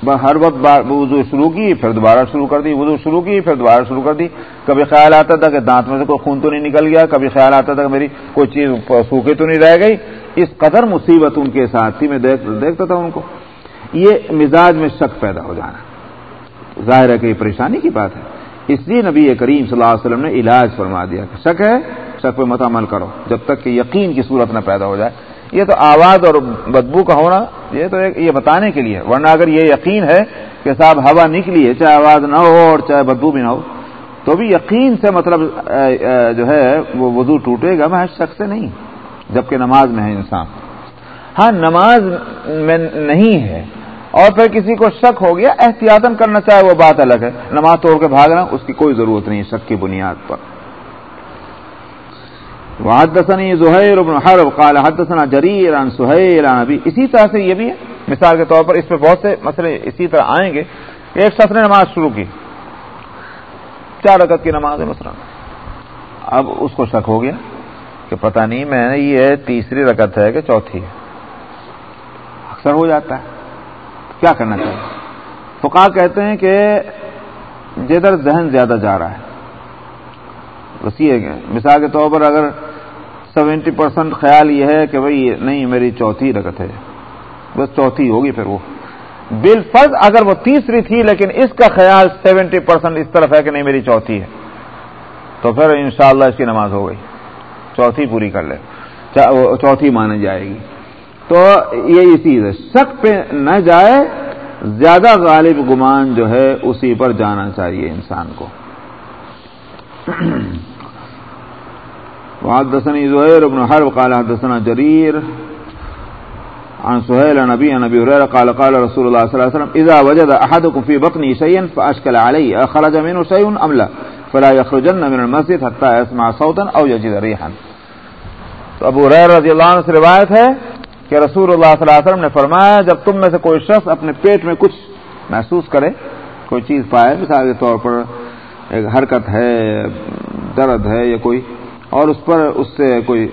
ہر وقت وضو شروع کی، پھر دوبارہ شروع کر دی، وضو شروع کی، پھر دوبارہ شروع کر دی۔ کبھی خیال آتا تھا کہ دانت میں سے کوئی خون تو نہیں نکل گیا، کبھی خیال آتا تھا کہ میری کوئی چیز سوکھی تو نہیں رہ گئی۔ اس قدر مصیبت ان کے ساتھ تھی، میں دیکھتا تھا ان کو۔ یہ مزاج میں شک پیدا ہو جانا۔ ظاہر ہے کہ یہ پریشانی کی بات ہے۔ اس لیے نبی کریم صلی اللہ علیہ وسلم نے علاج فرما دیا کہ شک ہے، شک پہ مت عمل کرو۔ جب تک کہ یقین کی صورت نہ پیدا ہو جائے۔ یہ تو آواز اور بدبو کا ہونا، یہ تو ایک یہ بتانے کے لیے، ورنہ اگر یہ یقین ہے کہ صاحب ہوا نکلی ہے، چاہے آواز نہ ہو اور چاہے بدبو بھی نہ ہو، تو بھی یقین سے مطلب جو ہے، وہ وضو ٹوٹے گا میں شک سے نہیں، جبکہ نماز میں ہے انسان۔ ہاں نماز میں نہیں ہے، اور پھر کسی کو شک ہو گیا احتیاطن کرنا چاہے وہ بات الگ ہے، نماز توڑ کے بھاگنا اس کی کوئی ضرورت نہیں شک کی بنیاد پر۔ وحدثني زهير بن حرب قال حدثنا جرير عن سهيل عن ابي اسی طرح سے یہ بھی ہے۔ مثال کے طور پر اس پہ بہت سے مسئلے اسی طرح آئیں گے۔ ایک شخص نے نماز شروع کی۔ چار رکعت کی نماز ہے مثلا۔ اب اس کو شک ہو گیا کہ پتہ نہیں میں نے یہ تیسری رکعت ہے کہ چوتھی ہے۔ اکثر ہو جاتا ہے۔ کیا کرنا چاہیے؟ فقہ کہتے ہیں کہ جدھر ذہن زیادہ جا رہا ہے۔ وسیع ہے۔ مثال کے طور پر اگر سیونٹی پرسینٹ خیال یہ ہے کہ بھائی نہیں، میری چوتھی رکت ہے۔ بس چوتھی ہوگی پھر وہ۔ بل فرض اگر وہ تیسری تھی، لیکن اس کا خیال سیونٹی پرسینٹ اس طرف ہے کہ نہیں، میری چوتھی ہے۔ تو پھر انشاءاللہ اس کی نماز ہو گئی۔ چوتھی پوری کر لے۔ چوتھی مانی جائے گی۔ تو یہی چیز ہے۔ شک پہ نہ جائے، زیادہ غالب گمان جو ہے، اسی پر جانا چاہیے انسان کو۔ وحدثني زهير بن حرب، قال حدثنا جرير عن سهيل عن نبي عن نبي هريرة، قال قال رسول الله صلى الله عليه وسلم، إذا وجد أحدكم في بطنه شيئا فأشكل عليه، أخرج منه شيء أم لا؟ فلا يخرجن من المسجد حتى يسمع صوتا أو يجد ريحا. تو ابو ریر رضی اللہ عنہ سے روایت ہے کہ رسول اللہ صلی اللہ علیہ وسلم نے فرمایا، جب تم میں سے کوئی شخص اپنے پیٹ میں کچھ محسوس کرے، کوئی چیز پائے، مثال کے طور پر ایک حرکت ہے، درد ہے یا کوئی اور اس پر اس سے کوئی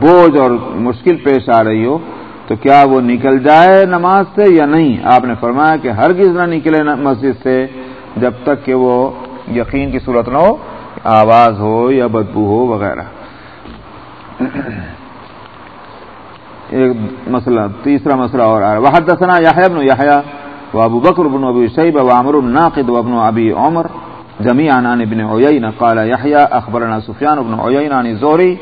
بوجھ اور مشکل پیش آ رہی ہو، تو کیا وہ نکل جائے نماز سے یا نہیں؟ آپ نے فرمایا کہ ہر کس نہ نکلے مسجد سے جب تک کہ وہ یقین کی صورت نہ ہو، آواز ہو یا بدبو ہو وغیرہ۔ ایک مسئلہ، تیسرا مسئلہ اور آ رہا ہے۔ وہ دسنا یا وہ ابو بکر بن ابی شیب و عمر الناقد و ابن ابی عمر۔ جميعا عن ابن عيينة قال يحيى أخبرنا سفيان بن عيينة عن الزوري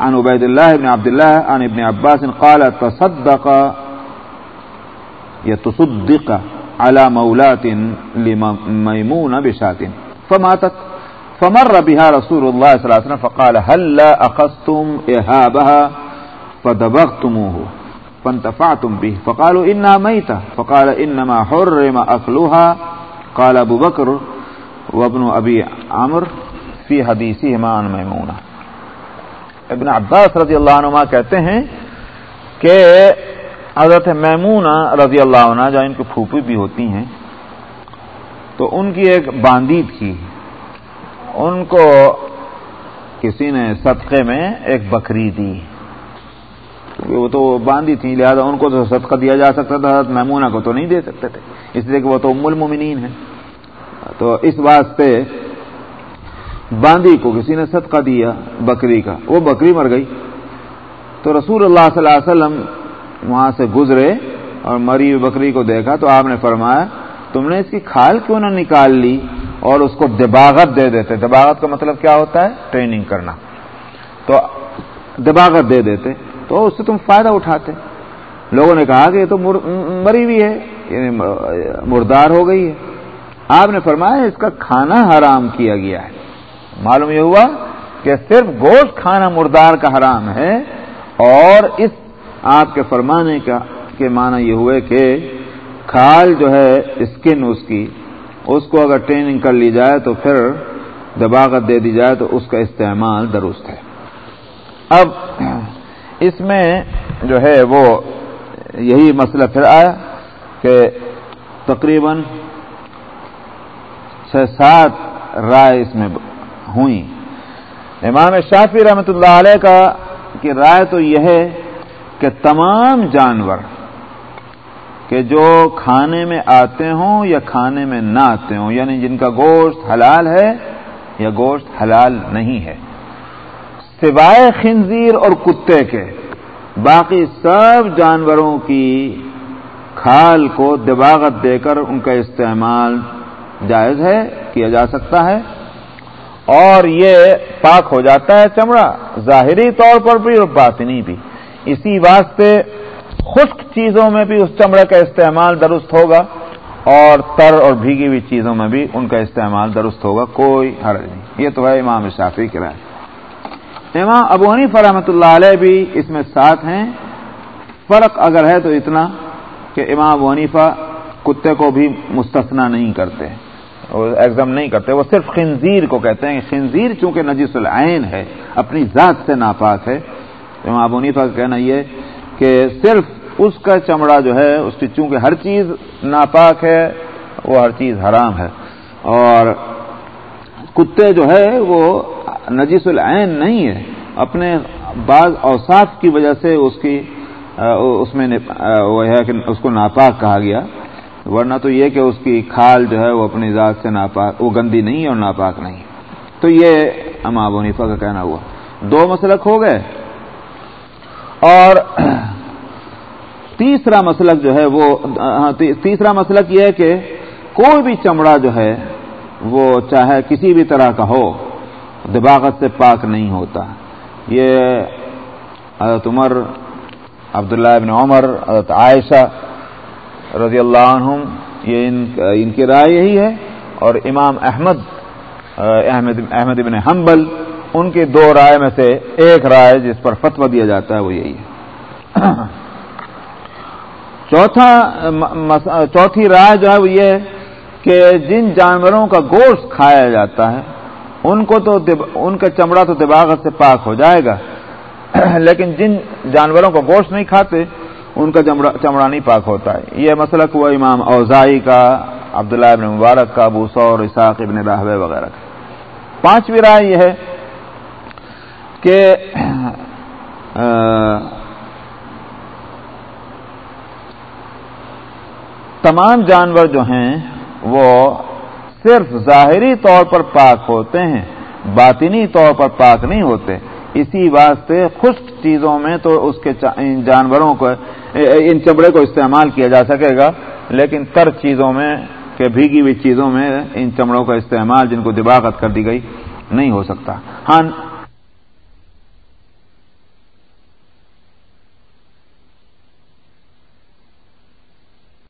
عن عبيد الله بن عبد الله عن ابن عباس قال تصدق يتصدق على مولاة لميمون بشاة فماتت فمر بها رسول الله صلى الله عليه وسلم فقال هل لا أخذتم إهابها فدبغتموه فانتفعتم به فقالوا إنا ميتة فقال إنما حرم أكلها قال أبو بكر وابن ابی عمر فی حدیثی حمان میمونہ۔ ابن عباس رضی اللہ عنہ کہتے ہیں کہ حضرت میمونہ رضی اللہ عنہ جو ان کی پھوپھی بھی ہوتی ہیں، تو ان کی ایک باندی تھی ان کو کسی نے صدقے میں ایک بکری دی۔ وہ تو باندھی تھی لہذا ان کو تو صدقہ دیا جا سکتا تھا، حضرت میمونہ کو تو نہیں دے سکتے تھے۔ اس لیے کہ وہ تو ام المومنین ہیں۔ تو اس واسطے باندی کو کسی نے صدقہ دیا بکری کا، وہ بکری مر گئی۔ تو رسول اللہ صلی اللہ علیہ وسلم وہاں سے گزرے اور مری بکری کو دیکھا تو آپ نے فرمایا، تم نے اس کی کھال کیوں نہ نکال لی اور اس کو دباغت دے دیتے؟ دباغت کا مطلب کیا ہوتا ہے؟ ٹریننگ کرنا۔ تو دباغت دے دیتے، تو اس سے تم فائدہ اٹھاتے۔ لوگوں نے کہا کہ یہ تو مری ہوئی ہے یعنی مردار ہو گئی ہے۔ آپ نے فرمایا اس کا کھانا حرام کیا گیا ہے۔ معلوم یہ ہوا کہ صرف گوشت کھانا مردار کا حرام ہے اور اس آپ کے فرمانے کا کے معنی یہ ہوئے کہ کھال جو ہے اسکن اس کی، اس کو اگر ٹریننگ کر لی جائے تو پھر دباغت دے دی جائے تو اس کا استعمال درست ہے۔ اب اس میں جو ہے وہ یہی مسئلہ پھر آیا کہ تقریباً چھ سات رائے اس میں ہوئی امام شافی رحمۃ اللہ علیہ کا کی رائے تو یہ ہے کہ تمام جانور کہ جو کھانے میں آتے ہوں یا کھانے میں نہ آتے ہوں یعنی جن کا گوشت حلال ہے یا گوشت حلال نہیں ہے۔ سوائے خنزیر اور کتے کے، باقی سب جانوروں کی کھال کو دباغت دے کر ان کا استعمال جائز ہے، کیا جا سکتا ہے۔ اور یہ پاک ہو جاتا ہے چمڑا، ظاہری طور پر بھی اور باطنی بھی۔ اسی واسطے خشک چیزوں میں بھی اس چمڑے کا استعمال درست ہوگا اور تر اور بھیگی ہوئی چیزوں میں بھی ان کا استعمال درست ہوگا، کوئی حرج نہیں۔ یہ تو ہے امام شافی کی رائے۔ امام ابو حنیف رحمۃ اللہ علیہ بھی اس میں ساتھ ہیں۔ فرق اگر ہے تو اتنا کہ امام ابو حنیفہ کتے کو بھی مستثنا نہیں کرتے۔ ایگزام نہیں کرتے، وہ صرف خنزیر کو کہتے ہیں۔ خنزیر چونکہ نجیس العین ہے، اپنی ذات سے ناپاک ہے۔ امام ابو حنیفہ کا کہنا یہ کہ صرف اس کا چمڑا جو ہے، اس کی چونکہ ہر چیز ناپاک ہے، وہ ہر چیز حرام ہے۔ اور کتے جو ہے، وہ نجیس العین نہیں ہے۔ اپنے بعض اوساف کی وجہ سے اس کی، اس میں وہ ہے کہ اس کو ناپاک کہا گیا۔ ورنہ تو یہ کہ اس کی کھال جو ہے وہ اپنی ذات سے ناپاک، وہ گندی نہیں ہے اور ناپاک نہیں۔ تو یہ اماب ونیفا کا کہنا ہوا۔ دو مسلک ہو گئے۔ اور تیسرا مسلک جو ہے وہ ہاں، تیسرا مسلک یہ ہے کہ کوئی بھی چمڑا جو ہے وہ چاہے کسی بھی طرح کا ہو، دباغت سے پاک نہیں ہوتا۔ یہ حضرت عمر، عبداللہ ابن عمر، حضرت عائشہ رضی اللہ عنہم، یہ ان کی رائے یہی ہے۔ اور امام احمد احمد احمد ابن حنبل، ان کی دو رائے میں سے ایک رائے جس پر فتویٰ دیا جاتا ہے وہ یہی ہے۔ چوتھا چوتھی رائے جو ہے وہ یہ ہے کہ جن جانوروں کا گوشت کھایا جاتا ہے، ان کو تو ان کا چمڑا تو دباغت سے پاک ہو جائے گا۔ لیکن جن جانوروں کا گوشت نہیں کھاتے ان کا چمڑا نہیں پاک ہوتا ہے۔ یہ مسئلہ ہوا امام اوزائی کا، عبداللہ ابن مبارک کا، ابو سور اساق ابن راہوے وغیرہ کا۔ پانچویں رائے یہ ہے کہ تمام جانور جو ہیں، وہ صرف ظاہری طور پر پاک ہوتے ہیں، باطنی طور پر پاک نہیں ہوتے۔ اسی واسطے خشک چیزوں میں تو اس کے ان جانوروں کو ان چمڑے کو استعمال کیا جا سکے گا، لیکن تر چیزوں میں کہ بھیگی ہوئی چیزوں میں ان چمڑوں کا استعمال جن کو دباغت کر دی گئی نہیں ہو سکتا۔ ہاں